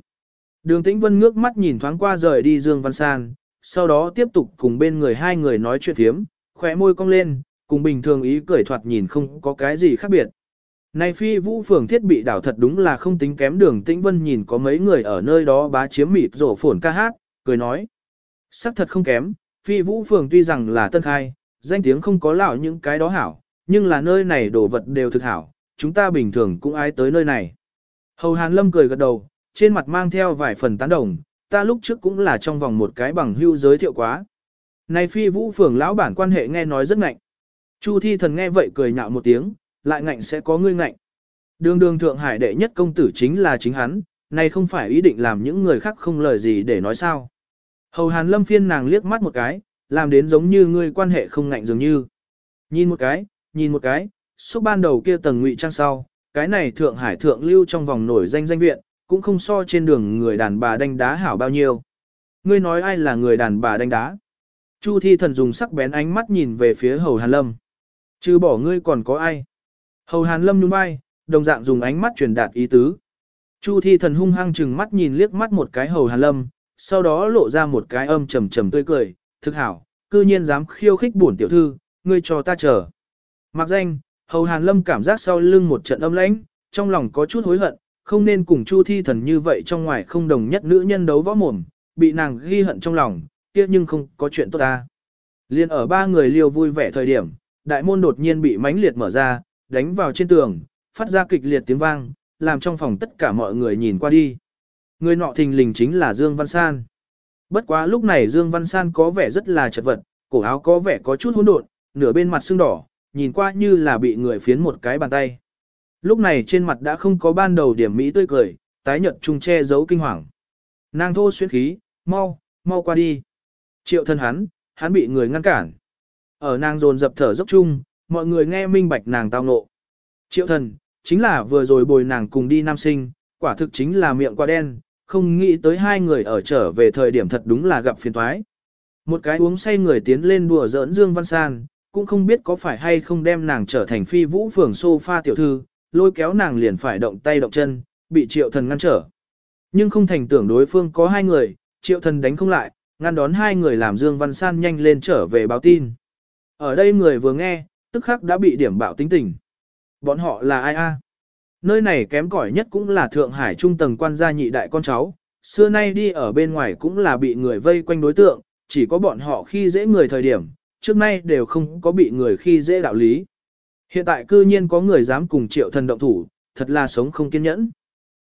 Đường Tĩnh Vân ngước mắt nhìn thoáng qua rời đi Dương Văn San, sau đó tiếp tục cùng bên người hai người nói chuyện thiếm, khóe môi cong lên, cùng bình thường ý cười thoạt nhìn không có cái gì khác biệt. Này phi vũ phường thiết bị đảo thật đúng là không tính kém đường Tĩnh Vân nhìn có mấy người ở nơi đó bá chiếm mịt rổ phồn ca hát, cười nói. Sắc thật không kém, phi vũ phường tuy rằng là tân khai, danh tiếng không có lão những cái đó hảo, nhưng là nơi này đồ vật đều thực hảo, chúng ta bình thường cũng ai tới nơi này. Hầu Hàn Lâm cười gật đầu, trên mặt mang theo vài phần tán đồng, ta lúc trước cũng là trong vòng một cái bằng hưu giới thiệu quá. Này phi vũ phường lão bản quan hệ nghe nói rất ngạnh. Chu thi thần nghe vậy cười nhạo một tiếng, lại ngạnh sẽ có ngươi ngạnh. Đường đường Thượng Hải đệ nhất công tử chính là chính hắn, này không phải ý định làm những người khác không lời gì để nói sao. Hầu Hàn Lâm phiên nàng liếc mắt một cái, làm đến giống như ngươi quan hệ không ngạnh dường như. Nhìn một cái, nhìn một cái, số ban đầu kia tầng ngụy trang sau, cái này Thượng Hải thượng lưu trong vòng nổi danh danh viện, cũng không so trên đường người đàn bà đánh đá hảo bao nhiêu. Ngươi nói ai là người đàn bà đánh đá? Chu thi thần dùng sắc bén ánh mắt nhìn về phía hầu hàn lâm. Chứ bỏ ngươi còn có ai? Hầu hàn lâm nhún vai, đồng dạng dùng ánh mắt truyền đạt ý tứ. Chu thi thần hung hăng chừng mắt nhìn liếc mắt một cái hầu hàn lâm, sau đó lộ ra một cái âm trầm trầm tươi cười, thực hảo, cư nhiên dám khiêu khích bổn tiểu thư, ngươi cho ta chờ. Mặc danh, hầu hàn lâm cảm giác sau lưng một trận âm lãnh, trong lòng có chút hối hận, không nên cùng chu thi thần như vậy trong ngoài không đồng nhất nữ nhân đấu võ mồm, bị nàng ghi hận trong lòng, kia nhưng không có chuyện tốt ta. Liên ở ba người liêu vui vẻ thời điểm, đại môn đột nhiên bị mãnh liệt mở ra, đánh vào trên tường, phát ra kịch liệt tiếng vang, làm trong phòng tất cả mọi người nhìn qua đi. Người nọ thình lình chính là Dương Văn San. Bất quá lúc này Dương Văn San có vẻ rất là chật vật, cổ áo có vẻ có chút hỗn độn, nửa bên mặt sưng đỏ, nhìn qua như là bị người phiến một cái bàn tay. Lúc này trên mặt đã không có ban đầu điểm mỹ tươi cười, tái nhợt trung che giấu kinh hoàng. Nàng thô xuyên khí, mau, mau qua đi. Triệu thân hắn, hắn bị người ngăn cản. Ở nàng dồn dập thở dốc chung, mọi người nghe minh bạch nàng tao nộ. Triệu thần, chính là vừa rồi bồi nàng cùng đi nam sinh, quả thực chính là miệng quá đen, không nghĩ tới hai người ở trở về thời điểm thật đúng là gặp phiền toái. Một cái uống say người tiến lên đùa giỡn Dương Văn San, cũng không biết có phải hay không đem nàng trở thành phi vũ phường sofa tiểu thư, lôi kéo nàng liền phải động tay động chân, bị triệu thần ngăn trở. Nhưng không thành tưởng đối phương có hai người, triệu thần đánh không lại, ngăn đón hai người làm Dương Văn San nhanh lên trở về báo tin. Ở đây người vừa nghe, tức khắc đã bị điểm bạo tính tình. Bọn họ là ai a? Nơi này kém cỏi nhất cũng là Thượng Hải trung tầng quan gia nhị đại con cháu, xưa nay đi ở bên ngoài cũng là bị người vây quanh đối tượng, chỉ có bọn họ khi dễ người thời điểm, trước nay đều không có bị người khi dễ đạo lý. Hiện tại cư nhiên có người dám cùng triệu thần động thủ, thật là sống không kiên nhẫn.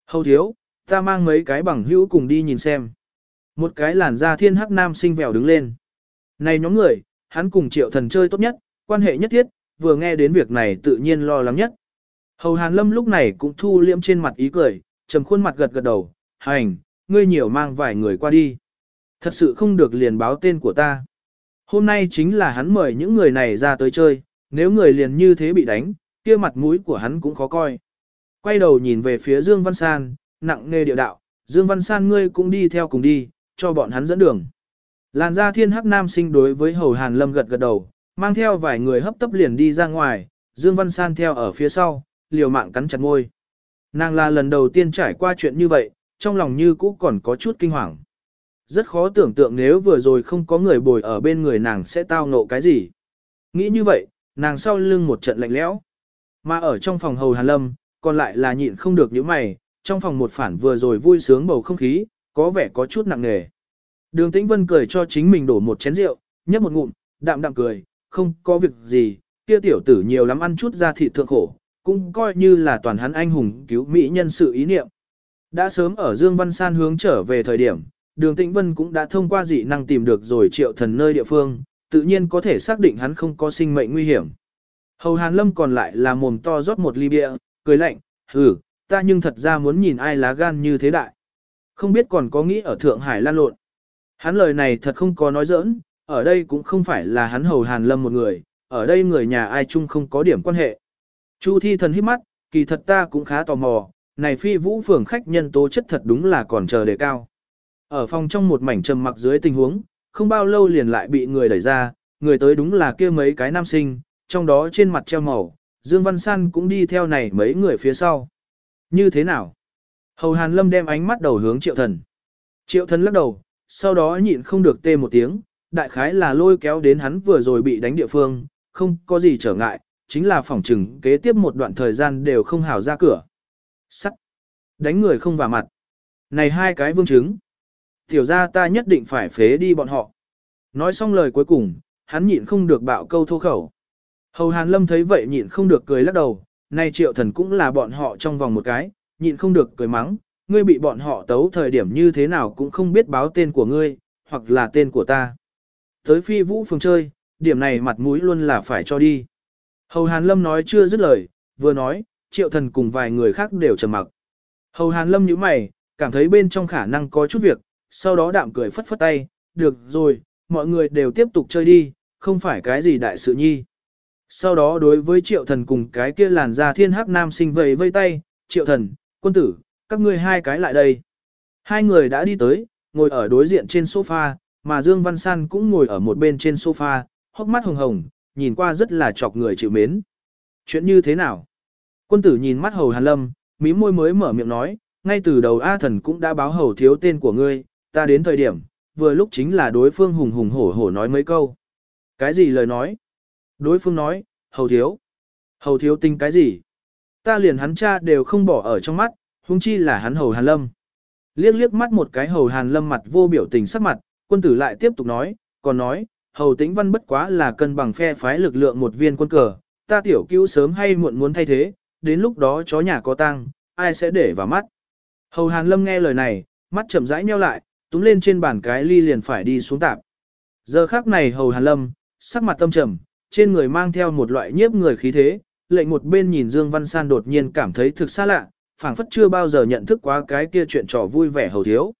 Hầu thiếu, ta mang mấy cái bằng hữu cùng đi nhìn xem. Một cái làn da thiên hắc nam sinh vèo đứng lên. Này nhóm người, hắn cùng triệu thần chơi tốt nhất, quan hệ nhất thiết, vừa nghe đến việc này tự nhiên lo lắng nhất. Hầu Hàn Lâm lúc này cũng thu liễm trên mặt ý cười, trầm khuôn mặt gật gật đầu, hành, ngươi nhiều mang vài người qua đi. Thật sự không được liền báo tên của ta. Hôm nay chính là hắn mời những người này ra tới chơi, nếu người liền như thế bị đánh, kia mặt mũi của hắn cũng khó coi. Quay đầu nhìn về phía Dương Văn San, nặng nề điệu đạo, Dương Văn San ngươi cũng đi theo cùng đi, cho bọn hắn dẫn đường. Làn da thiên hắc nam sinh đối với hầu hàn lâm gật gật đầu, mang theo vài người hấp tấp liền đi ra ngoài, Dương Văn San theo ở phía sau, liều mạng cắn chặt môi. Nàng là lần đầu tiên trải qua chuyện như vậy, trong lòng như cũ còn có chút kinh hoàng. Rất khó tưởng tượng nếu vừa rồi không có người bồi ở bên người nàng sẽ tao ngộ cái gì. Nghĩ như vậy, nàng sau lưng một trận lạnh lẽo. Mà ở trong phòng hầu hàn lâm, còn lại là nhịn không được những mày, trong phòng một phản vừa rồi vui sướng bầu không khí, có vẻ có chút nặng nề. Đường Tĩnh Vân cười cho chính mình đổ một chén rượu, nhấp một ngụm, đạm đạm cười, không có việc gì, kia tiểu tử nhiều lắm ăn chút ra thịt thượng khổ, cũng coi như là toàn hắn anh hùng cứu mỹ nhân sự ý niệm. Đã sớm ở Dương Văn San hướng trở về thời điểm, đường Tĩnh Vân cũng đã thông qua dị năng tìm được rồi triệu thần nơi địa phương, tự nhiên có thể xác định hắn không có sinh mệnh nguy hiểm. Hầu Hàn Lâm còn lại là mồm to rót một ly bia, cười lạnh, hừ, ta nhưng thật ra muốn nhìn ai lá gan như thế đại. Không biết còn có nghĩ ở Thượng Hải lan lộn. Hắn lời này thật không có nói giỡn, ở đây cũng không phải là hắn Hầu Hàn Lâm một người, ở đây người nhà ai chung không có điểm quan hệ. Chu thi thần hít mắt, kỳ thật ta cũng khá tò mò, này phi vũ phường khách nhân tố chất thật đúng là còn chờ đề cao. Ở phòng trong một mảnh trầm mặc dưới tình huống, không bao lâu liền lại bị người đẩy ra, người tới đúng là kia mấy cái nam sinh, trong đó trên mặt treo màu, Dương Văn San cũng đi theo này mấy người phía sau. Như thế nào? Hầu Hàn Lâm đem ánh mắt đầu hướng triệu thần. Triệu thần lắc đầu, sau đó nhịn không được tê một tiếng, đại khái là lôi kéo đến hắn vừa rồi bị đánh địa phương, không có gì trở ngại, chính là phòng trừng kế tiếp một đoạn thời gian đều không hào ra cửa. Sắt. Đánh người không vào mặt. Này hai cái vương chứng. Tiểu ra ta nhất định phải phế đi bọn họ. Nói xong lời cuối cùng, hắn nhịn không được bạo câu thô khẩu. Hầu Hàn Lâm thấy vậy nhịn không được cười lắc đầu, nay triệu thần cũng là bọn họ trong vòng một cái, nhịn không được cười mắng, ngươi bị bọn họ tấu thời điểm như thế nào cũng không biết báo tên của ngươi, hoặc là tên của ta. Tới phi vũ phường chơi, điểm này mặt mũi luôn là phải cho đi. Hầu Hàn Lâm nói chưa dứt lời, vừa nói, triệu thần cùng vài người khác đều trầm mặc. Hầu Hàn Lâm nhíu mày, cảm thấy bên trong khả năng có chút việc, sau đó đạm cười phất phất tay, được rồi, mọi người đều tiếp tục chơi đi, không phải cái gì đại sự nhi. Sau đó đối với triệu thần cùng cái kia làn da thiên hắc nam sinh vầy vây tay, triệu thần, quân tử, các ngươi hai cái lại đây. Hai người đã đi tới, ngồi ở đối diện trên sofa, mà Dương Văn San cũng ngồi ở một bên trên sofa, hốc mắt hồng hồng, nhìn qua rất là chọc người chịu mến. Chuyện như thế nào? Quân tử nhìn mắt hầu hàn lâm, mí môi mới mở miệng nói, ngay từ đầu A thần cũng đã báo hầu thiếu tên của ngươi, ta đến thời điểm, vừa lúc chính là đối phương hùng hùng hổ hổ nói mấy câu. Cái gì lời nói? Đối phương nói, hầu thiếu. Hầu thiếu tinh cái gì? Ta liền hắn cha đều không bỏ ở trong mắt, huống chi là hắn hầu hàn lâm. Liếc liếc mắt một cái hầu hàn lâm mặt vô biểu tình sắc mặt, quân tử lại tiếp tục nói, còn nói, hầu tĩnh văn bất quá là cân bằng phe phái lực lượng một viên quân cờ, ta tiểu cứu sớm hay muộn muốn thay thế, đến lúc đó chó nhà có tăng, ai sẽ để vào mắt. Hầu hàn lâm nghe lời này, mắt chậm rãi nheo lại, túm lên trên bàn cái ly liền phải đi xuống tạp. Giờ khắc này hầu hàn lâm, sắc mặt tâm trầm, trên người mang theo một loại nhiếp người khí thế, lệnh một bên nhìn Dương Văn San đột nhiên cảm thấy thực xa lạ, phảng phất chưa bao giờ nhận thức quá cái kia chuyện trò vui vẻ hầu thiếu.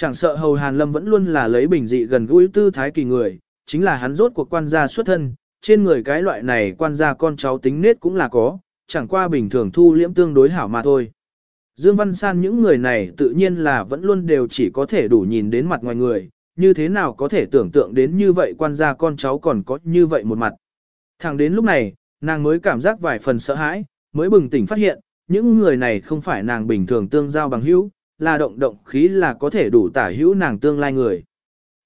Chẳng sợ hầu Hàn Lâm vẫn luôn là lấy bình dị gần gũi tư thái kỳ người, chính là hắn rốt cuộc quan gia xuất thân, trên người cái loại này quan gia con cháu tính nết cũng là có, chẳng qua bình thường thu liễm tương đối hảo mà thôi. Dương Văn San những người này tự nhiên là vẫn luôn đều chỉ có thể đủ nhìn đến mặt ngoài người, như thế nào có thể tưởng tượng đến như vậy quan gia con cháu còn có như vậy một mặt. Thẳng đến lúc này, nàng mới cảm giác vài phần sợ hãi, mới bừng tỉnh phát hiện, những người này không phải nàng bình thường tương giao bằng hữu, là động động khí là có thể đủ tả hữu nàng tương lai người.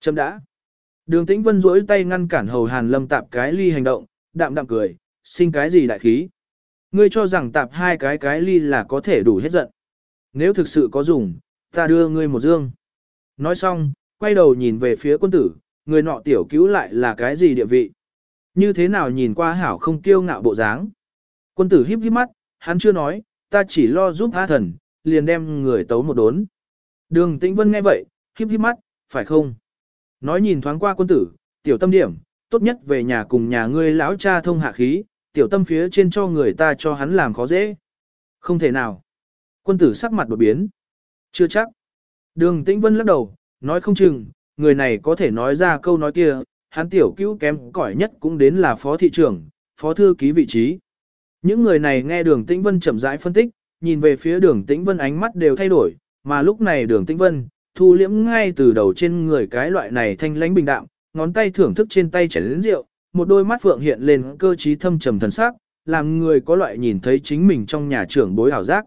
Chấm đã. Đường tĩnh vân duỗi tay ngăn cản hầu hàn lâm tạp cái ly hành động, đạm đạm cười, sinh cái gì đại khí. Ngươi cho rằng tạp hai cái cái ly là có thể đủ hết giận. Nếu thực sự có dùng, ta đưa ngươi một dương. Nói xong, quay đầu nhìn về phía quân tử, người nọ tiểu cứu lại là cái gì địa vị. Như thế nào nhìn qua hảo không kiêu ngạo bộ dáng. Quân tử híp híp mắt, hắn chưa nói, ta chỉ lo giúp A thần, liền đem người tấu một đốn. Đường tĩnh vân nghe vậy, khiếp khiếp mắt, phải không? Nói nhìn thoáng qua quân tử, tiểu tâm điểm, tốt nhất về nhà cùng nhà ngươi lão cha thông hạ khí, tiểu tâm phía trên cho người ta cho hắn làm khó dễ. Không thể nào. Quân tử sắc mặt đột biến. Chưa chắc. Đường tĩnh vân lắc đầu, nói không chừng, người này có thể nói ra câu nói kia, hắn tiểu cứu kém cỏi nhất cũng đến là phó thị trưởng, phó thư ký vị trí. Những người này nghe đường tĩnh vân chậm rãi phân tích, nhìn về phía đường tĩnh vân ánh mắt đều thay đổi, mà lúc này đường tĩnh vân, thu liễm ngay từ đầu trên người cái loại này thanh lãnh bình đạm, ngón tay thưởng thức trên tay chén rượu, một đôi mắt phượng hiện lên cơ trí thâm trầm thần sắc, làm người có loại nhìn thấy chính mình trong nhà trưởng bối hảo giác.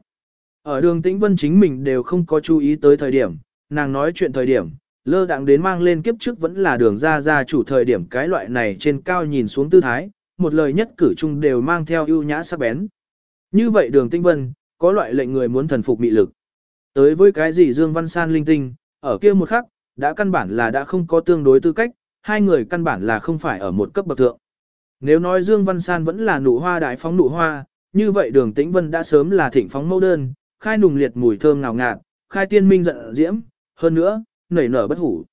Ở đường tĩnh vân chính mình đều không có chú ý tới thời điểm, nàng nói chuyện thời điểm, lơ đặng đến mang lên kiếp trước vẫn là đường ra ra chủ thời điểm cái loại này trên cao nhìn xuống tư thái, một lời nhất cử chung đều mang theo ưu nhã sắc bén. Như vậy đường tĩnh vân, có loại lệnh người muốn thần phục mị lực. Tới với cái gì Dương Văn San linh tinh, ở kia một khắc, đã căn bản là đã không có tương đối tư cách, hai người căn bản là không phải ở một cấp bậc thượng. Nếu nói Dương Văn San vẫn là nụ hoa đại phóng nụ hoa, như vậy đường tĩnh vân đã sớm là thịnh phóng mẫu đơn, khai nùng liệt mùi thơm ngào ngạt, khai tiên minh giận diễm, hơn nữa, nảy nở bất hủ.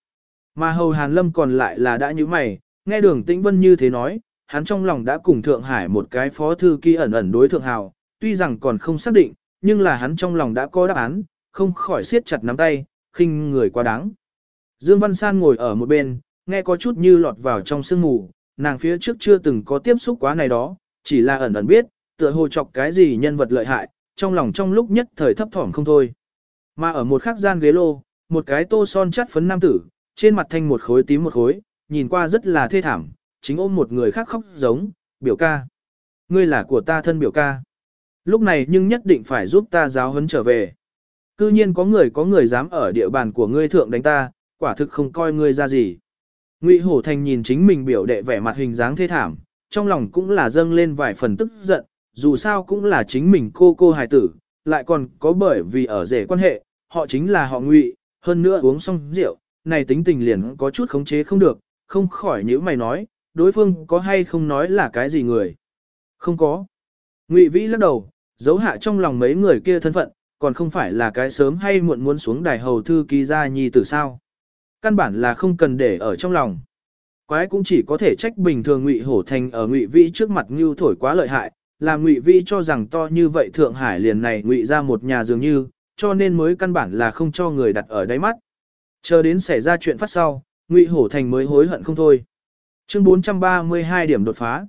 Mà hầu Hàn Lâm còn lại là đã như mày, nghe đường tĩnh vân như thế nói, hắn trong lòng đã cùng Thượng Hải một cái phó thư ký ẩn ẩn đối Thượng Hào, tuy rằng còn không xác định, nhưng là hắn trong lòng đã có đáp án, không khỏi siết chặt nắm tay, khinh người quá đáng. Dương Văn San ngồi ở một bên, nghe có chút như lọt vào trong sương mù, nàng phía trước chưa từng có tiếp xúc quá này đó, chỉ là ẩn ẩn biết, tựa hồ chọc cái gì nhân vật lợi hại, trong lòng trong lúc nhất thời thấp thỏm không thôi. Mà ở một khắc gian ghế lô, một cái tô son chắt phấn nam tử, trên mặt thanh một khối tím một khối, nhìn qua rất là thê thảm, chính ôm một người khác khóc giống, biểu ca. Ngươi là của ta thân biểu ca. Lúc này nhưng nhất định phải giúp ta giáo huấn trở về. Cư nhiên có người có người dám ở địa bàn của ngươi thượng đánh ta, quả thực không coi ngươi ra gì. Ngụy Hổ Thành nhìn chính mình biểu đệ vẻ mặt hình dáng thê thảm, trong lòng cũng là dâng lên vài phần tức giận, dù sao cũng là chính mình cô cô hài tử, lại còn có bởi vì ở rể quan hệ, họ chính là họ Ngụy, hơn nữa uống xong rượu, này tính tình liền có chút khống chế không được, không khỏi nhíu mày nói, đối phương có hay không nói là cái gì người. Không có. Ngụy Vĩ lắc đầu, giấu hạ trong lòng mấy người kia thân phận, còn không phải là cái sớm hay muộn muốn xuống đài hầu thư ký gia nhi tử sao. Căn bản là không cần để ở trong lòng. Quái cũng chỉ có thể trách bình thường Ngụy Hổ Thành ở Ngụy Vĩ trước mặt Ngưu thổi quá lợi hại, làm Ngụy Vĩ cho rằng to như vậy Thượng Hải liền này Ngụy ra một nhà dường như, cho nên mới căn bản là không cho người đặt ở đáy mắt. Chờ đến xảy ra chuyện phát sau, Ngụy Hổ Thành mới hối hận không thôi. Chương 432 điểm đột phá.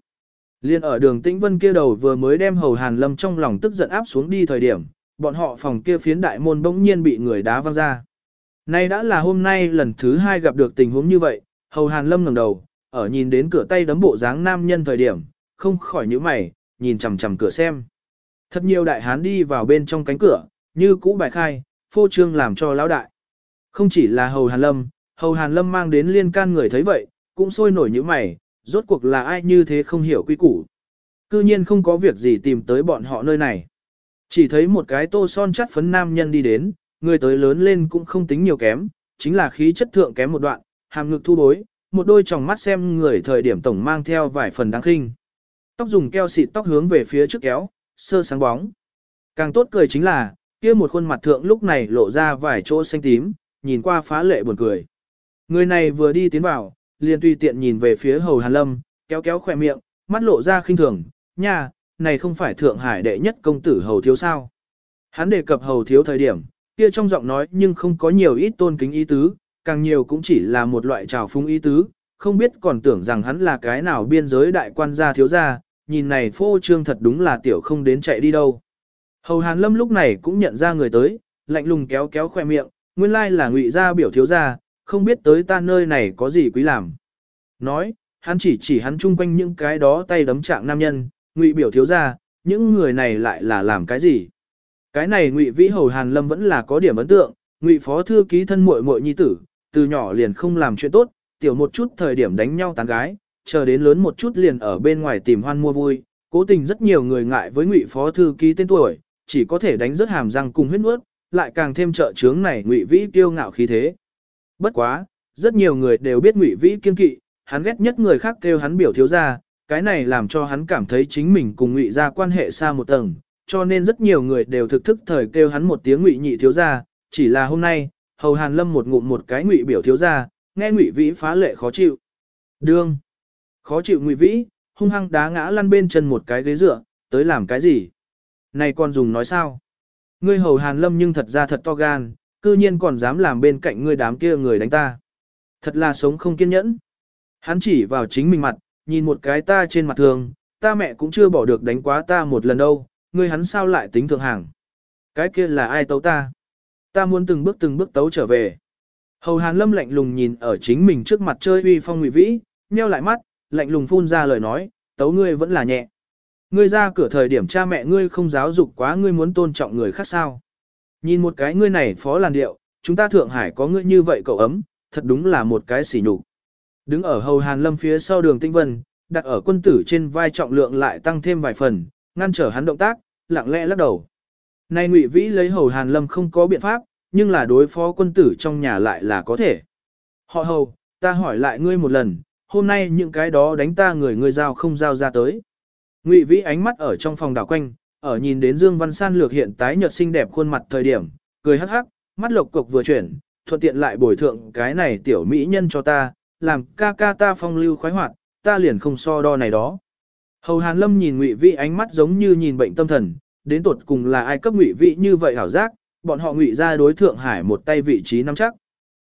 Liên ở đường Tĩnh Vân kia đầu vừa mới đem Hầu Hàn Lâm trong lòng tức giận áp xuống đi thời điểm, bọn họ phòng kia phiến đại môn bỗng nhiên bị người đá văng ra. Nay đã là hôm nay lần thứ hai gặp được tình huống như vậy, Hầu Hàn Lâm ngẩng đầu, ở nhìn đến cửa tay đấm bộ dáng nam nhân thời điểm, không khỏi nhíu mày, nhìn chằm chằm cửa xem. Thật nhiều đại hán đi vào bên trong cánh cửa, như cũ bài khai, phô trương làm cho lão đại. Không chỉ là Hầu Hàn Lâm, Hầu Hàn Lâm mang đến liên can người thấy vậy, cũng sôi nổi như mày, rốt cuộc là ai như thế không hiểu quy củ. Cư nhiên không có việc gì tìm tới bọn họ nơi này. Chỉ thấy một cái tô son chắt phấn nam nhân đi đến, người tới lớn lên cũng không tính nhiều kém, chính là khí chất thượng kém một đoạn, hàm ngực thu bối, một đôi tròng mắt xem người thời điểm tổng mang theo vài phần đáng khinh. Tóc dùng keo xịt tóc hướng về phía trước kéo, sơ sáng bóng. Càng tốt cười chính là, kia một khuôn mặt thượng lúc này lộ ra vài chỗ xanh tím, nhìn qua phá lệ buồn cười. Người này vừa đi tiến vào, liền tùy tiện nhìn về phía hầu hàn lâm, kéo kéo khỏe miệng, mắt lộ ra khinh thường, nha, này không phải thượng hải đệ nhất công tử hầu thiếu sao. Hắn đề cập hầu thiếu thời điểm, kia trong giọng nói nhưng không có nhiều ít tôn kính ý tứ, càng nhiều cũng chỉ là một loại trào phúng ý tứ, không biết còn tưởng rằng hắn là cái nào biên giới đại quan gia thiếu gia, nhìn này phô trương thật đúng là tiểu không đến chạy đi đâu. Hầu Hàn Lâm lúc này cũng nhận ra người tới, lạnh lùng kéo kéo khoe miệng, nguyên lai là ngụy gia biểu thiếu gia, không biết tới ta nơi này có gì quý làm. Nói, hắn chỉ chỉ hắn chung quanh những cái đó tay đấm trạng nam nhân, ngụy biểu thiếu gia, những người này lại là làm cái gì. Cái này ngụy vĩ hầu Hàn Lâm vẫn là có điểm ấn tượng, ngụy phó thư ký thân muội muội nhi tử, từ nhỏ liền không làm chuyện tốt, tiểu một chút thời điểm đánh nhau tán gái, chờ đến lớn một chút liền ở bên ngoài tìm hoan mua vui, cố tình rất nhiều người ngại với ngụy phó thư ký tên tuổi, chỉ có thể đánh rất hàm răng cùng huyết nuốt, lại càng thêm trợ chướng này ngụy vĩ kiêu ngạo khí thế. Bất quá, rất nhiều người đều biết ngụy vĩ kiên kỵ, hắn ghét nhất người khác kêu hắn biểu thiếu gia, cái này làm cho hắn cảm thấy chính mình cùng ngụy gia quan hệ xa một tầng, cho nên rất nhiều người đều thực thức thời kêu hắn một tiếng ngụy nhị thiếu gia, chỉ là hôm nay, hầu hàn lâm một ngụm một cái ngụy biểu thiếu gia, nghe ngụy vĩ phá lệ khó chịu. Đương, khó chịu ngụy vĩ, hung hăng đá ngã lăn bên chân một cái ghế dựa, tới làm cái gì? Này con dùng nói sao? Ngươi hầu hàn lâm nhưng thật ra thật to gan, cư nhiên còn dám làm bên cạnh ngươi đám kia người đánh ta. Thật là sống không kiên nhẫn. Hắn chỉ vào chính mình mặt, nhìn một cái ta trên mặt thường, ta mẹ cũng chưa bỏ được đánh quá ta một lần đâu, ngươi hắn sao lại tính thượng hàng. Cái kia là ai tấu ta? Ta muốn từng bước từng bước tấu trở về. Hầu Hàn Lâm lạnh lùng nhìn ở chính mình trước mặt chơi uy phong ngụy vĩ, nheo lại mắt, lạnh lùng phun ra lời nói, tấu ngươi vẫn là nhẹ. Ngươi ra cửa thời điểm cha mẹ ngươi không giáo dục quá ngươi muốn tôn trọng người khác sao. Nhìn một cái ngươi này phó làn điệu, chúng ta Thượng Hải có ngươi như vậy cậu ấm, thật đúng là một cái xỉ nhục. Đứng ở hầu Hàn Lâm phía sau đường Tinh Vân, đặt ở quân tử trên vai trọng lượng lại tăng thêm vài phần, ngăn trở hắn động tác, lặng lẽ lắc đầu. Nay Ngụy Vĩ lấy hầu Hàn Lâm không có biện pháp, nhưng là đối phó quân tử trong nhà lại là có thể. Họ hầu, ta hỏi lại ngươi một lần, hôm nay những cái đó đánh ta người ngươi giao không giao ra tới. Ngụy Vĩ ánh mắt ở trong phòng đảo quanh, ở nhìn đến Dương Văn San lược hiện tái nhợt xinh đẹp khuôn mặt thời điểm, cười hắc hắc, mắt lộc cục vừa chuyển, thuận tiện lại bồi thượng cái này tiểu mỹ nhân cho ta, làm ca ca ta phong lưu khoái hoạt, ta liền không so đo này đó. Hầu Hàn Lâm nhìn Ngụy Vĩ ánh mắt giống như nhìn bệnh tâm thần, đến tột cùng là ai cấp Ngụy Vĩ như vậy hảo giác, bọn họ Ngụy ra đối thượng hải một tay vị trí nắm chắc.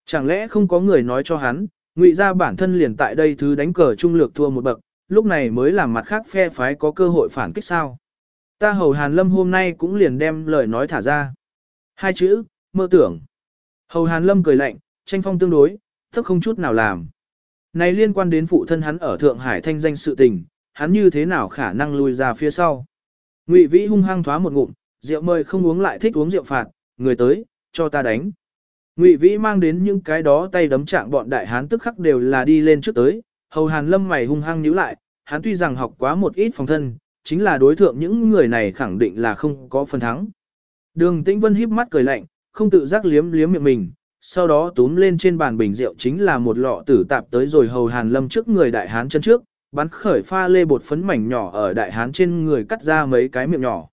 Chẳng lẽ không có người nói cho hắn, Ngụy ra bản thân liền tại đây thứ đánh cờ trung lược thua một bậc, lúc này mới làm mặt khác phe phái có cơ hội phản kích sao. Ta hầu Hàn Lâm hôm nay cũng liền đem lời nói thả ra. Hai chữ, mơ tưởng. Hầu Hàn Lâm cười lạnh, tranh phong tương đối, thức không chút nào làm. Này liên quan đến phụ thân hắn ở Thượng Hải thanh danh sự tình, hắn như thế nào khả năng lui ra phía sau. Ngụy Vĩ hung hăng thoá một ngụm, rượu mời không uống lại thích uống rượu phạt, người tới, cho ta đánh. Ngụy Vĩ mang đến những cái đó tay đấm trạng bọn đại hán tức khắc đều là đi lên trước tới, hầu hàn lâm mày hung hăng nhíu lại, hắn tuy rằng học quá một ít phòng thân, chính là đối thượng những người này khẳng định là không có phần thắng. Đường Tĩnh Vân híp mắt cười lạnh, không tự giác liếm liếm miệng mình, sau đó túm lên trên bàn bình rượu chính là một lọ tử tạp tới rồi hầu hàn lâm trước người đại hán chân trước, bắn khởi pha lê bột phấn mảnh nhỏ ở đại hán trên người cắt ra mấy cái miệng nhỏ.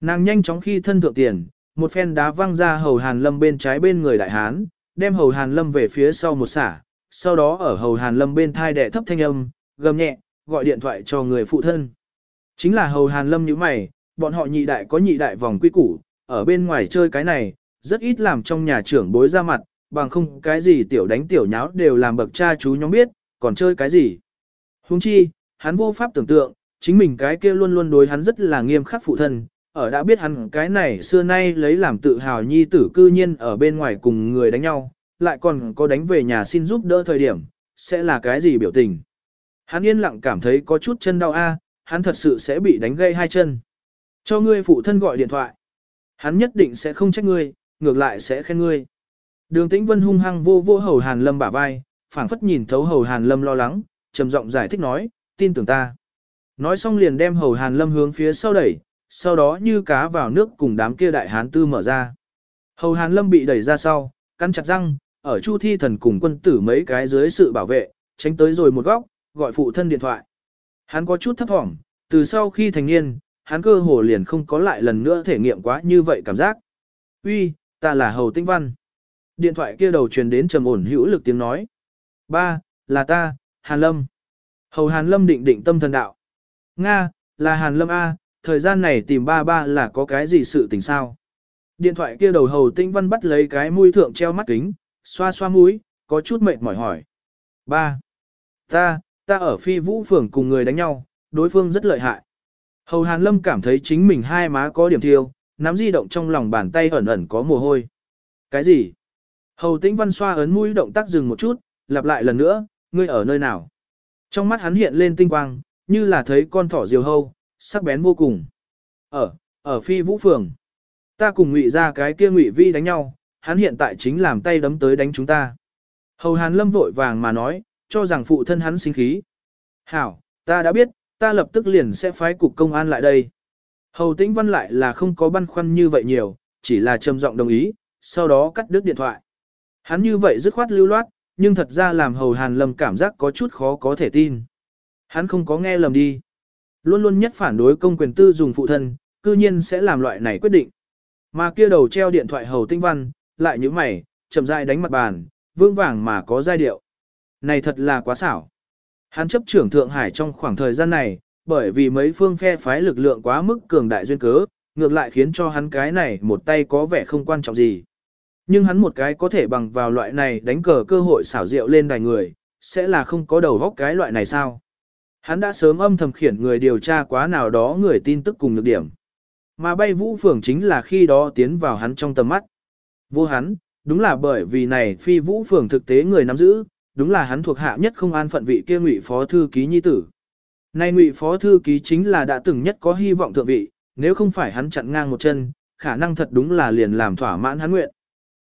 Nàng nhanh chóng khi thân thượng tiền, một phen đá văng ra hầu hàn lâm bên trái bên người đại hán, đem hầu hàn lâm về phía sau một xả, sau đó ở hầu hàn lâm bên thai đệ thấp thanh âm, gầm nhẹ, gọi điện thoại cho người phụ thân. Chính là hầu hàn lâm như mày, bọn họ nhị đại có nhị đại vòng quy củ, ở bên ngoài chơi cái này, rất ít làm trong nhà trưởng bối ra mặt, bằng không cái gì tiểu đánh tiểu nháo đều làm bậc cha chú nhóm biết, còn chơi cái gì. Huống chi, hắn vô pháp tưởng tượng, chính mình cái kia luôn luôn đối hắn rất là nghiêm khắc phụ thân, ở đã biết hắn cái này xưa nay lấy làm tự hào nhi tử cư nhiên ở bên ngoài cùng người đánh nhau, lại còn có đánh về nhà xin giúp đỡ thời điểm, sẽ là cái gì biểu tình. Hắn yên lặng cảm thấy có chút chân đau a, hắn thật sự sẽ bị đánh gây hai chân. Cho ngươi phụ thân gọi điện thoại. Hắn nhất định sẽ không trách ngươi, ngược lại sẽ khen ngươi. Đường Tĩnh Vân hung hăng vô vô hầu Hàn Lâm bả vai, phảng phất nhìn thấu hầu Hàn Lâm lo lắng, trầm giọng giải thích nói, tin tưởng ta. Nói xong liền đem hầu Hàn Lâm hướng phía sau đẩy, sau đó như cá vào nước cùng đám kia đại hán tư mở ra. Hầu Hàn Lâm bị đẩy ra sau, cắn chặt răng, ở Chu Thi Thần cùng quân tử mấy cái dưới sự bảo vệ, tránh tới rồi một góc, gọi phụ thân điện thoại. Hắn có chút thấp thỏm, từ sau khi thành niên, hắn cơ hồ liền không có lại lần nữa thể nghiệm quá như vậy cảm giác. Uy, ta là Hầu Tinh Văn. Điện thoại kia đầu truyền đến trầm ổn hữu lực tiếng nói. Ba, là ta, Hàn Lâm. Hầu Hàn Lâm định định tâm thần đạo. Nga, là Hàn Lâm A, thời gian này tìm ba ba là có cái gì sự tình sao? Điện thoại kia đầu Hầu Tinh Văn bắt lấy cái mũi thượng treo mắt kính, xoa xoa mũi, có chút mệt mỏi hỏi. Ba, ta, ta ở phi vũ phường cùng người đánh nhau, đối phương rất lợi hại. Hầu Hàn Lâm cảm thấy chính mình hai má có điểm thiêu, nắm di động trong lòng bàn tay ẩn ẩn có mồ hôi. Cái gì? Hầu Tĩnh Văn xoa ấn mũi động tác dừng một chút, lặp lại lần nữa, ngươi ở nơi nào? Trong mắt hắn hiện lên tinh quang, như là thấy con thỏ diều hâu, sắc bén vô cùng. Ở, ở phi vũ phường. Ta cùng ngụy ra cái kia ngụy vi đánh nhau, hắn hiện tại chính làm tay đấm tới đánh chúng ta. Hầu Hàn Lâm vội vàng mà nói, cho rằng phụ thân hắn sinh khí. Hảo, ta đã biết, ta lập tức liền sẽ phái cục công an lại đây. Hầu Tĩnh Văn lại là không có băn khoăn như vậy nhiều, chỉ là trầm giọng đồng ý, sau đó cắt đứt điện thoại. Hắn như vậy dứt khoát lưu loát, nhưng thật ra làm Hầu Hàn Lâm cảm giác có chút khó có thể tin. Hắn không có nghe lầm đi. Luôn luôn nhất phản đối công quyền tư dùng phụ thân, cư nhiên sẽ làm loại này quyết định. Mà kia đầu treo điện thoại Hầu Tĩnh Văn, lại như mày, chậm rãi đánh mặt bàn, vương vàng mà có giai điệu. Này thật là quá xảo. Hắn chấp trưởng Thượng Hải trong khoảng thời gian này, bởi vì mấy phương phe phái lực lượng quá mức cường đại duyên cớ, ngược lại khiến cho hắn cái này một tay có vẻ không quan trọng gì. Nhưng hắn một cái có thể bằng vào loại này đánh cờ cơ hội xảo diệu lên đài người, sẽ là không có đầu góc cái loại này sao? Hắn đã sớm âm thầm khiển người điều tra quá nào đó người tin tức cùng lực điểm. Mà bay vũ phường chính là khi đó tiến vào hắn trong tầm mắt. Vô hắn, đúng là bởi vì này phi vũ phường thực tế người nắm giữ, đúng là hắn thuộc hạ nhất không an phận vị kia ngụy phó thư ký nhi tử. Nay ngụy phó thư ký chính là đã từng nhất có hy vọng thượng vị, nếu không phải hắn chặn ngang một chân, khả năng thật đúng là liền làm thỏa mãn hắn nguyện.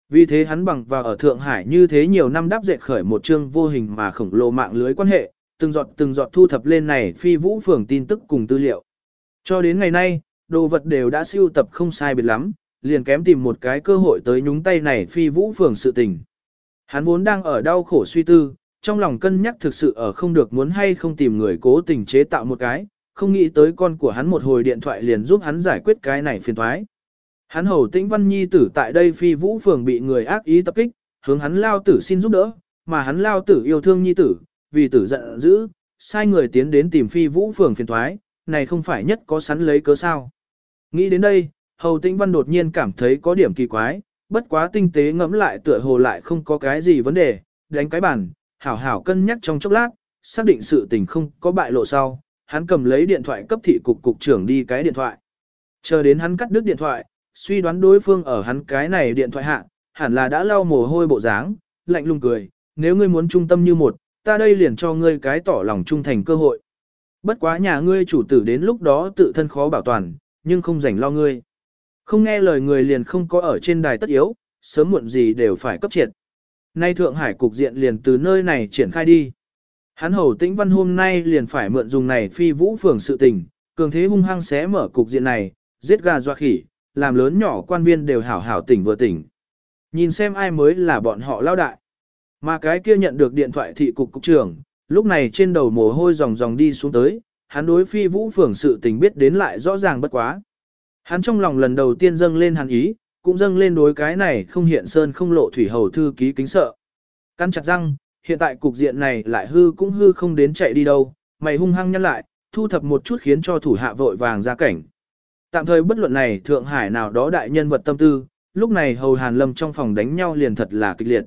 Vì thế hắn bằng vào ở Thượng Hải như thế nhiều năm đáp dệt khởi một chương vô hình mà khổng lồ mạng lưới quan hệ, từng giọt từng giọt thu thập lên này phi vũ phường tin tức cùng tư liệu. Cho đến ngày nay, đồ vật đều đã siêu tập không sai biệt lắm, liền kém tìm một cái cơ hội tới nhúng tay này phi vũ phường sự tình. Hắn vốn đang ở đau khổ suy tư, trong lòng cân nhắc thực sự ở không được muốn hay không tìm người cố tình chế tạo một cái, không nghĩ tới con của hắn một hồi điện thoại liền giúp hắn giải quyết cái này phiền thoái. Hắn hầu tĩnh văn nhi tử tại đây phi vũ phường bị người ác ý tập kích, hướng hắn lao tử xin giúp đỡ, mà hắn lao tử yêu thương nhi tử, vì tử giận dữ, sai người tiến đến tìm phi vũ phường phiền thoái, này không phải nhất có sắn lấy cớ sao. Nghĩ đến đây, hầu tĩnh văn đột nhiên cảm thấy có điểm kỳ quái, bất quá tinh tế ngẫm lại tựa hồ lại không có cái gì vấn đề, đánh cái bàn, hảo hảo cân nhắc trong chốc lát, xác định sự tình không có bại lộ sau, hắn cầm lấy điện thoại cấp thị cục cục trưởng đi cái điện thoại. Chờ đến hắn cắt đứt điện thoại, suy đoán đối phương ở hắn cái này điện thoại hạ, hẳn là đã lau mồ hôi bộ dáng, lạnh lùng cười, nếu ngươi muốn trung tâm như một, ta đây liền cho ngươi cái tỏ lòng trung thành cơ hội. Bất quá nhà ngươi chủ tử đến lúc đó tự thân khó bảo toàn, nhưng không rảnh lo ngươi. Không nghe lời người liền không có ở trên đài tất yếu, sớm muộn gì đều phải cấp triệt. Nay Thượng Hải cục diện liền từ nơi này triển khai đi. Hắn hầu tĩnh văn hôm nay liền phải mượn dùng này phi vũ phường sự tình, cường thế hung hăng xé mở cục diện này, giết gà doa khỉ, làm lớn nhỏ quan viên đều hảo hảo tỉnh vừa tỉnh. Nhìn xem ai mới là bọn họ lao đại. Mà cái kia nhận được điện thoại thị cục cục trưởng, lúc này trên đầu mồ hôi ròng ròng đi xuống tới, hắn đối phi vũ phường sự tình biết đến lại rõ ràng bất quá. Hắn trong lòng lần đầu tiên dâng lên hàn ý, cũng dâng lên đối cái này không hiện sơn không lộ thủy hầu thư ký kính sợ. Căn chặt răng, hiện tại cục diện này lại hư cũng hư không đến chạy đi đâu, mày hung hăng nhăn lại, thu thập một chút khiến cho thủ hạ vội vàng ra cảnh. Tạm thời bất luận này Thượng Hải nào đó đại nhân vật tâm tư, lúc này hầu Hàn Lâm trong phòng đánh nhau liền thật là kịch liệt.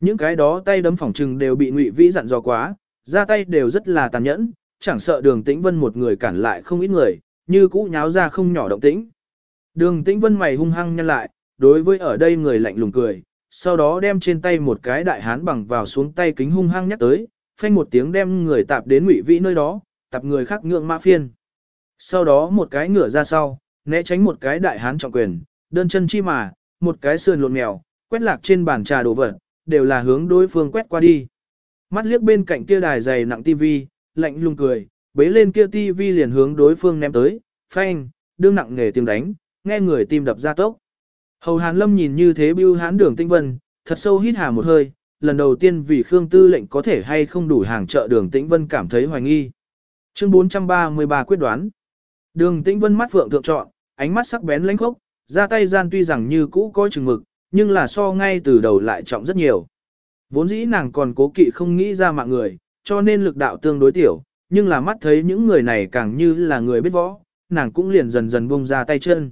Những cái đó tay đấm phòng trừng đều bị Ngụy Vĩ dặn dò quá, ra tay đều rất là tàn nhẫn, chẳng sợ Đường Tĩnh Vân một người cản lại không ít người, như cũ nháo ra không nhỏ động tĩnh. Đường Tĩnh Vân mày hung hăng nhăn lại, đối với ở đây người lạnh lùng cười, sau đó đem trên tay một cái đại hán bằng vào xuống tay kính hung hăng nhắc tới, phanh một tiếng đem người tạp đến Ngụy Vĩ nơi đó, tạp người khác ngượng mã phiên. Sau đó một cái ngửa ra sau, né tránh một cái đại hán trọng quyền, đơn chân chi mà, một cái sườn lộn mèo, quét lạc trên bàn trà đồ vật, đều là hướng đối phương quét qua đi. Mắt liếc bên cạnh kia đài dày nặng tivi, lạnh lùng cười, bế lên kia tivi liền hướng đối phương ném tới, phanh, đương nặng nghề tiếng đánh, nghe người tim đập ra tốc. Hầu Hàn Lâm nhìn như thế bưu hán đường tinh vân, thật sâu hít hà một hơi, lần đầu tiên vì Khương Tư lệnh có thể hay không đủ hàng chợ đường tĩnh vân cảm thấy hoài nghi. Chương 433 quyết đoán. Đường tĩnh vân mắt phượng thượng trọn, ánh mắt sắc bén lãnh khốc, ra tay gian tuy rằng như cũ có chừng mực, nhưng là so ngay từ đầu lại trọng rất nhiều. Vốn dĩ nàng còn cố kỵ không nghĩ ra mạng người, cho nên lực đạo tương đối tiểu, nhưng là mắt thấy những người này càng như là người biết võ, nàng cũng liền dần dần buông ra tay chân.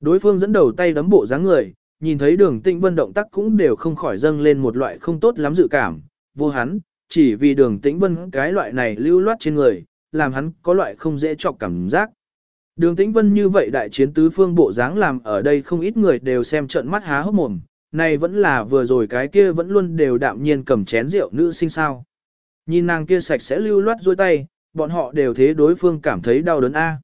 Đối phương dẫn đầu tay đấm bộ dáng người, nhìn thấy đường tĩnh vân động tác cũng đều không khỏi dâng lên một loại không tốt lắm dự cảm, vô hắn, chỉ vì đường tĩnh vân cái loại này lưu loát trên người, làm hắn có loại không dễ chọc cảm giác. Đường tĩnh vân như vậy đại chiến tứ phương bộ dáng làm ở đây không ít người đều xem trận mắt há hốc mồm, này vẫn là vừa rồi cái kia vẫn luôn đều đạm nhiên cầm chén rượu nữ sinh sao. Nhìn nàng kia sạch sẽ lưu loát dôi tay, bọn họ đều thế đối phương cảm thấy đau đớn a.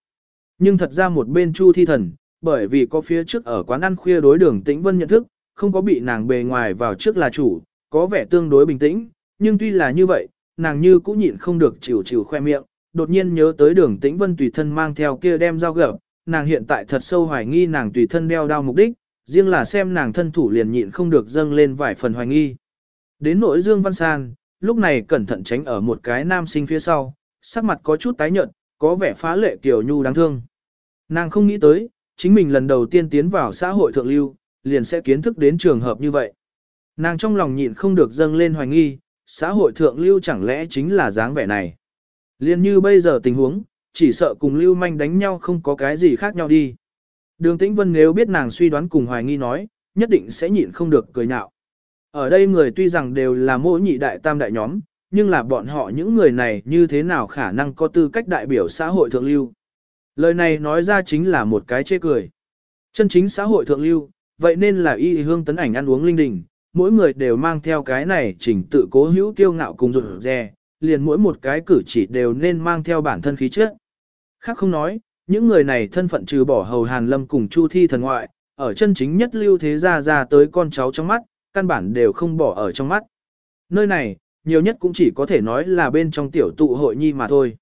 Nhưng thật ra một bên chu thi thần, bởi vì có phía trước ở quán ăn khuya đối đường tĩnh vân nhận thức, không có bị nàng bề ngoài vào trước là chủ, có vẻ tương đối bình tĩnh, nhưng tuy là như vậy, nàng như cũng nhịn không được chịu chịu khoe miệng, đột nhiên nhớ tới đường tĩnh vân tùy thân mang theo kia đem dao gập, nàng hiện tại thật sâu hoài nghi nàng tùy thân đeo đao mục đích, riêng là xem nàng thân thủ liền nhịn không được dâng lên vài phần hoài nghi. Đến nỗi Dương Văn San, lúc này cẩn thận tránh ở một cái nam sinh phía sau, sắc mặt có chút tái nhợt, có vẻ phá lệ kiểu nhu đáng thương. Nàng không nghĩ tới, chính mình lần đầu tiên tiến vào xã hội thượng lưu, liền sẽ kiến thức đến trường hợp như vậy. Nàng trong lòng nhịn không được dâng lên hoài nghi, xã hội thượng lưu chẳng lẽ chính là dáng vẻ này. Liên như bây giờ tình huống, chỉ sợ cùng lưu manh đánh nhau không có cái gì khác nhau đi. Đường Tĩnh Vân nếu biết nàng suy đoán cùng hoài nghi nói, nhất định sẽ nhịn không được cười nhạo. Ở đây người tuy rằng đều là mỗi nhị đại tam đại nhóm, nhưng là bọn họ những người này như thế nào khả năng có tư cách đại biểu xã hội thượng lưu. Lời này nói ra chính là một cái chê cười. Chân chính xã hội thượng lưu, vậy nên là y hương tấn ảnh ăn uống linh đình, mỗi người đều mang theo cái này chỉnh tự cố hữu kiêu ngạo cùng rụt rè, liền mỗi một cái cử chỉ đều nên mang theo bản thân khí chất. Khác không nói, những người này thân phận trừ bỏ hầu hàn lâm cùng chu thi thần ngoại, ở chân chính nhất lưu thế gia ra tới con cháu trong mắt, căn bản đều không bỏ ở trong mắt. Nơi này, nhiều nhất cũng chỉ có thể nói là bên trong tiểu tụ hội nhi mà thôi.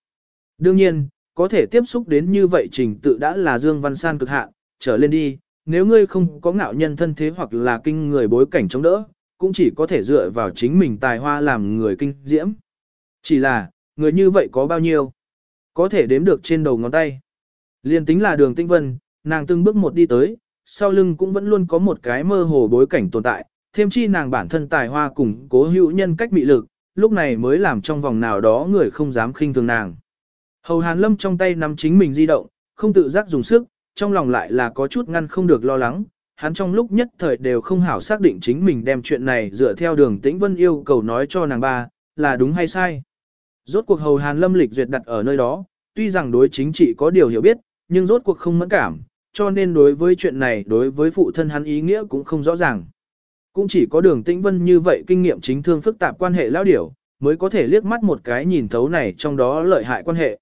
Đương nhiên, có thể tiếp xúc đến như vậy trình tự đã là Dương Văn San cực hạn, trở lên đi, nếu ngươi không có ngạo nhân thân thế hoặc là kinh người bối cảnh chống đỡ, cũng chỉ có thể dựa vào chính mình tài hoa làm người kinh diễm. Chỉ là, người như vậy có bao nhiêu? Có thể đếm được trên đầu ngón tay. Liên tính là đường tinh vân, nàng từng bước một đi tới, sau lưng cũng vẫn luôn có một cái mơ hồ bối cảnh tồn tại, thêm chi nàng bản thân tài hoa cùng cố hữu nhân cách mị lực, lúc này mới làm trong vòng nào đó người không dám khinh thường nàng. Hầu Hàn Lâm trong tay nắm chính mình di động, không tự giác dùng sức, trong lòng lại là có chút ngăn không được lo lắng, hắn trong lúc nhất thời đều không hảo xác định chính mình đem chuyện này dựa theo đường tĩnh vân yêu cầu nói cho nàng ba, là đúng hay sai. Rốt cuộc Hầu Hàn Lâm lịch duyệt đặt ở nơi đó, tuy rằng đối chính trị có điều hiểu biết, nhưng rốt cuộc không mẫn cảm, cho nên đối với chuyện này đối với phụ thân hắn ý nghĩa cũng không rõ ràng. Cũng chỉ có đường tĩnh vân như vậy kinh nghiệm chính thương phức tạp quan hệ lao điểu, mới có thể liếc mắt một cái nhìn thấu này trong đó lợi hại quan hệ.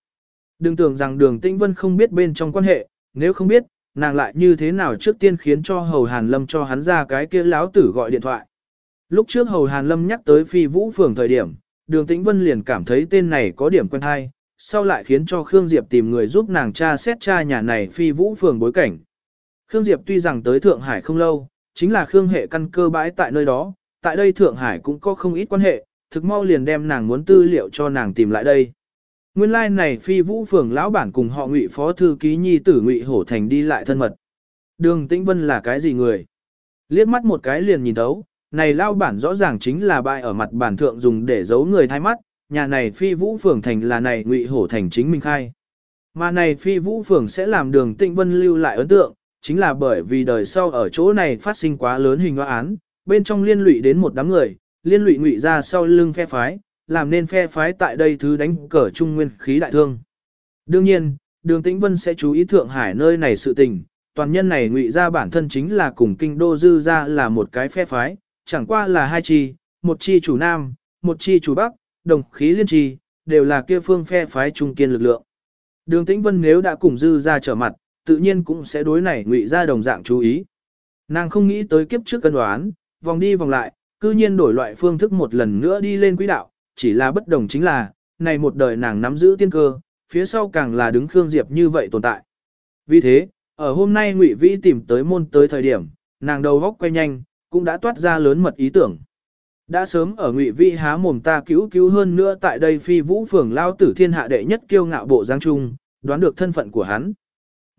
Đừng tưởng rằng đường tĩnh vân không biết bên trong quan hệ, nếu không biết, nàng lại như thế nào trước tiên khiến cho Hầu Hàn Lâm cho hắn ra cái kia láo tử gọi điện thoại. Lúc trước Hầu Hàn Lâm nhắc tới phi vũ phường thời điểm, đường tĩnh vân liền cảm thấy tên này có điểm quen hay, sau lại khiến cho Khương Diệp tìm người giúp nàng tra xét tra nhà này phi vũ phường bối cảnh. Khương Diệp tuy rằng tới Thượng Hải không lâu, chính là Khương hệ căn cơ bãi tại nơi đó, tại đây Thượng Hải cũng có không ít quan hệ, thực mau liền đem nàng muốn tư liệu cho nàng tìm lại đây. Nguyên lai like này phi vũ phường lão bản cùng họ ngụy phó thư ký nhi tử ngụy hổ thành đi lại thân mật. Đường Tĩnh Vân là cái gì người? Liếc mắt một cái liền nhìn thấu, này lão bản rõ ràng chính là bại ở mặt bản thượng dùng để giấu người thay mắt, nhà này phi vũ phường thành là này ngụy hổ thành chính minh khai. Mà này phi vũ phường sẽ làm đường Tĩnh Vân lưu lại ấn tượng, chính là bởi vì đời sau ở chỗ này phát sinh quá lớn hình hoa án, bên trong liên lụy đến một đám người, liên lụy ngụy ra sau lưng phe phái, làm nên phe phái tại đây thứ đánh cờ trung nguyên khí đại thương. Đương nhiên, đường tĩnh vân sẽ chú ý Thượng Hải nơi này sự tình, toàn nhân này ngụy ra bản thân chính là cùng kinh đô dư ra là một cái phe phái, chẳng qua là hai chi, một chi chủ nam, một chi chủ bắc, đồng khí liên chi, đều là kia phương phe phái trung kiên lực lượng. Đường tĩnh vân nếu đã cùng dư ra trở mặt, tự nhiên cũng sẽ đối này ngụy ra đồng dạng chú ý. Nàng không nghĩ tới kiếp trước cân đoán, vòng đi vòng lại, cư nhiên đổi loại phương thức một lần nữa đi lên quỹ đạo, chỉ là bất đồng chính là, này một đời nàng nắm giữ tiên cơ, phía sau càng là đứng Khương Diệp như vậy tồn tại. Vì thế, ở hôm nay Ngụy Vĩ tìm tới môn tới thời điểm, nàng đầu góc quay nhanh, cũng đã toát ra lớn mật ý tưởng. Đã sớm ở Ngụy Vĩ há mồm ta cứu cứu hơn nữa tại đây phi vũ phường lao tử thiên hạ đệ nhất kiêu ngạo bộ giang trung, đoán được thân phận của hắn.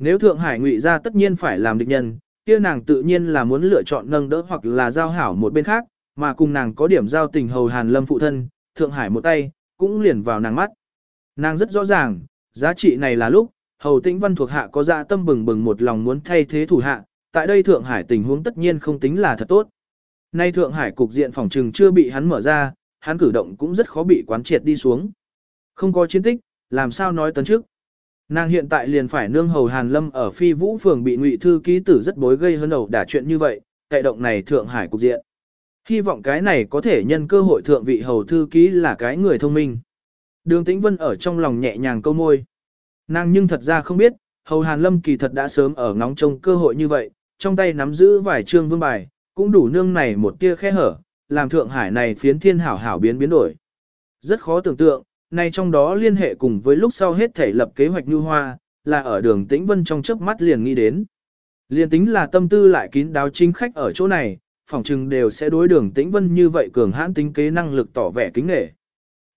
Nếu Thượng Hải Ngụy ra tất nhiên phải làm địch nhân, kia nàng tự nhiên là muốn lựa chọn nâng đỡ hoặc là giao hảo một bên khác, mà cùng nàng có điểm giao tình hầu Hàn Lâm phụ thân, Thượng Hải một tay, cũng liền vào nàng mắt. Nàng rất rõ ràng, giá trị này là lúc, hầu tĩnh văn thuộc hạ có dạ tâm bừng bừng một lòng muốn thay thế thủ hạ, tại đây Thượng Hải tình huống tất nhiên không tính là thật tốt. Nay Thượng Hải cục diện phòng trừng chưa bị hắn mở ra, hắn cử động cũng rất khó bị quán triệt đi xuống. Không có chiến tích, làm sao nói tấn trước. Nàng hiện tại liền phải nương hầu Hàn Lâm ở phi vũ phường bị ngụy thư ký tử rất bối gây hơn đầu đả chuyện như vậy, tại động này Thượng Hải cục diện. Hy vọng cái này có thể nhân cơ hội thượng vị hầu thư ký là cái người thông minh. Đường Tĩnh Vân ở trong lòng nhẹ nhàng câu môi. Nàng nhưng thật ra không biết, hầu Hàn Lâm kỳ thật đã sớm ở ngóng trông cơ hội như vậy, trong tay nắm giữ vài trương vương bài, cũng đủ nương này một tia khe hở, làm Thượng Hải này phiến thiên hảo hảo biến biến đổi. Rất khó tưởng tượng, nay trong đó liên hệ cùng với lúc sau hết thể lập kế hoạch như hoa, là ở đường Tĩnh Vân trong chớp mắt liền nghĩ đến. Liên tính là tâm tư lại kín đáo chính khách ở chỗ này, phỏng chừng đều sẽ đối đường tĩnh vân như vậy cường hãn tính kế năng lực tỏ vẻ kính nghệ.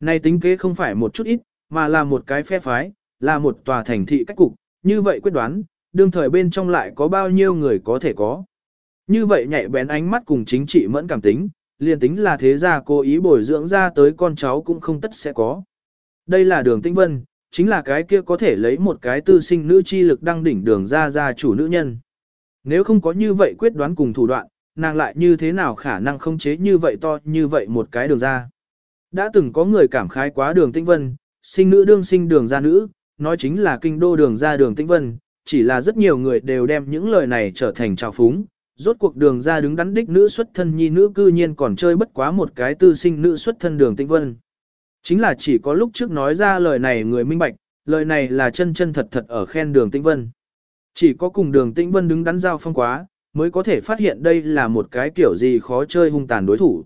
Này tính kế không phải một chút ít, mà là một cái phe phái, là một tòa thành thị cách cục, như vậy quyết đoán, đương thời bên trong lại có bao nhiêu người có thể có. Như vậy nhạy bén ánh mắt cùng chính trị mẫn cảm tính, liền tính là thế gia cố ý bồi dưỡng ra tới con cháu cũng không tất sẽ có. Đây là đường tĩnh vân, chính là cái kia có thể lấy một cái tư sinh nữ chi lực đăng đỉnh đường ra ra chủ nữ nhân. Nếu không có như vậy quyết đoán cùng thủ đoạn, nàng lại như thế nào khả năng không chế như vậy to như vậy một cái đường ra. Đã từng có người cảm khái quá đường tĩnh vân, sinh nữ đương sinh đường ra nữ, nói chính là kinh đô đường ra đường tĩnh vân, chỉ là rất nhiều người đều đem những lời này trở thành trào phúng. Rốt cuộc đường ra đứng đắn đích nữ xuất thân nhi nữ cư nhiên còn chơi bất quá một cái tư sinh nữ xuất thân đường tĩnh vân. Chính là chỉ có lúc trước nói ra lời này người minh bạch, lời này là chân chân thật thật ở khen đường tĩnh vân. Chỉ có cùng đường tĩnh vân đứng đắn giao phong quá, mới có thể phát hiện đây là một cái kiểu gì khó chơi hung tàn đối thủ.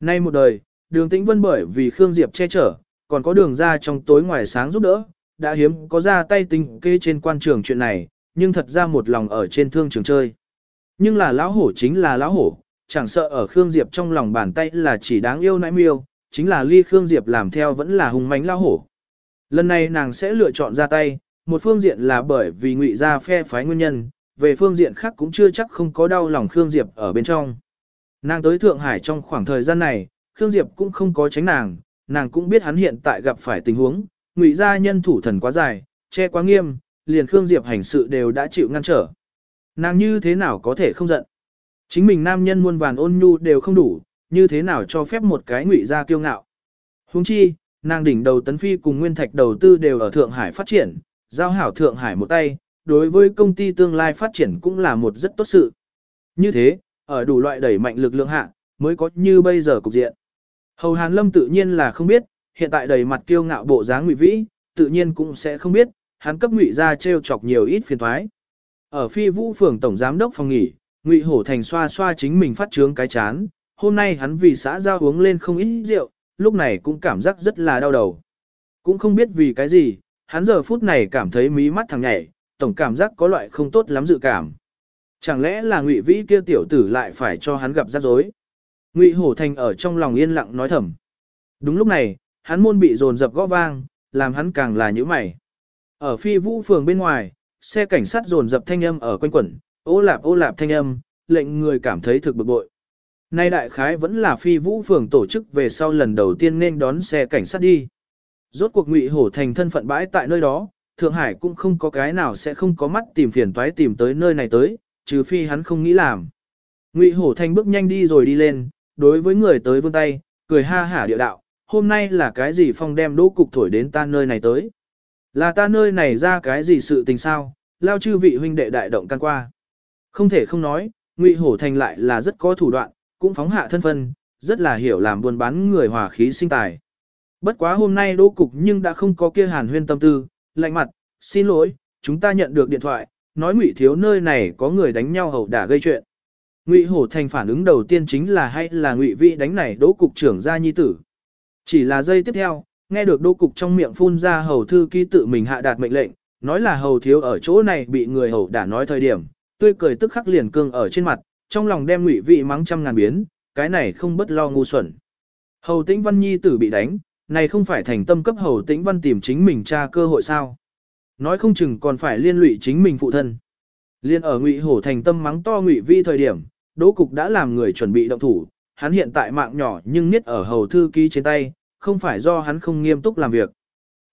Nay một đời, đường tĩnh vân bởi vì Khương Diệp che chở, còn có đường ra trong tối ngoài sáng giúp đỡ, đã hiếm có ra tay tinh kê trên quan trường chuyện này, nhưng thật ra một lòng ở trên thương trường chơi. Nhưng là lão hổ chính là lão hổ, chẳng sợ ở Khương Diệp trong lòng bàn tay là chỉ đáng yêu nãi miêu, chính là ly Khương Diệp làm theo vẫn là hùng mánh lão hổ. Lần này nàng sẽ lựa chọn ra tay, một phương diện là bởi vì ngụy ra phe phái nguyên nhân, về phương diện khác cũng chưa chắc không có đau lòng Khương Diệp ở bên trong. Nàng tới Thượng Hải trong khoảng thời gian này, Khương Diệp cũng không có tránh nàng, nàng cũng biết hắn hiện tại gặp phải tình huống, ngụy gia nhân thủ thần quá dài, che quá nghiêm, liền Khương Diệp hành sự đều đã chịu ngăn trở. Nàng như thế nào có thể không giận? Chính mình nam nhân muôn vàn ôn nhu đều không đủ, như thế nào cho phép một cái ngụy gia kiêu ngạo? Huống chi, nàng đỉnh đầu tấn phi cùng nguyên thạch đầu tư đều ở Thượng Hải phát triển, giao hảo Thượng Hải một tay, đối với công ty tương lai phát triển cũng là một rất tốt sự. Như thế, ở đủ loại đẩy mạnh lực lượng hạ, mới có như bây giờ cục diện. Hầu Hàn Lâm tự nhiên là không biết, hiện tại đầy mặt kiêu ngạo bộ dáng ngụy vĩ, tự nhiên cũng sẽ không biết, hắn cấp ngụy ra trêu chọc nhiều ít phiền thoái. Ở phi vũ phường tổng giám đốc phòng nghỉ, ngụy hổ thành xoa xoa chính mình phát trướng cái chán, hôm nay hắn vì xã giao uống lên không ít rượu, lúc này cũng cảm giác rất là đau đầu. Cũng không biết vì cái gì, hắn giờ phút này cảm thấy mí mắt thằng nhảy, tổng cảm giác có loại không tốt lắm dự cảm. Chẳng lẽ là Ngụy Vĩ kia tiểu tử lại phải cho hắn gặp rắc rối? Ngụy Hổ Thành ở trong lòng yên lặng nói thầm. Đúng lúc này, hắn môn bị dồn dập gõ vang, làm hắn càng là nhíu mày. Ở phi vũ phường bên ngoài, xe cảnh sát dồn dập thanh âm ở quanh quẩn, ô lạp ô lạp thanh âm, lệnh người cảm thấy thực bực bội. Nay đại khái vẫn là phi vũ phường tổ chức về sau lần đầu tiên nên đón xe cảnh sát đi. Rốt cuộc Ngụy Hổ Thành thân phận bãi tại nơi đó, Thượng Hải cũng không có cái nào sẽ không có mắt tìm phiền toái tìm tới nơi này tới, trừ phi hắn không nghĩ làm. Ngụy Hổ thành bước nhanh đi rồi đi lên, đối với người tới vươn tay, cười ha hả địa đạo, hôm nay là cái gì phong đem đỗ cục thổi đến ta nơi này tới. Là ta nơi này ra cái gì sự tình sao, lao chư vị huynh đệ đại động can qua. Không thể không nói, Ngụy Hổ Thành lại là rất có thủ đoạn, cũng phóng hạ thân phân, rất là hiểu làm buôn bán người hòa khí sinh tài. Bất quá hôm nay đỗ cục nhưng đã không có kia hàn huyên tâm tư, lạnh mặt, xin lỗi, chúng ta nhận được điện thoại, nói Ngụy thiếu nơi này có người đánh nhau hầu đả gây chuyện. Ngụy Hổ Thành phản ứng đầu tiên chính là hay là Ngụy Vĩ đánh này đỗ cục trưởng gia nhi tử. Chỉ là giây tiếp theo, nghe được đỗ cục trong miệng phun ra hầu thư ký tự mình hạ đạt mệnh lệnh, nói là hầu thiếu ở chỗ này bị người hầu đả nói thời điểm, tươi cười tức khắc liền cương ở trên mặt, trong lòng đem Ngụy vị mắng trăm ngàn biến, cái này không bất lo ngu xuẩn. Hầu Tĩnh Văn nhi tử bị đánh, này không phải thành tâm cấp Hầu Tĩnh Văn tìm chính mình tra cơ hội sao? Nói không chừng còn phải liên lụy chính mình phụ thân. Liên ở Ngụy Hổ thành tâm mắng to Ngụy Vi thời điểm, Đỗ Cục đã làm người chuẩn bị động thủ, hắn hiện tại mạng nhỏ nhưng niết ở hầu thư ký trên tay, không phải do hắn không nghiêm túc làm việc.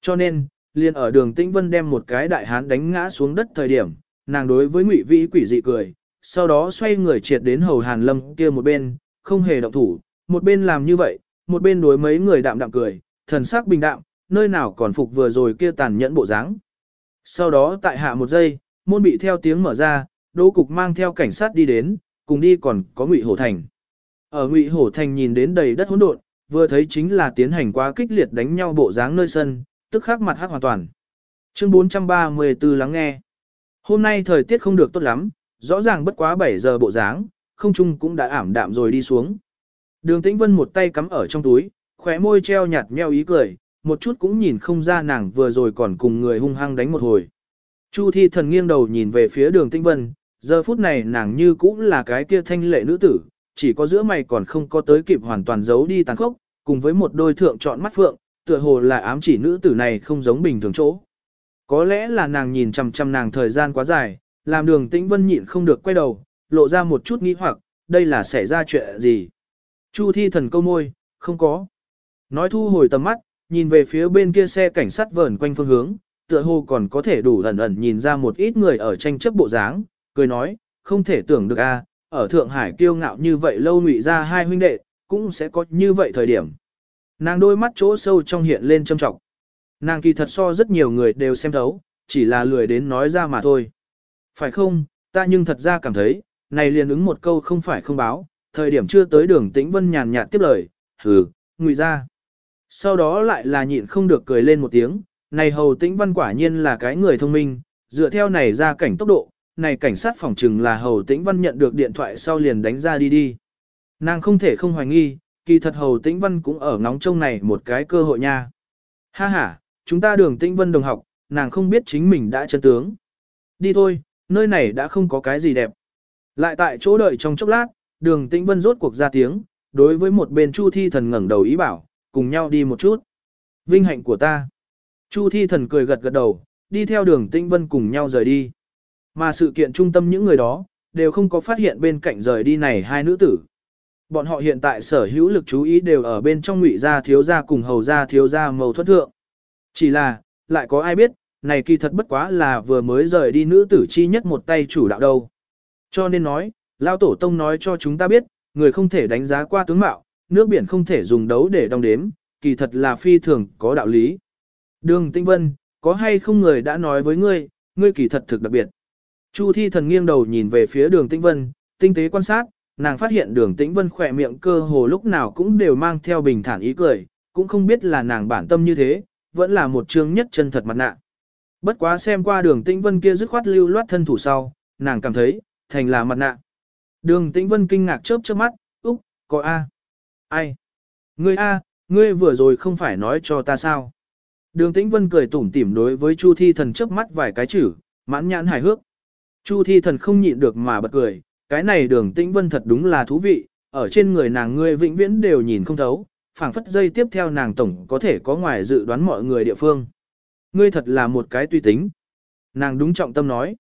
Cho nên, liền ở đường Tĩnh Vân đem một cái đại hán đánh ngã xuống đất thời điểm, nàng đối với Ngụy Vi quỷ dị cười, sau đó xoay người triệt đến hầu Hàn Lâm kia một bên, không hề động thủ, một bên làm như vậy, một bên đối mấy người đạm đạm cười, thần sắc bình đạm, nơi nào còn phục vừa rồi kia tàn nhẫn bộ dáng. Sau đó tại hạ một giây, môn bị theo tiếng mở ra, Đỗ Cục mang theo cảnh sát đi đến, cùng đi còn có Ngụy Hổ Thành. Ở Ngụy Hổ Thành nhìn đến đầy đất hỗn độn, vừa thấy chính là tiến hành quá kích liệt đánh nhau bộ dáng nơi sân, tức khắc mặt hắc hoàn toàn. Chương 434 lắng nghe. Hôm nay thời tiết không được tốt lắm, rõ ràng bất quá 7 giờ bộ dáng, không trung cũng đã ảm đạm rồi đi xuống. Đường Tĩnh Vân một tay cắm ở trong túi, khóe môi treo nhạt meo ý cười, một chút cũng nhìn không ra nàng vừa rồi còn cùng người hung hăng đánh một hồi. Chu thi thần nghiêng đầu nhìn về phía đường Tĩnh vân, giờ phút này nàng như cũng là cái kia thanh lệ nữ tử, chỉ có giữa mày còn không có tới kịp hoàn toàn giấu đi tàn khốc, cùng với một đôi thượng chọn mắt phượng, tựa hồ là ám chỉ nữ tử này không giống bình thường chỗ. Có lẽ là nàng nhìn chằm chằm nàng thời gian quá dài, làm đường tĩnh vân nhịn không được quay đầu, lộ ra một chút nghi hoặc, đây là xảy ra chuyện gì. Chu thi thần câu môi, không có. Nói thu hồi tầm mắt, nhìn về phía bên kia xe cảnh sát vờn quanh phương hướng, tựa hồ còn có thể đủ ẩn ẩn nhìn ra một ít người ở tranh chấp bộ dáng, cười nói, không thể tưởng được a, ở Thượng Hải kiêu ngạo như vậy lâu ngụy ra hai huynh đệ, cũng sẽ có như vậy thời điểm. Nàng đôi mắt chỗ sâu trong hiện lên châm trọng. Nàng kỳ thật so rất nhiều người đều xem thấu, chỉ là lười đến nói ra mà thôi. Phải không, ta nhưng thật ra cảm thấy, này liền ứng một câu không phải không báo, thời điểm chưa tới đường tĩnh vân nhàn nhạt tiếp lời, hừ, ngụy ra. Sau đó lại là nhịn không được cười lên một tiếng, này hầu tĩnh văn quả nhiên là cái người thông minh, dựa theo này ra cảnh tốc độ, này cảnh sát phòng trừng là hầu tĩnh văn nhận được điện thoại sau liền đánh ra đi đi. Nàng không thể không hoài nghi, kỳ thật hầu tĩnh văn cũng ở ngóng trông này một cái cơ hội nha. Ha ha, chúng ta đường tĩnh vân đồng học, nàng không biết chính mình đã chân tướng. Đi thôi, nơi này đã không có cái gì đẹp. Lại tại chỗ đợi trong chốc lát, đường tĩnh vân rốt cuộc ra tiếng, đối với một bên chu thi thần ngẩng đầu ý bảo, cùng nhau đi một chút. Vinh hạnh của ta. Chu thi thần cười gật gật đầu, đi theo đường tĩnh vân cùng nhau rời đi. Mà sự kiện trung tâm những người đó, đều không có phát hiện bên cạnh rời đi này hai nữ tử. Bọn họ hiện tại sở hữu lực chú ý đều ở bên trong ngụy gia thiếu gia cùng hầu gia thiếu gia mâu thuẫn thượng. Chỉ là, lại có ai biết, này kỳ thật bất quá là vừa mới rời đi nữ tử chi nhất một tay chủ đạo đâu. Cho nên nói, Lao Tổ Tông nói cho chúng ta biết, người không thể đánh giá qua tướng mạo, nước biển không thể dùng đấu để đong đếm, kỳ thật là phi thường có đạo lý. Đường Tinh Vân, có hay không người đã nói với ngươi, ngươi kỳ thật thực đặc biệt. Chu Thi Thần nghiêng đầu nhìn về phía đường Tĩnh Vân, tinh tế quan sát, nàng phát hiện đường Tĩnh Vân khỏe miệng cơ hồ lúc nào cũng đều mang theo bình thản ý cười, cũng không biết là nàng bản tâm như thế, vẫn là một chương nhất chân thật mặt nạ. Bất quá xem qua đường Tĩnh Vân kia dứt khoát lưu loát thân thủ sau, nàng cảm thấy, thành là mặt nạ. Đường Tĩnh Vân kinh ngạc chớp chớp mắt, úc, có A. Ai? Ngươi A, ngươi vừa rồi không phải nói cho ta sao? Đường Tĩnh Vân cười tủm tỉm đối với Chu Thi Thần chớp mắt vài cái chữ, mãn nhãn hài hước. Chu Thi Thần không nhịn được mà bật cười, cái này Đường Tĩnh Vân thật đúng là thú vị, ở trên người nàng ngươi vĩnh viễn đều nhìn không thấu, phảng phất dây tiếp theo nàng tổng có thể có ngoài dự đoán mọi người địa phương. Ngươi thật là một cái tùy tính. Nàng đúng trọng tâm nói.